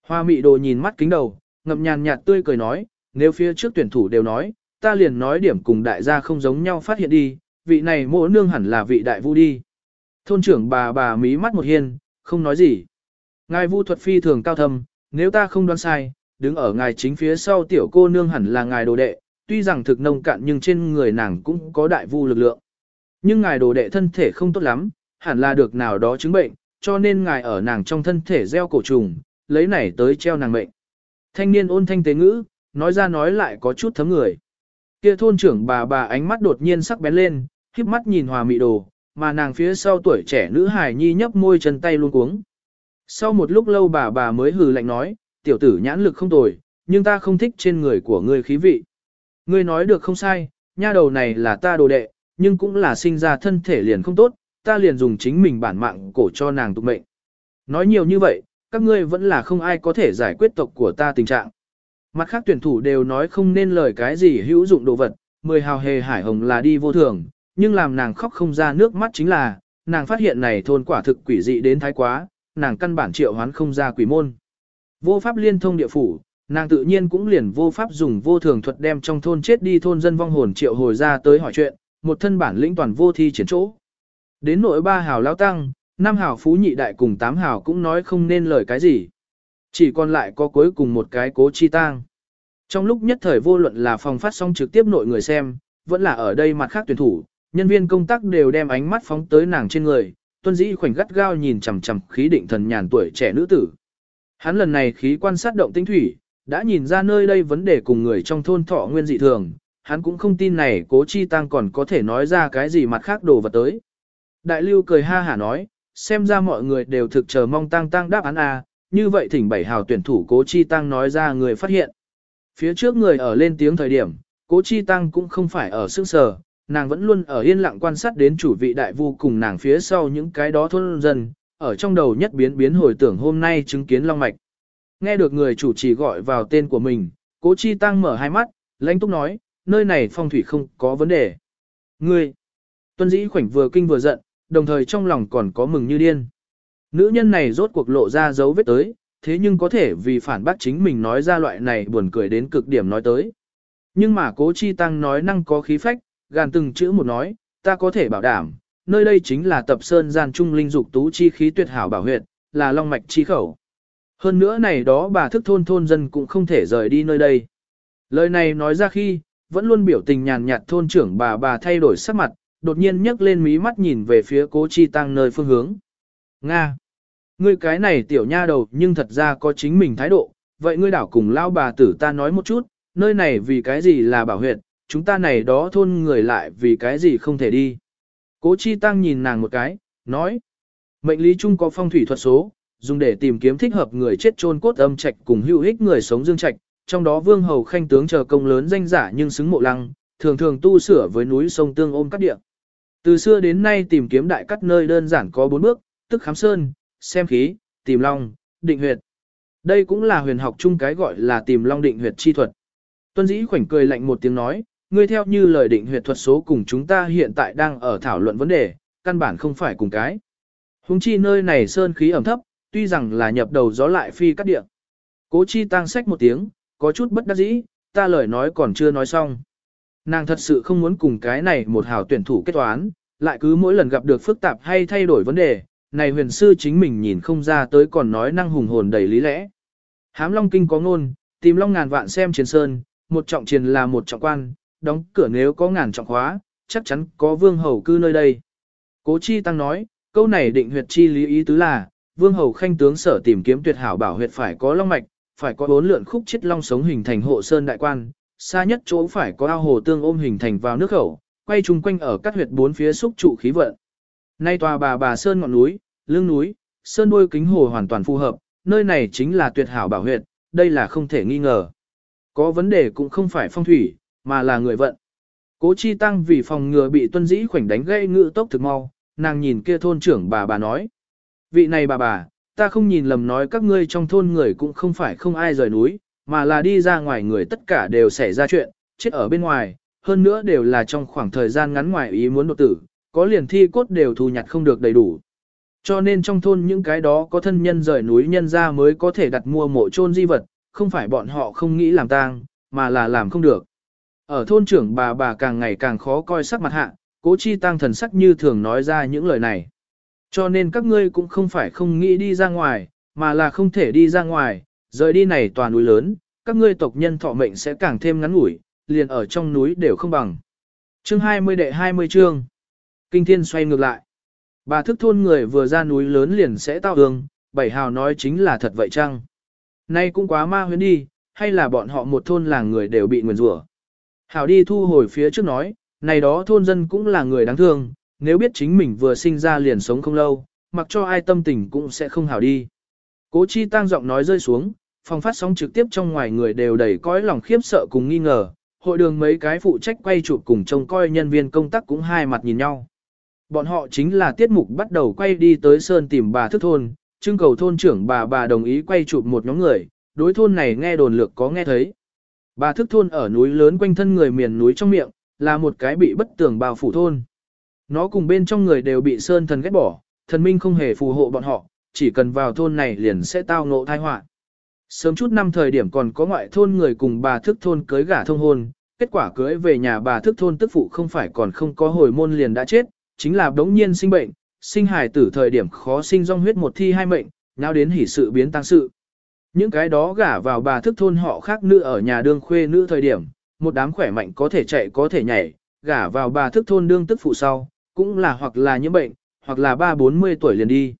Hoa mị đồ nhìn mắt kính đầu, ngậm nhàn nhạt tươi cười nói, nếu phía trước tuyển thủ đều nói, ta liền nói điểm cùng đại gia không giống nhau phát hiện đi, vị này mỗ nương hẳn là vị đại vu đi. Thôn trưởng bà bà mí mắt một hiên, không nói gì. Ngài vu thuật phi thường cao thâm, nếu ta không đoán sai, đứng ở ngài chính phía sau tiểu cô nương hẳn là ngài đồ đệ, tuy rằng thực nông cạn nhưng trên người nàng cũng có đại vu lực lượng. Nhưng ngài đồ đệ thân thể không tốt lắm, hẳn là được nào đó chứng bệnh, cho nên ngài ở nàng trong thân thể gieo cổ trùng, lấy này tới treo nàng mệnh. Thanh niên ôn thanh tế ngữ, nói ra nói lại có chút thấm người. Kia thôn trưởng bà bà ánh mắt đột nhiên sắc bén lên, khiếp mắt nhìn hòa mị đồ, mà nàng phía sau tuổi trẻ nữ hài nhi nhấp môi chân tay luôn cuống. Sau một lúc lâu bà bà mới hừ lạnh nói, tiểu tử nhãn lực không tồi, nhưng ta không thích trên người của ngươi khí vị. Ngươi nói được không sai, nha đầu này là ta đồ đệ, nhưng cũng là sinh ra thân thể liền không tốt, ta liền dùng chính mình bản mạng cổ cho nàng tục mệnh. Nói nhiều như vậy, các ngươi vẫn là không ai có thể giải quyết tộc của ta tình trạng. Mặt khác tuyển thủ đều nói không nên lời cái gì hữu dụng đồ vật, mười hào hề hải hồng là đi vô thường, nhưng làm nàng khóc không ra nước mắt chính là, nàng phát hiện này thôn quả thực quỷ dị đến thái quá, nàng căn bản triệu hoán không ra quỷ môn. Vô pháp liên thông địa phủ, nàng tự nhiên cũng liền vô pháp dùng vô thường thuật đem trong thôn chết đi thôn dân vong hồn triệu hồi ra tới hỏi chuyện, một thân bản lĩnh toàn vô thi chiến chỗ. Đến nội ba hào lao tăng, năm hào phú nhị đại cùng tám hào cũng nói không nên lời cái gì. Chỉ còn lại có cuối cùng một cái cố chi tang. Trong lúc nhất thời vô luận là phòng phát sóng trực tiếp nội người xem, vẫn là ở đây mặt khác tuyển thủ, nhân viên công tác đều đem ánh mắt phóng tới nàng trên người, tuân dĩ khoảnh gắt gao nhìn chằm chằm khí định thần nhàn tuổi trẻ nữ tử. Hắn lần này khí quan sát động tinh thủy, đã nhìn ra nơi đây vấn đề cùng người trong thôn thọ nguyên dị thường, hắn cũng không tin này cố chi tăng còn có thể nói ra cái gì mặt khác đồ vật tới. Đại lưu cười ha hả nói, xem ra mọi người đều thực chờ mong tăng tăng đáp án A, như vậy thỉnh bảy hào tuyển thủ cố chi tăng nói ra người phát hiện. Phía trước người ở lên tiếng thời điểm, cố chi tăng cũng không phải ở sức sờ, nàng vẫn luôn ở yên lặng quan sát đến chủ vị đại vu cùng nàng phía sau những cái đó thôn dân, ở trong đầu nhất biến biến hồi tưởng hôm nay chứng kiến long mạch. Nghe được người chủ trì gọi vào tên của mình, cố chi tăng mở hai mắt, lãnh túc nói, nơi này phong thủy không có vấn đề. Ngươi, tuân dĩ khoảnh vừa kinh vừa giận, đồng thời trong lòng còn có mừng như điên. Nữ nhân này rốt cuộc lộ ra dấu vết tới, thế nhưng có thể vì phản bác chính mình nói ra loại này buồn cười đến cực điểm nói tới. Nhưng mà cố chi tăng nói năng có khí phách, gàn từng chữ một nói, ta có thể bảo đảm, nơi đây chính là tập sơn gian trung linh dục tú chi khí tuyệt hảo bảo huyệt, là long mạch chi khẩu. Hơn nữa này đó bà thức thôn thôn dân cũng không thể rời đi nơi đây. Lời này nói ra khi, vẫn luôn biểu tình nhàn nhạt thôn trưởng bà bà thay đổi sắc mặt, đột nhiên nhấc lên mí mắt nhìn về phía cố chi tăng nơi phương hướng. Nga! Ngươi cái này tiểu nha đầu nhưng thật ra có chính mình thái độ, vậy ngươi đảo cùng lao bà tử ta nói một chút, nơi này vì cái gì là bảo huyệt, chúng ta này đó thôn người lại vì cái gì không thể đi. Cố chi tăng nhìn nàng một cái, nói. Mệnh lý chung có phong thủy thuật số, dùng để tìm kiếm thích hợp người chết chôn cốt âm trạch cùng hữu ích người sống dương trạch, trong đó vương hầu khanh tướng chờ công lớn danh giả nhưng xứng mộ lăng, thường thường tu sửa với núi sông tương ôm các địa. Từ xưa đến nay tìm kiếm đại cắt nơi đơn giản có bốn bước, tức khám sơn, xem khí, tìm long, định huyệt. Đây cũng là huyền học chung cái gọi là tìm long định huyệt chi thuật. Tuân dĩ khoảnh cười lạnh một tiếng nói, ngươi theo như lời định huyệt thuật số cùng chúng ta hiện tại đang ở thảo luận vấn đề, căn bản không phải cùng cái. Hùng chi nơi này sơn khí ẩm thấp, tuy rằng là nhập đầu gió lại phi cắt địa. Cố chi tăng sách một tiếng, có chút bất đắc dĩ, ta lời nói còn chưa nói xong. Nàng thật sự không muốn cùng cái này một hào tuyển thủ kết toán, lại cứ mỗi lần gặp được phức tạp hay thay đổi vấn đề, này huyền sư chính mình nhìn không ra tới còn nói năng hùng hồn đầy lý lẽ. Hám Long Kinh có ngôn, tìm Long ngàn vạn xem chiến sơn, một trọng chiến là một trọng quan, đóng cửa nếu có ngàn trọng khóa, chắc chắn có vương hầu cư nơi đây. Cố Chi Tăng nói, câu này định huyệt chi lý ý tứ là, vương hầu khanh tướng sở tìm kiếm tuyệt hảo bảo huyệt phải có long mạch, phải có bốn lượn khúc chết long sống hình thành hộ sơn đại quan, xa nhất chỗ phải có ao hồ tương ôm hình thành vào nước khẩu, quay chung quanh ở các huyệt bốn phía xúc trụ khí vận. Nay tòa bà bà sơn ngọn núi, lưng núi, sơn đuôi kính hồ hoàn toàn phù hợp, nơi này chính là tuyệt hảo bảo huyệt, đây là không thể nghi ngờ. Có vấn đề cũng không phải phong thủy, mà là người vận. Cố chi tăng vì phòng ngừa bị tuân dĩ khoảnh đánh gây ngự tốc thực mau, nàng nhìn kia thôn trưởng bà bà nói. Vị này bà bà, ta không nhìn lầm nói các ngươi trong thôn người cũng không phải không ai rời núi, mà là đi ra ngoài người tất cả đều xảy ra chuyện, chết ở bên ngoài, hơn nữa đều là trong khoảng thời gian ngắn ngoài ý muốn đột tử, có liền thi cốt đều thu nhặt không được đầy đủ. Cho nên trong thôn những cái đó có thân nhân rời núi nhân ra mới có thể đặt mua mộ chôn di vật, không phải bọn họ không nghĩ làm tang, mà là làm không được. Ở thôn trưởng bà bà càng ngày càng khó coi sắc mặt hạ, cố chi tăng thần sắc như thường nói ra những lời này. Cho nên các ngươi cũng không phải không nghĩ đi ra ngoài, mà là không thể đi ra ngoài, rời đi này toàn núi lớn, các ngươi tộc nhân thọ mệnh sẽ càng thêm ngắn ngủi, liền ở trong núi đều không bằng. Chương 20 đệ 20 chương. Kinh thiên xoay ngược lại. Bà thức thôn người vừa ra núi lớn liền sẽ tao hương, bảy hào nói chính là thật vậy chăng? Nay cũng quá ma huyến đi, hay là bọn họ một thôn làng người đều bị nguyền rủa? Hảo đi thu hồi phía trước nói, này đó thôn dân cũng là người đáng thương, nếu biết chính mình vừa sinh ra liền sống không lâu, mặc cho ai tâm tình cũng sẽ không hảo đi. Cố chi tăng giọng nói rơi xuống, phòng phát sóng trực tiếp trong ngoài người đều đầy cõi lòng khiếp sợ cùng nghi ngờ, hội đường mấy cái phụ trách quay chụp cùng trông coi nhân viên công tác cũng hai mặt nhìn nhau. Bọn họ chính là tiết mục bắt đầu quay đi tới Sơn tìm bà thức thôn, trưng cầu thôn trưởng bà bà đồng ý quay chụp một nhóm người, đối thôn này nghe đồn lược có nghe thấy. Bà thức thôn ở núi lớn quanh thân người miền núi trong miệng, là một cái bị bất tường bao phủ thôn. Nó cùng bên trong người đều bị sơn thần ghét bỏ, thần minh không hề phù hộ bọn họ, chỉ cần vào thôn này liền sẽ tao ngộ tai họa. Sớm chút năm thời điểm còn có ngoại thôn người cùng bà thức thôn cưới gả thông hôn, kết quả cưới về nhà bà thức thôn tức phụ không phải còn không có hồi môn liền đã chết, chính là đống nhiên sinh bệnh, sinh hài tử thời điểm khó sinh rong huyết một thi hai mệnh, nhau đến hỉ sự biến tăng sự. Những cái đó gả vào bà thức thôn họ khác nữ ở nhà đương khuê nữ thời điểm, một đám khỏe mạnh có thể chạy có thể nhảy, gả vào bà thức thôn đương tức phụ sau, cũng là hoặc là nhiễm bệnh, hoặc là ba bốn mươi tuổi liền đi.